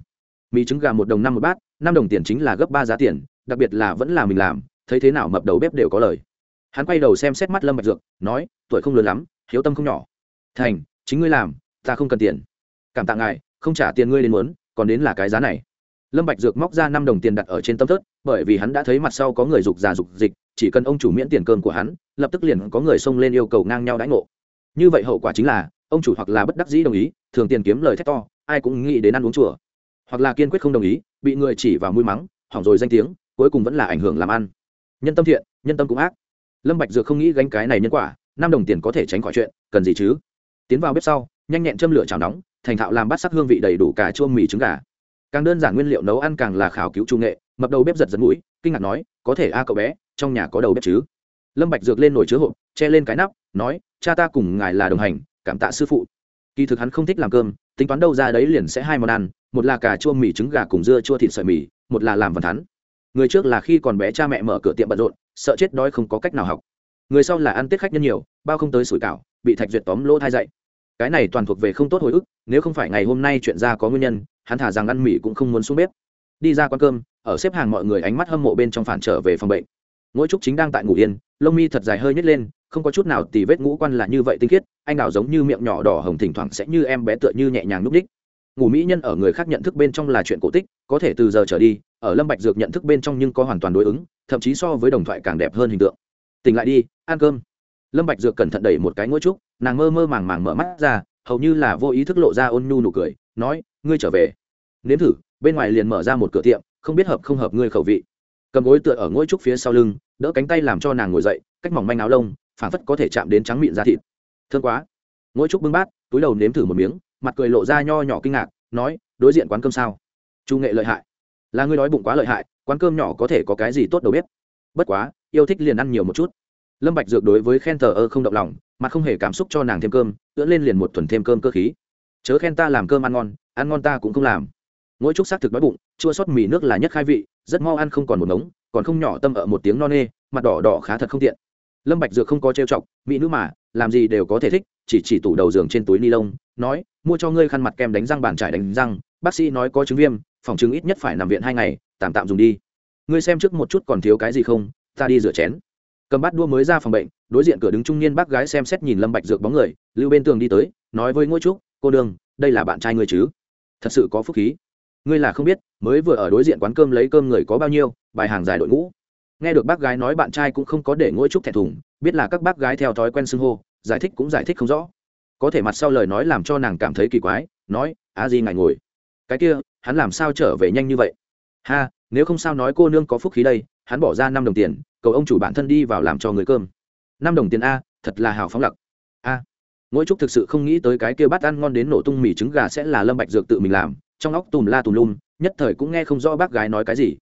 Mì trứng gà một đồng năm một bát, năm đồng tiền chính là gấp ba giá tiền, đặc biệt là vẫn là mình làm, thấy thế nào mập đầu bếp đều có lời. Hắn quay đầu xem xét mắt lâm bạch dược, nói, tuổi không lớn lắm, hiếu tâm không nhỏ. Thành, chính ngươi làm, ta không cần tiền. Cảm tạ ngài, không trả tiền ngươi đến muốn, còn đến là cái giá này lâm bạch dược móc ra năm đồng tiền đặt ở trên tâm thớt bởi vì hắn đã thấy mặt sau có người dục già dục dịch, chỉ cần ông chủ miễn tiền cơm của hắn, lập tức liền có người xông lên yêu cầu ngang nhau đãi ngộ. Như vậy hậu quả chính là, ông chủ hoặc là bất đắc dĩ đồng ý, thường tiền kiếm lời thét to, ai cũng nghĩ đến ăn uống chùa. Hoặc là kiên quyết không đồng ý, bị người chỉ vào mũi mắng, hỏng rồi danh tiếng, cuối cùng vẫn là ảnh hưởng làm ăn. Nhân tâm thiện, nhân tâm cũng ác. Lâm bạch dược không nghĩ gánh cái này nhân quả, năm đồng tiền có thể tránh khỏi chuyện, cần gì chứ? Tiến vào bếp sau, nhanh nhẹn châm lửa chảo nóng, thành thạo làm bát sắc hương vị đầy đủ cả chua mì trứng gà càng đơn giản nguyên liệu nấu ăn càng là khảo cứu trung nghệ, mập đầu bếp giật giật mũi, kinh ngạc nói, có thể a cậu bé, trong nhà có đầu bếp chứ? Lâm bạch dược lên nồi chứa hộp, che lên cái nắp, nói, cha ta cùng ngài là đồng hành, cảm tạ sư phụ. Kỳ thực hắn không thích làm cơm, tính toán đâu ra đấy liền sẽ hai món ăn, một là cà chua mì trứng gà cùng dưa chua thịt sợi mì, một là làm vần thắn. Người trước là khi còn bé cha mẹ mở cửa tiệm bận rộn, sợ chết đói không có cách nào học. Người sau là ăn tết khách nhân nhiều, bao không tới sủi cảo, bị thạch duyệt tóm lỗ thai dậy cái này toàn thuộc về không tốt hồi ức, nếu không phải ngày hôm nay chuyện ra có nguyên nhân, hắn thả rằng ăn mì cũng không muốn xuống bếp. Đi ra quán cơm, ở xếp hàng mọi người ánh mắt hâm mộ bên trong phản trở về phòng bệnh. Ngỗi trúc chính đang tại ngủ yên, lông mi thật dài hơi nhét lên, không có chút nào tì vết ngũ quan là như vậy tinh khiết, anh đào giống như miệng nhỏ đỏ hồng thỉnh thoảng sẽ như em bé tựa như nhẹ nhàng núp đích. Ngủ mỹ nhân ở người khác nhận thức bên trong là chuyện cổ tích, có thể từ giờ trở đi, ở lâm bạch dược nhận thức bên trong nhưng có hoàn toàn đối ứng, thậm chí so với đồng thoại càng đẹp hơn hình tượng. Tỉnh lại đi, ăn cơm. Lâm bạch dược cẩn thận đẩy một cái ngôi trúc nàng mơ mơ màng màng mở mắt ra, hầu như là vô ý thức lộ ra ôn nhu nụ cười, nói, ngươi trở về. Nếm thử, bên ngoài liền mở ra một cửa tiệm, không biết hợp không hợp ngươi khẩu vị. Cầm gối tựa ở ngôi trúc phía sau lưng, đỡ cánh tay làm cho nàng ngồi dậy, cách mỏng manh áo lông, phảng phất có thể chạm đến trắng miệng da thịt. Thương quá. Ngôi trúc bưng bát, túi đầu nếm thử một miếng, mặt cười lộ ra nho nhỏ kinh ngạc, nói, đối diện quán cơm sao? Chu nghệ lợi hại. Là ngươi đói bụng quá lợi hại, quán cơm nhỏ có thể có cái gì tốt đầu bếp bất quá, yêu thích liền ăn nhiều một chút lâm bạch dược đối với khen thờ ơ không động lòng mặt không hề cảm xúc cho nàng thêm cơm, ưỡn lên liền một thuần thêm cơm cơ khí. Chớ khen ta làm cơm ăn ngon ăn ngon ta cũng không làm. Mỗi chút xác thực đói bụng, chua sót mì nước là nhất khai vị, rất mau ăn không còn một ngống, còn không nhỏ tâm ở một tiếng no nê, mặt đỏ đỏ khá thật không tiện. Lâm bạch dược không có trêu chọc, mỹ nữ mà, làm gì đều có thể thích, chỉ chỉ tủ đầu giường trên túi ni lông, nói, mua cho ngươi khăn mặt kem đánh răng bàn trải đánh răng, bác sĩ nói có chứng viêm, phòng chứng ít nhất phải nằm viện hai ngày, tạm tạm dùng đi. Ngươi xem trước một chút còn thiếu cái gì không, ta đi rửa chén cầm bát đua mới ra phòng bệnh, đối diện cửa đứng trung niên bác gái xem xét nhìn lâm bạch dược bóng người, lưu bên tường đi tới, nói với ngôi trúc, cô Đường, đây là bạn trai ngươi chứ? Thật sự có phúc khí. Ngươi là không biết, mới vừa ở đối diện quán cơm lấy cơm người có bao nhiêu, bài hàng dài đội ngũ. Nghe được bác gái nói bạn trai cũng không có để ngôi trúc thẹn thùng, biết là các bác gái theo thói quen xưng hô, giải thích cũng giải thích không rõ. Có thể mặt sau lời nói làm cho nàng cảm thấy kỳ quái, nói, a di ngài ngồi. Cái kia, hắn làm sao trở về nhanh như vậy? Ha, nếu không sao nói cô nương có phúc khí đây, hắn bỏ ra năm đồng tiền cầu ông chủ bản thân đi vào làm cho người cơm. Năm đồng tiền a, thật là hào phóng lặc. A ngỗi trúc thực sự không nghĩ tới cái kia bát ăn ngon đến nổ tung mì trứng gà sẽ là lâm bạch dược tự mình làm, trong óc tùm la tùm lum, nhất thời cũng nghe không rõ bác gái nói cái gì.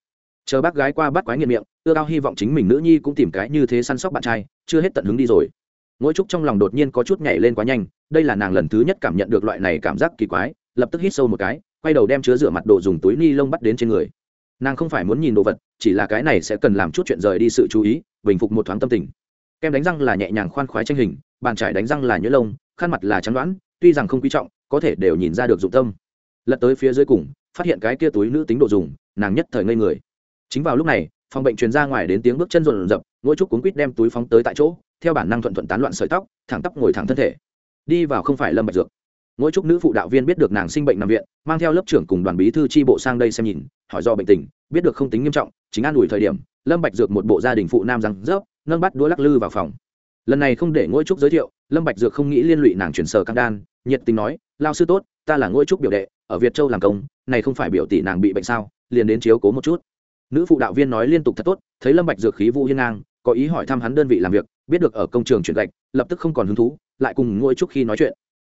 Chờ bác gái qua bắt quái nghiện miệng, ưa cao hy vọng chính mình nữ nhi cũng tìm cái như thế săn sóc bạn trai, chưa hết tận hứng đi rồi. Ngỗi trúc trong lòng đột nhiên có chút nhảy lên quá nhanh, đây là nàng lần thứ nhất cảm nhận được loại này cảm giác kỳ quái, lập tức hít sâu một cái, quay đầu đem chứa rửa mặt đồ dùng túi ni lông bắt đến trên người nàng không phải muốn nhìn đồ vật, chỉ là cái này sẽ cần làm chút chuyện rời đi sự chú ý, bình phục một thoáng tâm tình. Kem đánh răng là nhẹ nhàng khoan khoái tranh hình, bàn trải đánh răng là nhớ lông, khăn mặt là trắng đoán, tuy rằng không quý trọng, có thể đều nhìn ra được dụng tâm. Lật tới phía dưới cùng, phát hiện cái kia túi nữ tính đồ dùng, nàng nhất thời ngây người. Chính vào lúc này, phòng bệnh truyền ra ngoài đến tiếng bước chân rộn rập ngôi trúc cuốn quýt đem túi phóng tới tại chỗ, theo bản năng thuận thuận tán loạn sợi tóc, thẳng tóc ngồi thẳng thân thể. Đi vào không phải lâm bạch dược mỗi trúc nữ phụ đạo viên biết được nàng sinh bệnh nằm viện, mang theo lớp trưởng cùng đoàn bí thư tri bộ sang đây xem nhìn, hỏi do bệnh tình, biết được không tính nghiêm trọng, chính an ủi thời điểm, lâm bạch dược một bộ gia đình phụ nam răng rớp, nâng bắt đũa lắc lư vào phòng. Lần này không để ngôi trúc giới thiệu, lâm bạch dược không nghĩ liên lụy nàng chuyển sở cam đan, nhiệt tình nói, lao sư tốt, ta là ngôi trúc biểu đệ, ở việt châu làm công, này không phải biểu tỷ nàng bị bệnh sao, liền đến chiếu cố một chút. Nữ phụ đạo viên nói liên tục thật tốt, thấy lâm bạch dược khí vũ hiên ngang, có ý hỏi thăm hắn đơn vị làm việc, biết được ở công trường chuyển gạch, lập tức không còn hứng thú, lại cùng ngôi trúc khi nói chuyện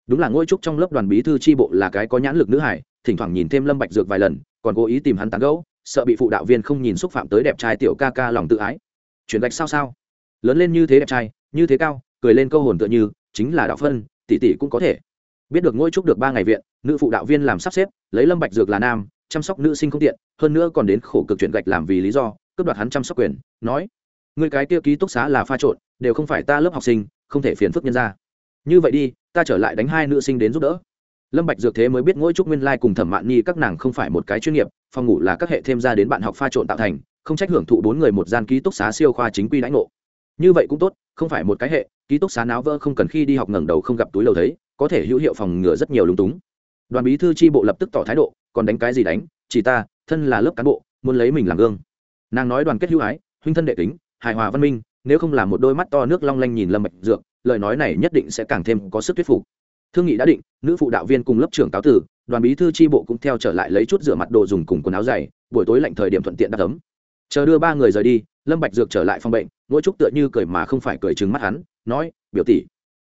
đúng là ngôi trúc trong lớp đoàn bí thư tri bộ là cái có nhãn lực nữ hải, thỉnh thoảng nhìn thêm lâm bạch dược vài lần, còn cố ý tìm hắn tán gẫu, sợ bị phụ đạo viên không nhìn xúc phạm tới đẹp trai tiểu ca ca lòng tự ái. Chuyển gạch sao sao? Lớn lên như thế đẹp trai, như thế cao, cười lên câu hồn tựa như, chính là đạo phân, tỷ tỷ cũng có thể. Biết được ngôi trúc được ba ngày viện, nữ phụ đạo viên làm sắp xếp, lấy lâm bạch dược là nam, chăm sóc nữ sinh không tiện, hơn nữa còn đến khổ cực chuyển gạch làm vì lý do, cướp đoạt hắn chăm sóc quyền, nói, người cái tiêu ký túc xá là pha trộn, đều không phải ta lớp học sinh, không thể phiền phức nhân ra. Như vậy đi ta trở lại đánh hai nữ sinh đến giúp đỡ. Lâm bạch dược thế mới biết ngỗi trúc nguyên lai cùng thẩm mạn nhi các nàng không phải một cái chuyên nghiệp, phòng ngủ là các hệ thêm ra đến bạn học pha trộn tạo thành, không trách hưởng thụ bốn người một gian ký túc xá siêu khoa chính quy lãnh ngộ. Như vậy cũng tốt, không phải một cái hệ, ký túc xá náo vỡ không cần khi đi học ngẩng đầu không gặp túi lầu thấy, có thể hữu hiệu phòng ngừa rất nhiều lúng túng. Đoàn bí thư tri bộ lập tức tỏ thái độ, còn đánh cái gì đánh, chỉ ta, thân là lớp cán bộ, muốn lấy mình làm gương. Nàng nói đoàn kết hữu ái, huynh thân đệ kính, hài hòa văn minh, nếu không là một đôi mắt to nước long lanh nhìn lâm bạch dược lời nói này nhất định sẽ càng thêm có sức thuyết phục. Thương nghị đã định, nữ phụ đạo viên cùng lớp trưởng cáo tử, đoàn bí thư tri bộ cũng theo trở lại lấy chút rửa mặt đồ dùng cùng quần áo dày, buổi tối lạnh thời điểm thuận tiện đắp ấm. Chờ đưa ba người rời đi, lâm bạch dược trở lại phòng bệnh ngô trúc tựa như cười mà không phải cười trừng mắt hắn, nói, biểu tỷ,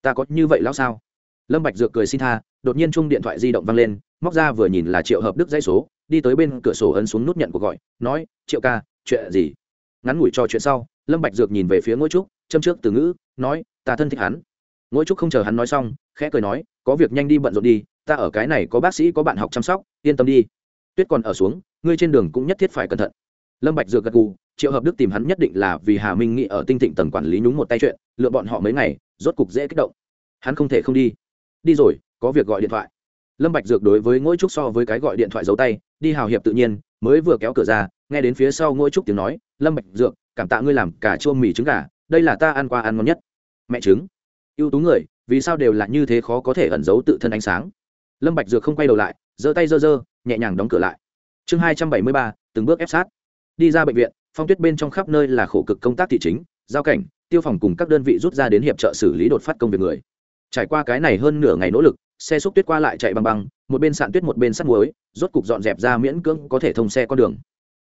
ta có như vậy lão sao? Lâm bạch dược cười xin tha, đột nhiên chung điện thoại di động vang lên, móc ra vừa nhìn là triệu hợp đức dãy số, đi tới bên cửa sổ ấn xuống nút nhận cuộc gọi, nói, triệu ca, chuyện gì? Ngắn ngủi trò chuyện sau, lâm bạch dược nhìn về phía ngô trúc châm trước từ ngữ, nói, ta thân thích hắn. Ngôi trúc không chờ hắn nói xong, khẽ cười nói, có việc nhanh đi bận rộn đi, ta ở cái này có bác sĩ có bạn học chăm sóc, yên tâm đi. Tuyết còn ở xuống, ngươi trên đường cũng nhất thiết phải cẩn thận. Lâm bạch dược gật gù, triệu hợp đức tìm hắn nhất định là vì hà minh nghị ở tinh thịnh tầng quản lý nhúng một tay chuyện, lựa bọn họ mấy ngày, rốt cục dễ kích động. Hắn không thể không đi. Đi rồi, có việc gọi điện thoại. Lâm bạch dược đối với ngôi trúc so với cái gọi điện thoại giấu tay, đi hào hiệp tự nhiên, mới vừa kéo cửa ra, nghe đến phía sau ngôi trúc tiếng nói, lâm bạch dược, cảm tạ ngươi làm cả chua mì trứng gà đây là ta ăn qua ăn ngon nhất. Mẹ trứng. Ưu tú người, vì sao đều là như thế khó có thể ẩn giấu tự thân ánh sáng? Lâm bạch dược không quay đầu lại, giơ tay giơ giơ, nhẹ nhàng đóng cửa lại. Chương hai trăm bảy mươi ba, từng bước ép sát. Đi ra bệnh viện, phong tuyết bên trong khắp nơi là khổ cực công tác thị chính, giao cảnh, tiêu phòng cùng các đơn vị rút ra đến hiệp trợ xử lý đột phát công việc người. Trải qua cái này hơn nửa ngày nỗ lực, xe xúc tuyết qua lại chạy băng băng, một bên sạn tuyết một bên sắt muối, rốt cục dọn dẹp ra miễn cưỡng có thể thông xe con đường.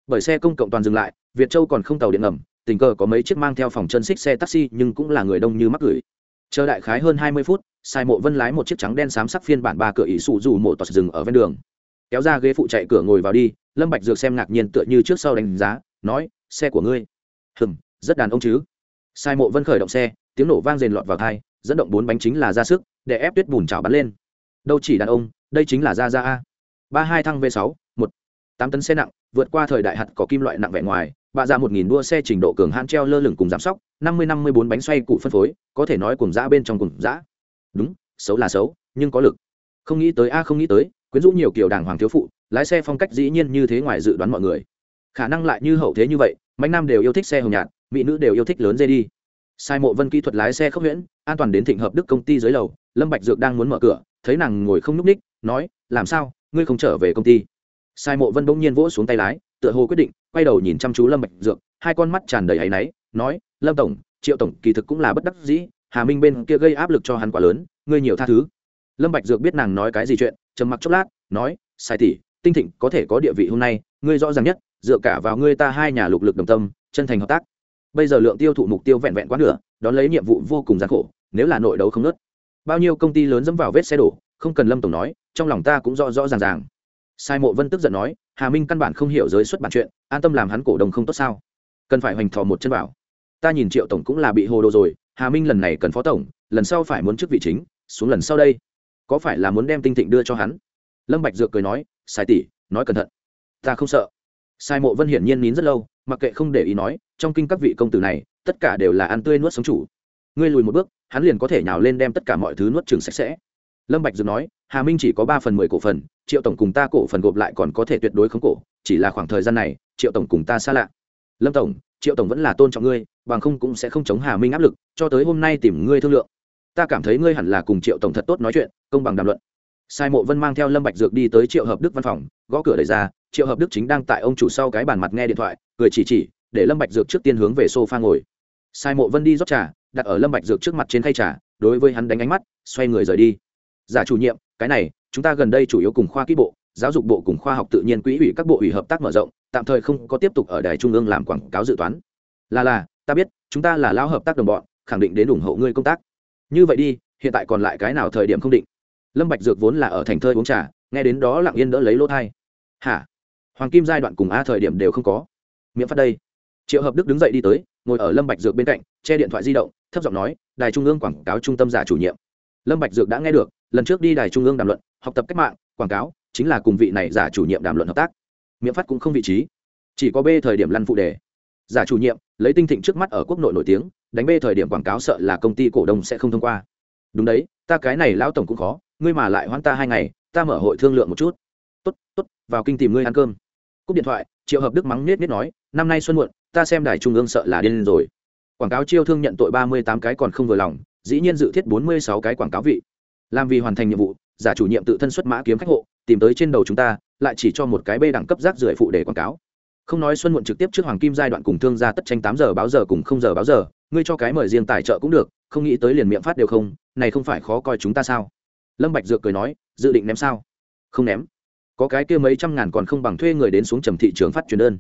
Bởi xe công cộng toàn dừng lại, việt châu còn không tàu điện ngầm tình cờ có mấy chiếc mang theo phòng chân xích xe taxi nhưng cũng là người đông như mắc gửi chờ đại khái hơn hai mươi phút sai mộ vân lái một chiếc trắng đen xám sắc phiên bản ba cửa ỷ sụ dù mộ tọt rừng ở ven đường. Kéo ra ghế phụ chạy cửa ngồi vào đi lâm bạch dược xem ngạc nhiên tựa như trước sau đánh giá nói xe của ngươi. Hừm rất đàn ông chứ. Sai mộ vân khởi động xe tiếng nổ vang rền lọt vào tai, dẫn động bốn bánh chính là ra sức để ép tuyết bùn trào bắn lên. Đâu chỉ đàn ông đây chính là ra ra a. ba hai thăng v sáu tám tấn xe nặng, vượt qua thời đại hạt có kim loại nặng vẻ ngoài, bạ ra một nghìn đua xe trình độ cường hãn treo lơ lửng cùng giám sóc, năm mươi năm mươi bốn bánh xoay cụ phân phối, có thể nói cùng giã bên trong cùng giã đúng, xấu là xấu, nhưng có lực. Không nghĩ tới a, không nghĩ tới, quyến rũ nhiều kiểu đàng hoàng thiếu phụ, lái xe phong cách dĩ nhiên như thế ngoài dự đoán mọi người. Khả năng lại như hậu thế như vậy, mạnh nam đều yêu thích xe hồng nhạt, mỹ nữ đều yêu thích lớn dây đi. Sai mộ vân kỹ thuật lái xe không huyễn an toàn đến thịnh hợp đức công ty dưới lầu, lâm bạch dược đang muốn mở cửa, thấy nàng ngồi không nhúc ních nói, làm sao? Ngươi không trở về công ty? Sai mộ vân bỗng nhiên vỗ xuống tay lái tựa hồ quyết định quay đầu nhìn chăm chú lâm bạch dược hai con mắt tràn đầy áy náy nói lâm tổng triệu tổng kỳ thực cũng là bất đắc dĩ hà minh bên kia gây áp lực cho hắn quá lớn ngươi nhiều tha thứ. Lâm bạch dược biết nàng nói cái gì chuyện trầm mặc chốc lát nói sai tỷ tinh thịnh có thể có địa vị hôm nay ngươi rõ ràng nhất dựa cả vào ngươi ta hai nhà lục lực đồng tâm chân thành hợp tác. Bây giờ lượng tiêu thụ mục tiêu vẹn vẹn quá nửa đón lấy nhiệm vụ vô cùng gian khổ nếu là nội đấu không nứt, bao nhiêu công ty lớn dẫm vào vết xe đổ không cần lâm tổng nói trong lòng ta cũng rõ rõ ràng ràng sai mộ vân tức giận nói, hà minh căn bản không hiểu giới xuất bản chuyện, an tâm làm hắn cổ đông không tốt sao? Cần phải hoành thò một chân vào. Ta nhìn triệu tổng cũng là bị hồ đồ rồi, hà minh lần này cần phó tổng, lần sau phải muốn chức vị chính, xuống lần sau đây. Có phải là muốn đem tinh thịnh đưa cho hắn? Lâm bạch dược cười nói, sai tỷ, nói cẩn thận. Ta không sợ. Sai mộ vân hiển nhiên nín rất lâu, mặc kệ không để ý nói, trong kinh các vị công tử này, tất cả đều là ăn tươi nuốt sống chủ. Ngươi lùi một bước, hắn liền có thể nhào lên đem tất cả mọi thứ nuốt chừng sạch sẽ lâm bạch dược nói, hà minh chỉ có ba phần mười cổ phần, triệu tổng cùng ta cổ phần gộp lại còn có thể tuyệt đối không cổ, chỉ là khoảng thời gian này, triệu tổng cùng ta xa lạ. Lâm tổng, triệu tổng vẫn là tôn trọng ngươi, bằng không cũng sẽ không chống hà minh áp lực, cho tới hôm nay tìm ngươi thương lượng. Ta cảm thấy ngươi hẳn là cùng triệu tổng thật tốt nói chuyện, công bằng đàm luận. Sai mộ vân mang theo lâm bạch dược đi tới triệu hợp đức văn phòng, gõ cửa đẩy ra, triệu hợp đức chính đang tại ông chủ sau cái bàn mặt nghe điện thoại, cười chỉ chỉ, để lâm bạch dược trước tiên hướng về sofa ngồi. Sai mộ vân đi rót trà, đặt ở lâm bạch dược trước mặt trên khay trà, đối với hắn đánh ánh mắt, xoay người rời đi giả chủ nhiệm, cái này, chúng ta gần đây chủ yếu cùng khoa kỹ bộ, giáo dục bộ cùng khoa học tự nhiên quỹ ủy các bộ ủy hợp tác mở rộng, tạm thời không có tiếp tục ở đài trung ương làm quảng cáo dự toán. Là là, ta biết, chúng ta là lao hợp tác đồng bọn, khẳng định đến ủng hộ ngươi công tác. Như vậy đi, hiện tại còn lại cái nào thời điểm không định? Lâm bạch dược vốn là ở thành thơi uống trà, nghe đến đó lặng yên đỡ lấy lỗ thay hả? Hoàng kim giai đoạn cùng a thời điểm đều không có. Miễn phát đây. Triệu hợp đức đứng dậy đi tới, ngồi ở lâm bạch dược bên cạnh, che điện thoại di động, thấp giọng nói, đài trung ương quảng cáo trung tâm giả chủ nhiệm. Lâm bạch dược đã nghe được lần trước đi đài trung ương đàm luận, học tập cách mạng, quảng cáo, chính là cùng vị này giả chủ nhiệm đàm luận hợp tác. Miễn phát cũng không vị trí. Chỉ có b thời điểm lăn phụ đề. Giả chủ nhiệm, lấy tinh thịnh trước mắt ở quốc nội nổi tiếng, đánh b thời điểm quảng cáo sợ là công ty cổ đông sẽ không thông qua. Đúng đấy, ta cái này lão tổng cũng khó, ngươi mà lại hoãn ta hai ngày, ta mở hội thương lượng một chút. Tốt tốt, vào kinh tìm ngươi ăn cơm. Cúp điện thoại, triệu hợp đức mắng nết nết nói, năm nay xuân muộn, ta xem đài trung ương sợ là điên rồi. Quảng cáo chiêu thương nhận tội ba mươi tám cái còn không vừa lòng, dĩ nhiên dự thiết bốn mươi sáu cái quảng cáo vị làm vì hoàn thành nhiệm vụ, giả chủ nhiệm tự thân xuất mã kiếm khách hộ, tìm tới trên đầu chúng ta, lại chỉ cho một cái bê đẳng cấp rác rưởi phụ để quảng cáo. Không nói xuân muộn trực tiếp trước hoàng kim giai đoạn cùng thương gia tất tranh tám giờ báo giờ cùng không giờ báo giờ, ngươi cho cái mời riêng tài trợ cũng được, không nghĩ tới liền miệng phát đều không, này không phải khó coi chúng ta sao? Lâm bạch dược cười nói, dự định ném sao? Không ném. Có cái kia mấy trăm ngàn còn không bằng thuê người đến xuống trầm thị trường phát truyền đơn.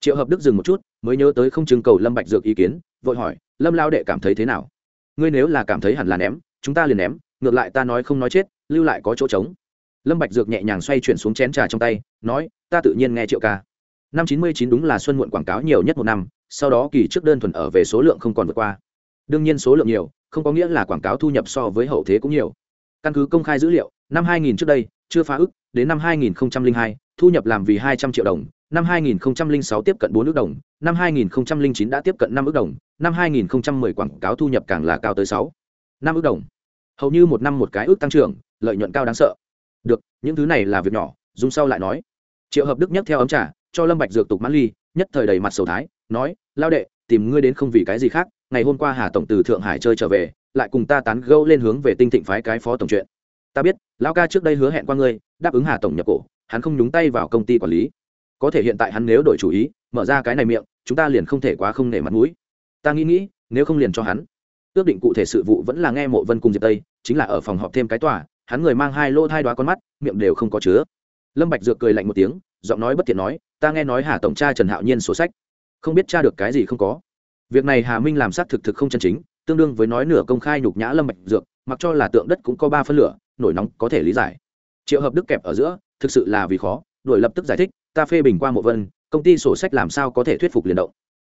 Triệu hợp đức dừng một chút, mới nhớ tới không trưng cầu lâm bạch dược ý kiến, vội hỏi, lâm lao đệ cảm thấy thế nào? Ngươi nếu là cảm thấy hẳn là ném, chúng ta liền ném ngược lại ta nói không nói chết, lưu lại có chỗ trống. Lâm bạch dược nhẹ nhàng xoay chuyển xuống chén trà trong tay, nói, ta tự nhiên nghe triệu ca. Năm chín mươi chín đúng là xuân muộn quảng cáo nhiều nhất một năm, sau đó kỳ trước đơn thuần ở về số lượng không còn vượt qua. Đương nhiên số lượng nhiều, không có nghĩa là quảng cáo thu nhập so với hậu thế cũng nhiều. Căn cứ công khai dữ liệu, năm 2000 trước đây, chưa phá ức đến năm 2002 thu nhập làm vì 200 triệu đồng, năm 2006 tiếp cận 4 ước đồng, năm 2009 đã tiếp cận 5 ước đồng, năm 2010 quảng cáo thu nhập càng là cao tới 6 năm ước đồng hầu như một năm một cái ước tăng trưởng, lợi nhuận cao đáng sợ. Được, những thứ này là việc nhỏ, dùng sau lại nói. Triệu hợp đức nhắc theo ấm trà, cho lâm bạch dược tục mãn ly, nhất thời đầy mặt sầu thái, nói, lao đệ, tìm ngươi đến không vì cái gì khác, ngày hôm qua hà tổng từ thượng hải chơi trở về, lại cùng ta tán gẫu lên hướng về tinh thịnh phái cái phó tổng chuyện. Ta biết, lão ca trước đây hứa hẹn qua ngươi, đáp ứng hà tổng nhập cổ, hắn không nhúng tay vào công ty quản lý. Có thể hiện tại hắn nếu đổi chủ ý, mở ra cái này miệng, chúng ta liền không thể quá không nể mặt mũi. Ta nghĩ nghĩ, nếu không liền cho hắn. Ước định cụ thể sự vụ vẫn là nghe mộ vân cùng diệp tây chính là ở phòng họp thêm cái tòa, hắn người mang hai lô thai đoá con mắt, miệng đều không có chứa. Lâm bạch dược cười lạnh một tiếng, giọng nói bất thiện nói, ta nghe nói hà tổng cha trần hạo nhiên sổ sách, không biết tra được cái gì không có. Việc này hà minh làm sát thực thực không chân chính, tương đương với nói nửa công khai nhục nhã lâm bạch dược, mặc cho là tượng đất cũng có ba phân lửa, nổi nóng có thể lý giải. Triệu hợp đức kẹp ở giữa, thực sự là vì khó, đuổi lập tức giải thích, ta phê bình qua một vân, công ty sổ sách làm sao có thể thuyết phục liền động.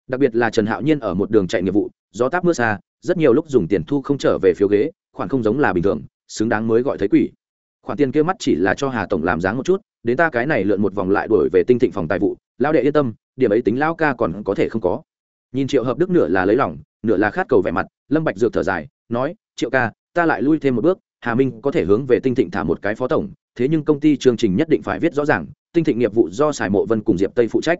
Đặc biệt là trần hạo nhiên ở một đường chạy nghiệp vụ, gió táp mưa xa, rất nhiều lúc dùng tiền thu không trở về phiếu ghế khoản không giống là bình thường, xứng đáng mới gọi thấy quỷ. Khoản tiền kia mắt chỉ là cho hà tổng làm dáng một chút, đến ta cái này lượn một vòng lại đổi về tinh thịnh phòng tài vụ lao đệ yên tâm, điểm ấy tính lao ca còn có thể không có. Nhìn triệu hợp đức nửa là lấy lòng, nửa là khát cầu vẻ mặt, lâm bạch dược thở dài, nói, triệu ca, ta lại lui thêm một bước, hà minh có thể hướng về tinh thịnh thả một cái phó tổng, thế nhưng công ty chương trình nhất định phải viết rõ ràng, tinh thịnh nghiệp vụ do sài mộ vân cùng diệp tây phụ trách.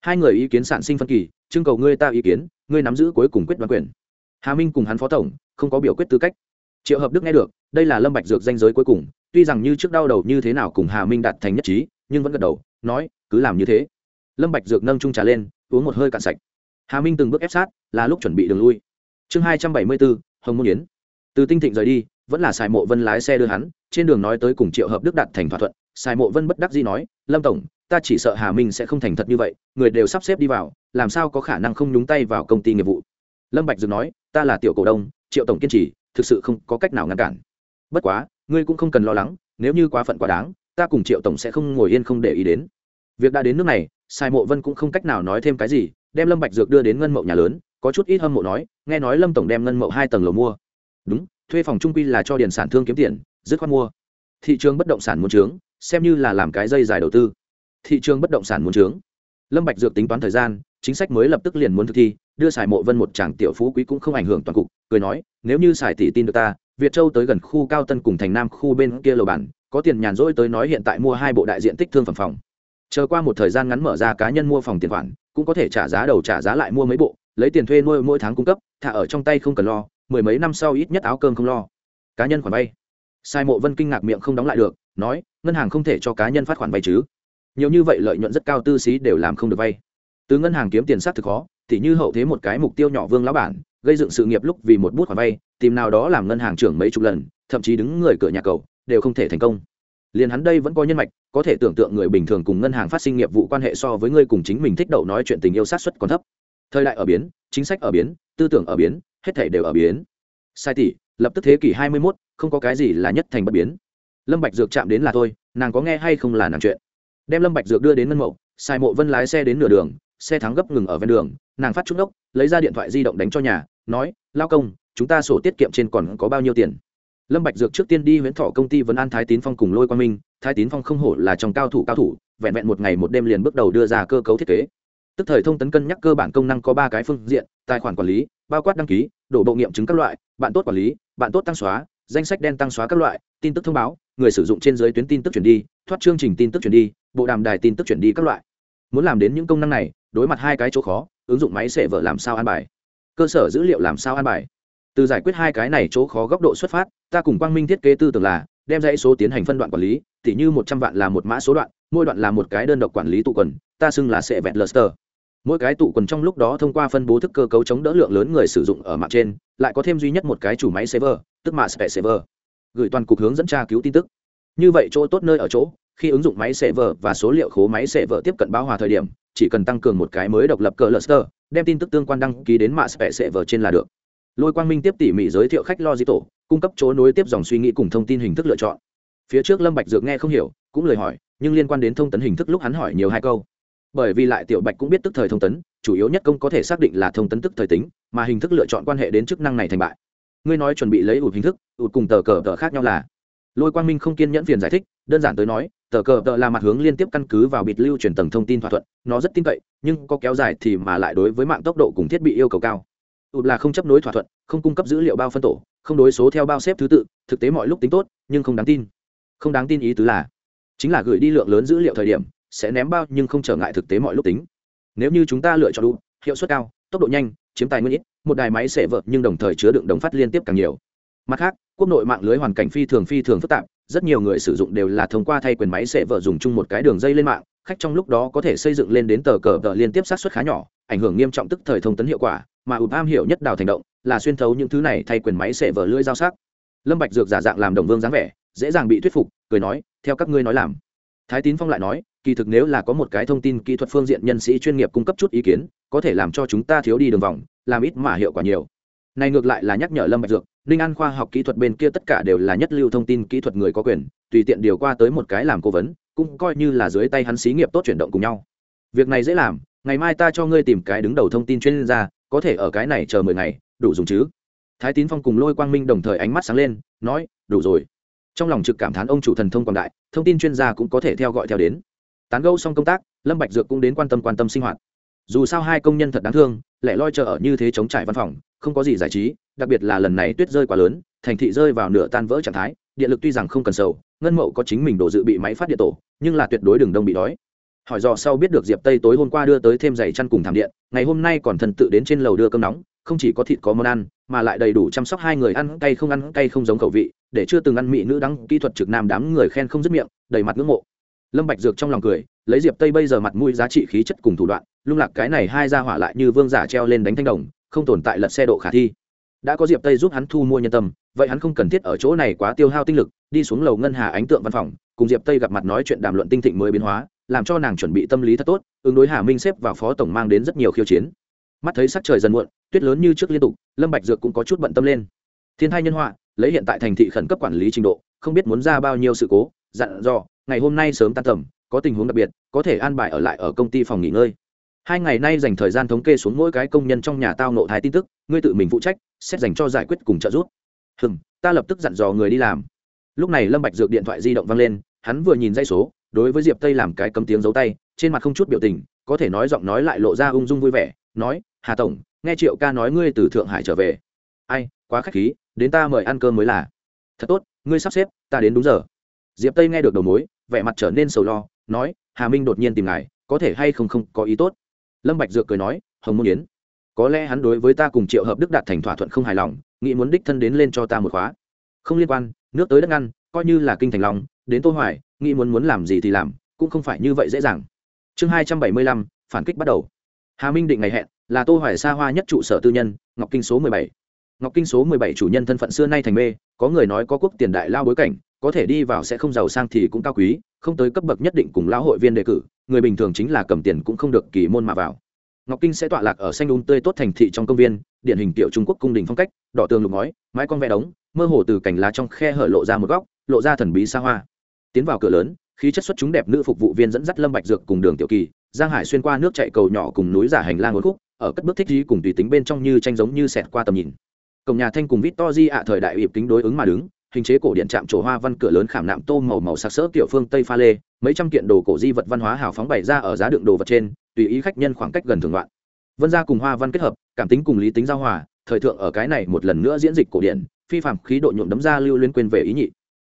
Hai người ý kiến sản sinh phân kỳ trưng cầu ngươi ta ý kiến, ngươi nắm giữ cuối cùng quyết đoán quyền. Hà minh cùng hắn phó tổng, không có biểu quyết tư cách triệu hợp đức nghe được, đây là lâm bạch dược danh giới cuối cùng, tuy rằng như trước đau đầu như thế nào cùng hà minh đạt thành nhất trí, nhưng vẫn gật đầu, nói, cứ làm như thế. Lâm bạch dược nâng chung trà lên, uống một hơi cạn sạch. Hà minh từng bước ép sát, là lúc chuẩn bị đường lui. Chương hai trăm bảy mươi bốn, hồng môn yến. Từ tinh thịnh rời đi, vẫn là sài mộ vân lái xe đưa hắn, trên đường nói tới cùng triệu hợp đức đạt thành thỏa thuận, sài mộ vân bất đắc dĩ nói, lâm tổng, ta chỉ sợ hà minh sẽ không thành thật như vậy, người đều sắp xếp đi vào, làm sao có khả năng không nhúng tay vào công ty nghiệp vụ? Lâm bạch dược nói, ta là tiểu cổ đông, triệu tổng kiên trì thực sự không có cách nào ngăn cản. Bất quá, ngươi cũng không cần lo lắng, nếu như quá phận quá đáng, ta cùng triệu tổng sẽ không ngồi yên không để ý đến. Việc đã đến nước này, sai mộ vân cũng không cách nào nói thêm cái gì, đem lâm bạch dược đưa đến ngân mậu nhà lớn, có chút ít hâm mộ nói, nghe nói lâm tổng đem ngân mậu hai tầng lầu mua. Đúng, thuê phòng trung quy là cho điền sản thương kiếm tiền, dứt khoát mua. Thị trường bất động sản muốn trướng, xem như là làm cái dây dài đầu tư. Thị trường bất động sản muốn trướng. Lâm bạch dược tính toán thời gian, chính sách mới lập tức liền muốn thực thi, đưa xài mộ vân một chàng tiểu phú quý cũng không ảnh hưởng toàn cục cười nói, nếu như xài tỷ tin được ta, việt châu tới gần khu cao tân cùng thành nam khu bên kia lầu bản có tiền nhàn rỗi tới nói hiện tại mua hai bộ đại diện tích thương phẩm phòng. Chờ qua một thời gian ngắn mở ra cá nhân mua phòng tiền khoản, cũng có thể trả giá đầu trả giá lại mua mấy bộ, lấy tiền thuê nuôi mỗi tháng cung cấp, thả ở trong tay không cần lo, mười mấy năm sau ít nhất áo cơm không lo. Cá nhân khoản vay. Sai mộ vân kinh ngạc miệng không đóng lại được, nói, ngân hàng không thể cho cá nhân phát khoản vay chứ. Nhiều như vậy lợi nhuận rất cao tư xí đều làm không được vay. Từ ngân hàng kiếm tiền sát thực khó thì như hậu thế một cái mục tiêu nhỏ vương lão bản gây dựng sự nghiệp lúc vì một bút khoản vay tìm nào đó làm ngân hàng trưởng mấy chục lần thậm chí đứng người cửa nhà cầu đều không thể thành công. Liền hắn đây vẫn có nhân mạch có thể tưởng tượng người bình thường cùng ngân hàng phát sinh nghiệp vụ quan hệ so với người cùng chính mình thích đậu nói chuyện tình yêu sát xuất còn thấp. Thời đại ở biến chính sách ở biến tư tưởng ở biến hết thể đều ở biến. Sai tỷ lập tức thế kỷ hai mươi 21, không có cái gì là nhất thành bất biến. Lâm bạch dược chạm đến là thôi nàng có nghe hay không là nàng chuyện. Đem lâm bạch dược đưa đến ngân mậu sai mộ vân lái xe đến nửa đường xe thắng gấp ngừng ở ven đường, nàng phát chút đốc lấy ra điện thoại di động đánh cho nhà, nói, lao công, chúng ta sổ tiết kiệm trên còn có bao nhiêu tiền? Lâm bạch dược trước tiên đi huyễn thọ công ty vấn an thái tín phong cùng lôi quan minh, thái tín phong không hổ là trong cao thủ cao thủ, vẹn vẹn một ngày một đêm liền bước đầu đưa ra cơ cấu thiết kế. Tức thời thông tấn cân nhắc cơ bản công năng có ba cái phương diện, tài khoản quản lý, bao quát đăng ký, đổ bộ nghiệm chứng các loại, bạn tốt quản lý, bạn tốt tăng xóa, danh sách đen tăng xóa các loại, tin tức thông báo, người sử dụng trên dưới tuyến tin tức chuyển đi, thoát chương trình tin tức chuyển đi, bộ đàm đài tin tức chuyển đi các loại muốn làm đến những công năng này, đối mặt hai cái chỗ khó, ứng dụng máy sẽ vợ làm sao an bài? Cơ sở dữ liệu làm sao an bài? Từ giải quyết hai cái này chỗ khó góc độ xuất phát, ta cùng quang minh thiết kế tư tưởng là, đem dãy số tiến hành phân đoạn quản lý, tỉ như một trăm vạn là một mã số đoạn, mỗi đoạn là một cái đơn độc quản lý tụ quần, ta xưng là sẽ vẹn luster. Mỗi cái tụ quần trong lúc đó thông qua phân bố thức cơ cấu chống đỡ lượng lớn người sử dụng ở mạng trên, lại có thêm duy nhất một cái chủ máy server tức mạng spec server gửi toàn cục hướng dẫn tra cứu tin tức. Như vậy chỗ tốt nơi ở chỗ khi ứng dụng máy server và số liệu khố máy server tiếp cận báo hòa thời điểm, chỉ cần tăng cường một cái mới độc lập cờ đem tin tức tương quan đăng ký đến mạng spec server trên là được. Lôi quang minh tiếp tỉ mỉ giới thiệu khách lo di tổ cung cấp chỗ nối tiếp dòng suy nghĩ cùng thông tin hình thức lựa chọn. Phía trước lâm bạch dược nghe không hiểu, cũng lời hỏi, nhưng liên quan đến thông tấn hình thức lúc hắn hỏi nhiều hai câu. Bởi vì lại tiểu bạch cũng biết tức thời thông tấn, chủ yếu nhất công có thể xác định là thông tấn tức thời tính, mà hình thức lựa chọn quan hệ đến chức năng này thành bại. Ngươi nói chuẩn bị lấy ụt hình thức, ụt cùng tờ cờ tờ khác nhau là. Lôi quang minh không kiên nhẫn phiền giải thích đơn giản tới nói, tờ cờ tờ là mặt hướng liên tiếp căn cứ vào bịt lưu truyền tầng thông tin thỏa thuận, nó rất tin cậy, nhưng có kéo dài thì mà lại đối với mạng tốc độ cùng thiết bị yêu cầu cao. Ụt là không chấp nối thỏa thuận, không cung cấp dữ liệu bao phân tổ, không đối số theo bao xếp thứ tự, thực tế mọi lúc tính tốt, nhưng không đáng tin. Không đáng tin ý tứ là, chính là gửi đi lượng lớn dữ liệu thời điểm, sẽ ném bao nhưng không trở ngại thực tế mọi lúc tính. Nếu như chúng ta lựa chọn đủ, hiệu suất cao, tốc độ nhanh, chiếm tài nguyên ít, một đài máy sẽ vợt nhưng đồng thời chứa đựng đồng phát liên tiếp càng nhiều. Mặt khác, quốc nội mạng lưới hoàn cảnh phi thường phi thường phức tạp rất nhiều người sử dụng đều là thông qua thay quyền máy sẽ vợ dùng chung một cái đường dây lên mạng, khách trong lúc đó có thể xây dựng lên đến tờ cờ tờ liên tiếp sát xuất khá nhỏ, ảnh hưởng nghiêm trọng tức thời thông tấn hiệu quả, mà ụp am hiểu nhất đào thành động là xuyên thấu những thứ này thay quyền máy sẽ vợ lưỡi dao sắc. Lâm bạch dược giả dạng làm đồng vương dáng vẻ, dễ dàng bị thuyết phục, cười nói, theo các ngươi nói làm. Thái tín phong lại nói, kỳ thực nếu là có một cái thông tin kỹ thuật phương diện nhân sĩ chuyên nghiệp cung cấp chút ý kiến, có thể làm cho chúng ta thiếu đi đường vòng, làm ít mà hiệu quả nhiều này ngược lại là nhắc nhở lâm bạch dược ninh an khoa học kỹ thuật bên kia tất cả đều là nhất lưu thông tin kỹ thuật người có quyền, tùy tiện điều qua tới một cái làm cố vấn, cũng coi như là dưới tay hắn xí nghiệp tốt chuyển động cùng nhau. Việc này dễ làm, ngày mai ta cho ngươi tìm cái đứng đầu thông tin chuyên gia, có thể ở cái này chờ mười ngày, đủ dùng chứ? Thái tín phong cùng lôi quang minh đồng thời ánh mắt sáng lên, nói, đủ rồi. Trong lòng trực cảm thán ông chủ thần thông quảng đại, thông tin chuyên gia cũng có thể theo gọi theo đến. Tán gẫu xong công tác, lâm bạch dược cũng đến quan tâm quan tâm sinh hoạt. Dù sao hai công nhân thật đáng thương lẻ loi chờ ở như thế chống trải văn phòng, không có gì giải trí, đặc biệt là lần này tuyết rơi quá lớn, thành thị rơi vào nửa tan vỡ trạng thái, điện lực tuy rằng không cần sầu, ngân mậu có chính mình đồ dự bị máy phát điện tổ, nhưng là tuyệt đối đường đông bị đói. Hỏi dò sau biết được diệp tây tối hôm qua đưa tới thêm giày chăn cùng thảm điện, ngày hôm nay còn thần tự đến trên lầu đưa cơm nóng, không chỉ có thịt có món ăn, mà lại đầy đủ chăm sóc hai người ăn cay không ăn cay không giống khẩu vị, để chưa từng ăn mỹ nữ đắng, kỹ thuật trực nam đám người khen không dứt miệng, đầy mặt ngưỡng mộ. Lâm bạch dược trong lòng cười, lấy diệp tây bây giờ mặt mũi giá trị khí chất cùng thủ đoạn lung lạc cái này hai ra hỏa lại như vương giả treo lên đánh thanh đồng, không tồn tại lật xe độ khả thi. Đã có diệp tây giúp hắn thu mua nhân tâm, vậy hắn không cần thiết ở chỗ này quá tiêu hao tinh lực, đi xuống lầu ngân hà ánh tượng văn phòng, cùng diệp tây gặp mặt nói chuyện đàm luận tinh thịnh mới biến hóa, làm cho nàng chuẩn bị tâm lý thật tốt, ứng đối hà minh xếp vào phó tổng mang đến rất nhiều khiêu chiến. Mắt thấy sắc trời dần muộn, tuyết lớn như trước liên tục, lâm bạch dược cũng có chút bận tâm lên. Thiên thai nhân họa, lấy hiện tại thành thị khẩn cấp quản lý trình độ, không biết muốn ra bao nhiêu sự cố, dặn dò, ngày hôm nay sớm tan tầm, có tình huống đặc biệt, có thể an bài ở lại ở công ty phòng nghỉ ngơi hai ngày nay dành thời gian thống kê xuống mỗi cái công nhân trong nhà tao nộ thái tin tức, ngươi tự mình phụ trách, xét dành cho giải quyết cùng trợ giúp. Hừm, ta lập tức dặn dò người đi làm. Lúc này lâm bạch dược điện thoại di động vang lên, hắn vừa nhìn dây số, đối với diệp tây làm cái cấm tiếng giấu tay, trên mặt không chút biểu tình, có thể nói giọng nói lại lộ ra ung dung vui vẻ, nói, hà tổng, nghe triệu ca nói ngươi từ thượng hải trở về. Ai, quá khách khí, đến ta mời ăn cơm mới là. Thật tốt, ngươi sắp xếp, ta đến đúng giờ. Diệp tây nghe được đầu mối, vẻ mặt trở nên sầu lo, nói, hà minh đột nhiên tìm ngài, có thể hay không không có ý tốt? Lâm bạch dược cười nói hồng môn yến có lẽ hắn đối với ta cùng triệu hợp đức đạt thành thỏa thuận không hài lòng nghĩ muốn đích thân đến lên cho ta một khóa. Không liên quan nước tới đất ngăn coi như là kinh thành lòng đến tô hoài nghĩ muốn muốn làm gì thì làm cũng không phải như vậy dễ dàng. Chương 275, phản kích bắt đầu. Hà minh định ngày hẹn là tô hoài xa hoa nhất trụ sở tư nhân ngọc kinh số 17. ngọc kinh số 17 chủ nhân thân phận xưa nay thành mê có người nói có quốc tiền đại lao bối cảnh có thể đi vào sẽ không giàu sang thì cũng cao quý, không tới cấp bậc nhất định cùng lão hội viên đề cử, người bình thường chính là cầm tiền cũng không được kỳ môn mà vào. Ngọc kinh sẽ tọa lạc ở xanh đun tươi tốt thành thị trong công viên, điển hình kiểu trung quốc cung đình phong cách, đỏ tường lục ngói, mái con vẽ đống, mơ hồ từ cành lá trong khe hở lộ ra một góc, lộ ra thần bí xa hoa. Tiến vào cửa lớn, khí chất xuất chúng đẹp nữ phục vụ viên dẫn dắt lâm bạch dược cùng đường tiểu kỳ, giang hải xuyên qua nước chạy cầu nhỏ cùng núi giả hành lang uốn khúc, ở cất bước thích trí cùng tùy tính bên trong như tranh giống như sẹt qua tầm nhìn. Cổng nhà thanh cùng vít to di ạ thời đại ịp kính đối ứng mà đứng hình chế cổ điện trạm trổ hoa văn cửa lớn khảm nạm tô màu màu sặc sỡ tiểu phương tây pha lê, mấy trăm kiện đồ cổ di vật văn hóa hào phóng bày ra ở giá đựng đồ vật trên, tùy ý khách nhân khoảng cách gần thường đoạn vân gia cùng hoa văn kết hợp, cảm tính cùng lý tính giao hòa, thời thượng ở cái này một lần nữa diễn dịch cổ điển phi phạm khí độ nhuộm đấm ra lưu liên quên về ý nhị.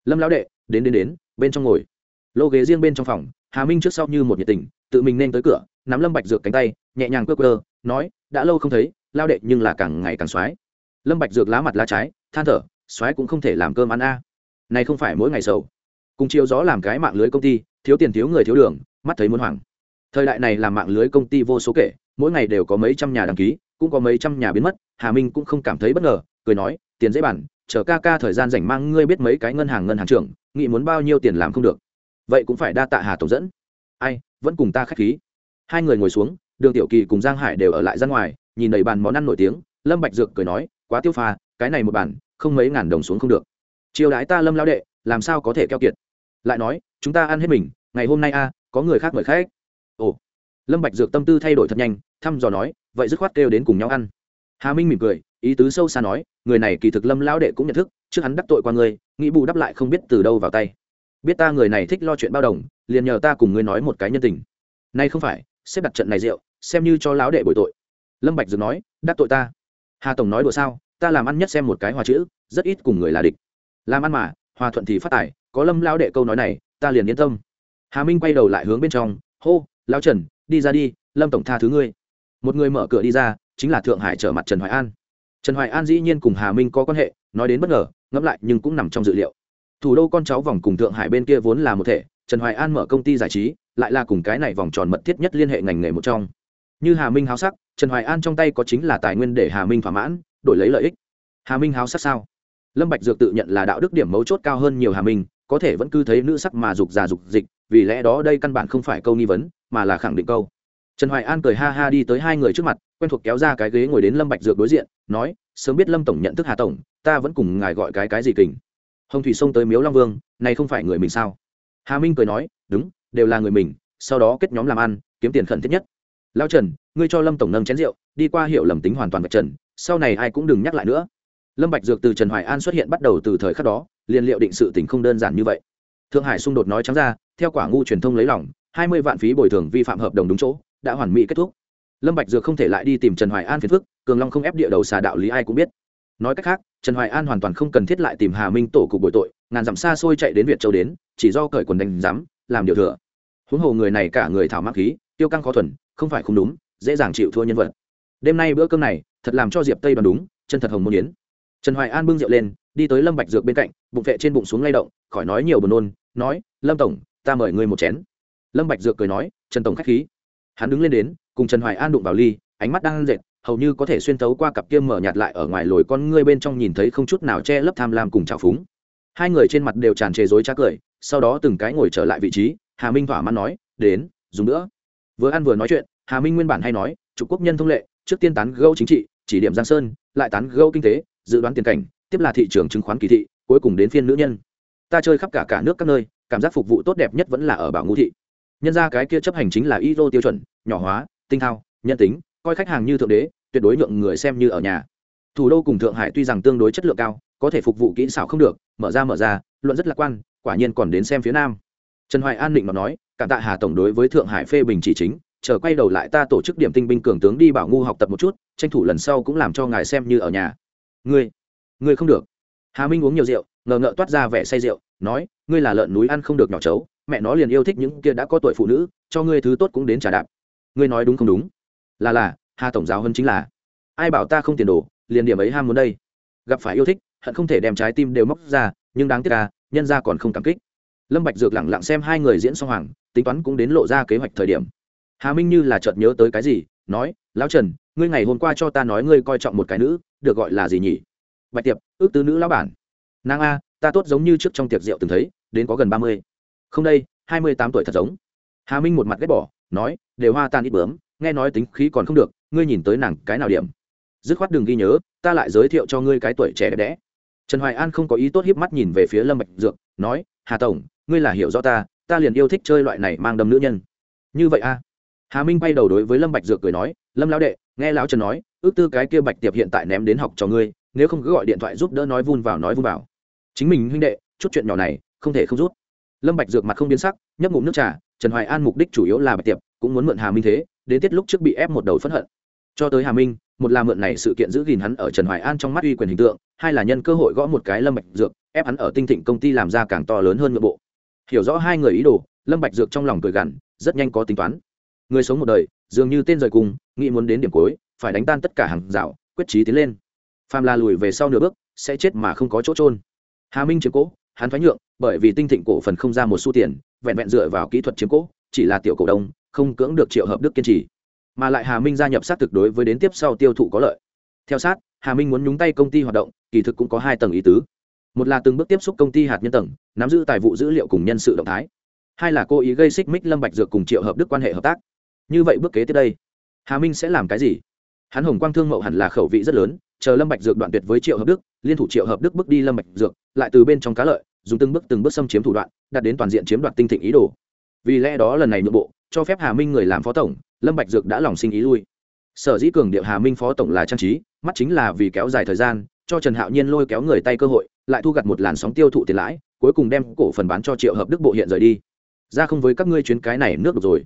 Lâm lão đệ, đến đến đến, bên trong ngồi. Lô ghế riêng bên trong phòng, hà minh trước sau như một nhiệt tình, tự mình nên tới cửa, nắm lâm bạch dược cánh tay, nhẹ nhàng quơ quơ, nói, đã lâu không thấy lao đệ nhưng là càng ngày càng xoái. Lâm bạch dược lá mặt lá trái, than thở soái cũng không thể làm cơm ăn a. Này không phải mỗi ngày sầu. Cùng chiều gió làm cái mạng lưới công ty, thiếu tiền thiếu người thiếu đường, mắt thấy muốn hoảng. Thời đại này làm mạng lưới công ty vô số kể, mỗi ngày đều có mấy trăm nhà đăng ký, cũng có mấy trăm nhà biến mất, hà minh cũng không cảm thấy bất ngờ, cười nói, tiền dễ bản, chờ ca ca thời gian rảnh mang ngươi biết mấy cái ngân hàng ngân hàng trưởng, nghĩ muốn bao nhiêu tiền làm không được. Vậy cũng phải đa tạ hà tổng dẫn. Ai, vẫn cùng ta khách khí. Hai người ngồi xuống, đường tiểu kỳ cùng giang hải đều ở lại ra ngoài, nhìn đầy bàn món ăn nổi tiếng, lâm bạch dược cười nói, quá tiêu pha, cái này một bản không mấy ngàn đồng xuống không được. Chiêu đãi ta lâm lao đệ, làm sao có thể keo kiệt? Lại nói, chúng ta ăn hết mình, ngày hôm nay a, có người khác mời khách. Ồ. Lâm bạch dược tâm tư thay đổi thật nhanh, thăm dò nói, vậy dứt khoát kêu đến cùng nhau ăn. Hà minh mỉm cười, ý tứ sâu xa nói, người này kỳ thực lâm lão đệ cũng nhận thức, trước hắn đắc tội qua ngươi nghĩ bù đắp lại không biết từ đâu vào tay. Biết ta người này thích lo chuyện bao đồng, liền nhờ ta cùng ngươi nói một cái nhân tình. Nay không phải, xếp đặt trận này rượu, xem như cho lão đệ bồi tội. Lâm bạch dược nói, đắc tội ta. Hà tổng nói đùa sao? Ta làm ăn nhất xem một cái hòa chữ, rất ít cùng người là địch. Làm ăn mà, hòa thuận thì phát tài, có lâm lão đệ câu nói này, ta liền yên tâm. Hà minh quay đầu lại hướng bên trong, hô, lão trần, đi ra đi, lâm tổng tha thứ ngươi. Một người mở cửa đi ra, chính là thượng hải trở mặt trần hoài an. Trần hoài an dĩ nhiên cùng hà minh có quan hệ, nói đến bất ngờ, ngẫm lại nhưng cũng nằm trong dự liệu. Thủ đô con cháu vòng cùng thượng hải bên kia vốn là một thể, trần hoài an mở công ty giải trí, lại là cùng cái này vòng tròn mật thiết nhất liên hệ ngành nghề một trong. Như hà minh háo sắc, trần hoài an trong tay có chính là tài nguyên để hà minh thỏa mãn đổi lấy lợi ích. Hà minh háo sắc sao? Lâm bạch dược tự nhận là đạo đức điểm mấu chốt cao hơn nhiều hà minh, có thể vẫn cứ thấy nữ sắc mà dục già dục dịch, vì lẽ đó đây căn bản không phải câu nghi vấn, mà là khẳng định câu. Trần hoài an cười ha ha đi tới hai người trước mặt, quen thuộc kéo ra cái ghế ngồi đến lâm bạch dược đối diện, nói, sớm biết lâm tổng nhận thức hà tổng, ta vẫn cùng ngài gọi cái cái gì kình? Hồng thủy xông tới miếu long vương, này không phải người mình sao? Hà minh cười nói, đúng, đều là người mình, sau đó kết nhóm làm ăn, kiếm tiền khẩn thiết nhất. Lao trần, ngươi cho lâm tổng nâng chén rượu, đi qua hiệu lầm tính hoàn toàn bạch trần sau này ai cũng đừng nhắc lại nữa. Lâm bạch dược từ trần hoài an xuất hiện bắt đầu từ thời khắc đó, liền liệu định sự tình không đơn giản như vậy. Thượng hải xung đột nói trắng ra, theo quả ngu truyền thông lấy lòng, hai mươi vạn phí bồi thường vi phạm hợp đồng đúng chỗ, đã hoàn mỹ kết thúc. Lâm bạch dược không thể lại đi tìm trần hoài an phiền phức, cường long không ép địa đầu xà đạo lý ai cũng biết. Nói cách khác, trần hoài an hoàn toàn không cần thiết lại tìm hà minh tổ cục bội tội, ngàn dặm xa xôi chạy đến việt châu đến, chỉ do cởi quần đánh giám, làm điều thừa. Huống hồ người này cả người thảo mắc khí, tiêu căng khó thuần, không phải không đúng, dễ dàng chịu thua nhân vật. Đêm nay bữa cơm này thật làm cho diệp tây đoán đúng, chân thật hồng môn yến. Trần hoài an bưng rượu lên, đi tới lâm bạch dược bên cạnh, bụng vệ trên bụng xuống lay động, khỏi nói nhiều buồn nôn, nói, lâm tổng, ta mời ngươi một chén. Lâm bạch dược cười nói, trần tổng khách khí. Hắn đứng lên đến, cùng trần hoài an đụng vào ly, ánh mắt đang dệt, hầu như có thể xuyên thấu qua cặp kia mở nhạt lại ở ngoài lồi con ngươi bên trong nhìn thấy không chút nào che lấp tham lam cùng trào phúng. Hai người trên mặt đều tràn trề rối trá cười, sau đó từng cái ngồi trở lại vị trí, hà minh thỏa mãn nói, đến, dùng nữa. Vừa ăn vừa nói chuyện, hà minh nguyên bản hay nói, chủ quốc nhân thông lệ, trước tiên tán gẫu chính trị chỉ điểm giang sơn, lại tán gẫu kinh tế, dự đoán tiền cảnh, tiếp là thị trường chứng khoán kỳ thị, cuối cùng đến phiên nữ nhân. Ta chơi khắp cả cả nước các nơi, cảm giác phục vụ tốt đẹp nhất vẫn là ở bảo ngũ thị. Nhân ra cái kia chấp hành chính là iso tiêu chuẩn, nhỏ hóa, tinh thao, nhân tính, coi khách hàng như thượng đế, tuyệt đối nhượng người xem như ở nhà. Thủ đô cùng thượng hải tuy rằng tương đối chất lượng cao, có thể phục vụ kỹ xảo không được, mở ra mở ra, luận rất lạc quan, quả nhiên còn đến xem phía nam. Trần hoài an định mà nói, cảm tạ hà tổng đối với thượng hải phê bình chỉ chính chờ quay đầu lại ta tổ chức điểm tinh binh cường tướng đi bảo ngu học tập một chút, tranh thủ lần sau cũng làm cho ngài xem như ở nhà. Ngươi ngươi không được. Hà minh uống nhiều rượu, ngờ ngợ toát ra vẻ say rượu, nói, ngươi là lợn núi ăn không được nhỏ chấu, mẹ nó liền yêu thích những kia đã có tuổi phụ nữ, cho ngươi thứ tốt cũng đến trả đạp. Ngươi nói đúng không đúng? Là là, hà tổng giáo hơn chính là. Ai bảo ta không tiền đồ, liền điểm ấy ham muốn đây. Gặp phải yêu thích, hận không thể đem trái tim đều móc ra, nhưng đáng tiếc là nhân ra còn không cảm kích. Lâm bạch dược lẳng lặng xem hai người diễn xong hoàng, tính toán cũng đến lộ ra kế hoạch thời điểm hà minh như là chợt nhớ tới cái gì, nói, lão trần, ngươi ngày hôm qua cho ta nói ngươi coi trọng một cái nữ, được gọi là gì nhỉ? Bạch tiệp, ước tứ nữ lão bản. Nàng a, ta tốt giống như trước trong tiệc rượu từng thấy, đến có gần ba mươi. Không đây, hai mươi tám tuổi thật giống. Hà minh một mặt ghét bỏ, nói, đều hoa tan ít bướm, nghe nói tính khí còn không được, ngươi nhìn tới nàng cái nào điểm? Dứt khoát đừng ghi nhớ, ta lại giới thiệu cho ngươi cái tuổi trẻ đẹp đẽ. Trần hoài an không có ý tốt hiếp mắt nhìn về phía lâm bạch dược, nói, hà tổng, ngươi là hiểu rõ ta ta liền yêu thích chơi loại này mang đầm nữ nhân. Như vậy a hà minh bay đầu đối với lâm bạch dược cười nói, lâm lão đệ, nghe lão trần nói, ước tư cái kia bạch tiệp hiện tại ném đến học cho ngươi, nếu không cứ gọi điện thoại giúp đỡ nói vun vào nói vun vào. Chính mình huynh đệ, chút chuyện nhỏ này, không thể không rút. Lâm bạch dược mặt không biến sắc, nhấp ngụm nước trà, trần hoài an mục đích chủ yếu là bạch tiệp, cũng muốn mượn hà minh thế, đến tiết lúc trước bị ép một đầu phẫn hận. Cho tới hà minh, một là mượn này sự kiện giữ gìn hắn ở trần hoài an trong mắt uy quyền hình tượng, hai là nhân cơ hội gõ một cái lâm bạch dược, ép hắn ở tinh thịnh công ty làm ra càng to lớn hơn nội bộ. Hiểu rõ hai người ý đồ, lâm bạch dược trong lòng cười gằn, rất nhanh có tính toán người sống một đời, dường như tên rời cùng, nghĩ muốn đến điểm cuối, phải đánh tan tất cả hàng rào, quyết chí tiến lên. Phàm la lùi về sau nửa bước, sẽ chết mà không có chỗ trôn hà minh chiếm cố, hắn thoái nhượng, bởi vì tinh thịnh cổ phần không ra một xu tiền, vẹn vẹn dựa vào kỹ thuật chiếm cố, chỉ là tiểu cổ đông, không cưỡng được triệu hợp đức kiên trì. Mà lại hà minh gia nhập sát thực đối với đến tiếp sau tiêu thụ có lợi. Theo sát, hà minh muốn nhúng tay công ty hoạt động, kỳ thực cũng có hai tầng ý tứ. Một là từng bước tiếp xúc công ty hạt nhân tầng, nắm giữ tài vụ dữ liệu cùng nhân sự động thái. Hai là cố ý gây xích mích lâm bạch dược cùng triệu hợp đức quan hệ hợp tác như vậy bước kế tiếp đây. Hà minh sẽ làm cái gì? Hắn hồng quang thương mậu hẳn là khẩu vị rất lớn, chờ lâm bạch dược đoạn tuyệt với triệu hợp đức, liên thủ triệu hợp đức bước đi lâm bạch dược, lại từ bên trong cá lợi, dùng từng bước từng bước xâm chiếm thủ đoạn đạt đến toàn diện chiếm đoạt tinh thịnh ý đồ. Vì lẽ đó lần này nội bộ, cho phép hà minh người làm phó tổng, lâm bạch dược đã lòng sinh ý lui. Sở dĩ cường điệu hà minh phó tổng là trang trí, mắt chính là vì kéo dài thời gian, cho trần hạo nhiên lôi kéo người tay cơ hội, lại thu gặt một làn sóng tiêu thụ tiền lãi, cuối cùng đem cổ phần bán cho triệu hợp đức bộ hiện rời đi. Ra không với các ngươi chuyến cái này, nước được rồi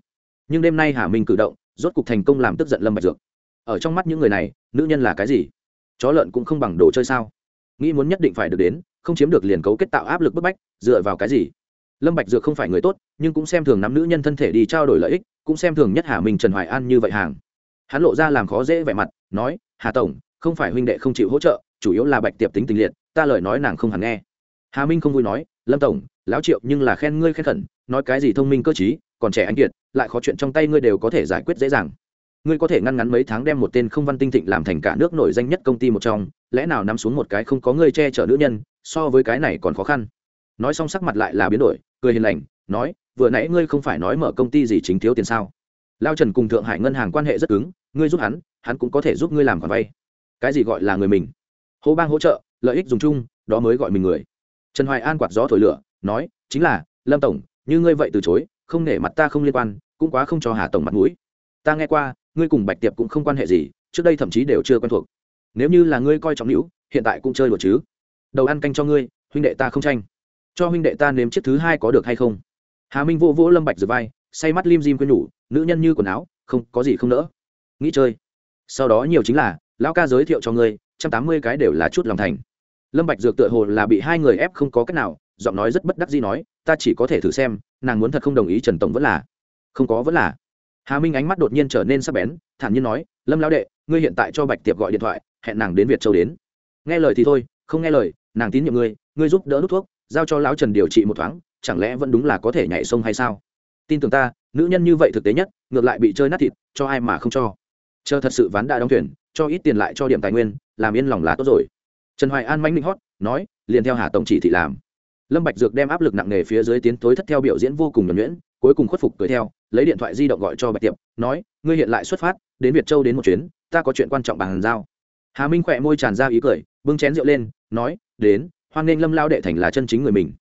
nhưng đêm nay hà minh cử động, rốt cục thành công làm tức giận lâm bạch dược. Ở trong mắt những người này, nữ nhân là cái gì? Chó lợn cũng không bằng đồ chơi sao? Nghĩ muốn nhất định phải được đến, không chiếm được liền cấu kết tạo áp lực bức bách, dựa vào cái gì? Lâm bạch dược không phải người tốt, nhưng cũng xem thường nắm nữ nhân thân thể đi trao đổi lợi ích, cũng xem thường nhất hà minh trần hoài an như vậy hàng. Hắn lộ ra làm khó dễ vẻ mặt, nói, hà tổng, không phải huynh đệ không chịu hỗ trợ, chủ yếu là bạch tiệp tính tình liệt, ta lời nói nàng không hẳn nghe. Hà minh không vui nói, lâm tổng, lão triệu nhưng là khen ngươi khen khẩn, nói cái gì thông minh cơ trí, còn trẻ anh kiệt lại khó chuyện trong tay ngươi đều có thể giải quyết dễ dàng. Ngươi có thể ngăn ngắn mấy tháng đem một tên không văn tinh thịnh làm thành cả nước nổi danh nhất công ty một trong, lẽ nào nắm xuống một cái không có ngươi che chở nữ nhân, so với cái này còn khó khăn. Nói xong sắc mặt lại là biến đổi, cười hiền lành, nói, vừa nãy ngươi không phải nói mở công ty gì chính thiếu tiền sao? Lao trần cùng thượng hải ngân hàng quan hệ rất cứng, ngươi giúp hắn hắn cũng có thể giúp ngươi làm khoản vay. Cái gì gọi là người mình? Hô bang hỗ trợ, lợi ích dùng chung, đó mới gọi mình người. Trần hoài an quạt gió thổi lửa, nói, chính là, lâm tổng, như ngươi vậy từ chối, không nể mặt ta không liên quan cũng quá không cho hà tổng mặt mũi. Ta nghe qua, ngươi cùng bạch tiệp cũng không quan hệ gì, trước đây thậm chí đều chưa quen thuộc. Nếu như là ngươi coi trọng hữu hiện tại cũng chơi đùa chứ. Đầu ăn canh cho ngươi, huynh đệ ta không tranh. Cho huynh đệ ta nếm chiếc thứ hai có được hay không? Hà minh vô vỗ lâm bạch rửa vai, say mắt lim dim quên nhủ, nữ nhân như quần áo, không, có gì không nỡ. Nghĩ chơi. Sau đó nhiều chính là, lão ca giới thiệu cho ngươi, trăm tám mươi cái đều là chút lòng thành. Lâm bạch dược tựa hồ là bị hai người ép không có cách nào, giọng nói rất bất đắc dĩ nói, ta chỉ có thể thử xem, nàng muốn thật không đồng ý trần tổng vẫn là không có vẫn là. Hà minh ánh mắt đột nhiên trở nên sắc bén, thản nhiên nói, lâm lão đệ, ngươi hiện tại cho bạch tiệp gọi điện thoại, hẹn nàng đến việt châu đến. Nghe lời thì thôi, không nghe lời, nàng tín nhiệm ngươi ngươi giúp đỡ đút thuốc, giao cho lão trần điều trị một thoáng, chẳng lẽ vẫn đúng là có thể nhảy sông hay sao? Tin tưởng ta, nữ nhân như vậy thực tế nhất, ngược lại bị chơi nát thịt, cho ai mà không cho. Chờ thật sự ván đã đóng thuyền, cho ít tiền lại cho điểm tài nguyên, làm yên lòng là tốt rồi. Trần hoài an manh linh hót, nói, liền theo hà tổng chỉ thị làm. Lâm bạch dược đem áp lực nặng nề phía dưới tiến tối thất theo biểu diễn vô cùng nhuẩn nhuyễn cuối cùng khuất phục cười theo, lấy điện thoại di động gọi cho bạch tiệp, nói, ngươi hiện lại xuất phát, đến việt châu đến một chuyến, ta có chuyện quan trọng bàn giao. Hà minh khỏe môi tràn ra ý cười, bưng chén rượu lên, nói, đến, hoan nghênh lâm lao đệ thành là chân chính người mình.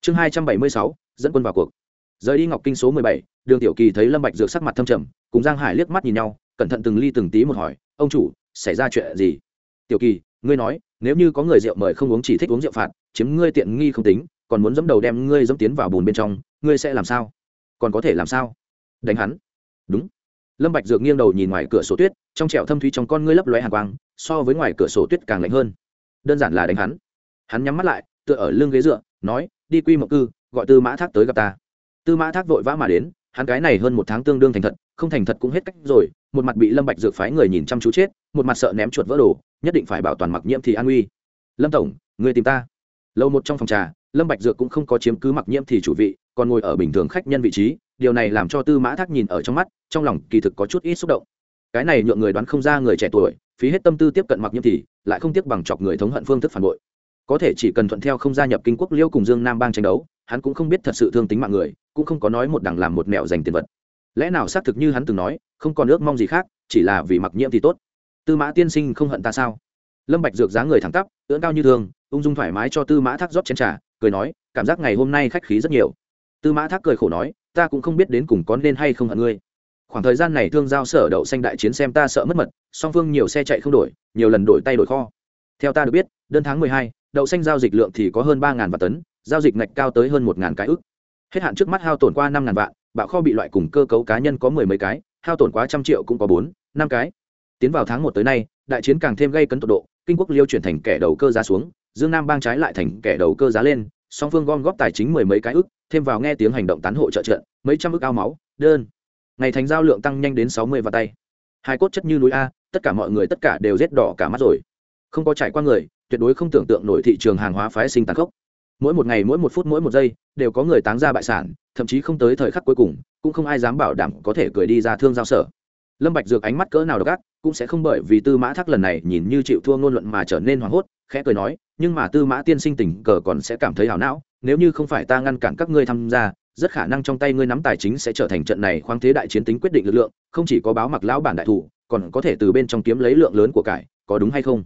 Chương hai trăm bảy mươi sáu, dẫn quân vào cuộc. Rời đi ngọc kinh số mười bảy, đường tiểu kỳ thấy lâm bạch dược sắc mặt thâm trầm, cùng giang hải liếc mắt nhìn nhau, cẩn thận từng ly từng tí một hỏi, ông chủ, xảy ra chuyện gì? Tiểu kỳ, ngươi nói, nếu như có người rượu mời không uống chỉ thích uống rượu phạt, chiếm ngươi tiện nghi không tính, còn muốn dẫm đầu đem ngươi dẫm tiến vào bùn bên trong, ngươi sẽ làm sao? Còn có thể làm sao? Đánh hắn? Đúng. Lâm bạch dược nghiêng đầu nhìn ngoài cửa sổ tuyết, trong trẻo thâm thúy trong con ngươi lấp lóe hàn quang, so với ngoài cửa sổ tuyết càng lạnh hơn. Đơn giản là đánh hắn. Hắn nhắm mắt lại, tựa ở lưng ghế dựa, nói, đi quy mộng cư, gọi tư mã thác tới gặp ta. Tư mã thác vội vã mà đến, hắn cái này hơn một tháng tương đương thành thật, không thành thật cũng hết cách rồi, một mặt bị lâm bạch dược phái người nhìn chăm chú chết, một mặt sợ ném chuột vỡ đồ, nhất định phải bảo toàn mặc nhiễm thì an nguy lâm tổng người tìm ta. Lâu một trong phòng trà, lâm bạch dược cũng không có chiếm cứ mặc nhiễm thì chủ vị còn ngồi ở bình thường khách nhân vị trí, điều này làm cho tư mã thác nhìn ở trong mắt, trong lòng kỳ thực có chút ít xúc động. Cái này nhượng người đoán không ra người trẻ tuổi, phí hết tâm tư tiếp cận mặc nhiễm thì, lại không tiếc bằng chọc người thống hận phương thức phản bội. Có thể chỉ cần thuận theo không gia nhập kinh quốc liêu cùng dương nam bang tranh đấu, hắn cũng không biết thật sự thương tính mạng người, cũng không có nói một đằng làm một mẹo dành tiền vật. Lẽ nào xác thực như hắn từng nói, không còn ước mong gì khác, chỉ là vì mặc nhiễm thì tốt. Tư mã tiên sinh không hận ta sao? Lâm bạch dược dáng người thẳng tắp, ưỡn cao như thường, ung dung thoải mái cho tư mã thác rót chén trà, cười nói, cảm giác ngày hôm nay khách khí rất nhiều tư mã thác cười khổ nói, ta cũng không biết đến cùng có nên hay không hận ngươi. Khoảng thời gian này thương giao sở đậu xanh đại chiến xem ta sợ mất mật, song phương nhiều xe chạy không đổi, nhiều lần đổi tay đổi kho. Theo ta được biết, đơn tháng mười hai, đậu xanh giao dịch lượng thì có hơn ba vạn tấn, giao dịch ngạch cao tới hơn một cái ức. Hết hạn trước mắt hao tổn qua năm vạn, bạo kho bị loại cùng cơ cấu cá nhân có mười mấy cái, hao tổn quá trăm triệu cũng có bốn, năm cái. Tiến vào tháng một tới nay, đại chiến càng thêm gây cấn tột độ, kinh quốc liêu chuyển thành kẻ đầu cơ giá xuống, dương nam bang trái lại thành kẻ đầu cơ giá lên song phương gom góp tài chính mười mấy cái ức, thêm vào nghe tiếng hành động tán hộ trợ trận mấy trăm ức ao máu, đơn. Ngày thành giao lượng tăng nhanh đến sáu mươi vào tay. Hai cốt chất như núi a, tất cả mọi người tất cả đều rét đỏ cả mắt rồi. Không có trải qua người, tuyệt đối không tưởng tượng nổi thị trường hàng hóa phái sinh tàn khốc. Mỗi một ngày, mỗi một phút, mỗi một giây, đều có người táng ra bại sản, thậm chí không tới thời khắc cuối cùng, cũng không ai dám bảo đảm có thể cười đi ra thương giao sở. Lâm bạch dược ánh mắt cỡ nào độc ác, cũng sẽ không bởi vì tư mã thác lần này nhìn như chịu thua ngôn luận mà trở nên hoảng hốt khẽ cười nói, nhưng mà tư mã tiên sinh tình cờ còn sẽ cảm thấy hảo não, nếu như không phải ta ngăn cản các ngươi tham gia, rất khả năng trong tay ngươi nắm tài chính sẽ trở thành trận này khoáng thế đại chiến tính quyết định lực lượng, không chỉ có báo mặc lão bản đại thủ, còn có thể từ bên trong kiếm lấy lượng lớn của cải, có đúng hay không?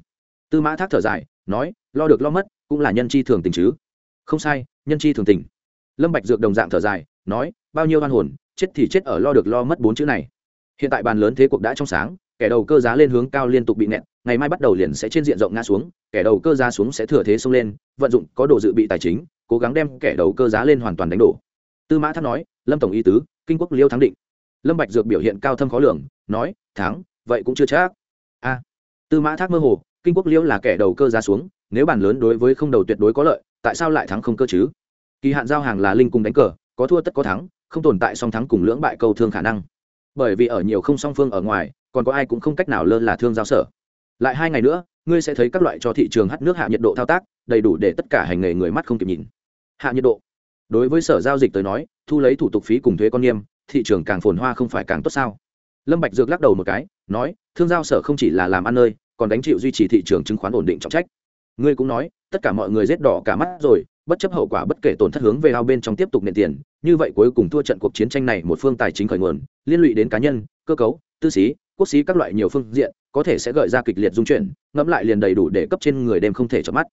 Tư mã thác thở dài, nói, lo được lo mất, cũng là nhân chi thường tình chứ. Không sai, nhân chi thường tình. Lâm bạch dược đồng dạng thở dài, nói, bao nhiêu oan hồn, chết thì chết ở lo được lo mất bốn chữ này. Hiện tại bàn lớn thế cuộc đã trong sáng, kẻ đầu cơ giá lên hướng cao liên tục bị nẹt ngày mai bắt đầu liền sẽ trên diện rộng ngã xuống, kẻ đầu cơ giá xuống sẽ thừa thế xông lên, vận dụng có đồ dự bị tài chính, cố gắng đem kẻ đầu cơ giá lên hoàn toàn đánh đổ. Tư mã tháp nói, lâm tổng ý tứ, kinh quốc liêu thắng định. Lâm bạch dược biểu hiện cao thâm khó lường, nói, thắng, vậy cũng chưa chắc. A. Tư mã thác mơ hồ, kinh quốc liêu là kẻ đầu cơ giá xuống, nếu bàn lớn đối với không đầu tuyệt đối có lợi, tại sao lại thắng không cơ chứ? Kỳ hạn giao hàng là linh cùng đánh cờ, có thua tất có thắng, không tồn tại song thắng cùng lưỡng bại câu thương khả năng. Bởi vì ở nhiều không song phương ở ngoài, còn có ai cũng không cách nào lơ là thương giao sở lại hai ngày nữa, ngươi sẽ thấy các loại cho thị trường hắt nước hạ nhiệt độ thao tác, đầy đủ để tất cả hành nghề người mắt không kịp nhìn. Hạ nhiệt độ. Đối với sở giao dịch tới nói, thu lấy thủ tục phí cùng thuế con nghiêm thị trường càng phồn hoa không phải càng tốt sao? Lâm bạch dược lắc đầu một cái, nói, thương giao sở không chỉ là làm ăn nơi, còn đánh chịu duy trì thị trường chứng khoán ổn định trọng trách. Ngươi cũng nói, tất cả mọi người rét đỏ cả mắt rồi, bất chấp hậu quả bất kể tổn thất hướng về ao bên trong tiếp tục nện tiền, như vậy cuối cùng thua trận cuộc chiến tranh này một phương tài chính khởi nguồn, liên lụy đến cá nhân, cơ cấu, tư sĩ quốc sĩ các loại nhiều phương diện có thể sẽ gợi ra kịch liệt dung chuyển, ngẫm lại liền đầy đủ để cấp trên người đêm không thể chợp mắt.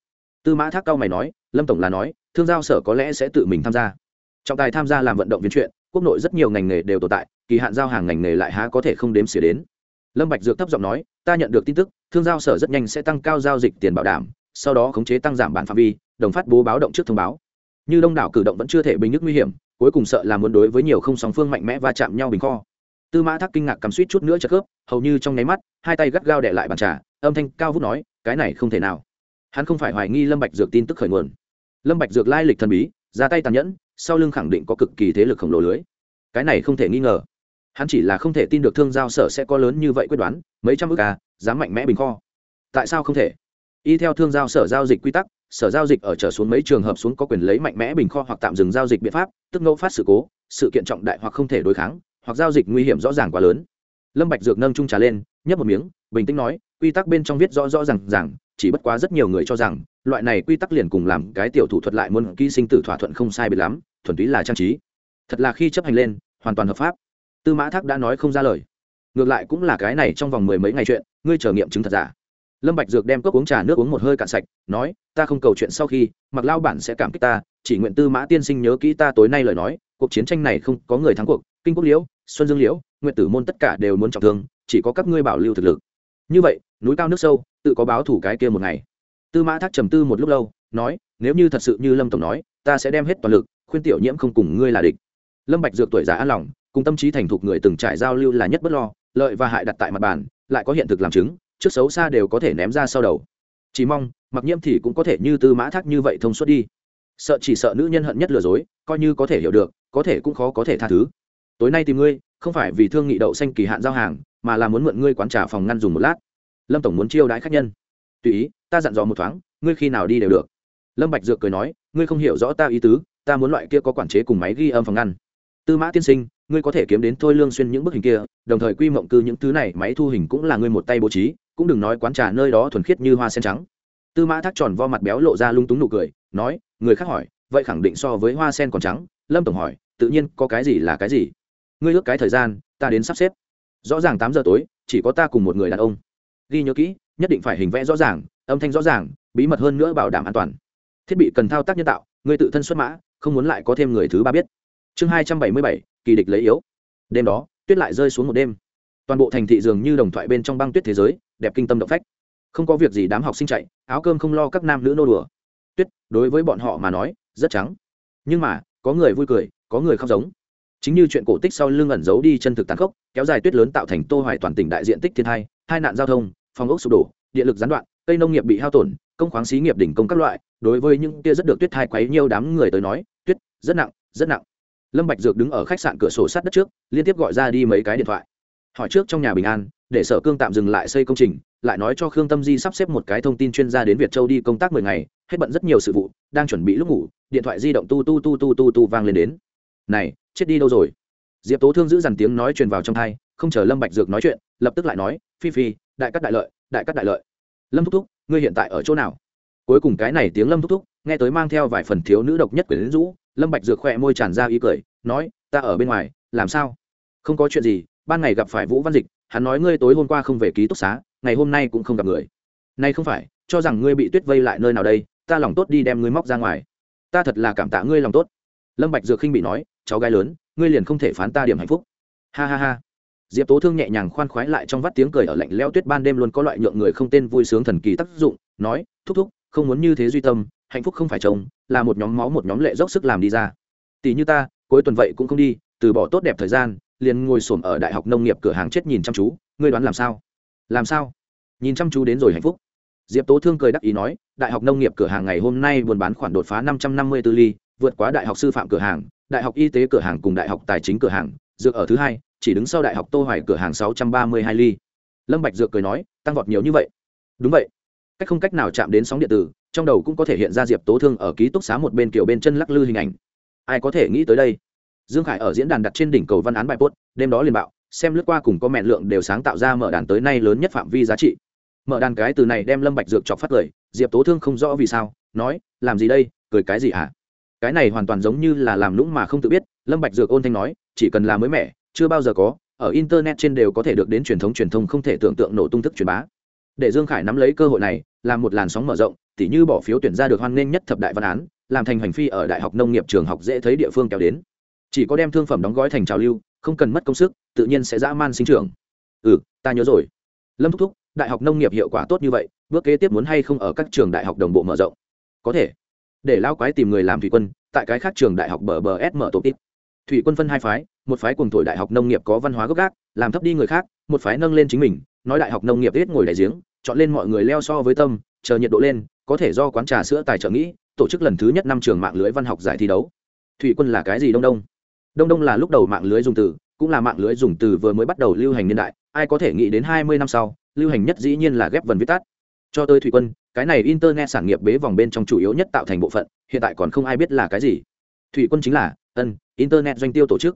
Tư mã thác cao mày nói, lâm tổng là nói, thương giao sở có lẽ sẽ tự mình tham gia. Trọng tài tham gia làm vận động viên chuyện, quốc nội rất nhiều ngành nghề đều tồn tại, kỳ hạn giao hàng ngành nghề lại há có thể không đếm xỉa đến. Lâm bạch dược thấp giọng nói, ta nhận được tin tức, thương giao sở rất nhanh sẽ tăng cao giao dịch tiền bảo đảm, sau đó khống chế tăng giảm bản phạm vi, đồng phát bố báo động trước thông báo. Như đông đảo cử động vẫn chưa thể bình nước nguy hiểm, cuối cùng sợ là muốn đối với nhiều không song phương mạnh mẽ va chạm nhau bình kho tư mã thác kinh ngạc cắm suýt chút nữa chật khớp, hầu như trong nháy mắt, hai tay gắt gao để lại bàn trà, âm thanh cao vút nói, cái này không thể nào. Hắn không phải hoài nghi lâm bạch dược tin tức khởi nguồn. Lâm bạch dược lai lịch thần bí, ra tay tàn nhẫn, sau lưng khẳng định có cực kỳ thế lực khổng lồ lưới. Cái này không thể nghi ngờ. Hắn chỉ là không thể tin được thương giao sở sẽ có lớn như vậy quyết đoán, mấy trăm ước à dám mạnh mẽ bình kho. Tại sao không thể? Y theo thương giao sở giao dịch quy tắc, sở giao dịch ở trở xuống mấy trường hợp xuống có quyền lấy mạnh mẽ bình kho hoặc tạm dừng giao dịch biện pháp, tức ngẫu phát sự cố, sự kiện trọng đại hoặc không thể đối kháng hoặc giao dịch nguy hiểm rõ ràng quá lớn. Lâm bạch dược nâng trung trà lên, nhấp một miếng, bình tĩnh nói, quy tắc bên trong viết rõ rõ ràng ràng, chỉ bất quá rất nhiều người cho rằng, loại này quy tắc liền cùng làm cái tiểu thủ thuật lại muốn ký sinh tử thỏa thuận không sai biệt lắm, thuần túy là trang trí. Thật là khi chấp hành lên, hoàn toàn hợp pháp. Tư mã thác đã nói không ra lời. Ngược lại cũng là cái này trong vòng mười mấy ngày chuyện, ngươi chờ nghiệm chứng thật giả. Lâm bạch dược đem cốc uống trà nước uống một hơi cạn sạch, nói, ta không cầu chuyện sau khi, mặc lao bản sẽ cảm kích ta, chỉ nguyện tư mã tiên sinh nhớ kỹ ta tối nay lời nói, cuộc chiến tranh này không có người thắng cuộc, kinh quốc liễu xuân dương liễu nguyện tử môn tất cả đều muốn trọng thương, chỉ có các ngươi bảo lưu thực lực. Như vậy, núi cao nước sâu, tự có báo thủ cái kia một ngày. Tư mã thác trầm tư một lúc lâu, nói, nếu như thật sự như lâm tổng nói, ta sẽ đem hết toàn lực, khuyên tiểu nhiễm không cùng ngươi là địch. Lâm bạch dược tuổi già an lòng, cùng tâm trí thành thục người từng trải giao lưu là nhất bất lo, lợi và hại đặt tại mặt bàn, lại có hiện thực làm chứng, trước xấu xa đều có thể ném ra sau đầu. Chỉ mong, mặc nhiễm thì cũng có thể như tư mã thác như vậy thông suốt đi. Sợ chỉ sợ nữ nhân hận nhất lừa dối, coi như có thể hiểu được, có thể cũng khó có thể tha thứ tối nay tìm ngươi, không phải vì thương nghị đậu xanh kỳ hạn giao hàng, mà là muốn mượn ngươi quán trà phòng ngăn dùng một lát. Lâm tổng muốn chiêu đãi khách nhân. Tùy ý, ta dặn dò một thoáng, ngươi khi nào đi đều được. Lâm bạch dược cười nói, ngươi không hiểu rõ ta ý tứ, ta muốn loại kia có quản chế cùng máy ghi âm phòng ngăn. Tư mã tiên sinh, ngươi có thể kiếm đến thôi lương xuyên những bức hình kia, đồng thời quy mộng cư những thứ này, máy thu hình cũng là ngươi một tay bố trí, cũng đừng nói quán trà nơi đó thuần khiết như hoa sen trắng. Tư mã thác tròn vo mặt béo lộ ra lung túng nụ cười, nói, người khác hỏi, vậy khẳng định so với hoa sen còn trắng. Lâm tổng hỏi, tự nhiên có cái gì là cái gì? Ngươi ước cái thời gian, ta đến sắp xếp. Rõ ràng tám giờ tối, chỉ có ta cùng một người đàn ông. Ghi nhớ kỹ, nhất định phải hình vẽ rõ ràng, âm thanh rõ ràng, bí mật hơn nữa bảo đảm an toàn. Thiết bị cần thao tác nhân tạo, ngươi tự thân xuất mã, không muốn lại có thêm người thứ ba biết. Chương hai trăm bảy mươi bảy, kỳ địch lấy yếu. Đêm đó, tuyết lại rơi xuống một đêm. Toàn bộ thành thị dường như đồng thoại bên trong băng tuyết thế giới, đẹp kinh tâm động phách. Không có việc gì đám học sinh chạy, áo cơm không lo các nam nữ nô đùa. Tuyết, đối với bọn họ mà nói, rất trắng. Nhưng mà, có người vui cười, có người khóc giống chính như chuyện cổ tích sau lưng ẩn giấu đi chân thực tàn khốc, kéo dài tuyết lớn tạo thành tô hoài toàn tỉnh đại diện tích thiên hai hai nạn giao thông, phòng ốc sụp đổ điện lực gián đoạn, cây nông nghiệp bị hao tổn, công khoáng xí nghiệp đỉnh công các loại. Đối với những kia rất được tuyết thai quấy nhiều đám người tới nói, tuyết rất nặng rất nặng. Lâm bạch dược đứng ở khách sạn cửa sổ sát đất trước, liên tiếp gọi ra đi mấy cái điện thoại. Hỏi trước trong nhà bình an, để sở cương tạm dừng lại xây công trình, lại nói cho khương tâm di sắp xếp một cái thông tin chuyên gia đến việt châu đi công tác mười ngày, hết bận rất nhiều sự vụ, đang chuẩn bị lúc ngủ, điện thoại di động tu tu tu tu tu tu vang lên đến. Này chết đi đâu rồi? Diệp tố thương giữ dằn tiếng nói truyền vào trong thai, không chờ lâm bạch dược nói chuyện, lập tức lại nói, phi phi, đại cắt đại lợi, đại cắt đại lợi. Lâm thúc thúc, ngươi hiện tại ở chỗ nào? Cuối cùng cái này tiếng lâm thúc thúc, nghe tới mang theo vài phần thiếu nữ độc nhất quyển rũ, lâm bạch dược khỏe môi tràn ra ý cười, nói, ta ở bên ngoài, làm sao? Không có chuyện gì, ban ngày gặp phải vũ văn dịch, hắn nói ngươi tối hôm qua không về ký túc xá, ngày hôm nay cũng không gặp người. Nay không phải, cho rằng ngươi bị tuyết vây lại nơi nào đây, ta lòng tốt đi đem ngươi móc ra ngoài. Ta thật là cảm tạ ngươi lòng tốt. Lâm bạch dược khinh bị nói cháu gái lớn, ngươi liền không thể phán ta điểm hạnh phúc. Ha ha ha. Diệp tố thương nhẹ nhàng khoan khoái lại trong vắt tiếng cười ở lạnh lẽo tuyết ban đêm luôn có loại nhượng người không tên vui sướng thần kỳ tác dụng, nói, thúc thúc, không muốn như thế duy tâm, hạnh phúc không phải chồng, là một nhóm máu một nhóm lệ dốc sức làm đi ra. Tỷ như ta, cuối tuần vậy cũng không đi, từ bỏ tốt đẹp thời gian, liền ngồi xổm ở đại học nông nghiệp cửa hàng chết nhìn chăm chú, ngươi đoán làm sao? Làm sao? Nhìn chăm chú đến rồi hạnh phúc. Diệp tố thương cười đắc ý nói, đại học nông nghiệp cửa hàng ngày hôm nay buôn bán khoản đột phá năm trăm năm mươi tư ly, vượt quá đại học sư phạm cửa hàng đại học y tế cửa hàng cùng đại học tài chính cửa hàng, dược ở thứ hai, chỉ đứng sau đại học tô hoài cửa hàng sáu trăm ba mươi hai ly. Lâm bạch dược cười nói, tăng vọt nhiều như vậy. Đúng vậy. Cách không cách nào chạm đến sóng điện tử, trong đầu cũng có thể hiện ra diệp tố thương ở ký túc xá một bên kiểu bên chân lắc lư hình ảnh. Ai có thể nghĩ tới đây? Dương khải ở diễn đàn đặt trên đỉnh cầu văn án bài post, đêm đó liền bạo xem lướt qua cùng có mẹn lượng đều sáng tạo ra mở đàn tới nay lớn nhất phạm vi giá trị. Mở đàn cái từ này đem lâm bạch dược chọc phát cười, diệp tố thương không rõ vì sao, nói, làm gì đây, cười cái gì hả? Cái này hoàn toàn giống như là làm lũng mà không tự biết, lâm bạch dược ôn thanh nói, chỉ cần là mới mẻ, chưa bao giờ có, ở internet trên đều có thể được đến truyền thống truyền thông không thể tưởng tượng nổ tung thức truyền bá. Để dương khải nắm lấy cơ hội này, làm một làn sóng mở rộng, tỉ như bỏ phiếu tuyển ra được hoan nghênh nhất thập đại văn án, làm thành hành phi ở đại học nông nghiệp trường học dễ thấy địa phương kéo đến. Chỉ có đem thương phẩm đóng gói thành trào lưu, không cần mất công sức, tự nhiên sẽ dã man sinh trưởng. Ừ ta nhớ rồi. Lâm thúc thúc, đại học nông nghiệp hiệu quả tốt như vậy, bước kế tiếp muốn hay không ở các trường đại học đồng bộ mở rộng? Có thể để lao quái tìm người làm thủy quân, tại cái khác trường đại học bờ bờ s mở tổ tít. Thủy quân phân hai phái, một phái cùng tuổi đại học nông nghiệp có văn hóa gốc gác, làm thấp đi người khác, một phái nâng lên chính mình, nói đại học nông nghiệp ít ngồi đại giếng, chọn lên mọi người leo so với tâm, chờ nhiệt độ lên, có thể do quán trà sữa tài trợ nghĩ, tổ chức lần thứ nhất năm trường mạng lưới văn học giải thi đấu. Thủy quân là cái gì đông đông? Đông đông là lúc đầu mạng lưới dùng từ, cũng là mạng lưới dùng từ vừa mới bắt đầu lưu hành niên đại, ai có thể nghĩ đến hai mươi năm sau, lưu hành nhất dĩ nhiên là ghép vần viết tắt. Cho tới thủy quân cái này internet sản nghiệp bế vòng bên trong chủ yếu nhất tạo thành bộ phận, hiện tại còn không ai biết là cái gì. Thủy quân chính là, ân, internet doanh tiêu tổ chức.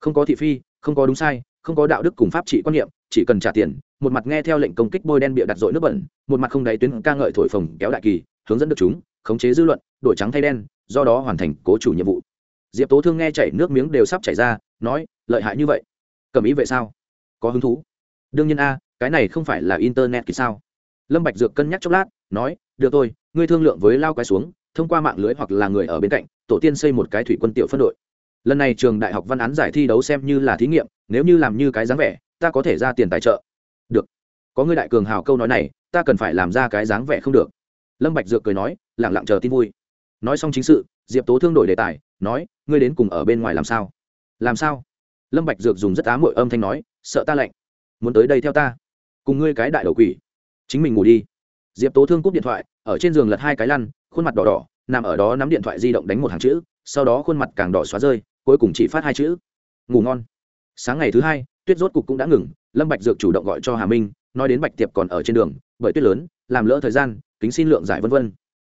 Không có thị phi, không có đúng sai, không có đạo đức cùng pháp trị quan niệm, chỉ cần trả tiền, một mặt nghe theo lệnh công kích bôi đen bịa đặt dội nước bẩn, một mặt không đáy tuyến ca ngợi thổi phồng kéo đại kỳ, hướng dẫn được chúng, khống chế dư luận, đổi trắng thay đen, do đó hoàn thành cố chủ nhiệm vụ. Diệp tố thương nghe chảy nước miếng đều sắp chảy ra, nói, lợi hại như vậy, cầm ý vậy sao? Có hứng thú? Đương nhiên a, cái này không phải là internet kỳ sao? Lâm bạch dược cân nhắc chốc lát nói, được tôi ngươi thương lượng với lao quái xuống, thông qua mạng lưới hoặc là người ở bên cạnh, tổ tiên xây một cái thủy quân tiểu phân đội. Lần này trường đại học văn án giải thi đấu xem như là thí nghiệm, nếu như làm như cái dáng vẻ, ta có thể ra tiền tài trợ. Được. Có ngươi đại cường hào câu nói này, ta cần phải làm ra cái dáng vẻ không được. Lâm bạch dược cười nói, lặng lặng chờ tin vui. Nói xong chính sự, diệp tố thương đổi đề tài, nói, ngươi đến cùng ở bên ngoài làm sao? Làm sao? Lâm bạch dược dùng rất á muội âm thanh nói, sợ ta lạnh. Muốn tới đây theo ta. Cùng ngươi cái đại đầu quỷ. Chính mình ngủ đi diệp tố thương cúp điện thoại, ở trên giường lật hai cái lăn, khuôn mặt đỏ đỏ, nằm ở đó nắm điện thoại di động đánh một hàng chữ, sau đó khuôn mặt càng đỏ xóa rơi, cuối cùng chỉ phát hai chữ, ngủ ngon. Sáng ngày thứ hai, tuyết rốt cục cũng đã ngừng, lâm bạch dược chủ động gọi cho hà minh, nói đến bạch tiệp còn ở trên đường, bởi tuyết lớn, làm lỡ thời gian, kính xin lượng giải vân vân.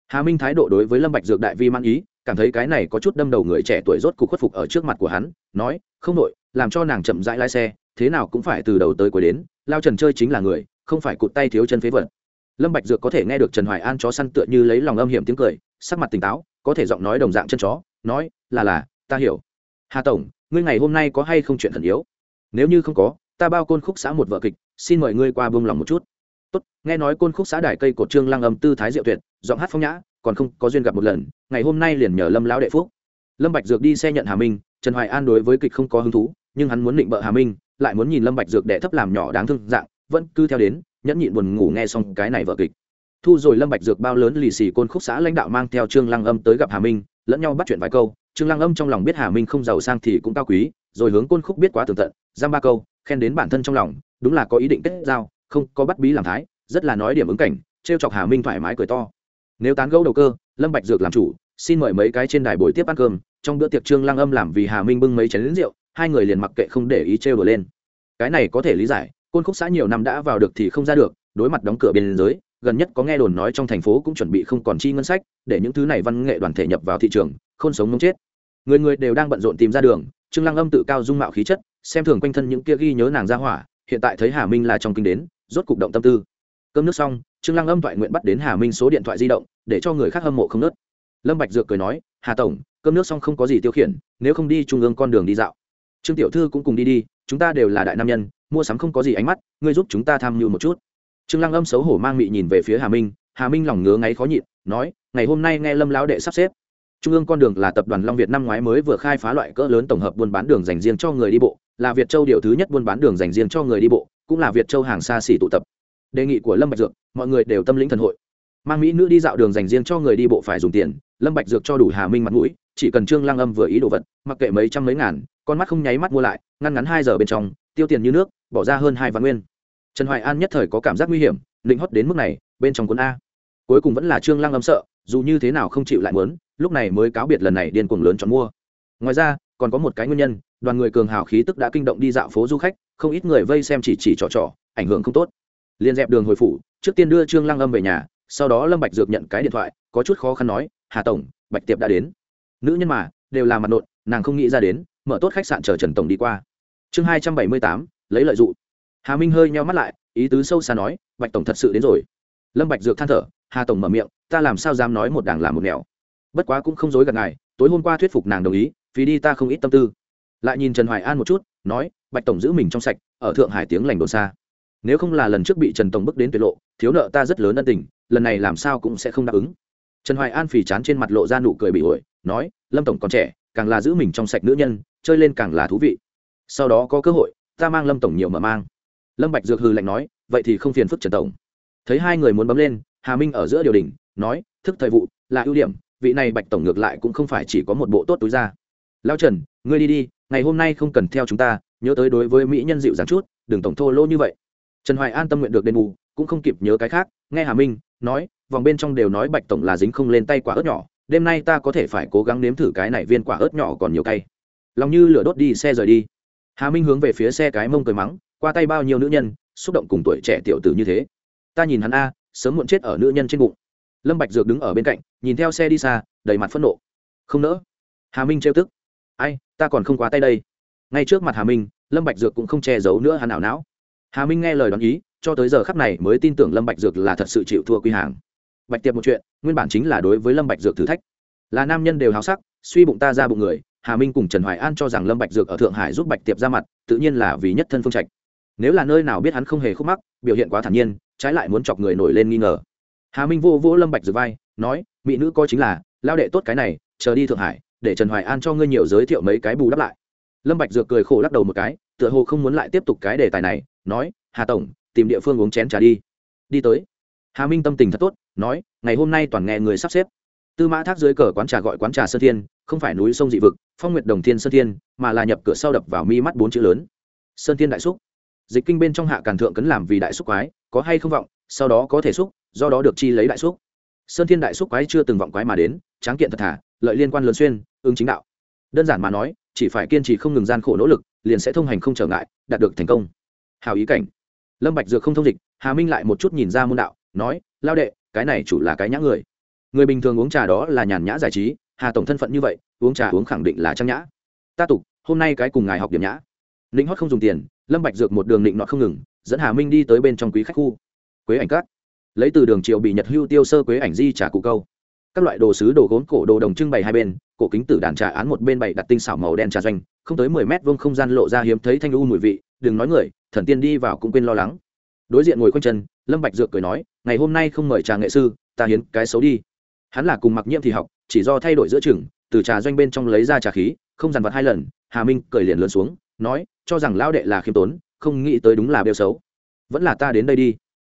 Hà minh thái độ đối với lâm bạch dược đại vi man ý, cảm thấy cái này có chút đâm đầu người trẻ tuổi rốt cục khuất phục ở trước mặt của hắn, nói, không nội làm cho nàng chậm rãi lái xe, thế nào cũng phải từ đầu tới cuối đến, lao trần chơi chính là người, không phải cụt tay thiếu chân phế vật lâm bạch dược có thể nghe được trần hoài an chó săn tựa như lấy lòng âm hiểm tiếng cười, sắc mặt tỉnh táo, có thể giọng nói đồng dạng chân chó, nói, là là, ta hiểu. Hà tổng, ngươi ngày hôm nay có hay không chuyện thần yếu? Nếu như không có, ta bao côn khúc xã một vợ kịch, xin mời ngươi qua buông lòng một chút. Tốt. Nghe nói côn khúc xã đài cây cột trương lang âm tư thái diệu tuyệt, giọng hát phong nhã, còn không có duyên gặp một lần, ngày hôm nay liền nhờ lâm lão đệ phúc. Lâm bạch dược đi xe nhận hà minh, trần hoài an đối với kịch không có hứng thú, nhưng hắn muốn định bợ hà minh, lại muốn nhìn lâm bạch dược đệ thấp làm nhỏ đáng thương dạng, vẫn cứ theo đến nhẫn nhịn buồn ngủ nghe xong cái này vợ kịch. Thu rồi lâm bạch dược bao lớn lì xì côn khúc xã lãnh đạo mang theo trương lăng âm tới gặp hà minh, lẫn nhau bắt chuyện vài câu, trương lăng âm trong lòng biết hà minh không giàu sang thì cũng cao quý, rồi hướng côn khúc biết quá tường tận, giam ba câu, khen đến bản thân trong lòng, đúng là có ý định kết giao, không có bắt bí làm thái, rất là nói điểm ứng cảnh, trêu chọc hà minh thoải mái cười to. Nếu tán gẫu đầu cơ, lâm bạch dược làm chủ, xin mời mấy cái trên đài buổi tiếp ăn cơm, trong bữa tiệc trương lăng âm làm vì hà minh bưng mấy chén rượu, hai người liền mặc kệ không để ý trêu đùa lên. Cái này có thể lý giải côn khúc xã nhiều năm đã vào được thì không ra được, đối mặt đóng cửa biên giới, gần nhất có nghe đồn nói trong thành phố cũng chuẩn bị không còn chi ngân sách, để những thứ này văn nghệ đoàn thể nhập vào thị trường không sống mống chết. Người người đều đang bận rộn tìm ra đường, trương lăng âm tự cao dung mạo khí chất, xem thường quanh thân những kia ghi nhớ nàng ra hỏa, hiện tại thấy hà minh là trong kinh đến, rốt cục động tâm tư. Cơm nước xong, trương lăng âm thoại nguyện bắt đến hà minh số điện thoại di động, để cho người khác hâm mộ không nớt. Lâm bạch dược cười nói, hà tổng, cơm nước xong không có gì tiêu khiển, nếu không đi trung ương con đường đi dạo. Trương tiểu thư cũng cùng đi đi, chúng ta đều là đại nam nhân mua sắm không có gì ánh mắt, ngươi giúp chúng ta tham mưu một chút. Trương lăng âm xấu hổ mang mị nhìn về phía hà minh hà minh lòng ngứa ngáy khó nhịn, nói, ngày hôm nay nghe lâm lão đệ sắp xếp. Trung ương con đường là tập đoàn long việt năm ngoái mới vừa khai phá loại cỡ lớn tổng hợp buôn bán đường dành riêng cho người đi bộ, là việt châu điều thứ nhất buôn bán đường dành riêng cho người đi bộ, cũng là việt châu hàng xa xỉ tụ tập. Đề nghị của lâm bạch dược, mọi người đều tâm lĩnh thần hội. Mang mỹ nữ đi dạo đường dành riêng cho người đi bộ phải dùng tiền, lâm bạch dược cho đủ hà minh mặt mũi, chỉ cần trương lăng âm vừa ý đồ vật, mặc kệ mấy trăm mấy ngàn, con mắt không nháy mắt mua lại, ngăn ngắn hai giờ bên trong, tiêu tiền như nước bỏ ra hơn hai vạn nguyên. Trần hoài an nhất thời có cảm giác nguy hiểm, định hót đến mức này, bên trong cuốn a. Cuối cùng vẫn là trương lăng âm sợ, dù như thế nào không chịu lại muốn, lúc này mới cáo biệt lần này điên cuồng lớn chọn mua. Ngoài ra, còn có một cái nguyên nhân, đoàn người cường hào khí tức đã kinh động đi dạo phố du khách, không ít người vây xem chỉ chỉ trò trò, ảnh hưởng không tốt. Liền dẹp đường hồi phủ, trước tiên đưa trương lăng âm về nhà, sau đó lâm bạch dược nhận cái điện thoại, có chút khó khăn nói, hà tổng, bạch tiệp đã đến. Nữ nhân mà, đều là mặt nộn, nàng không nghĩ ra đến, mở tốt khách sạn chờ trần tổng đi qua. Chương hai trăm bảy mươi tám lấy lợi dụng. Hà minh hơi nheo mắt lại, ý tứ sâu xa nói, bạch tổng thật sự đến rồi. Lâm bạch dược than thở, hà tổng mở miệng, ta làm sao dám nói một đảng làm một nẻo. Bất quá cũng không dối gạt ngài, tối hôm qua thuyết phục nàng đồng ý vì đi ta không ít tâm tư. Lại nhìn trần hoài an một chút, nói, bạch tổng giữ mình trong sạch, ở thượng hải tiếng lành đồn xa. Nếu không là lần trước bị trần tổng bức đến tuyệt lộ, thiếu nợ ta rất lớn ân tình, lần này làm sao cũng sẽ không đáp ứng. Trần hoài an phì chán trên mặt lộ ra nụ cười bị ổi, nói, lâm tổng còn trẻ, càng là giữ mình trong sạch nữ nhân, chơi lên càng là thú vị. Sau đó có cơ hội ta mang lâm tổng nhiều mở mang. Lâm bạch dược hừ lạnh nói, vậy thì không phiền phức trần tổng. Thấy hai người muốn bấm lên, hà minh ở giữa điều đình, nói, thức thời vụ, là ưu điểm, vị này bạch tổng ngược lại cũng không phải chỉ có một bộ tốt túi ra. Lao trần, ngươi đi đi, ngày hôm nay không cần theo chúng ta, nhớ tới đối với mỹ nhân dịu dàng chút, đừng tổng thô lỗ như vậy. Trần hoài an tâm nguyện được đền bù, cũng không kịp nhớ cái khác, nghe hà minh, nói, vòng bên trong đều nói bạch tổng là dính không lên tay quả ớt nhỏ, đêm nay ta có thể phải cố gắng nếm thử cái này viên quả ớt nhỏ còn nhiều cay. Lòng như lửa đốt đi, xe rời đi hà minh hướng về phía xe cái mông cười mắng, qua tay bao nhiêu nữ nhân, xúc động cùng tuổi trẻ tiểu tử như thế. Ta nhìn hắn a, sớm muộn chết ở nữ nhân trên bụng. Lâm bạch dược đứng ở bên cạnh, nhìn theo xe đi xa, đầy mặt phẫn nộ. Không nỡ. Hà minh trêu tức. Ai, ta còn không quá tay đây. Ngay trước mặt hà minh, lâm bạch dược cũng không che giấu nữa hắn ảo não. Hà minh nghe lời đoán ý, cho tới giờ khắc này mới tin tưởng lâm bạch dược là thật sự chịu thua quy hàng. Bạch tiệp một chuyện, nguyên bản chính là đối với lâm bạch dược thử thách. Là nam nhân đều háo sắc, suy bụng ta ra bụng người hà minh cùng trần hoài an cho rằng lâm bạch dược ở thượng hải giúp bạch tiệp ra mặt, tự nhiên là vì nhất thân phương trạch. Nếu là nơi nào biết hắn không hề khúc mắc, biểu hiện quá thản nhiên, trái lại muốn chọc người nổi lên nghi ngờ. Hà minh vô vô lâm bạch dược vai, nói, mỹ nữ coi chính là, lao đệ tốt cái này, chờ đi thượng hải, để trần hoài an cho ngươi nhiều giới thiệu mấy cái bù đắp lại. Lâm bạch dược cười khổ lắc đầu một cái, tựa hồ không muốn lại tiếp tục cái đề tài này, nói, hà tổng, tìm địa phương uống chén trà đi. Đi tới. Hà minh tâm tình thật tốt, nói, ngày hôm nay toàn nghe người sắp xếp. Tư mã thác dưới cờ quán trà gọi quán trà sơn thiên không phải núi sông dị vực phong nguyệt đồng thiên sơn thiên mà là nhập cửa sau đập vào mi mắt bốn chữ lớn. Sơn thiên đại xúc. Dịch kinh bên trong hạ càn thượng cấn làm vì đại xúc quái có hay không vọng sau đó có thể xúc do đó được chi lấy đại xúc. Sơn thiên đại xúc quái chưa từng vọng quái mà đến tráng kiện thật thả, lợi liên quan lớn xuyên ứng chính đạo. Đơn giản mà nói chỉ phải kiên trì không ngừng gian khổ nỗ lực liền sẽ thông hành không trở ngại đạt được thành công. Hào ý cảnh. Lâm bạch dược không thông dịch hà minh lại một chút nhìn ra môn đạo nói lao đệ cái này chủ là cái nhã người. Người bình thường uống trà đó là nhàn nhã giải trí hà tổng thân phận như vậy, uống trà uống khẳng định là trang nhã. Ta tục, hôm nay cái cùng ngài học điểm nhã. Ninh hót không dùng tiền, lâm bạch dược một đường định nọ không ngừng, dẫn hà minh đi tới bên trong quý khách khu. Quế ảnh cát lấy từ đường triệu bị nhật hưu tiêu sơ quế ảnh di trà cụ câu. Các loại đồ sứ, đồ gốm, cổ đồ đồng trưng bày hai bên, cổ kính tử đàn trà án một bên bày đặt tinh xảo màu đen trà doanh, không tới mười mét vuông không gian lộ ra hiếm thấy thanh u mùi vị, đừng nói người, thần tiên đi vào cũng quên lo lắng. Đối diện ngồi quanh chân, lâm bạch dược cười nói, ngày hôm nay không mời trà nghệ sư, ta hiến cái xấu đi hắn là cùng mặc nhiễm thì học, chỉ do thay đổi giữa chừng từ trà doanh bên trong lấy ra trà khí, không dằn vặt hai lần, hà minh cười liền lớn xuống, nói, cho rằng lão đệ là khiêm tốn, không nghĩ tới đúng là bêu xấu. Vẫn là ta đến đây đi.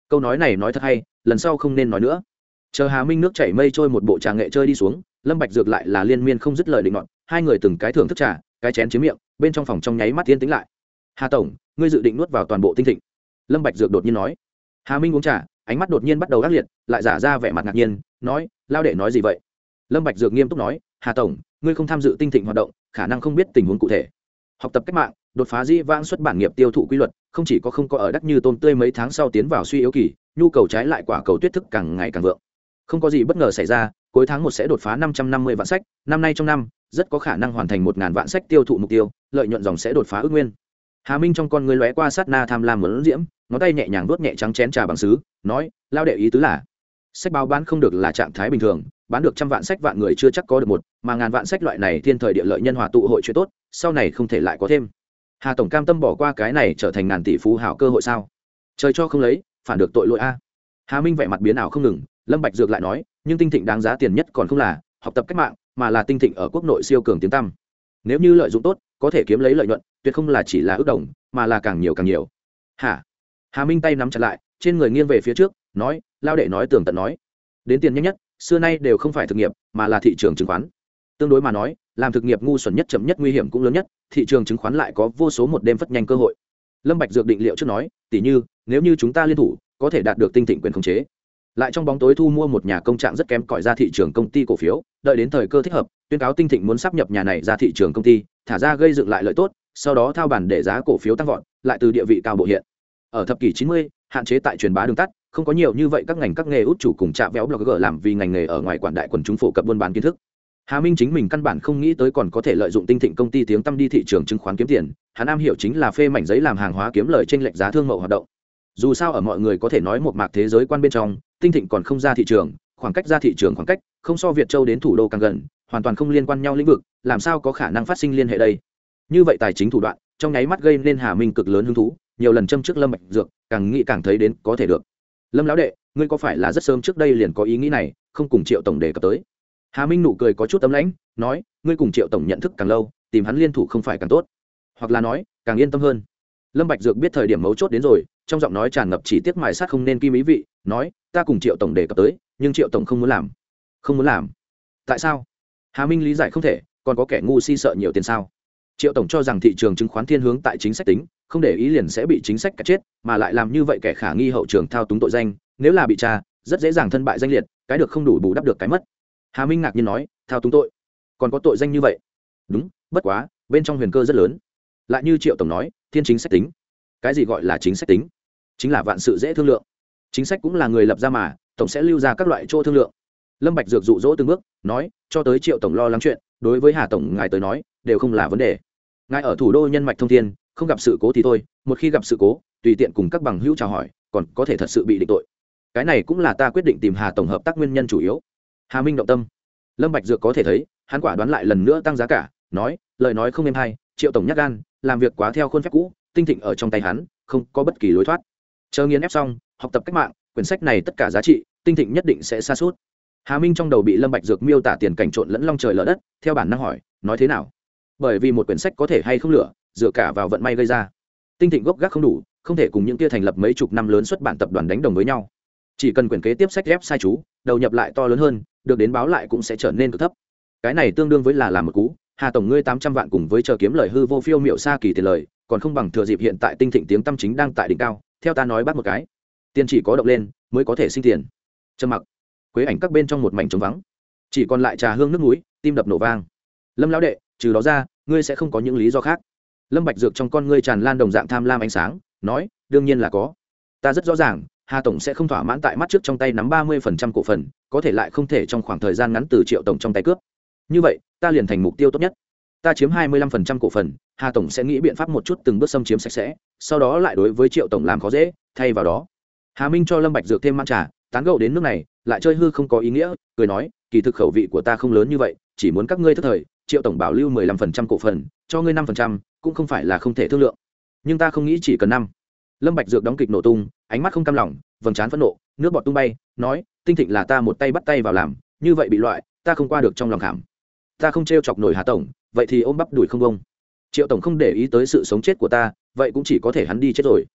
Câu nói này nói thật hay, lần sau không nên nói nữa. Chờ hà minh nước chảy mây trôi một bộ trà nghệ chơi đi xuống, lâm bạch dược lại là liên miên không dứt lời định ngọn hai người từng cái thưởng thức trà, cái chén chiếm miệng, bên trong phòng trong nháy mắt tiên tĩnh lại. Hà tổng, ngươi dự định nuốt vào toàn bộ tinh thịnh. Lâm bạch dược đột nhiên nói. Hà minh uống trà ánh mắt đột nhiên bắt đầu ác liệt, lại giả ra vẻ mặt ngạc nhiên, nói lao đệ nói gì vậy? Lâm bạch dược nghiêm túc nói, hà tổng, ngươi không tham dự tinh thịnh hoạt động, khả năng không biết tình huống cụ thể. Học tập cách mạng, đột phá di vãng xuất bản nghiệp tiêu thụ quy luật, không chỉ có không có ở đắc như tôm tươi mấy tháng sau tiến vào suy yếu kỳ, nhu cầu trái lại quả cầu tuyết thức càng ngày càng vượng. Không có gì bất ngờ xảy ra, cuối tháng một sẽ đột phá năm trăm năm mươi vạn sách, năm nay trong năm, rất có khả năng hoàn thành một ngàn vạn sách tiêu thụ mục tiêu, lợi nhuận dòng sẽ đột phá ước nguyên hà minh trong con người lóe qua sát na tham lam mẫn diễm, ngón tay nhẹ nhàng vuốt nhẹ trắng chén trà bằng sứ, nói, lao đệ ý tứ là, sách báo bán không được là trạng thái bình thường, bán được trăm vạn sách vạn người chưa chắc có được một, mà ngàn vạn sách loại này thiên thời địa lợi nhân hòa tụ hội chuyện tốt, sau này không thể lại có thêm. Hà tổng cam tâm bỏ qua cái này trở thành ngàn tỷ phú hảo cơ hội sao? Trời cho không lấy, phản được tội lỗi a. Hà minh vẻ mặt biến ảo không ngừng, lâm bạch dược lại nói, nhưng tinh thịnh đáng giá tiền nhất còn không là học tập cách mạng, mà là tinh thịnh ở quốc nội siêu cường tiếng tăm. Nếu như lợi dụng tốt có thể kiếm lấy lợi nhuận, tuyệt không là chỉ là ước đồng, mà là càng nhiều càng nhiều. Hả? Hà minh tay nắm chặt lại, trên người nghiêng về phía trước, nói lao đệ nói tường tận nói. Đến tiền nhanh nhất, xưa nay đều không phải thực nghiệp, mà là thị trường chứng khoán. Tương đối mà nói, làm thực nghiệp ngu xuẩn nhất chậm nhất nguy hiểm cũng lớn nhất, thị trường chứng khoán lại có vô số một đêm phất nhanh cơ hội. Lâm bạch dược định liệu trước nói, tỷ như, nếu như chúng ta liên thủ, có thể đạt được tinh thịnh quyền khống chế lại trong bóng tối thu mua một nhà công trạng rất kém cỏi ra thị trường công ty cổ phiếu đợi đến thời cơ thích hợp tuyên cáo tinh thịnh muốn sắp nhập nhà này ra thị trường công ty thả ra gây dựng lại lợi tốt sau đó thao bản để giá cổ phiếu tăng vọt lại từ địa vị cao bộ hiện. Ở thập kỷ 90, hạn chế tại truyền bá đường tắt không có nhiều như vậy các ngành các nghề út chủ cùng chạm véo blogger làm vì ngành nghề ở ngoài quản đại quần chúng phổ cập buôn bán kiến thức. Hà minh chính mình căn bản không nghĩ tới còn có thể lợi dụng tinh thịnh công ty tiếng tăm đi thị trường chứng khoán kiếm tiền hà nam hiểu chính là phê mảnh giấy làm hàng hóa kiếm lời trên lệch giá thương mậu hoạt động dù sao ở mọi người có thể nói một mạc thế giới quan bên trong, tinh thịnh còn không ra thị trường, khoảng cách ra thị trường khoảng cách, không so việt châu đến thủ đô càng gần, hoàn toàn không liên quan nhau lĩnh vực, làm sao có khả năng phát sinh liên hệ đây? Như vậy tài chính thủ đoạn, trong nháy mắt gây nên hà minh cực lớn hứng thú, nhiều lần châm trước lâm bạch dược, càng nghĩ càng thấy đến có thể được. Lâm lão đệ, ngươi có phải là rất sớm trước đây liền có ý nghĩ này, không cùng triệu tổng đề cập tới? Hà minh nụ cười có chút tấm lãnh, nói, ngươi cùng triệu tổng nhận thức càng lâu, tìm hắn liên thủ không phải càng tốt. Hoặc là nói, càng yên tâm hơn. Lâm bạch dược biết thời điểm mấu chốt đến rồi trong giọng nói tràn ngập chỉ tiếc mài sát không nên kim ý vị, nói, ta cùng triệu tổng đề cập tới, nhưng triệu tổng không muốn làm. Không muốn làm? Tại sao? Hà minh lý giải không thể, còn có kẻ ngu si sợ nhiều tiền sao? Triệu tổng cho rằng thị trường chứng khoán thiên hướng tại chính sách tính, không để ý liền sẽ bị chính sách cắt chết, mà lại làm như vậy kẻ khả nghi hậu trường thao túng tội danh, nếu là bị tra, rất dễ dàng thân bại danh liệt, cái được không đủ bù đắp được cái mất. Hà minh ngạc nhiên nói, thao túng tội? Còn có tội danh như vậy? Đúng, bất quá, bên trong huyền cơ rất lớn. Lại như triệu tổng nói, thiên chính sách tính. Cái gì gọi là chính sách tính? Chính là vạn sự dễ thương lượng. Chính sách cũng là người lập ra mà, tổng sẽ lưu ra các loại chỗ thương lượng. Lâm bạch dược dụ dỗ từng bước, nói, cho tới triệu tổng lo lắng chuyện, đối với hà tổng ngài tới nói, đều không là vấn đề. Ngài ở thủ đô nhân mạch thông thiên, không gặp sự cố thì thôi, một khi gặp sự cố, tùy tiện cùng các bằng hữu chào hỏi, còn có thể thật sự bị định tội. Cái này cũng là ta quyết định tìm hà tổng hợp tác nguyên nhân chủ yếu. Hà minh động tâm. Lâm bạch dược có thể thấy, hắn quả đoán lại lần nữa tăng giá cả, nói, lời nói không êm hay, triệu tổng nhắc gan, làm việc quá theo khuôn phép cũ, tinh thịnh ở trong tay hắn, không có bất kỳ lối thoát chờ nghiên ép xong, học tập cách mạng, quyển sách này tất cả giá trị, tinh thịnh nhất định sẽ xa suốt. Hà minh trong đầu bị lâm bạch dược miêu tả tiền cảnh trộn lẫn long trời lở đất, theo bản năng hỏi, nói thế nào? Bởi vì một quyển sách có thể hay không lửa dựa cả vào vận may gây ra. Tinh thịnh gốc gác không đủ, không thể cùng những kia thành lập mấy chục năm lớn xuất bản tập đoàn đánh đồng với nhau. Chỉ cần quyển kế tiếp sách ghép sai chú, đầu nhập lại to lớn hơn, được đến báo lại cũng sẽ trở nên cực thấp. Cái này tương đương với là làm một cú, hà tổng ngươi tám trăm vạn cùng với chờ kiếm lời hư vô phiêu miệu xa kỳ tiền lời, còn không bằng thừa dịp hiện tại tinh thịnh tiếng tâm chính đang tại đỉnh cao theo ta nói bắt một cái. Tiền chỉ có động lên, mới có thể sinh tiền. Trầm mặc. Quế ảnh các bên trong một mảnh trống vắng. Chỉ còn lại trà hương nước núi tim đập nổ vang. Lâm lão đệ, trừ đó ra, ngươi sẽ không có những lý do khác. Lâm bạch dược trong con ngươi tràn lan đồng dạng tham lam ánh sáng, nói, đương nhiên là có. Ta rất rõ ràng, hà tổng sẽ không thỏa mãn tại mắt trước trong tay nắm ba mươi phần trăm cổ phần, có thể lại không thể trong khoảng thời gian ngắn từ triệu tổng trong tay cướp. Như vậy, ta liền thành mục tiêu tốt nhất ta chiếm hai mươi lăm phần trăm cổ phần, hà tổng sẽ nghĩ biện pháp một chút từng bước xâm chiếm sạch sẽ, sau đó lại đối với triệu tổng làm khó dễ, thay vào đó. Hà minh cho lâm bạch dược thêm mãn trà, tán gẫu đến nước này, lại chơi hư không có ý nghĩa, cười nói, kỳ thực khẩu vị của ta không lớn như vậy, chỉ muốn các ngươi thất thời, triệu tổng bảo lưu mười lăm phần trăm cổ phần, cho ngươi năm phần trăm, cũng không phải là không thể thương lượng. Nhưng ta không nghĩ chỉ cần năm. Lâm bạch dược đóng kịch nổ tung, ánh mắt không cam lòng, vầng trán phẫn nộ, nước bọt tung bay, nói, tinh thịnh là ta một tay bắt tay vào làm, như vậy bị loại, ta không qua được trong lòng khảm. Ta không treo chọc nổi hà tổng vậy thì ôm bắp đuổi không bông. Triệu tổng không để ý tới sự sống chết của ta, vậy cũng chỉ có thể hắn đi chết rồi.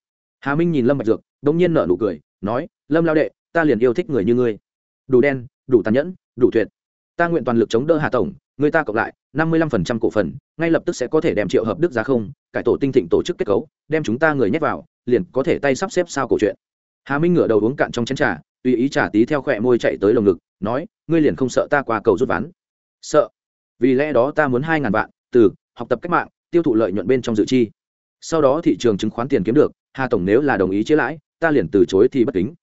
Hà minh nhìn lâm bạch dược đông nhiên nở nụ cười, nói, lâm lao đệ, ta liền yêu thích người như ngươi. Đủ đen, đủ tàn nhẫn, đủ tuyệt. Ta nguyện toàn lực chống đỡ hà tổng, người ta cộng lại, năm mươi lăm phần trăm cổ phần, ngay lập tức sẽ có thể đem triệu hợp đức ra không, cải tổ tinh thịnh tổ chức kết cấu, đem chúng ta người nhét vào, liền có thể tay sắp xếp sao cổ chuyện. Hà minh ngửa đầu uống cạn trong chén trà, tùy ý trả tí theo khỏe môi chạy tới lồng ngực, nói, ngươi liền không sợ ta qua cầu rút ván. Sợ? Vì lẽ đó ta muốn hai ngàn vạn, từ, học tập cách mạng, tiêu thụ lợi nhuận bên trong dự chi. Sau đó thị trường chứng khoán tiền kiếm được, hà tổng nếu là đồng ý chế lãi, ta liền từ chối thì bất kính.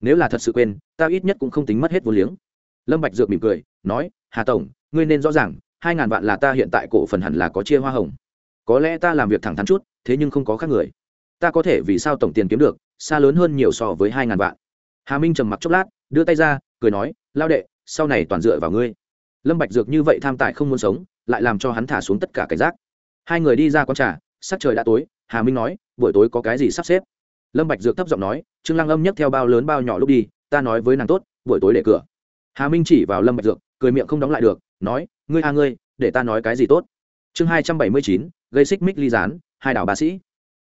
Nếu là thật sự quên, ta ít nhất cũng không tính mất hết vô liếng. Lâm bạch dược mỉm cười, nói, hà tổng, ngươi nên rõ ràng, hai ngàn vạn là ta hiện tại cổ phần hẳn là có chia hoa hồng. Có lẽ ta làm việc thẳng thắn chút, thế nhưng không có khác người. Ta có thể vì sao tổng tiền kiếm được, xa lớn hơn nhiều so với hai ngàn vạn. Hà minh trầm mặc chốc lát, đưa tay ra, cười nói, lao đệ, sau này toàn dựa vào ngươi lâm bạch dược như vậy tham tài không muốn sống, lại làm cho hắn thả xuống tất cả cảnh giác. Hai người đi ra quán trà, sắc trời đã tối, hà minh nói, buổi tối có cái gì sắp xếp? Lâm bạch dược thấp giọng nói, trương lăng âm nhấc theo bao lớn bao nhỏ lúc đi, ta nói với nàng tốt, buổi tối để cửa. Hà minh chỉ vào lâm bạch dược, cười miệng không đóng lại được, nói, ngươi a ngươi, để ta nói cái gì tốt? Chương hai trăm bảy mươi chín, gây xích mích ly gián, hai đảo bá sĩ.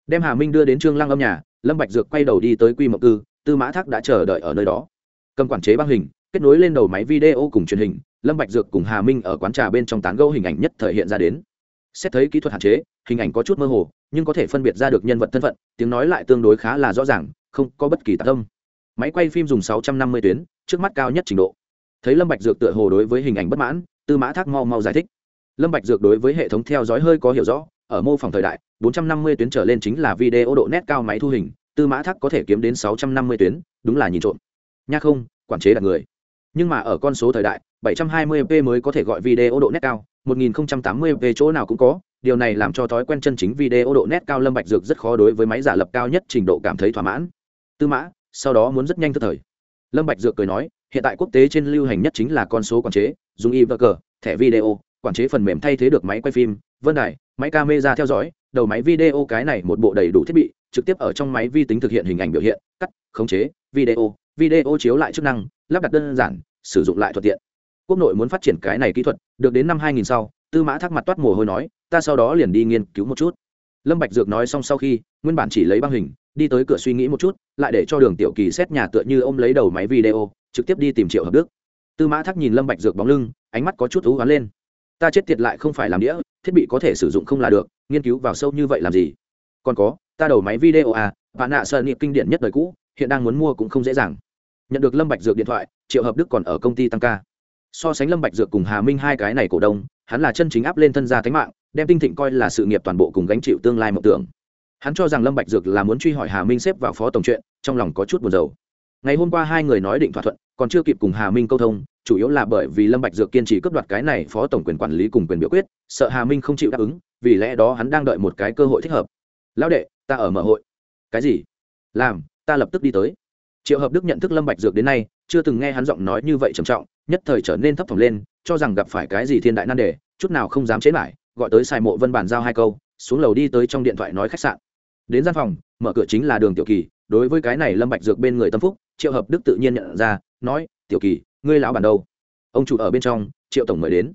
Đem hà minh đưa đến trương lăng âm nhà, lâm bạch dược quay đầu đi tới quy mộng cư, tư mã thác đã chờ đợi ở nơi đó. Cầm quản chế băng hình, kết nối lên đầu máy video cùng truyền hình lâm bạch dược cùng hà minh ở quán trà bên trong tán gẫu hình ảnh nhất thời hiện ra đến. Xét thấy kỹ thuật hạn chế, hình ảnh có chút mơ hồ, nhưng có thể phân biệt ra được nhân vật thân phận, tiếng nói lại tương đối khá là rõ ràng, không có bất kỳ tạc tâm máy quay phim dùng 650 tuyến, trước mắt cao nhất trình độ. Thấy lâm bạch dược tựa hồ đối với hình ảnh bất mãn, tư mã thác mau mau giải thích. Lâm bạch dược đối với hệ thống theo dõi hơi có hiểu rõ, ở mô phỏng thời đại 450 tuyến trở lên chính là video độ nét cao máy thu hình, tư mã thác có thể kiếm đến 650 tuyến, đúng là nhìn trộm. Nha không, quản chế đặt người. Nhưng mà ở con số thời đại 720p mới có thể gọi video độ nét cao 1080p chỗ nào cũng có, điều này làm cho thói quen chân chính video độ nét cao lâm bạch dược rất khó đối với máy giả lập cao nhất trình độ cảm thấy thỏa mãn. Tư mã, sau đó muốn rất nhanh tức thời. Lâm bạch dược cười nói, hiện tại quốc tế trên lưu hành nhất chính là con số quản chế, dùng ivg thẻ video, quản chế phần mềm thay thế được máy quay phim, vân đài, máy camera theo dõi, đầu máy video cái này một bộ đầy đủ thiết bị, trực tiếp ở trong máy vi tính thực hiện hình ảnh biểu hiện, cắt, khống chế, video video chiếu lại chức năng, lắp đặt đơn giản, sử dụng lại thuận tiện quốc nội muốn phát triển cái này kỹ thuật, được đến năm 2000 sau, tư mã thác mặt toát mồ hôi nói, ta sau đó liền đi nghiên cứu một chút. Lâm bạch dược nói xong sau khi, nguyên bản chỉ lấy băng hình, đi tới cửa suy nghĩ một chút, lại để cho đường tiểu kỳ xét nhà tựa như ôm lấy đầu máy video, trực tiếp đi tìm triệu hợp đức. Tư mã thác nhìn lâm bạch dược bóng lưng, ánh mắt có chút ú oán lên. Ta chết tiệt lại không phải làm đĩa, thiết bị có thể sử dụng không là được, nghiên cứu vào sâu như vậy làm gì? Còn có, ta đầu máy video à bạn nạ sơn niệm kinh điển nhất đời cũ, hiện đang muốn mua cũng không dễ dàng. Nhận được lâm bạch dược điện thoại, triệu hợp đức còn ở công ty tăng ca so sánh lâm bạch dược cùng hà minh hai cái này cổ đông, hắn là chân chính áp lên thân gia thánh mạng, đem tinh thịnh coi là sự nghiệp toàn bộ cùng gánh chịu tương lai mộng tưởng. Hắn cho rằng lâm bạch dược là muốn truy hỏi hà minh xếp vào phó tổng chuyện, trong lòng có chút buồn rầu. Ngày hôm qua hai người nói định thỏa thuận, còn chưa kịp cùng hà minh câu thông, chủ yếu là bởi vì lâm bạch dược kiên trì cướp đoạt cái này phó tổng quyền quản lý cùng quyền biểu quyết, sợ hà minh không chịu đáp ứng, vì lẽ đó hắn đang đợi một cái cơ hội thích hợp. Lão đệ, ta ở mở hội. Cái gì? Làm, ta lập tức đi tới. Triệu hợp đức nhận thức lâm bạch dược đến nay, chưa từng nghe hắn giọng nói như vậy trầm trọng nhất thời trở nên thấp thỏm lên, cho rằng gặp phải cái gì thiên đại nan đề, chút nào không dám chế lại, gọi tới xài mộ vân bản giao hai câu, xuống lầu đi tới trong điện thoại nói khách sạn. Đến gian phòng, mở cửa chính là đường tiểu kỳ, đối với cái này lâm bạch dược bên người tâm phúc, triệu hợp đức tự nhiên nhận ra, nói, tiểu kỳ, ngươi lão bản đâu? Ông chủ ở bên trong, triệu tổng mời đến.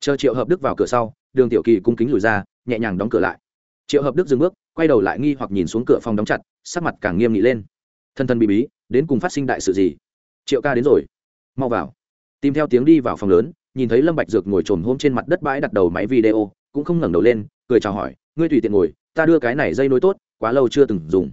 Chờ triệu hợp đức vào cửa sau, đường tiểu kỳ cung kính lùi ra, nhẹ nhàng đóng cửa lại. Triệu hợp đức dừng bước, quay đầu lại nghi hoặc nhìn xuống cửa phòng đóng chặt, sắc mặt càng nghiêm nghị lên. Thân thân bị bí, đến cùng phát sinh đại sự gì? Triệu ca đến rồi. Mau vào tìm theo tiếng đi vào phòng lớn, nhìn thấy lâm bạch dược ngồi trồn hôm trên mặt đất bãi đặt đầu máy video, cũng không ngẩng đầu lên, cười chào hỏi, ngươi tùy tiện ngồi, ta đưa cái này dây nối tốt, quá lâu chưa từng dùng.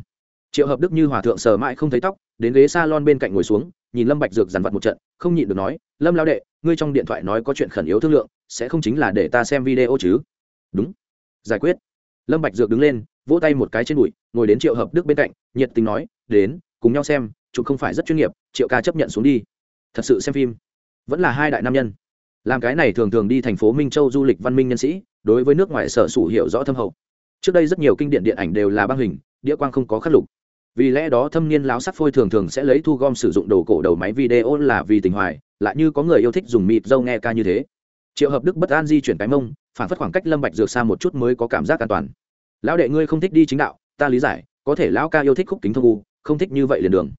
Triệu hợp đức như hòa thượng sờ mãi không thấy tóc, đến ghế salon bên cạnh ngồi xuống, nhìn lâm bạch dược dằn vặt một trận, không nhịn được nói, lâm lao đệ, ngươi trong điện thoại nói có chuyện khẩn yếu thương lượng, sẽ không chính là để ta xem video chứ? Đúng. Giải quyết. Lâm bạch dược đứng lên, vỗ tay một cái trên bụi ngồi đến triệu hợp đức bên cạnh, nhiệt tình nói, đến, cùng nhau xem chúng không phải rất chuyên nghiệp, triệu ca chấp nhận xuống đi. Thật sự xem phim vẫn là hai đại nam nhân. Làm cái này thường thường đi thành phố minh châu du lịch văn minh nhân sĩ, đối với nước ngoài sở sủ hiểu rõ thâm hậu. Trước đây rất nhiều kinh điển điện ảnh đều là băng hình, đĩa quang không có khắc lục. Vì lẽ đó thâm niên láo sắc phôi thường thường sẽ lấy thu gom sử dụng đồ cổ đầu máy video là vì tình hoài, lại như có người yêu thích dùng mịt dâu nghe ca như thế. Triệu hợp đức bất an di chuyển cái mông, phản phất khoảng cách lâm bạch dược xa một chút mới có cảm giác an toàn. Lão đệ ngươi không thích đi chính đạo, ta lý giải, có thể lão ca yêu thích khúc kính thông u, không thích như vậy liền đường.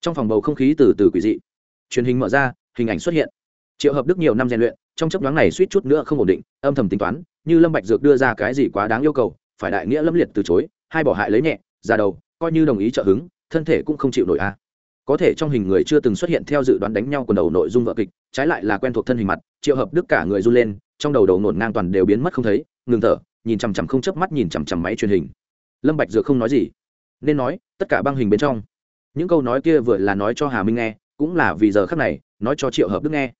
Trong phòng bầu không khí từ từ quỷ dị. Truyền hình mở ra hình ảnh xuất hiện. Triệu hợp đức nhiều năm rèn luyện, trong chấp nhoáng này suýt chút nữa không ổn định, âm thầm tính toán, như lâm bạch dược đưa ra cái gì quá đáng yêu cầu, phải đại nghĩa lâm liệt từ chối, hai bỏ hại lấy nhẹ ra đầu, coi như đồng ý trợ hứng, thân thể cũng không chịu nổi a. Có thể trong hình người chưa từng xuất hiện theo dự đoán đánh nhau quần đầu nội dung vợ kịch, trái lại là quen thuộc thân hình mặt, triệu hợp đức cả người run lên, trong đầu đầu nổn ngang toàn đều biến mất không thấy, ngừng thở, nhìn chằm chằm không chớp mắt nhìn chằm chằm máy truyền hình. Lâm bạch dược không nói gì, nên nói, tất cả băng hình bên trong. Những câu nói kia vừa là nói cho hà minh nghe, cũng là vì giờ khắc này nói cho triệu hợp đức nghe.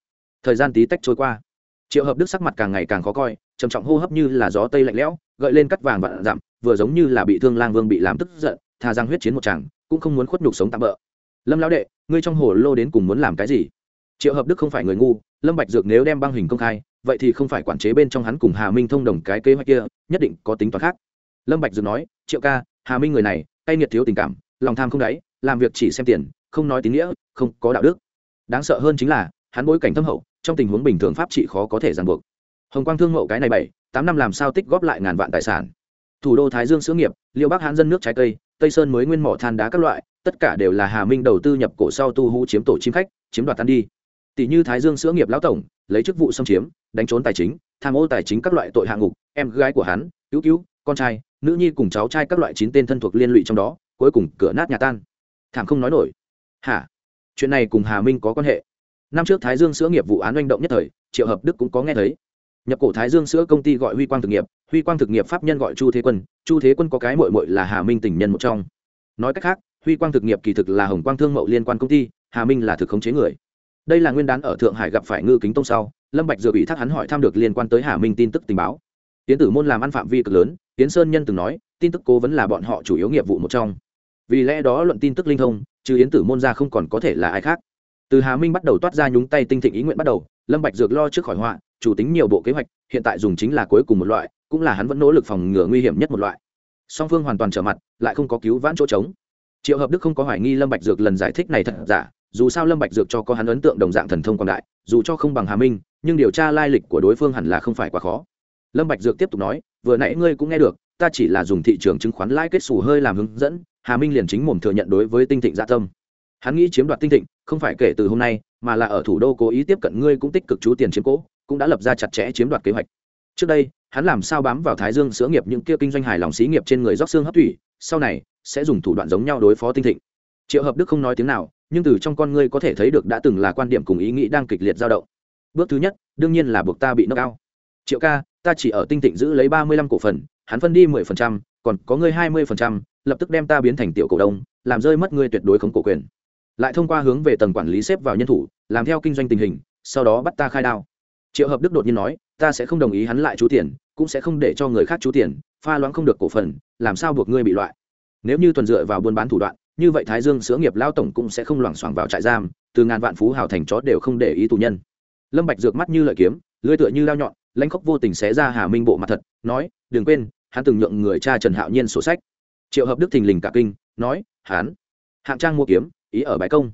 Thời gian tí tách trôi qua. Triệu hợp đức sắc mặt càng ngày càng khó coi, trầm trọng hô hấp như là gió tây lạnh lẽo, gợi lên cắt vàng vạn dặm, vừa giống như là bị thương lang vương bị làm tức giận, thà giang huyết chiến một chàng, cũng không muốn khuất nhục sống tạm bỡ lâm lão đệ, ngươi trong hồ lô đến cùng muốn làm cái gì? Triệu hợp đức không phải người ngu, lâm bạch dược nếu đem băng hình công khai, vậy thì không phải quản chế bên trong hắn cùng hà minh thông đồng cái kế hoạch kia, nhất định có tính toán khác. Lâm bạch dược nói, triệu ca, hà minh người này tay nghiệt thiếu tình cảm, lòng tham không đáy, làm việc chỉ xem tiền, không nói tín nghĩa, không có đạo đức đáng sợ hơn chính là, hắn bối cảnh thâm hậu, trong tình huống bình thường pháp trị khó có thể ràng buộc. Hồng quang thương mậu cái này bảy, tám năm làm sao tích góp lại ngàn vạn tài sản? Thủ đô thái dương sữa nghiệp, liêu bắc hán dân nước trái cây, tây sơn mới nguyên mỏ than đá các loại, tất cả đều là hà minh đầu tư nhập cổ sau tu hú chiếm tổ chim khách, chiếm đoạt tan đi. Tỷ như thái dương sữa nghiệp lão tổng, lấy chức vụ xâm chiếm, đánh trốn tài chính, tham ô tài chính các loại tội hạng ngục, em gái của hắn, cứu cứu, con trai, nữ nhi cùng cháu trai các loại chín tên thân thuộc liên lụy trong đó, cuối cùng cửa nát nhà tan. Thảm không nói nổi. Hả? Chuyện này cùng hà minh có quan hệ. Năm trước thái dương sữa nghiệp vụ án manh động nhất thời, triệu hợp đức cũng có nghe thấy. Nhập cổ thái dương sữa công ty gọi huy quang thực nghiệp, huy quang thực nghiệp pháp nhân gọi chu thế quân, chu thế quân có cái mội mội là hà minh tình nhân một trong. Nói cách khác, huy quang thực nghiệp kỳ thực là hồng quang thương mậu liên quan công ty, hà minh là thực khống chế người. Đây là nguyên đán ở thượng hải gặp phải ngư kính tông sau, lâm bạch dừa bị thác hắn hỏi thăm được liên quan tới hà minh tin tức tình báo. Tiến tử môn làm ăn phạm vi cực lớn tiến sơn nhân từng nói, tin tức cố vấn là bọn họ chủ yếu nghiệp vụ một trong. Vì lẽ đó luận tin tức linh thông trừ yến tử môn ra không còn có thể là ai khác. Từ hà minh bắt đầu toát ra nhúng tay tinh thịnh ý nguyện bắt đầu, lâm bạch dược lo trước khỏi họa, chủ tính nhiều bộ kế hoạch, hiện tại dùng chính là cuối cùng một loại, cũng là hắn vẫn nỗ lực phòng ngừa nguy hiểm nhất một loại. Song phương hoàn toàn trở mặt, lại không có cứu vãn chỗ trống. Triệu hợp đức không có hoài nghi lâm bạch dược lần giải thích này thật giả, dù sao lâm bạch dược cho có hắn ấn tượng đồng dạng thần thông quảng đại, dù cho không bằng hà minh, nhưng điều tra lai lịch của đối phương hẳn là không phải quá khó. Lâm bạch dược tiếp tục nói, vừa nãy ngươi cũng nghe được, ta chỉ là dùng thị trường chứng khoán lãi kết xù hơi làm hướng dẫn hà minh liền chính mồm thừa nhận đối với tinh thịnh dạ tâm. Hắn nghĩ chiếm đoạt tinh thịnh, không phải kể từ hôm nay, mà là ở thủ đô cố ý tiếp cận ngươi cũng tích cực chú tiền chiếm cố, cũng đã lập ra chặt chẽ chiếm đoạt kế hoạch. Trước đây, hắn làm sao bám vào thái dương sữa nghiệp những kia kinh doanh hài lòng xí nghiệp trên người róc xương hấp thủy, sau này sẽ dùng thủ đoạn giống nhau đối phó tinh thịnh. Triệu hợp đức không nói tiếng nào, nhưng từ trong con ngươi có thể thấy được đã từng là quan điểm cùng ý nghĩ đang kịch liệt dao động. Bước thứ nhất, đương nhiên là buộc ta bị nâng cao triệu ca, ta chỉ ở tinh thịnh giữ lấy ba mươi lăm cổ phần, hắn phân đi mười phần trăm còn có ngươi hai mươi phần trăm, lập tức đem ta biến thành tiểu cổ đông, làm rơi mất ngươi tuyệt đối không cổ quyền. Lại thông qua hướng về tầng quản lý xếp vào nhân thủ, làm theo kinh doanh tình hình, sau đó bắt ta khai đao. Triệu hợp đức đột nhiên nói, ta sẽ không đồng ý hắn lại chú tiền, cũng sẽ không để cho người khác chú tiền, pha loãng không được cổ phần, làm sao buộc ngươi bị loại? Nếu như tuần dựa vào buôn bán thủ đoạn, như vậy thái dương sữa nghiệp lao tổng cũng sẽ không loảng xoảng vào trại giam, từ ngàn vạn phú hào thành chó đều không để ý tù nhân. Lâm bạch dược mắt như lợi kiếm, lưỡi tựa như lao nhọn, lãnh khốc vô tình xé ra hà minh bộ mặt thật, nói, đừng quên hắn từng nhượng người cha trần hạo nhiên sổ sách. Triệu hợp đức thình lình cả kinh, nói hắn hạng trang mua kiếm, ý ở bãi công.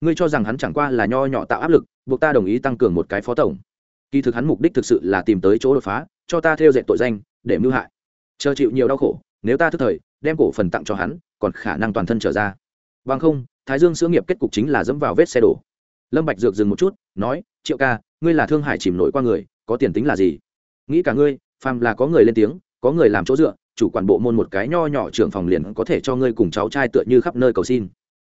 Ngươi cho rằng hắn chẳng qua là nho nhỏ tạo áp lực, buộc ta đồng ý tăng cường một cái phó tổng. Kỳ thực hắn mục đích thực sự là tìm tới chỗ đột phá, cho ta theo dệt tội danh, để mưu hại. Chờ chịu nhiều đau khổ, nếu ta thức thời, đem cổ phần tặng cho hắn, còn khả năng toàn thân trở ra. Bằng không, thái dương sữa nghiệp kết cục chính là dẫm vào vết xe đổ. Lâm bạch dược dừng một chút, nói, triệu ca, ngươi là thương hải chìm nổi qua người, có tiền tính là gì? Nghĩ cả ngươi, phàm là có người lên tiếng có người làm chỗ dựa, chủ quản bộ môn một cái nho nhỏ trưởng phòng liền có thể cho ngươi cùng cháu trai tựa như khắp nơi cầu xin.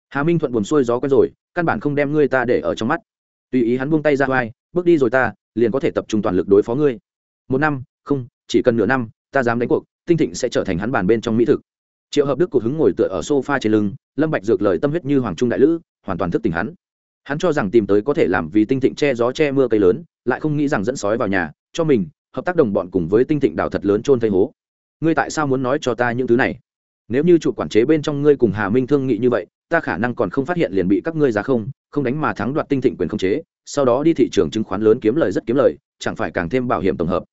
Hà minh thuận buồn xuôi gió quen rồi, căn bản không đem ngươi ta để ở trong mắt. Tùy ý hắn buông tay ra vai, bước đi rồi ta, liền có thể tập trung toàn lực đối phó ngươi. Một năm, không, chỉ cần nửa năm, ta dám đánh cuộc, tinh thịnh sẽ trở thành hắn bàn bên trong mỹ thực. Triệu hợp đức cụt hứng ngồi tựa ở sofa trên lưng, lâm bạch dược lời tâm huyết như hoàng trung đại lữ, hoàn toàn thức tỉnh hắn. Hắn cho rằng tìm tới có thể làm vì tinh thịnh che gió che mưa cây lớn, lại không nghĩ rằng dẫn sói vào nhà, cho mình hợp tác đồng bọn cùng với tinh thịnh đảo thật lớn trôn thây hố. Ngươi tại sao muốn nói cho ta những thứ này? Nếu như chủ quản chế bên trong ngươi cùng hà minh thương nghị như vậy, ta khả năng còn không phát hiện liền bị các ngươi giá không không đánh mà thắng đoạt tinh thịnh quyền không chế, sau đó đi thị trường chứng khoán lớn kiếm lời rất kiếm lời, chẳng phải càng thêm bảo hiểm tổng hợp.